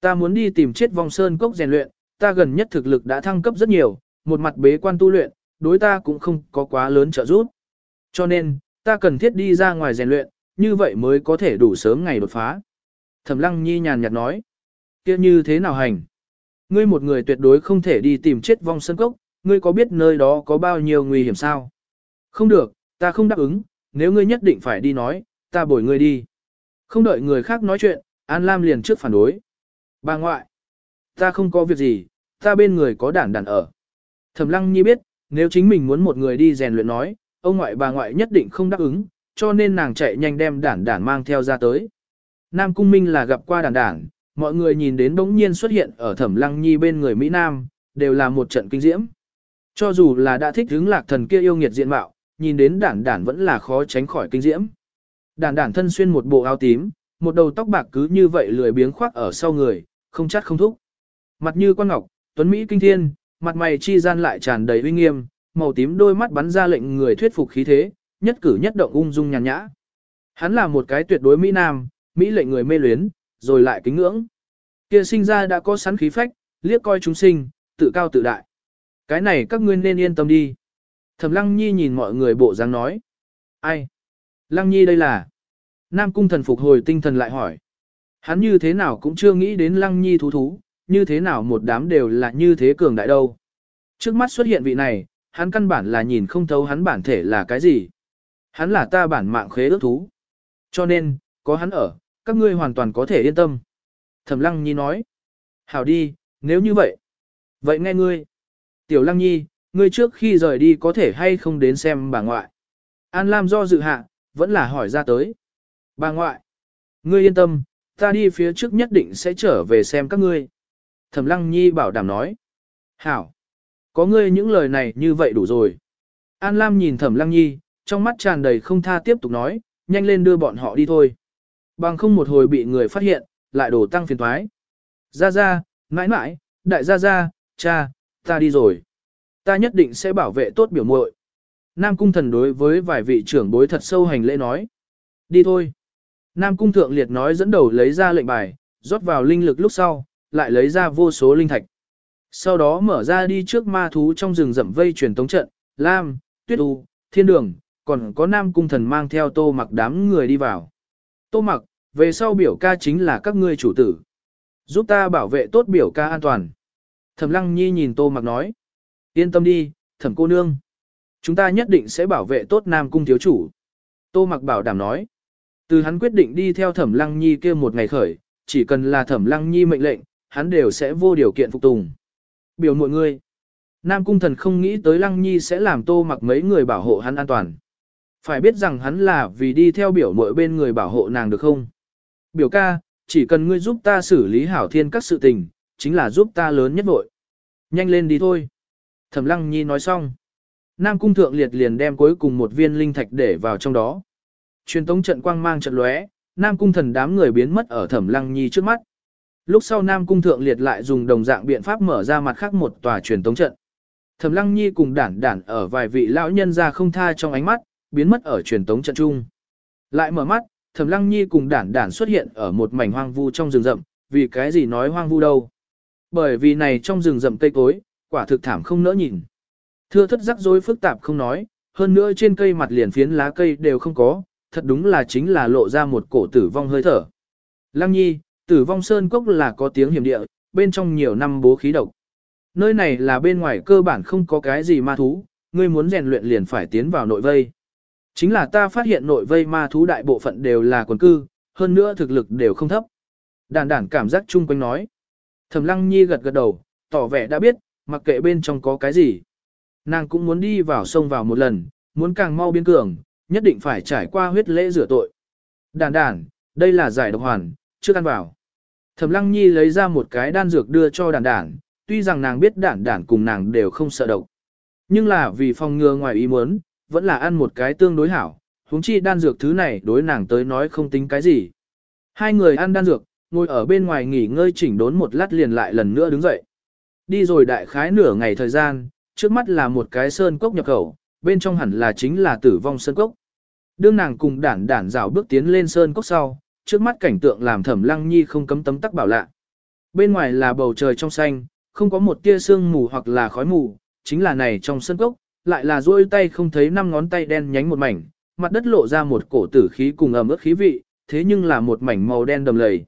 Ta muốn đi tìm chết vong sơn cốc rèn luyện, ta gần nhất thực lực đã thăng cấp rất nhiều, một mặt bế quan tu luyện, đối ta cũng không có quá lớn trợ giúp. Cho nên, ta cần thiết đi ra ngoài rèn luyện, như vậy mới có thể đủ sớm ngày đột phá. Thẩm Lăng Nhi nhàn nhạt nói. kia như thế nào hành? Ngươi một người tuyệt đối không thể đi tìm chết vong sơn cốc, ngươi có biết nơi đó có bao nhiêu nguy hiểm sao? Không được, ta không đáp ứng, nếu ngươi nhất định phải đi nói, ta bồi ngươi đi. Không đợi người khác nói chuyện, An Lam liền trước phản đối. Bà ngoại, ta không có việc gì, ta bên người có đản đản ở. Thẩm Lăng Nhi biết, nếu chính mình muốn một người đi rèn luyện nói, ông ngoại bà ngoại nhất định không đáp ứng, cho nên nàng chạy nhanh đem đản đản mang theo ra tới. Nam Cung Minh là gặp qua đản đản, mọi người nhìn đến bỗng nhiên xuất hiện ở Thẩm Lăng Nhi bên người Mỹ Nam, đều là một trận kinh diễm. Cho dù là đã thích hướng lạc thần kia yêu nghiệt diện mạo, nhìn đến đản đản vẫn là khó tránh khỏi kinh diễm. Đản đản thân xuyên một bộ áo tím, một đầu tóc bạc cứ như vậy lười biếng khoác ở sau người, không chắt không thúc. Mặt như quan ngọc, tuấn Mỹ kinh thiên, mặt mày chi gian lại tràn đầy uy nghiêm, màu tím đôi mắt bắn ra lệnh người thuyết phục khí thế, nhất cử nhất động ung dung nhàn nhã. Hắn là một cái tuyệt đối Mỹ Nam, Mỹ lệnh người mê luyến, rồi lại kính ngưỡng. Kia sinh ra đã có sẵn khí phách, liếc coi chúng sinh, tự cao tự đại. Cái này các ngươi nên yên tâm đi. Thẩm Lăng Nhi nhìn mọi người bộ dáng nói. Ai? Lăng Nhi đây là... Nam Cung thần phục hồi tinh thần lại hỏi. Hắn như thế nào cũng chưa nghĩ đến Lăng Nhi thú thú, như thế nào một đám đều là như thế cường đại đâu. Trước mắt xuất hiện vị này, hắn căn bản là nhìn không thấu hắn bản thể là cái gì. Hắn là ta bản mạng khế ước thú. Cho nên, có hắn ở, các ngươi hoàn toàn có thể yên tâm. Thẩm Lăng Nhi nói. Hảo đi, nếu như vậy. Vậy nghe ngươi. Tiểu Lăng Nhi, ngươi trước khi rời đi có thể hay không đến xem bà ngoại. An Lam do dự hạ, vẫn là hỏi ra tới. Bà ngoại, ngươi yên tâm, ta đi phía trước nhất định sẽ trở về xem các ngươi. Thẩm Lăng Nhi bảo đảm nói. Hảo, có ngươi những lời này như vậy đủ rồi. An Lam nhìn Thẩm Lăng Nhi, trong mắt tràn đầy không tha tiếp tục nói, nhanh lên đưa bọn họ đi thôi. Bằng không một hồi bị người phát hiện, lại đổ tăng phiền toái. Ra ra, mãi mãi, đại gia gia, cha, ta đi rồi. Ta nhất định sẽ bảo vệ tốt biểu muội. Nam cung thần đối với vài vị trưởng bối thật sâu hành lễ nói. Đi thôi. Nam cung thượng liệt nói dẫn đầu lấy ra lệnh bài, rót vào linh lực lúc sau, lại lấy ra vô số linh thạch. Sau đó mở ra đi trước ma thú trong rừng rậm vây truyền tống trận, Lam, Tuyết U, Thiên Đường, còn có Nam cung thần mang theo tô mặc đám người đi vào. Tô mặc, về sau biểu ca chính là các ngươi chủ tử. Giúp ta bảo vệ tốt biểu ca an toàn. Thẩm lăng nhi nhìn tô mặc nói. Yên tâm đi, thẩm cô nương. Chúng ta nhất định sẽ bảo vệ tốt nam cung thiếu chủ. Tô mặc bảo đảm nói. Từ hắn quyết định đi theo thẩm lăng nhi kia một ngày khởi, chỉ cần là thẩm lăng nhi mệnh lệnh, hắn đều sẽ vô điều kiện phục tùng. Biểu mọi người. Nam cung thần không nghĩ tới lăng nhi sẽ làm tô mặc mấy người bảo hộ hắn an toàn. Phải biết rằng hắn là vì đi theo biểu mọi bên người bảo hộ nàng được không? Biểu ca, chỉ cần ngươi giúp ta xử lý hảo thiên các sự tình, chính là giúp ta lớn nhất vội. Nhanh lên đi thôi. Thẩm lăng nhi nói xong. Nam cung thượng liệt liền đem cuối cùng một viên linh thạch để vào trong đó. Truyền tống trận quang mang trận lóe, Nam cung thần đám người biến mất ở thẩm lăng nhi trước mắt. Lúc sau Nam cung thượng liệt lại dùng đồng dạng biện pháp mở ra mặt khác một tòa truyền tống trận. Thẩm lăng nhi cùng đản đản ở vài vị lão nhân ra không tha trong ánh mắt, biến mất ở truyền tống trận chung. Lại mở mắt, Thẩm Lăng Nhi cùng đản đản xuất hiện ở một mảnh hoang vu trong rừng rậm, vì cái gì nói hoang vu đâu? Bởi vì này trong rừng rậm cây cối, quả thực thảm không nỡ nhìn. Thưa thất rắc rối phức tạp không nói, hơn nữa trên cây mặt liền phiến lá cây đều không có, thật đúng là chính là lộ ra một cổ tử vong hơi thở. Lăng Nhi, tử vong sơn cốc là có tiếng hiểm địa, bên trong nhiều năm bố khí độc. Nơi này là bên ngoài cơ bản không có cái gì ma thú, ngươi muốn rèn luyện liền phải tiến vào nội vây. Chính là ta phát hiện nội vây ma thú đại bộ phận đều là quần cư, hơn nữa thực lực đều không thấp. Đàn đản cảm giác chung quanh nói. Thẩm lăng nhi gật gật đầu, tỏ vẻ đã biết, mặc kệ bên trong có cái gì. Nàng cũng muốn đi vào sông vào một lần, muốn càng mau biến cường, nhất định phải trải qua huyết lễ rửa tội. Đàn đản, đây là giải độc hoàn, trước ăn vào. Thẩm lăng nhi lấy ra một cái đan dược đưa cho đàn đản, tuy rằng nàng biết đản đản cùng nàng đều không sợ độc. Nhưng là vì phòng ngừa ngoài ý muốn, vẫn là ăn một cái tương đối hảo, huống chi đan dược thứ này đối nàng tới nói không tính cái gì. Hai người ăn đan dược, ngồi ở bên ngoài nghỉ ngơi chỉnh đốn một lát liền lại lần nữa đứng dậy. Đi rồi đại khái nửa ngày thời gian, trước mắt là một cái sơn cốc nhập khẩu, bên trong hẳn là chính là tử vong sơn cốc. Đương nàng cùng đản đản rào bước tiến lên sơn cốc sau, trước mắt cảnh tượng làm thẩm lăng nhi không cấm tấm tắc bảo lạ. Bên ngoài là bầu trời trong xanh, không có một tia sương mù hoặc là khói mù, chính là này trong sơn cốc, lại là duỗi tay không thấy năm ngón tay đen nhánh một mảnh, mặt đất lộ ra một cổ tử khí cùng ẩm ướt khí vị, thế nhưng là một mảnh màu đen đầm lầy.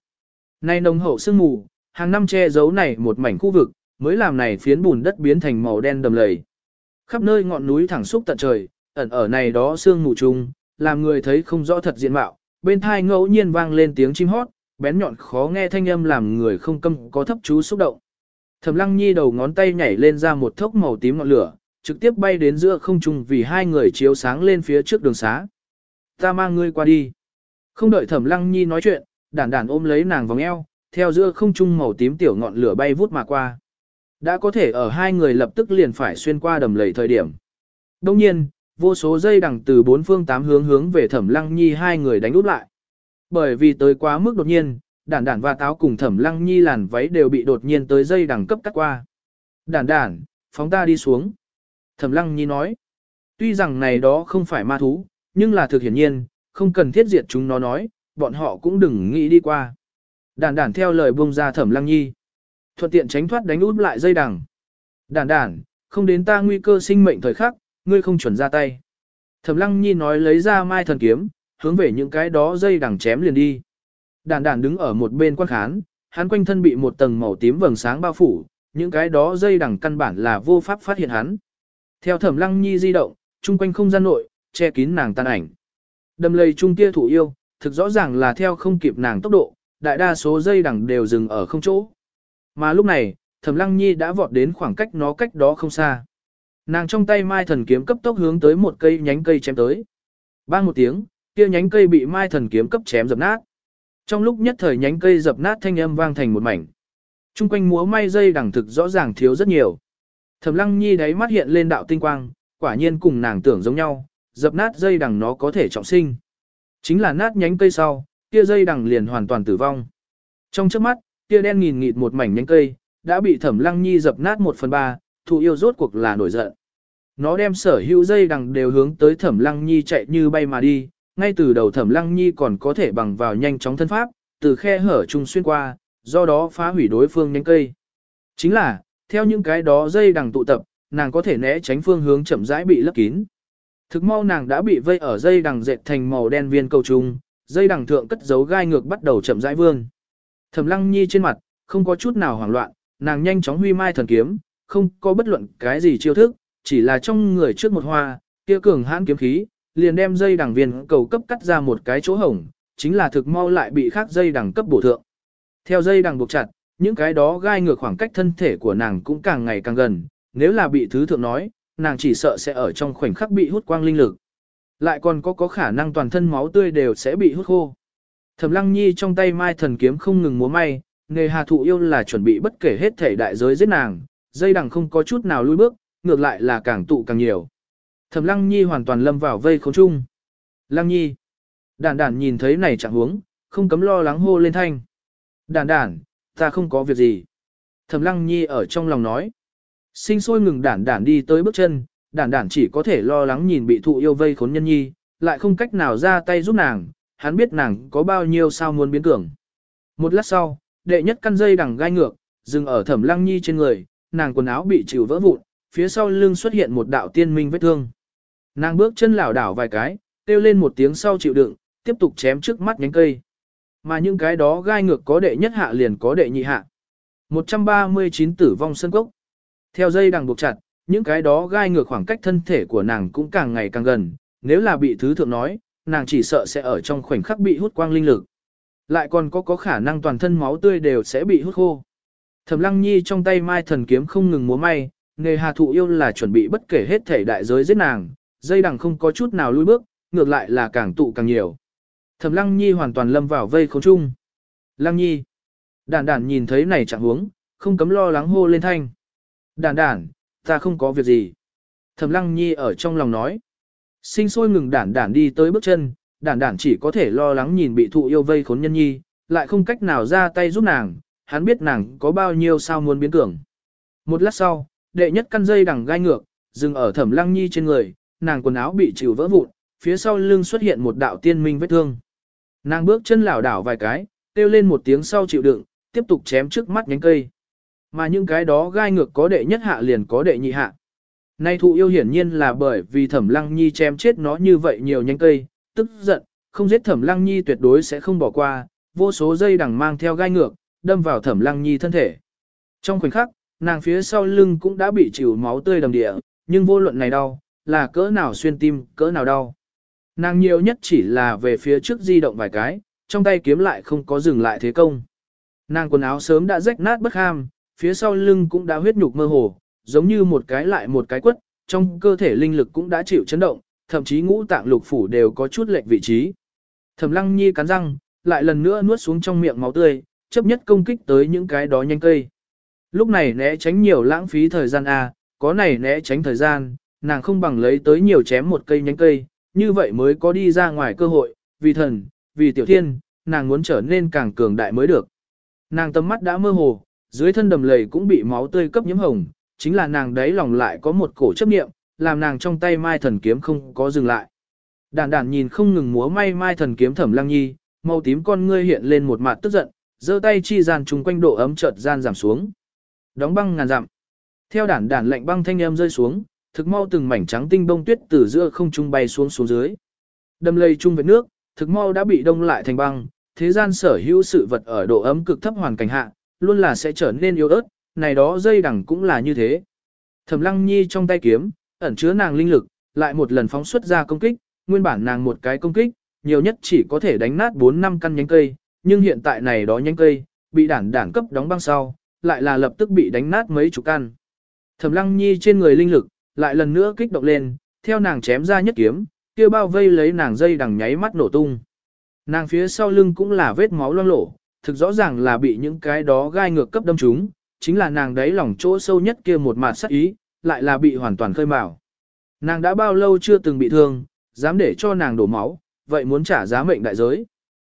Nay nồng hậu sương mù, hàng năm che giấu này một mảnh khu vực, mới làm này phiến bùn đất biến thành màu đen đầm lầy. Khắp nơi ngọn núi thẳng xúc tận trời, ẩn ở này đó sương mù chung làm người thấy không rõ thật diện mạo, bên thai ngẫu nhiên vang lên tiếng chim hót, bén nhọn khó nghe thanh âm làm người không câm có thấp chú xúc động. Thẩm Lăng Nhi đầu ngón tay nhảy lên ra một thốc màu tím ngọn lửa, trực tiếp bay đến giữa không trung vì hai người chiếu sáng lên phía trước đường xá. Ta mang ngươi qua đi. Không đợi thẩm lăng nhi nói chuyện, đản đản ôm lấy nàng vòng eo, theo giữa không trung màu tím tiểu ngọn lửa bay vút mà qua. Đã có thể ở hai người lập tức liền phải xuyên qua đầm lầy thời điểm. Đông nhiên, vô số dây đằng từ bốn phương tám hướng hướng về thẩm lăng nhi hai người đánh úp lại. Bởi vì tới quá mức đột nhiên, đản đản và táo cùng thẩm lăng nhi làn váy đều bị đột nhiên tới dây đằng cấp cắt qua. Đản đản, phóng ta đi xuống. Thẩm Lăng Nhi nói, tuy rằng này đó không phải ma thú, nhưng là thực hiển nhiên, không cần thiết diệt chúng nó nói, bọn họ cũng đừng nghĩ đi qua. Đản đản theo lời buông ra Thẩm Lăng Nhi, thuận tiện tránh thoát đánh út lại dây đằng. Đản đản, không đến ta nguy cơ sinh mệnh thời khắc, ngươi không chuẩn ra tay. Thẩm Lăng Nhi nói lấy ra mai thần kiếm, hướng về những cái đó dây đằng chém liền đi. Đản đản đứng ở một bên quan khán, hắn quanh thân bị một tầng màu tím vầng sáng bao phủ, những cái đó dây đằng căn bản là vô pháp phát hiện hắn. Theo thẩm lăng nhi di động, chung quanh không gian nội, che kín nàng tan ảnh. Đầm lầy chung kia thủ yêu, thực rõ ràng là theo không kịp nàng tốc độ, đại đa số dây đằng đều dừng ở không chỗ. Mà lúc này, thẩm lăng nhi đã vọt đến khoảng cách nó cách đó không xa. Nàng trong tay mai thần kiếm cấp tốc hướng tới một cây nhánh cây chém tới. Bang một tiếng, kia nhánh cây bị mai thần kiếm cấp chém dập nát. Trong lúc nhất thời nhánh cây dập nát thanh âm vang thành một mảnh. Trung quanh múa may dây đằng thực rõ ràng thiếu rất nhiều. Thẩm Lăng Nhi đáy mắt hiện lên đạo tinh quang, quả nhiên cùng nàng tưởng giống nhau, dập nát dây đằng nó có thể trọng sinh. Chính là nát nhánh cây sau, kia dây đằng liền hoàn toàn tử vong. Trong trước mắt, kia đen nghìn nghịt một mảnh nhánh cây, đã bị thẩm lăng nhi dập nát một phần ba, thụ yêu rốt cuộc là nổi giận. Nó đem sở hữu dây đằng đều hướng tới thẩm lăng nhi chạy như bay mà đi, ngay từ đầu thẩm lăng nhi còn có thể bằng vào nhanh chóng thân pháp, từ khe hở trung xuyên qua, do đó phá hủy đối phương nhánh cây. Chính là, theo những cái đó dây đằng tụ tập, nàng có thể né tránh phương hướng chậm rãi bị lấp kín. Thực mau nàng đã bị vây ở dây đằng dệt thành màu đen viên cầu trùng, dây đằng thượng cất giấu gai ngược bắt đầu chậm rãi vương. Thẩm Lăng Nhi trên mặt không có chút nào hoảng loạn, nàng nhanh chóng huy mai thần kiếm, không có bất luận cái gì chiêu thức, chỉ là trong người trước một hoa, kia cường hãn kiếm khí, liền đem dây đằng viên cầu cấp cắt ra một cái chỗ hổng, chính là thực mau lại bị khác dây đằng cấp bổ thượng. Theo dây đằng buộc chặt, những cái đó gai ngược khoảng cách thân thể của nàng cũng càng ngày càng gần, nếu là bị thứ thượng nói, nàng chỉ sợ sẽ ở trong khoảnh khắc bị hút quang linh lực. Lại còn có có khả năng toàn thân máu tươi đều sẽ bị hút khô. Thẩm Lăng Nhi trong tay mai thần kiếm không ngừng múa may, nghề hà thụ yêu là chuẩn bị bất kể hết thể đại giới giết nàng, dây đằng không có chút nào lùi bước, ngược lại là càng tụ càng nhiều. Thẩm Lăng Nhi hoàn toàn lâm vào vây khốn chung. Lăng Nhi. Đản đản nhìn thấy này chẳng huống, không cấm lo lắng hô lên thanh. Đản đản, ta không có việc gì. Thẩm Lăng Nhi ở trong lòng nói. Sinh sôi ngừng đản đản đi tới bước chân, đản đản chỉ có thể lo lắng nhìn bị thụ yêu vây khốn nhân nhi, lại không cách nào ra tay giúp nàng, hắn biết nàng có bao nhiêu sao muốn biến cường. Một lát sau, đệ nhất căn dây đằng gai ngược, dừng ở thẩm lăng nhi trên người, nàng quần áo bị chịu vỡ vụn, phía sau lưng xuất hiện một đạo tiên minh vết thương. Nàng bước chân lảo đảo vài cái, kêu lên một tiếng sau chịu đựng, tiếp tục chém trước mắt nhánh cây. Mà những cái đó gai ngược có đệ nhất hạ liền có đệ nhị hạ. 139 tử vong sân cốc. Theo dây đằng buộc chặt, những cái đó gai ngược khoảng cách thân thể của nàng cũng càng ngày càng gần, nếu là bị thứ thượng nói, nàng chỉ sợ sẽ ở trong khoảnh khắc bị hút quang linh lực. Lại còn có có khả năng toàn thân máu tươi đều sẽ bị hút khô. Thẩm Lăng Nhi trong tay mai thần kiếm không ngừng múa may, nghề hà thụ yêu là chuẩn bị bất kể hết thể đại giới giết nàng, dây đằng không có chút nào lùi bước, ngược lại là càng tụ càng nhiều. Thẩm Lăng Nhi hoàn toàn lâm vào vây khốn chung. Lăng Nhi. Đản đản nhìn thấy này chẳng huống, không cấm lo lắng hô lên thanh. Đản đản, ta không có việc gì. Thẩm Lăng Nhi ở trong lòng nói. Sinh sôi ngừng đản đản đi tới bước chân, đản đản chỉ có thể lo lắng nhìn bị thụ yêu vây khốn nhân nhi, lại không cách nào ra tay giúp nàng, hắn biết nàng có bao nhiêu sao muốn biến cường. Một lát sau, đệ nhất căn dây đằng gai ngược, dừng ở thẩm lăng nhi trên người, nàng quần áo bị chịu vỡ vụn, phía sau lưng xuất hiện một đạo tiên minh vết thương. Nàng bước chân lảo đảo vài cái, kêu lên một tiếng sau chịu đựng, tiếp tục chém trước mắt nhánh cây. Mà những cái đó gai ngược có đệ nhất hạ liền có đệ nhị hạ. Nay thụ yêu hiển nhiên là bởi vì thẩm lăng nhi chém chết nó như vậy nhiều nhánh cây, tức giận, không giết thẩm lăng nhi tuyệt đối sẽ không bỏ qua, vô số dây đằng mang theo gai ngược, đâm vào thẩm lăng nhi thân thể. Trong khoảnh khắc, nàng phía sau lưng cũng đã bị chịu máu tươi đầm địa, nhưng vô luận này đau, là cỡ nào xuyên tim, cỡ nào đau. Nàng nhiều nhất chỉ là về phía trước di động vài cái, trong tay kiếm lại không có dừng lại thế công. Nàng quần áo sớm đã rách nát bất ham, phía sau lưng cũng đã huyết nhục mơ hồ, giống như một cái lại một cái quất, trong cơ thể linh lực cũng đã chịu chấn động, thậm chí ngũ tạng lục phủ đều có chút lệch vị trí. Thẩm Lăng Nhi cắn răng, lại lần nữa nuốt xuống trong miệng máu tươi, chấp nhất công kích tới những cái đó nhanh cây. Lúc này né tránh nhiều lãng phí thời gian a, có này né tránh thời gian, nàng không bằng lấy tới nhiều chém một cây nhánh cây, như vậy mới có đi ra ngoài cơ hội, vì thần, vì tiểu thiên, nàng muốn trở nên càng cường đại mới được. Nàng tâm mắt đã mơ hồ, dưới thân đầm lầy cũng bị máu tươi cấp nhiễm hồng, chính là nàng đấy lòng lại có một cổ chấp niệm, làm nàng trong tay mai thần kiếm không có dừng lại. Đản đản nhìn không ngừng múa may mai thần kiếm thẩm lăng nhi, màu tím con ngươi hiện lên một mặt tức giận, giơ tay chi gian trùng quanh độ ấm chợt gian giảm xuống. Đóng băng ngàn dặm. Theo đản đản lạnh băng thanh âm rơi xuống, thực mau từng mảnh trắng tinh bông tuyết từ giữa không trung bay xuống xuống dưới. Đầm lầy chung với nước, thực mau đã bị đông lại thành băng, thế gian sở hữu sự vật ở độ ấm cực thấp hoàn cảnh hạ, luôn là sẽ trở nên yếu ớt, này đó dây đằng cũng là như thế. Thẩm Lăng Nhi trong tay kiếm, ẩn chứa nàng linh lực, lại một lần phóng xuất ra công kích, nguyên bản nàng một cái công kích, nhiều nhất chỉ có thể đánh nát 4 năm căn nhánh cây, nhưng hiện tại này đó nhánh cây, bị đản đản cấp đóng băng sau, lại là lập tức bị đánh nát mấy chục căn. Thẩm Lăng Nhi trên người linh lực, lại lần nữa kích động lên, theo nàng chém ra nhất kiếm, kia bao vây lấy nàng dây đằng nháy mắt nổ tung. Nàng phía sau lưng cũng là vết máu loang lổ, thực rõ ràng là bị những cái đó gai ngược cấp đâm chúng chính là nàng đấy lòng chỗ sâu nhất kia một mặt sắc ý, lại là bị hoàn toàn khơi mào. Nàng đã bao lâu chưa từng bị thương, dám để cho nàng đổ máu, vậy muốn trả giá mệnh đại giới.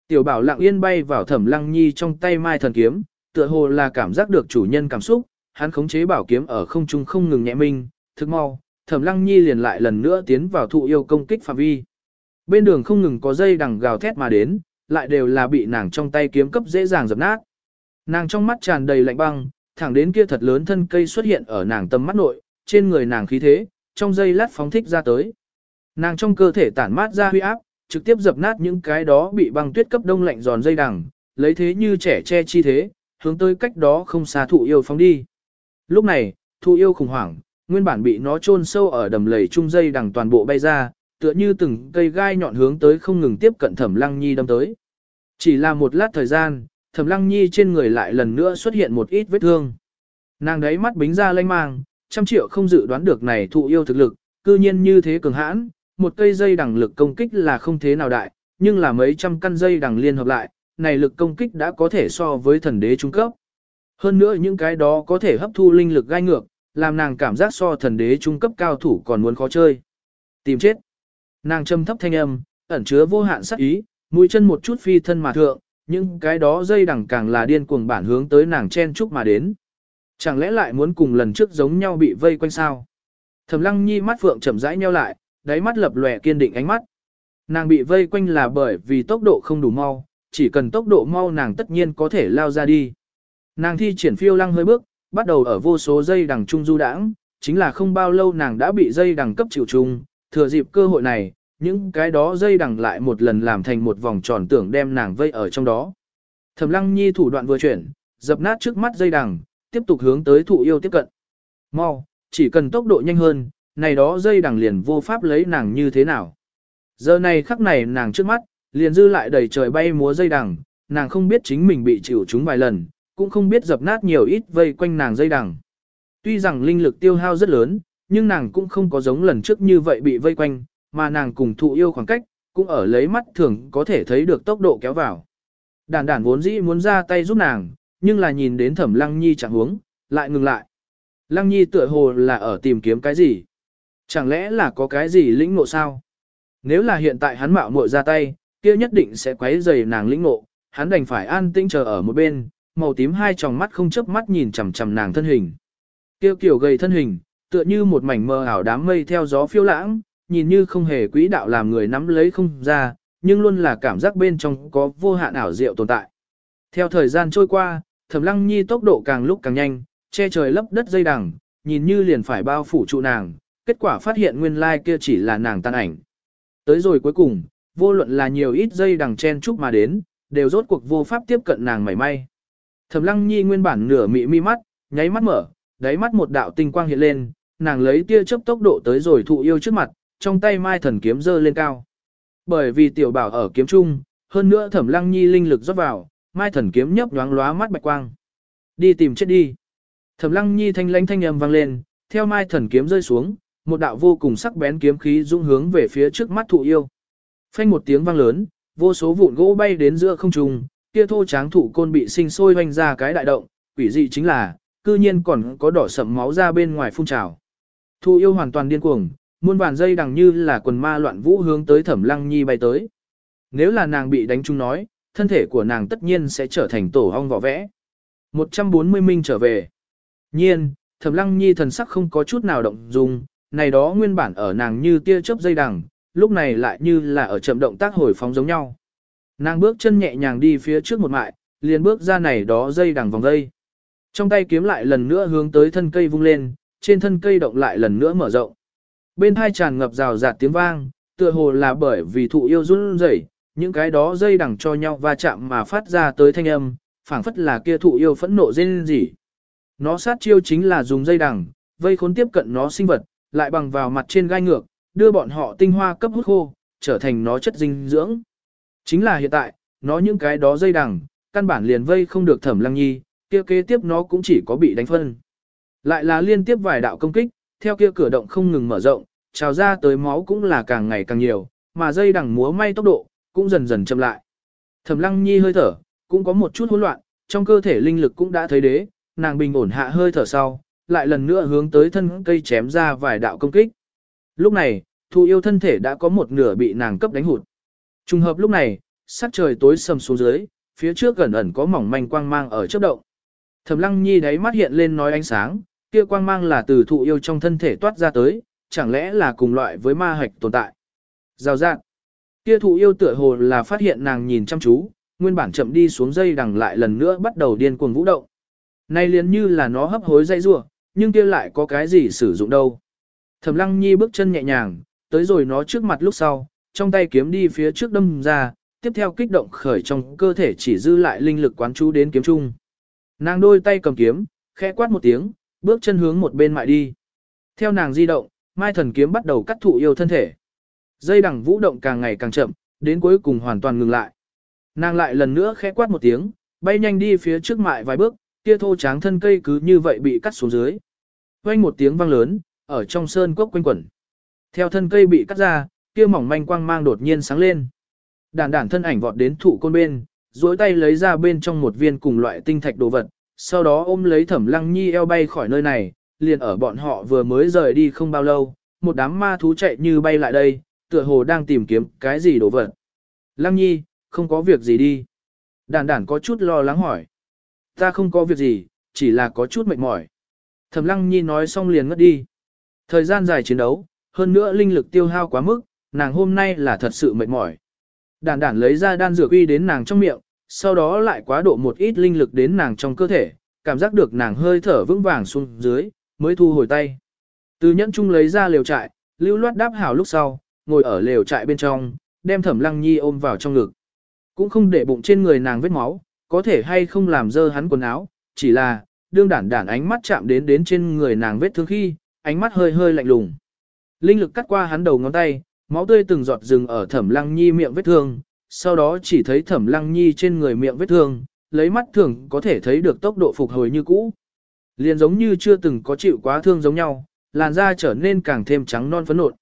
Tiểu bảo lặng yên bay vào thẩm lăng nhi trong tay mai thần kiếm, tựa hồ là cảm giác được chủ nhân cảm xúc, hắn khống chế bảo kiếm ở không trung không ngừng nhẹ minh, thức mau, thẩm lăng nhi liền lại lần nữa tiến vào thụ yêu công kích phạm vi. Bên đường không ngừng có dây đằng gào thét mà đến, lại đều là bị nàng trong tay kiếm cấp dễ dàng dập nát. Nàng trong mắt tràn đầy lạnh băng, thẳng đến kia thật lớn thân cây xuất hiện ở nàng tâm mắt nội, trên người nàng khí thế, trong dây lát phóng thích ra tới. Nàng trong cơ thể tản mát ra huy áp, trực tiếp dập nát những cái đó bị băng tuyết cấp đông lạnh giòn dây đằng, lấy thế như trẻ che chi thế, hướng tới cách đó không xa thụ yêu phóng đi. Lúc này, thụ yêu khủng hoảng, nguyên bản bị nó chôn sâu ở đầm lầy trung dây đằng toàn bộ bay ra, tựa như từng cây gai nhọn hướng tới không ngừng tiếp cận Thẩm Lăng Nhi đâm tới. Chỉ là một lát thời gian, Thẩm Lăng Nhi trên người lại lần nữa xuất hiện một ít vết thương. Nàng đấy mắt bính ra lanh mang, trăm triệu không dự đoán được này thụ yêu thực lực, cư nhiên như thế cường hãn, một cây dây đằng lực công kích là không thế nào đại, nhưng là mấy trăm căn dây đằng liên hợp lại, này lực công kích đã có thể so với thần đế trung cấp. Hơn nữa những cái đó có thể hấp thu linh lực gai ngược, làm nàng cảm giác so thần đế trung cấp cao thủ còn muốn khó chơi. Tìm chết. Nàng châm thấp thanh âm, ẩn chứa vô hạn sắc ý, mũi chân một chút phi thân mà thượng, nhưng cái đó dây đằng càng là điên cuồng bản hướng tới nàng chen chúc mà đến. Chẳng lẽ lại muốn cùng lần trước giống nhau bị vây quanh sao? Thẩm Lăng Nhi mắt phượng chậm rãi nheo lại, đáy mắt lập lòe kiên định ánh mắt. Nàng bị vây quanh là bởi vì tốc độ không đủ mau, chỉ cần tốc độ mau nàng tất nhiên có thể lao ra đi. Nàng thi triển phiêu lăng hơi bước, bắt đầu ở vô số dây đằng trung du đãng, chính là không bao lâu nàng đã bị dây đằng cấp chịu trùng, thừa dịp cơ hội này, những cái đó dây đằng lại một lần làm thành một vòng tròn tưởng đem nàng vây ở trong đó. Thẩm Lăng Nhi thủ đoạn vừa chuyển, dập nát trước mắt dây đằng, tiếp tục hướng tới thụ yêu tiếp cận. Mau, chỉ cần tốc độ nhanh hơn, này đó dây đằng liền vô pháp lấy nàng như thế nào. Giờ này khắc này nàng trước mắt, liền dư lại đầy trời bay múa dây đằng, nàng không biết chính mình bị chịu chúng vài lần, cũng không biết dập nát nhiều ít vây quanh nàng dây đằng. Tuy rằng linh lực tiêu hao rất lớn, nhưng nàng cũng không có giống lần trước như vậy bị vây quanh, mà nàng cùng thụ yêu khoảng cách, cũng ở lấy mắt thường có thể thấy được tốc độ kéo vào. Đàn đàn vốn dĩ muốn ra tay giúp nàng, nhưng là nhìn đến thẩm lăng nhi chẳng huống, lại ngừng lại. Lăng nhi tựa hồ là ở tìm kiếm cái gì? Chẳng lẽ là có cái gì lĩnh ngộ sao? Nếu là hiện tại hắn mạo muội ra tay, kia nhất định sẽ quấy rầy nàng lĩnh ngộ, hắn đành phải an tĩnh chờ ở một bên, màu tím hai tròng mắt không chớp mắt nhìn chằm chằm nàng thân hình. Kia kiểu gầy thân hình, tựa như một mảnh mơ ảo đám mây theo gió phiêu lãng, nhìn như không hề quỹ đạo làm người nắm lấy không ra, nhưng luôn là cảm giác bên trong có vô hạn ảo diệu tồn tại. Theo thời gian trôi qua, Thẩm Lăng Nhi tốc độ càng lúc càng nhanh, che trời lấp đất dây đằng, nhìn như liền phải bao phủ trụ nàng, kết quả phát hiện nguyên lai kia chỉ là nàng tan ảnh. Tới rồi cuối cùng, vô luận là nhiều ít dây đằng chen chúc mà đến, đều rốt cuộc vô pháp tiếp cận nàng mảy may. Thẩm Lăng Nhi nguyên bản nửa mị mi mắt, nháy mắt mở, đáy mắt một đạo tinh quang hiện lên, nàng lấy tia chớp tốc độ tới rồi thụ yêu trước mặt, trong tay mai thần kiếm giơ lên cao. Bởi vì tiểu bảo ở kiếm trung, hơn nữa Thẩm Lăng Nhi linh lực rót vào, mai thần kiếm nhấp nhoáng lóa mắt bạch quang. Đi tìm chết đi. Thẩm Lăng Nhi thanh lãnh thanh âm vang lên, theo mai thần kiếm rơi xuống, một đạo vô cùng sắc bén kiếm khí dũng hướng về phía trước mắt thụ yêu. Phanh một tiếng vang lớn, vô số vụn gỗ bay đến giữa không trung, kia thô tráng thụ côn bị sinh sôi hoành ra cái đại động, quỷ dị chính là, cư nhiên còn có đỏ sậm máu ra bên ngoài phun trào. thu yêu hoàn toàn điên cuồng, muôn vàn dây đằng như là quần ma loạn vũ hướng tới Thẩm Lăng Nhi bay tới. Nếu là nàng bị đánh trúng nói, thân thể của nàng tất nhiên sẽ trở thành tổ ong vỏ vẽ. 140 minh trở về. Nhiên, Thẩm Lăng Nhi thần sắc không có chút nào động dung, này đó nguyên bản ở nàng như tia chớp dây đằng, lúc này lại như là ở chậm động tác hồi phóng giống nhau. Nàng bước chân nhẹ nhàng đi phía trước một mại, liền bước ra này đó dây đằng vòng dây. Trong tay kiếm lại lần nữa hướng tới thân cây vung lên, trên thân cây động lại lần nữa mở rộng. Bên hai tràn ngập rào rạt tiếng vang, tựa hồ là bởi vì thụ yêu run rẩy, những cái đó dây đằng cho nhau va chạm mà phát ra tới thanh âm, phảng phất là kia thụ yêu phẫn nộ rên rỉ. Nó sát chiêu chính là dùng dây đằng, vây khốn tiếp cận nó sinh vật, lại bằng vào mặt trên gai ngược, đưa bọn họ tinh hoa cấp hút khô, trở thành nó chất dinh dưỡng. Chính là hiện tại, nó những cái đó dây đằng, căn bản liền vây không được thẩm lăng nhi, kia kế tiếp nó cũng chỉ có bị đánh phân. Lại là liên tiếp vài đạo công kích, theo kia cửa động không ngừng mở rộng, trào ra tới máu cũng là càng ngày càng nhiều, mà dây đằng múa may tốc độ, cũng dần dần chậm lại. Thẩm lăng nhi hơi thở, cũng có một chút hỗn loạn, trong cơ thể linh lực cũng đã thấy đế, nàng bình ổn hạ hơi thở sau, lại lần nữa hướng tới thân cây chém ra vài đạo công kích. lúc này, thụ yêu thân thể đã có một nửa bị nàng cấp đánh hụt. Trùng hợp lúc này, sắc trời tối sầm xuống dưới, phía trước gần ẩn có mỏng manh quang mang ở chớp động. Thẩm Lăng Nhi đáy mắt hiện lên nói ánh sáng, kia quang mang là từ thụ yêu trong thân thể toát ra tới, chẳng lẽ là cùng loại với ma hạch tồn tại. Rào rạng. Kia thụ yêu tựa hồ là phát hiện nàng nhìn chăm chú, nguyên bản chậm đi xuống dây đằng lại lần nữa bắt đầu điên cuồng vũ động. Nay liền như là nó hấp hối dây rủa, nhưng kia lại có cái gì sử dụng đâu. Thẩm Lăng Nhi bước chân nhẹ nhàng, tới rồi nó trước mặt lúc sau, trong tay kiếm đi phía trước đâm ra, tiếp theo kích động khởi trong cơ thể chỉ dư lại linh lực quán chú đến kiếm trung. Nàng đôi tay cầm kiếm, khẽ quát một tiếng, bước chân hướng một bên mại đi. Theo nàng di động, Mai Thần kiếm bắt đầu cắt thụ yêu thân thể. Dây đằng vũ động càng ngày càng chậm, đến cuối cùng hoàn toàn ngừng lại. Nàng lại lần nữa khẽ quát một tiếng, bay nhanh đi phía trước mại vài bước, kia thô tráng thân cây cứ như vậy bị cắt xuống dưới. Quanh một tiếng vang lớn, ở trong sơn cốc quanh quẩn. Theo thân cây bị cắt ra, kia mỏng manh quang mang đột nhiên sáng lên. Đản đản thân ảnh vọt đến thụ côn bên, duỗi tay lấy ra bên trong một viên cùng loại tinh thạch đồ vật, sau đó ôm lấy Thẩm Lăng Nhi eo bay khỏi nơi này, liền ở bọn họ vừa mới rời đi không bao lâu, một đám ma thú chạy như bay lại đây, tựa hồ đang tìm kiếm cái gì đồ vật. Lăng Nhi, không có việc gì đi. Đản đản có chút lo lắng hỏi. Ta không có việc gì, chỉ là có chút mệt mỏi. Thẩm Lăng Nhi nói xong liền ngất đi. Thời gian dài chiến đấu, hơn nữa linh lực tiêu hao quá mức, nàng hôm nay là thật sự mệt mỏi. Đản đản lấy ra đan dược uy đến nàng trong miệng, sau đó lại quá độ một ít linh lực đến nàng trong cơ thể, cảm giác được nàng hơi thở vững vàng xuống dưới, mới thu hồi tay. Từ nhẫn chung lấy ra lều trại, lưu loát đáp hảo lúc sau, ngồi ở lều trại bên trong, đem thẩm lăng nhi ôm vào trong ngực. Cũng không để bụng trên người nàng vết máu, có thể hay không làm dơ hắn quần áo, chỉ là, đương đản đản ánh mắt chạm đến đến trên người nàng vết thương khi, ánh mắt hơi hơi lạnh lùng. Linh lực cắt qua hắn đầu ngón tay, máu tươi từng giọt rừng ở thẩm lăng nhi miệng vết thương, sau đó chỉ thấy thẩm lăng nhi trên người miệng vết thương, lấy mắt thường có thể thấy được tốc độ phục hồi như cũ. Liền giống như chưa từng có chịu quá thương giống nhau, làn da trở nên càng thêm trắng non phấn nộn.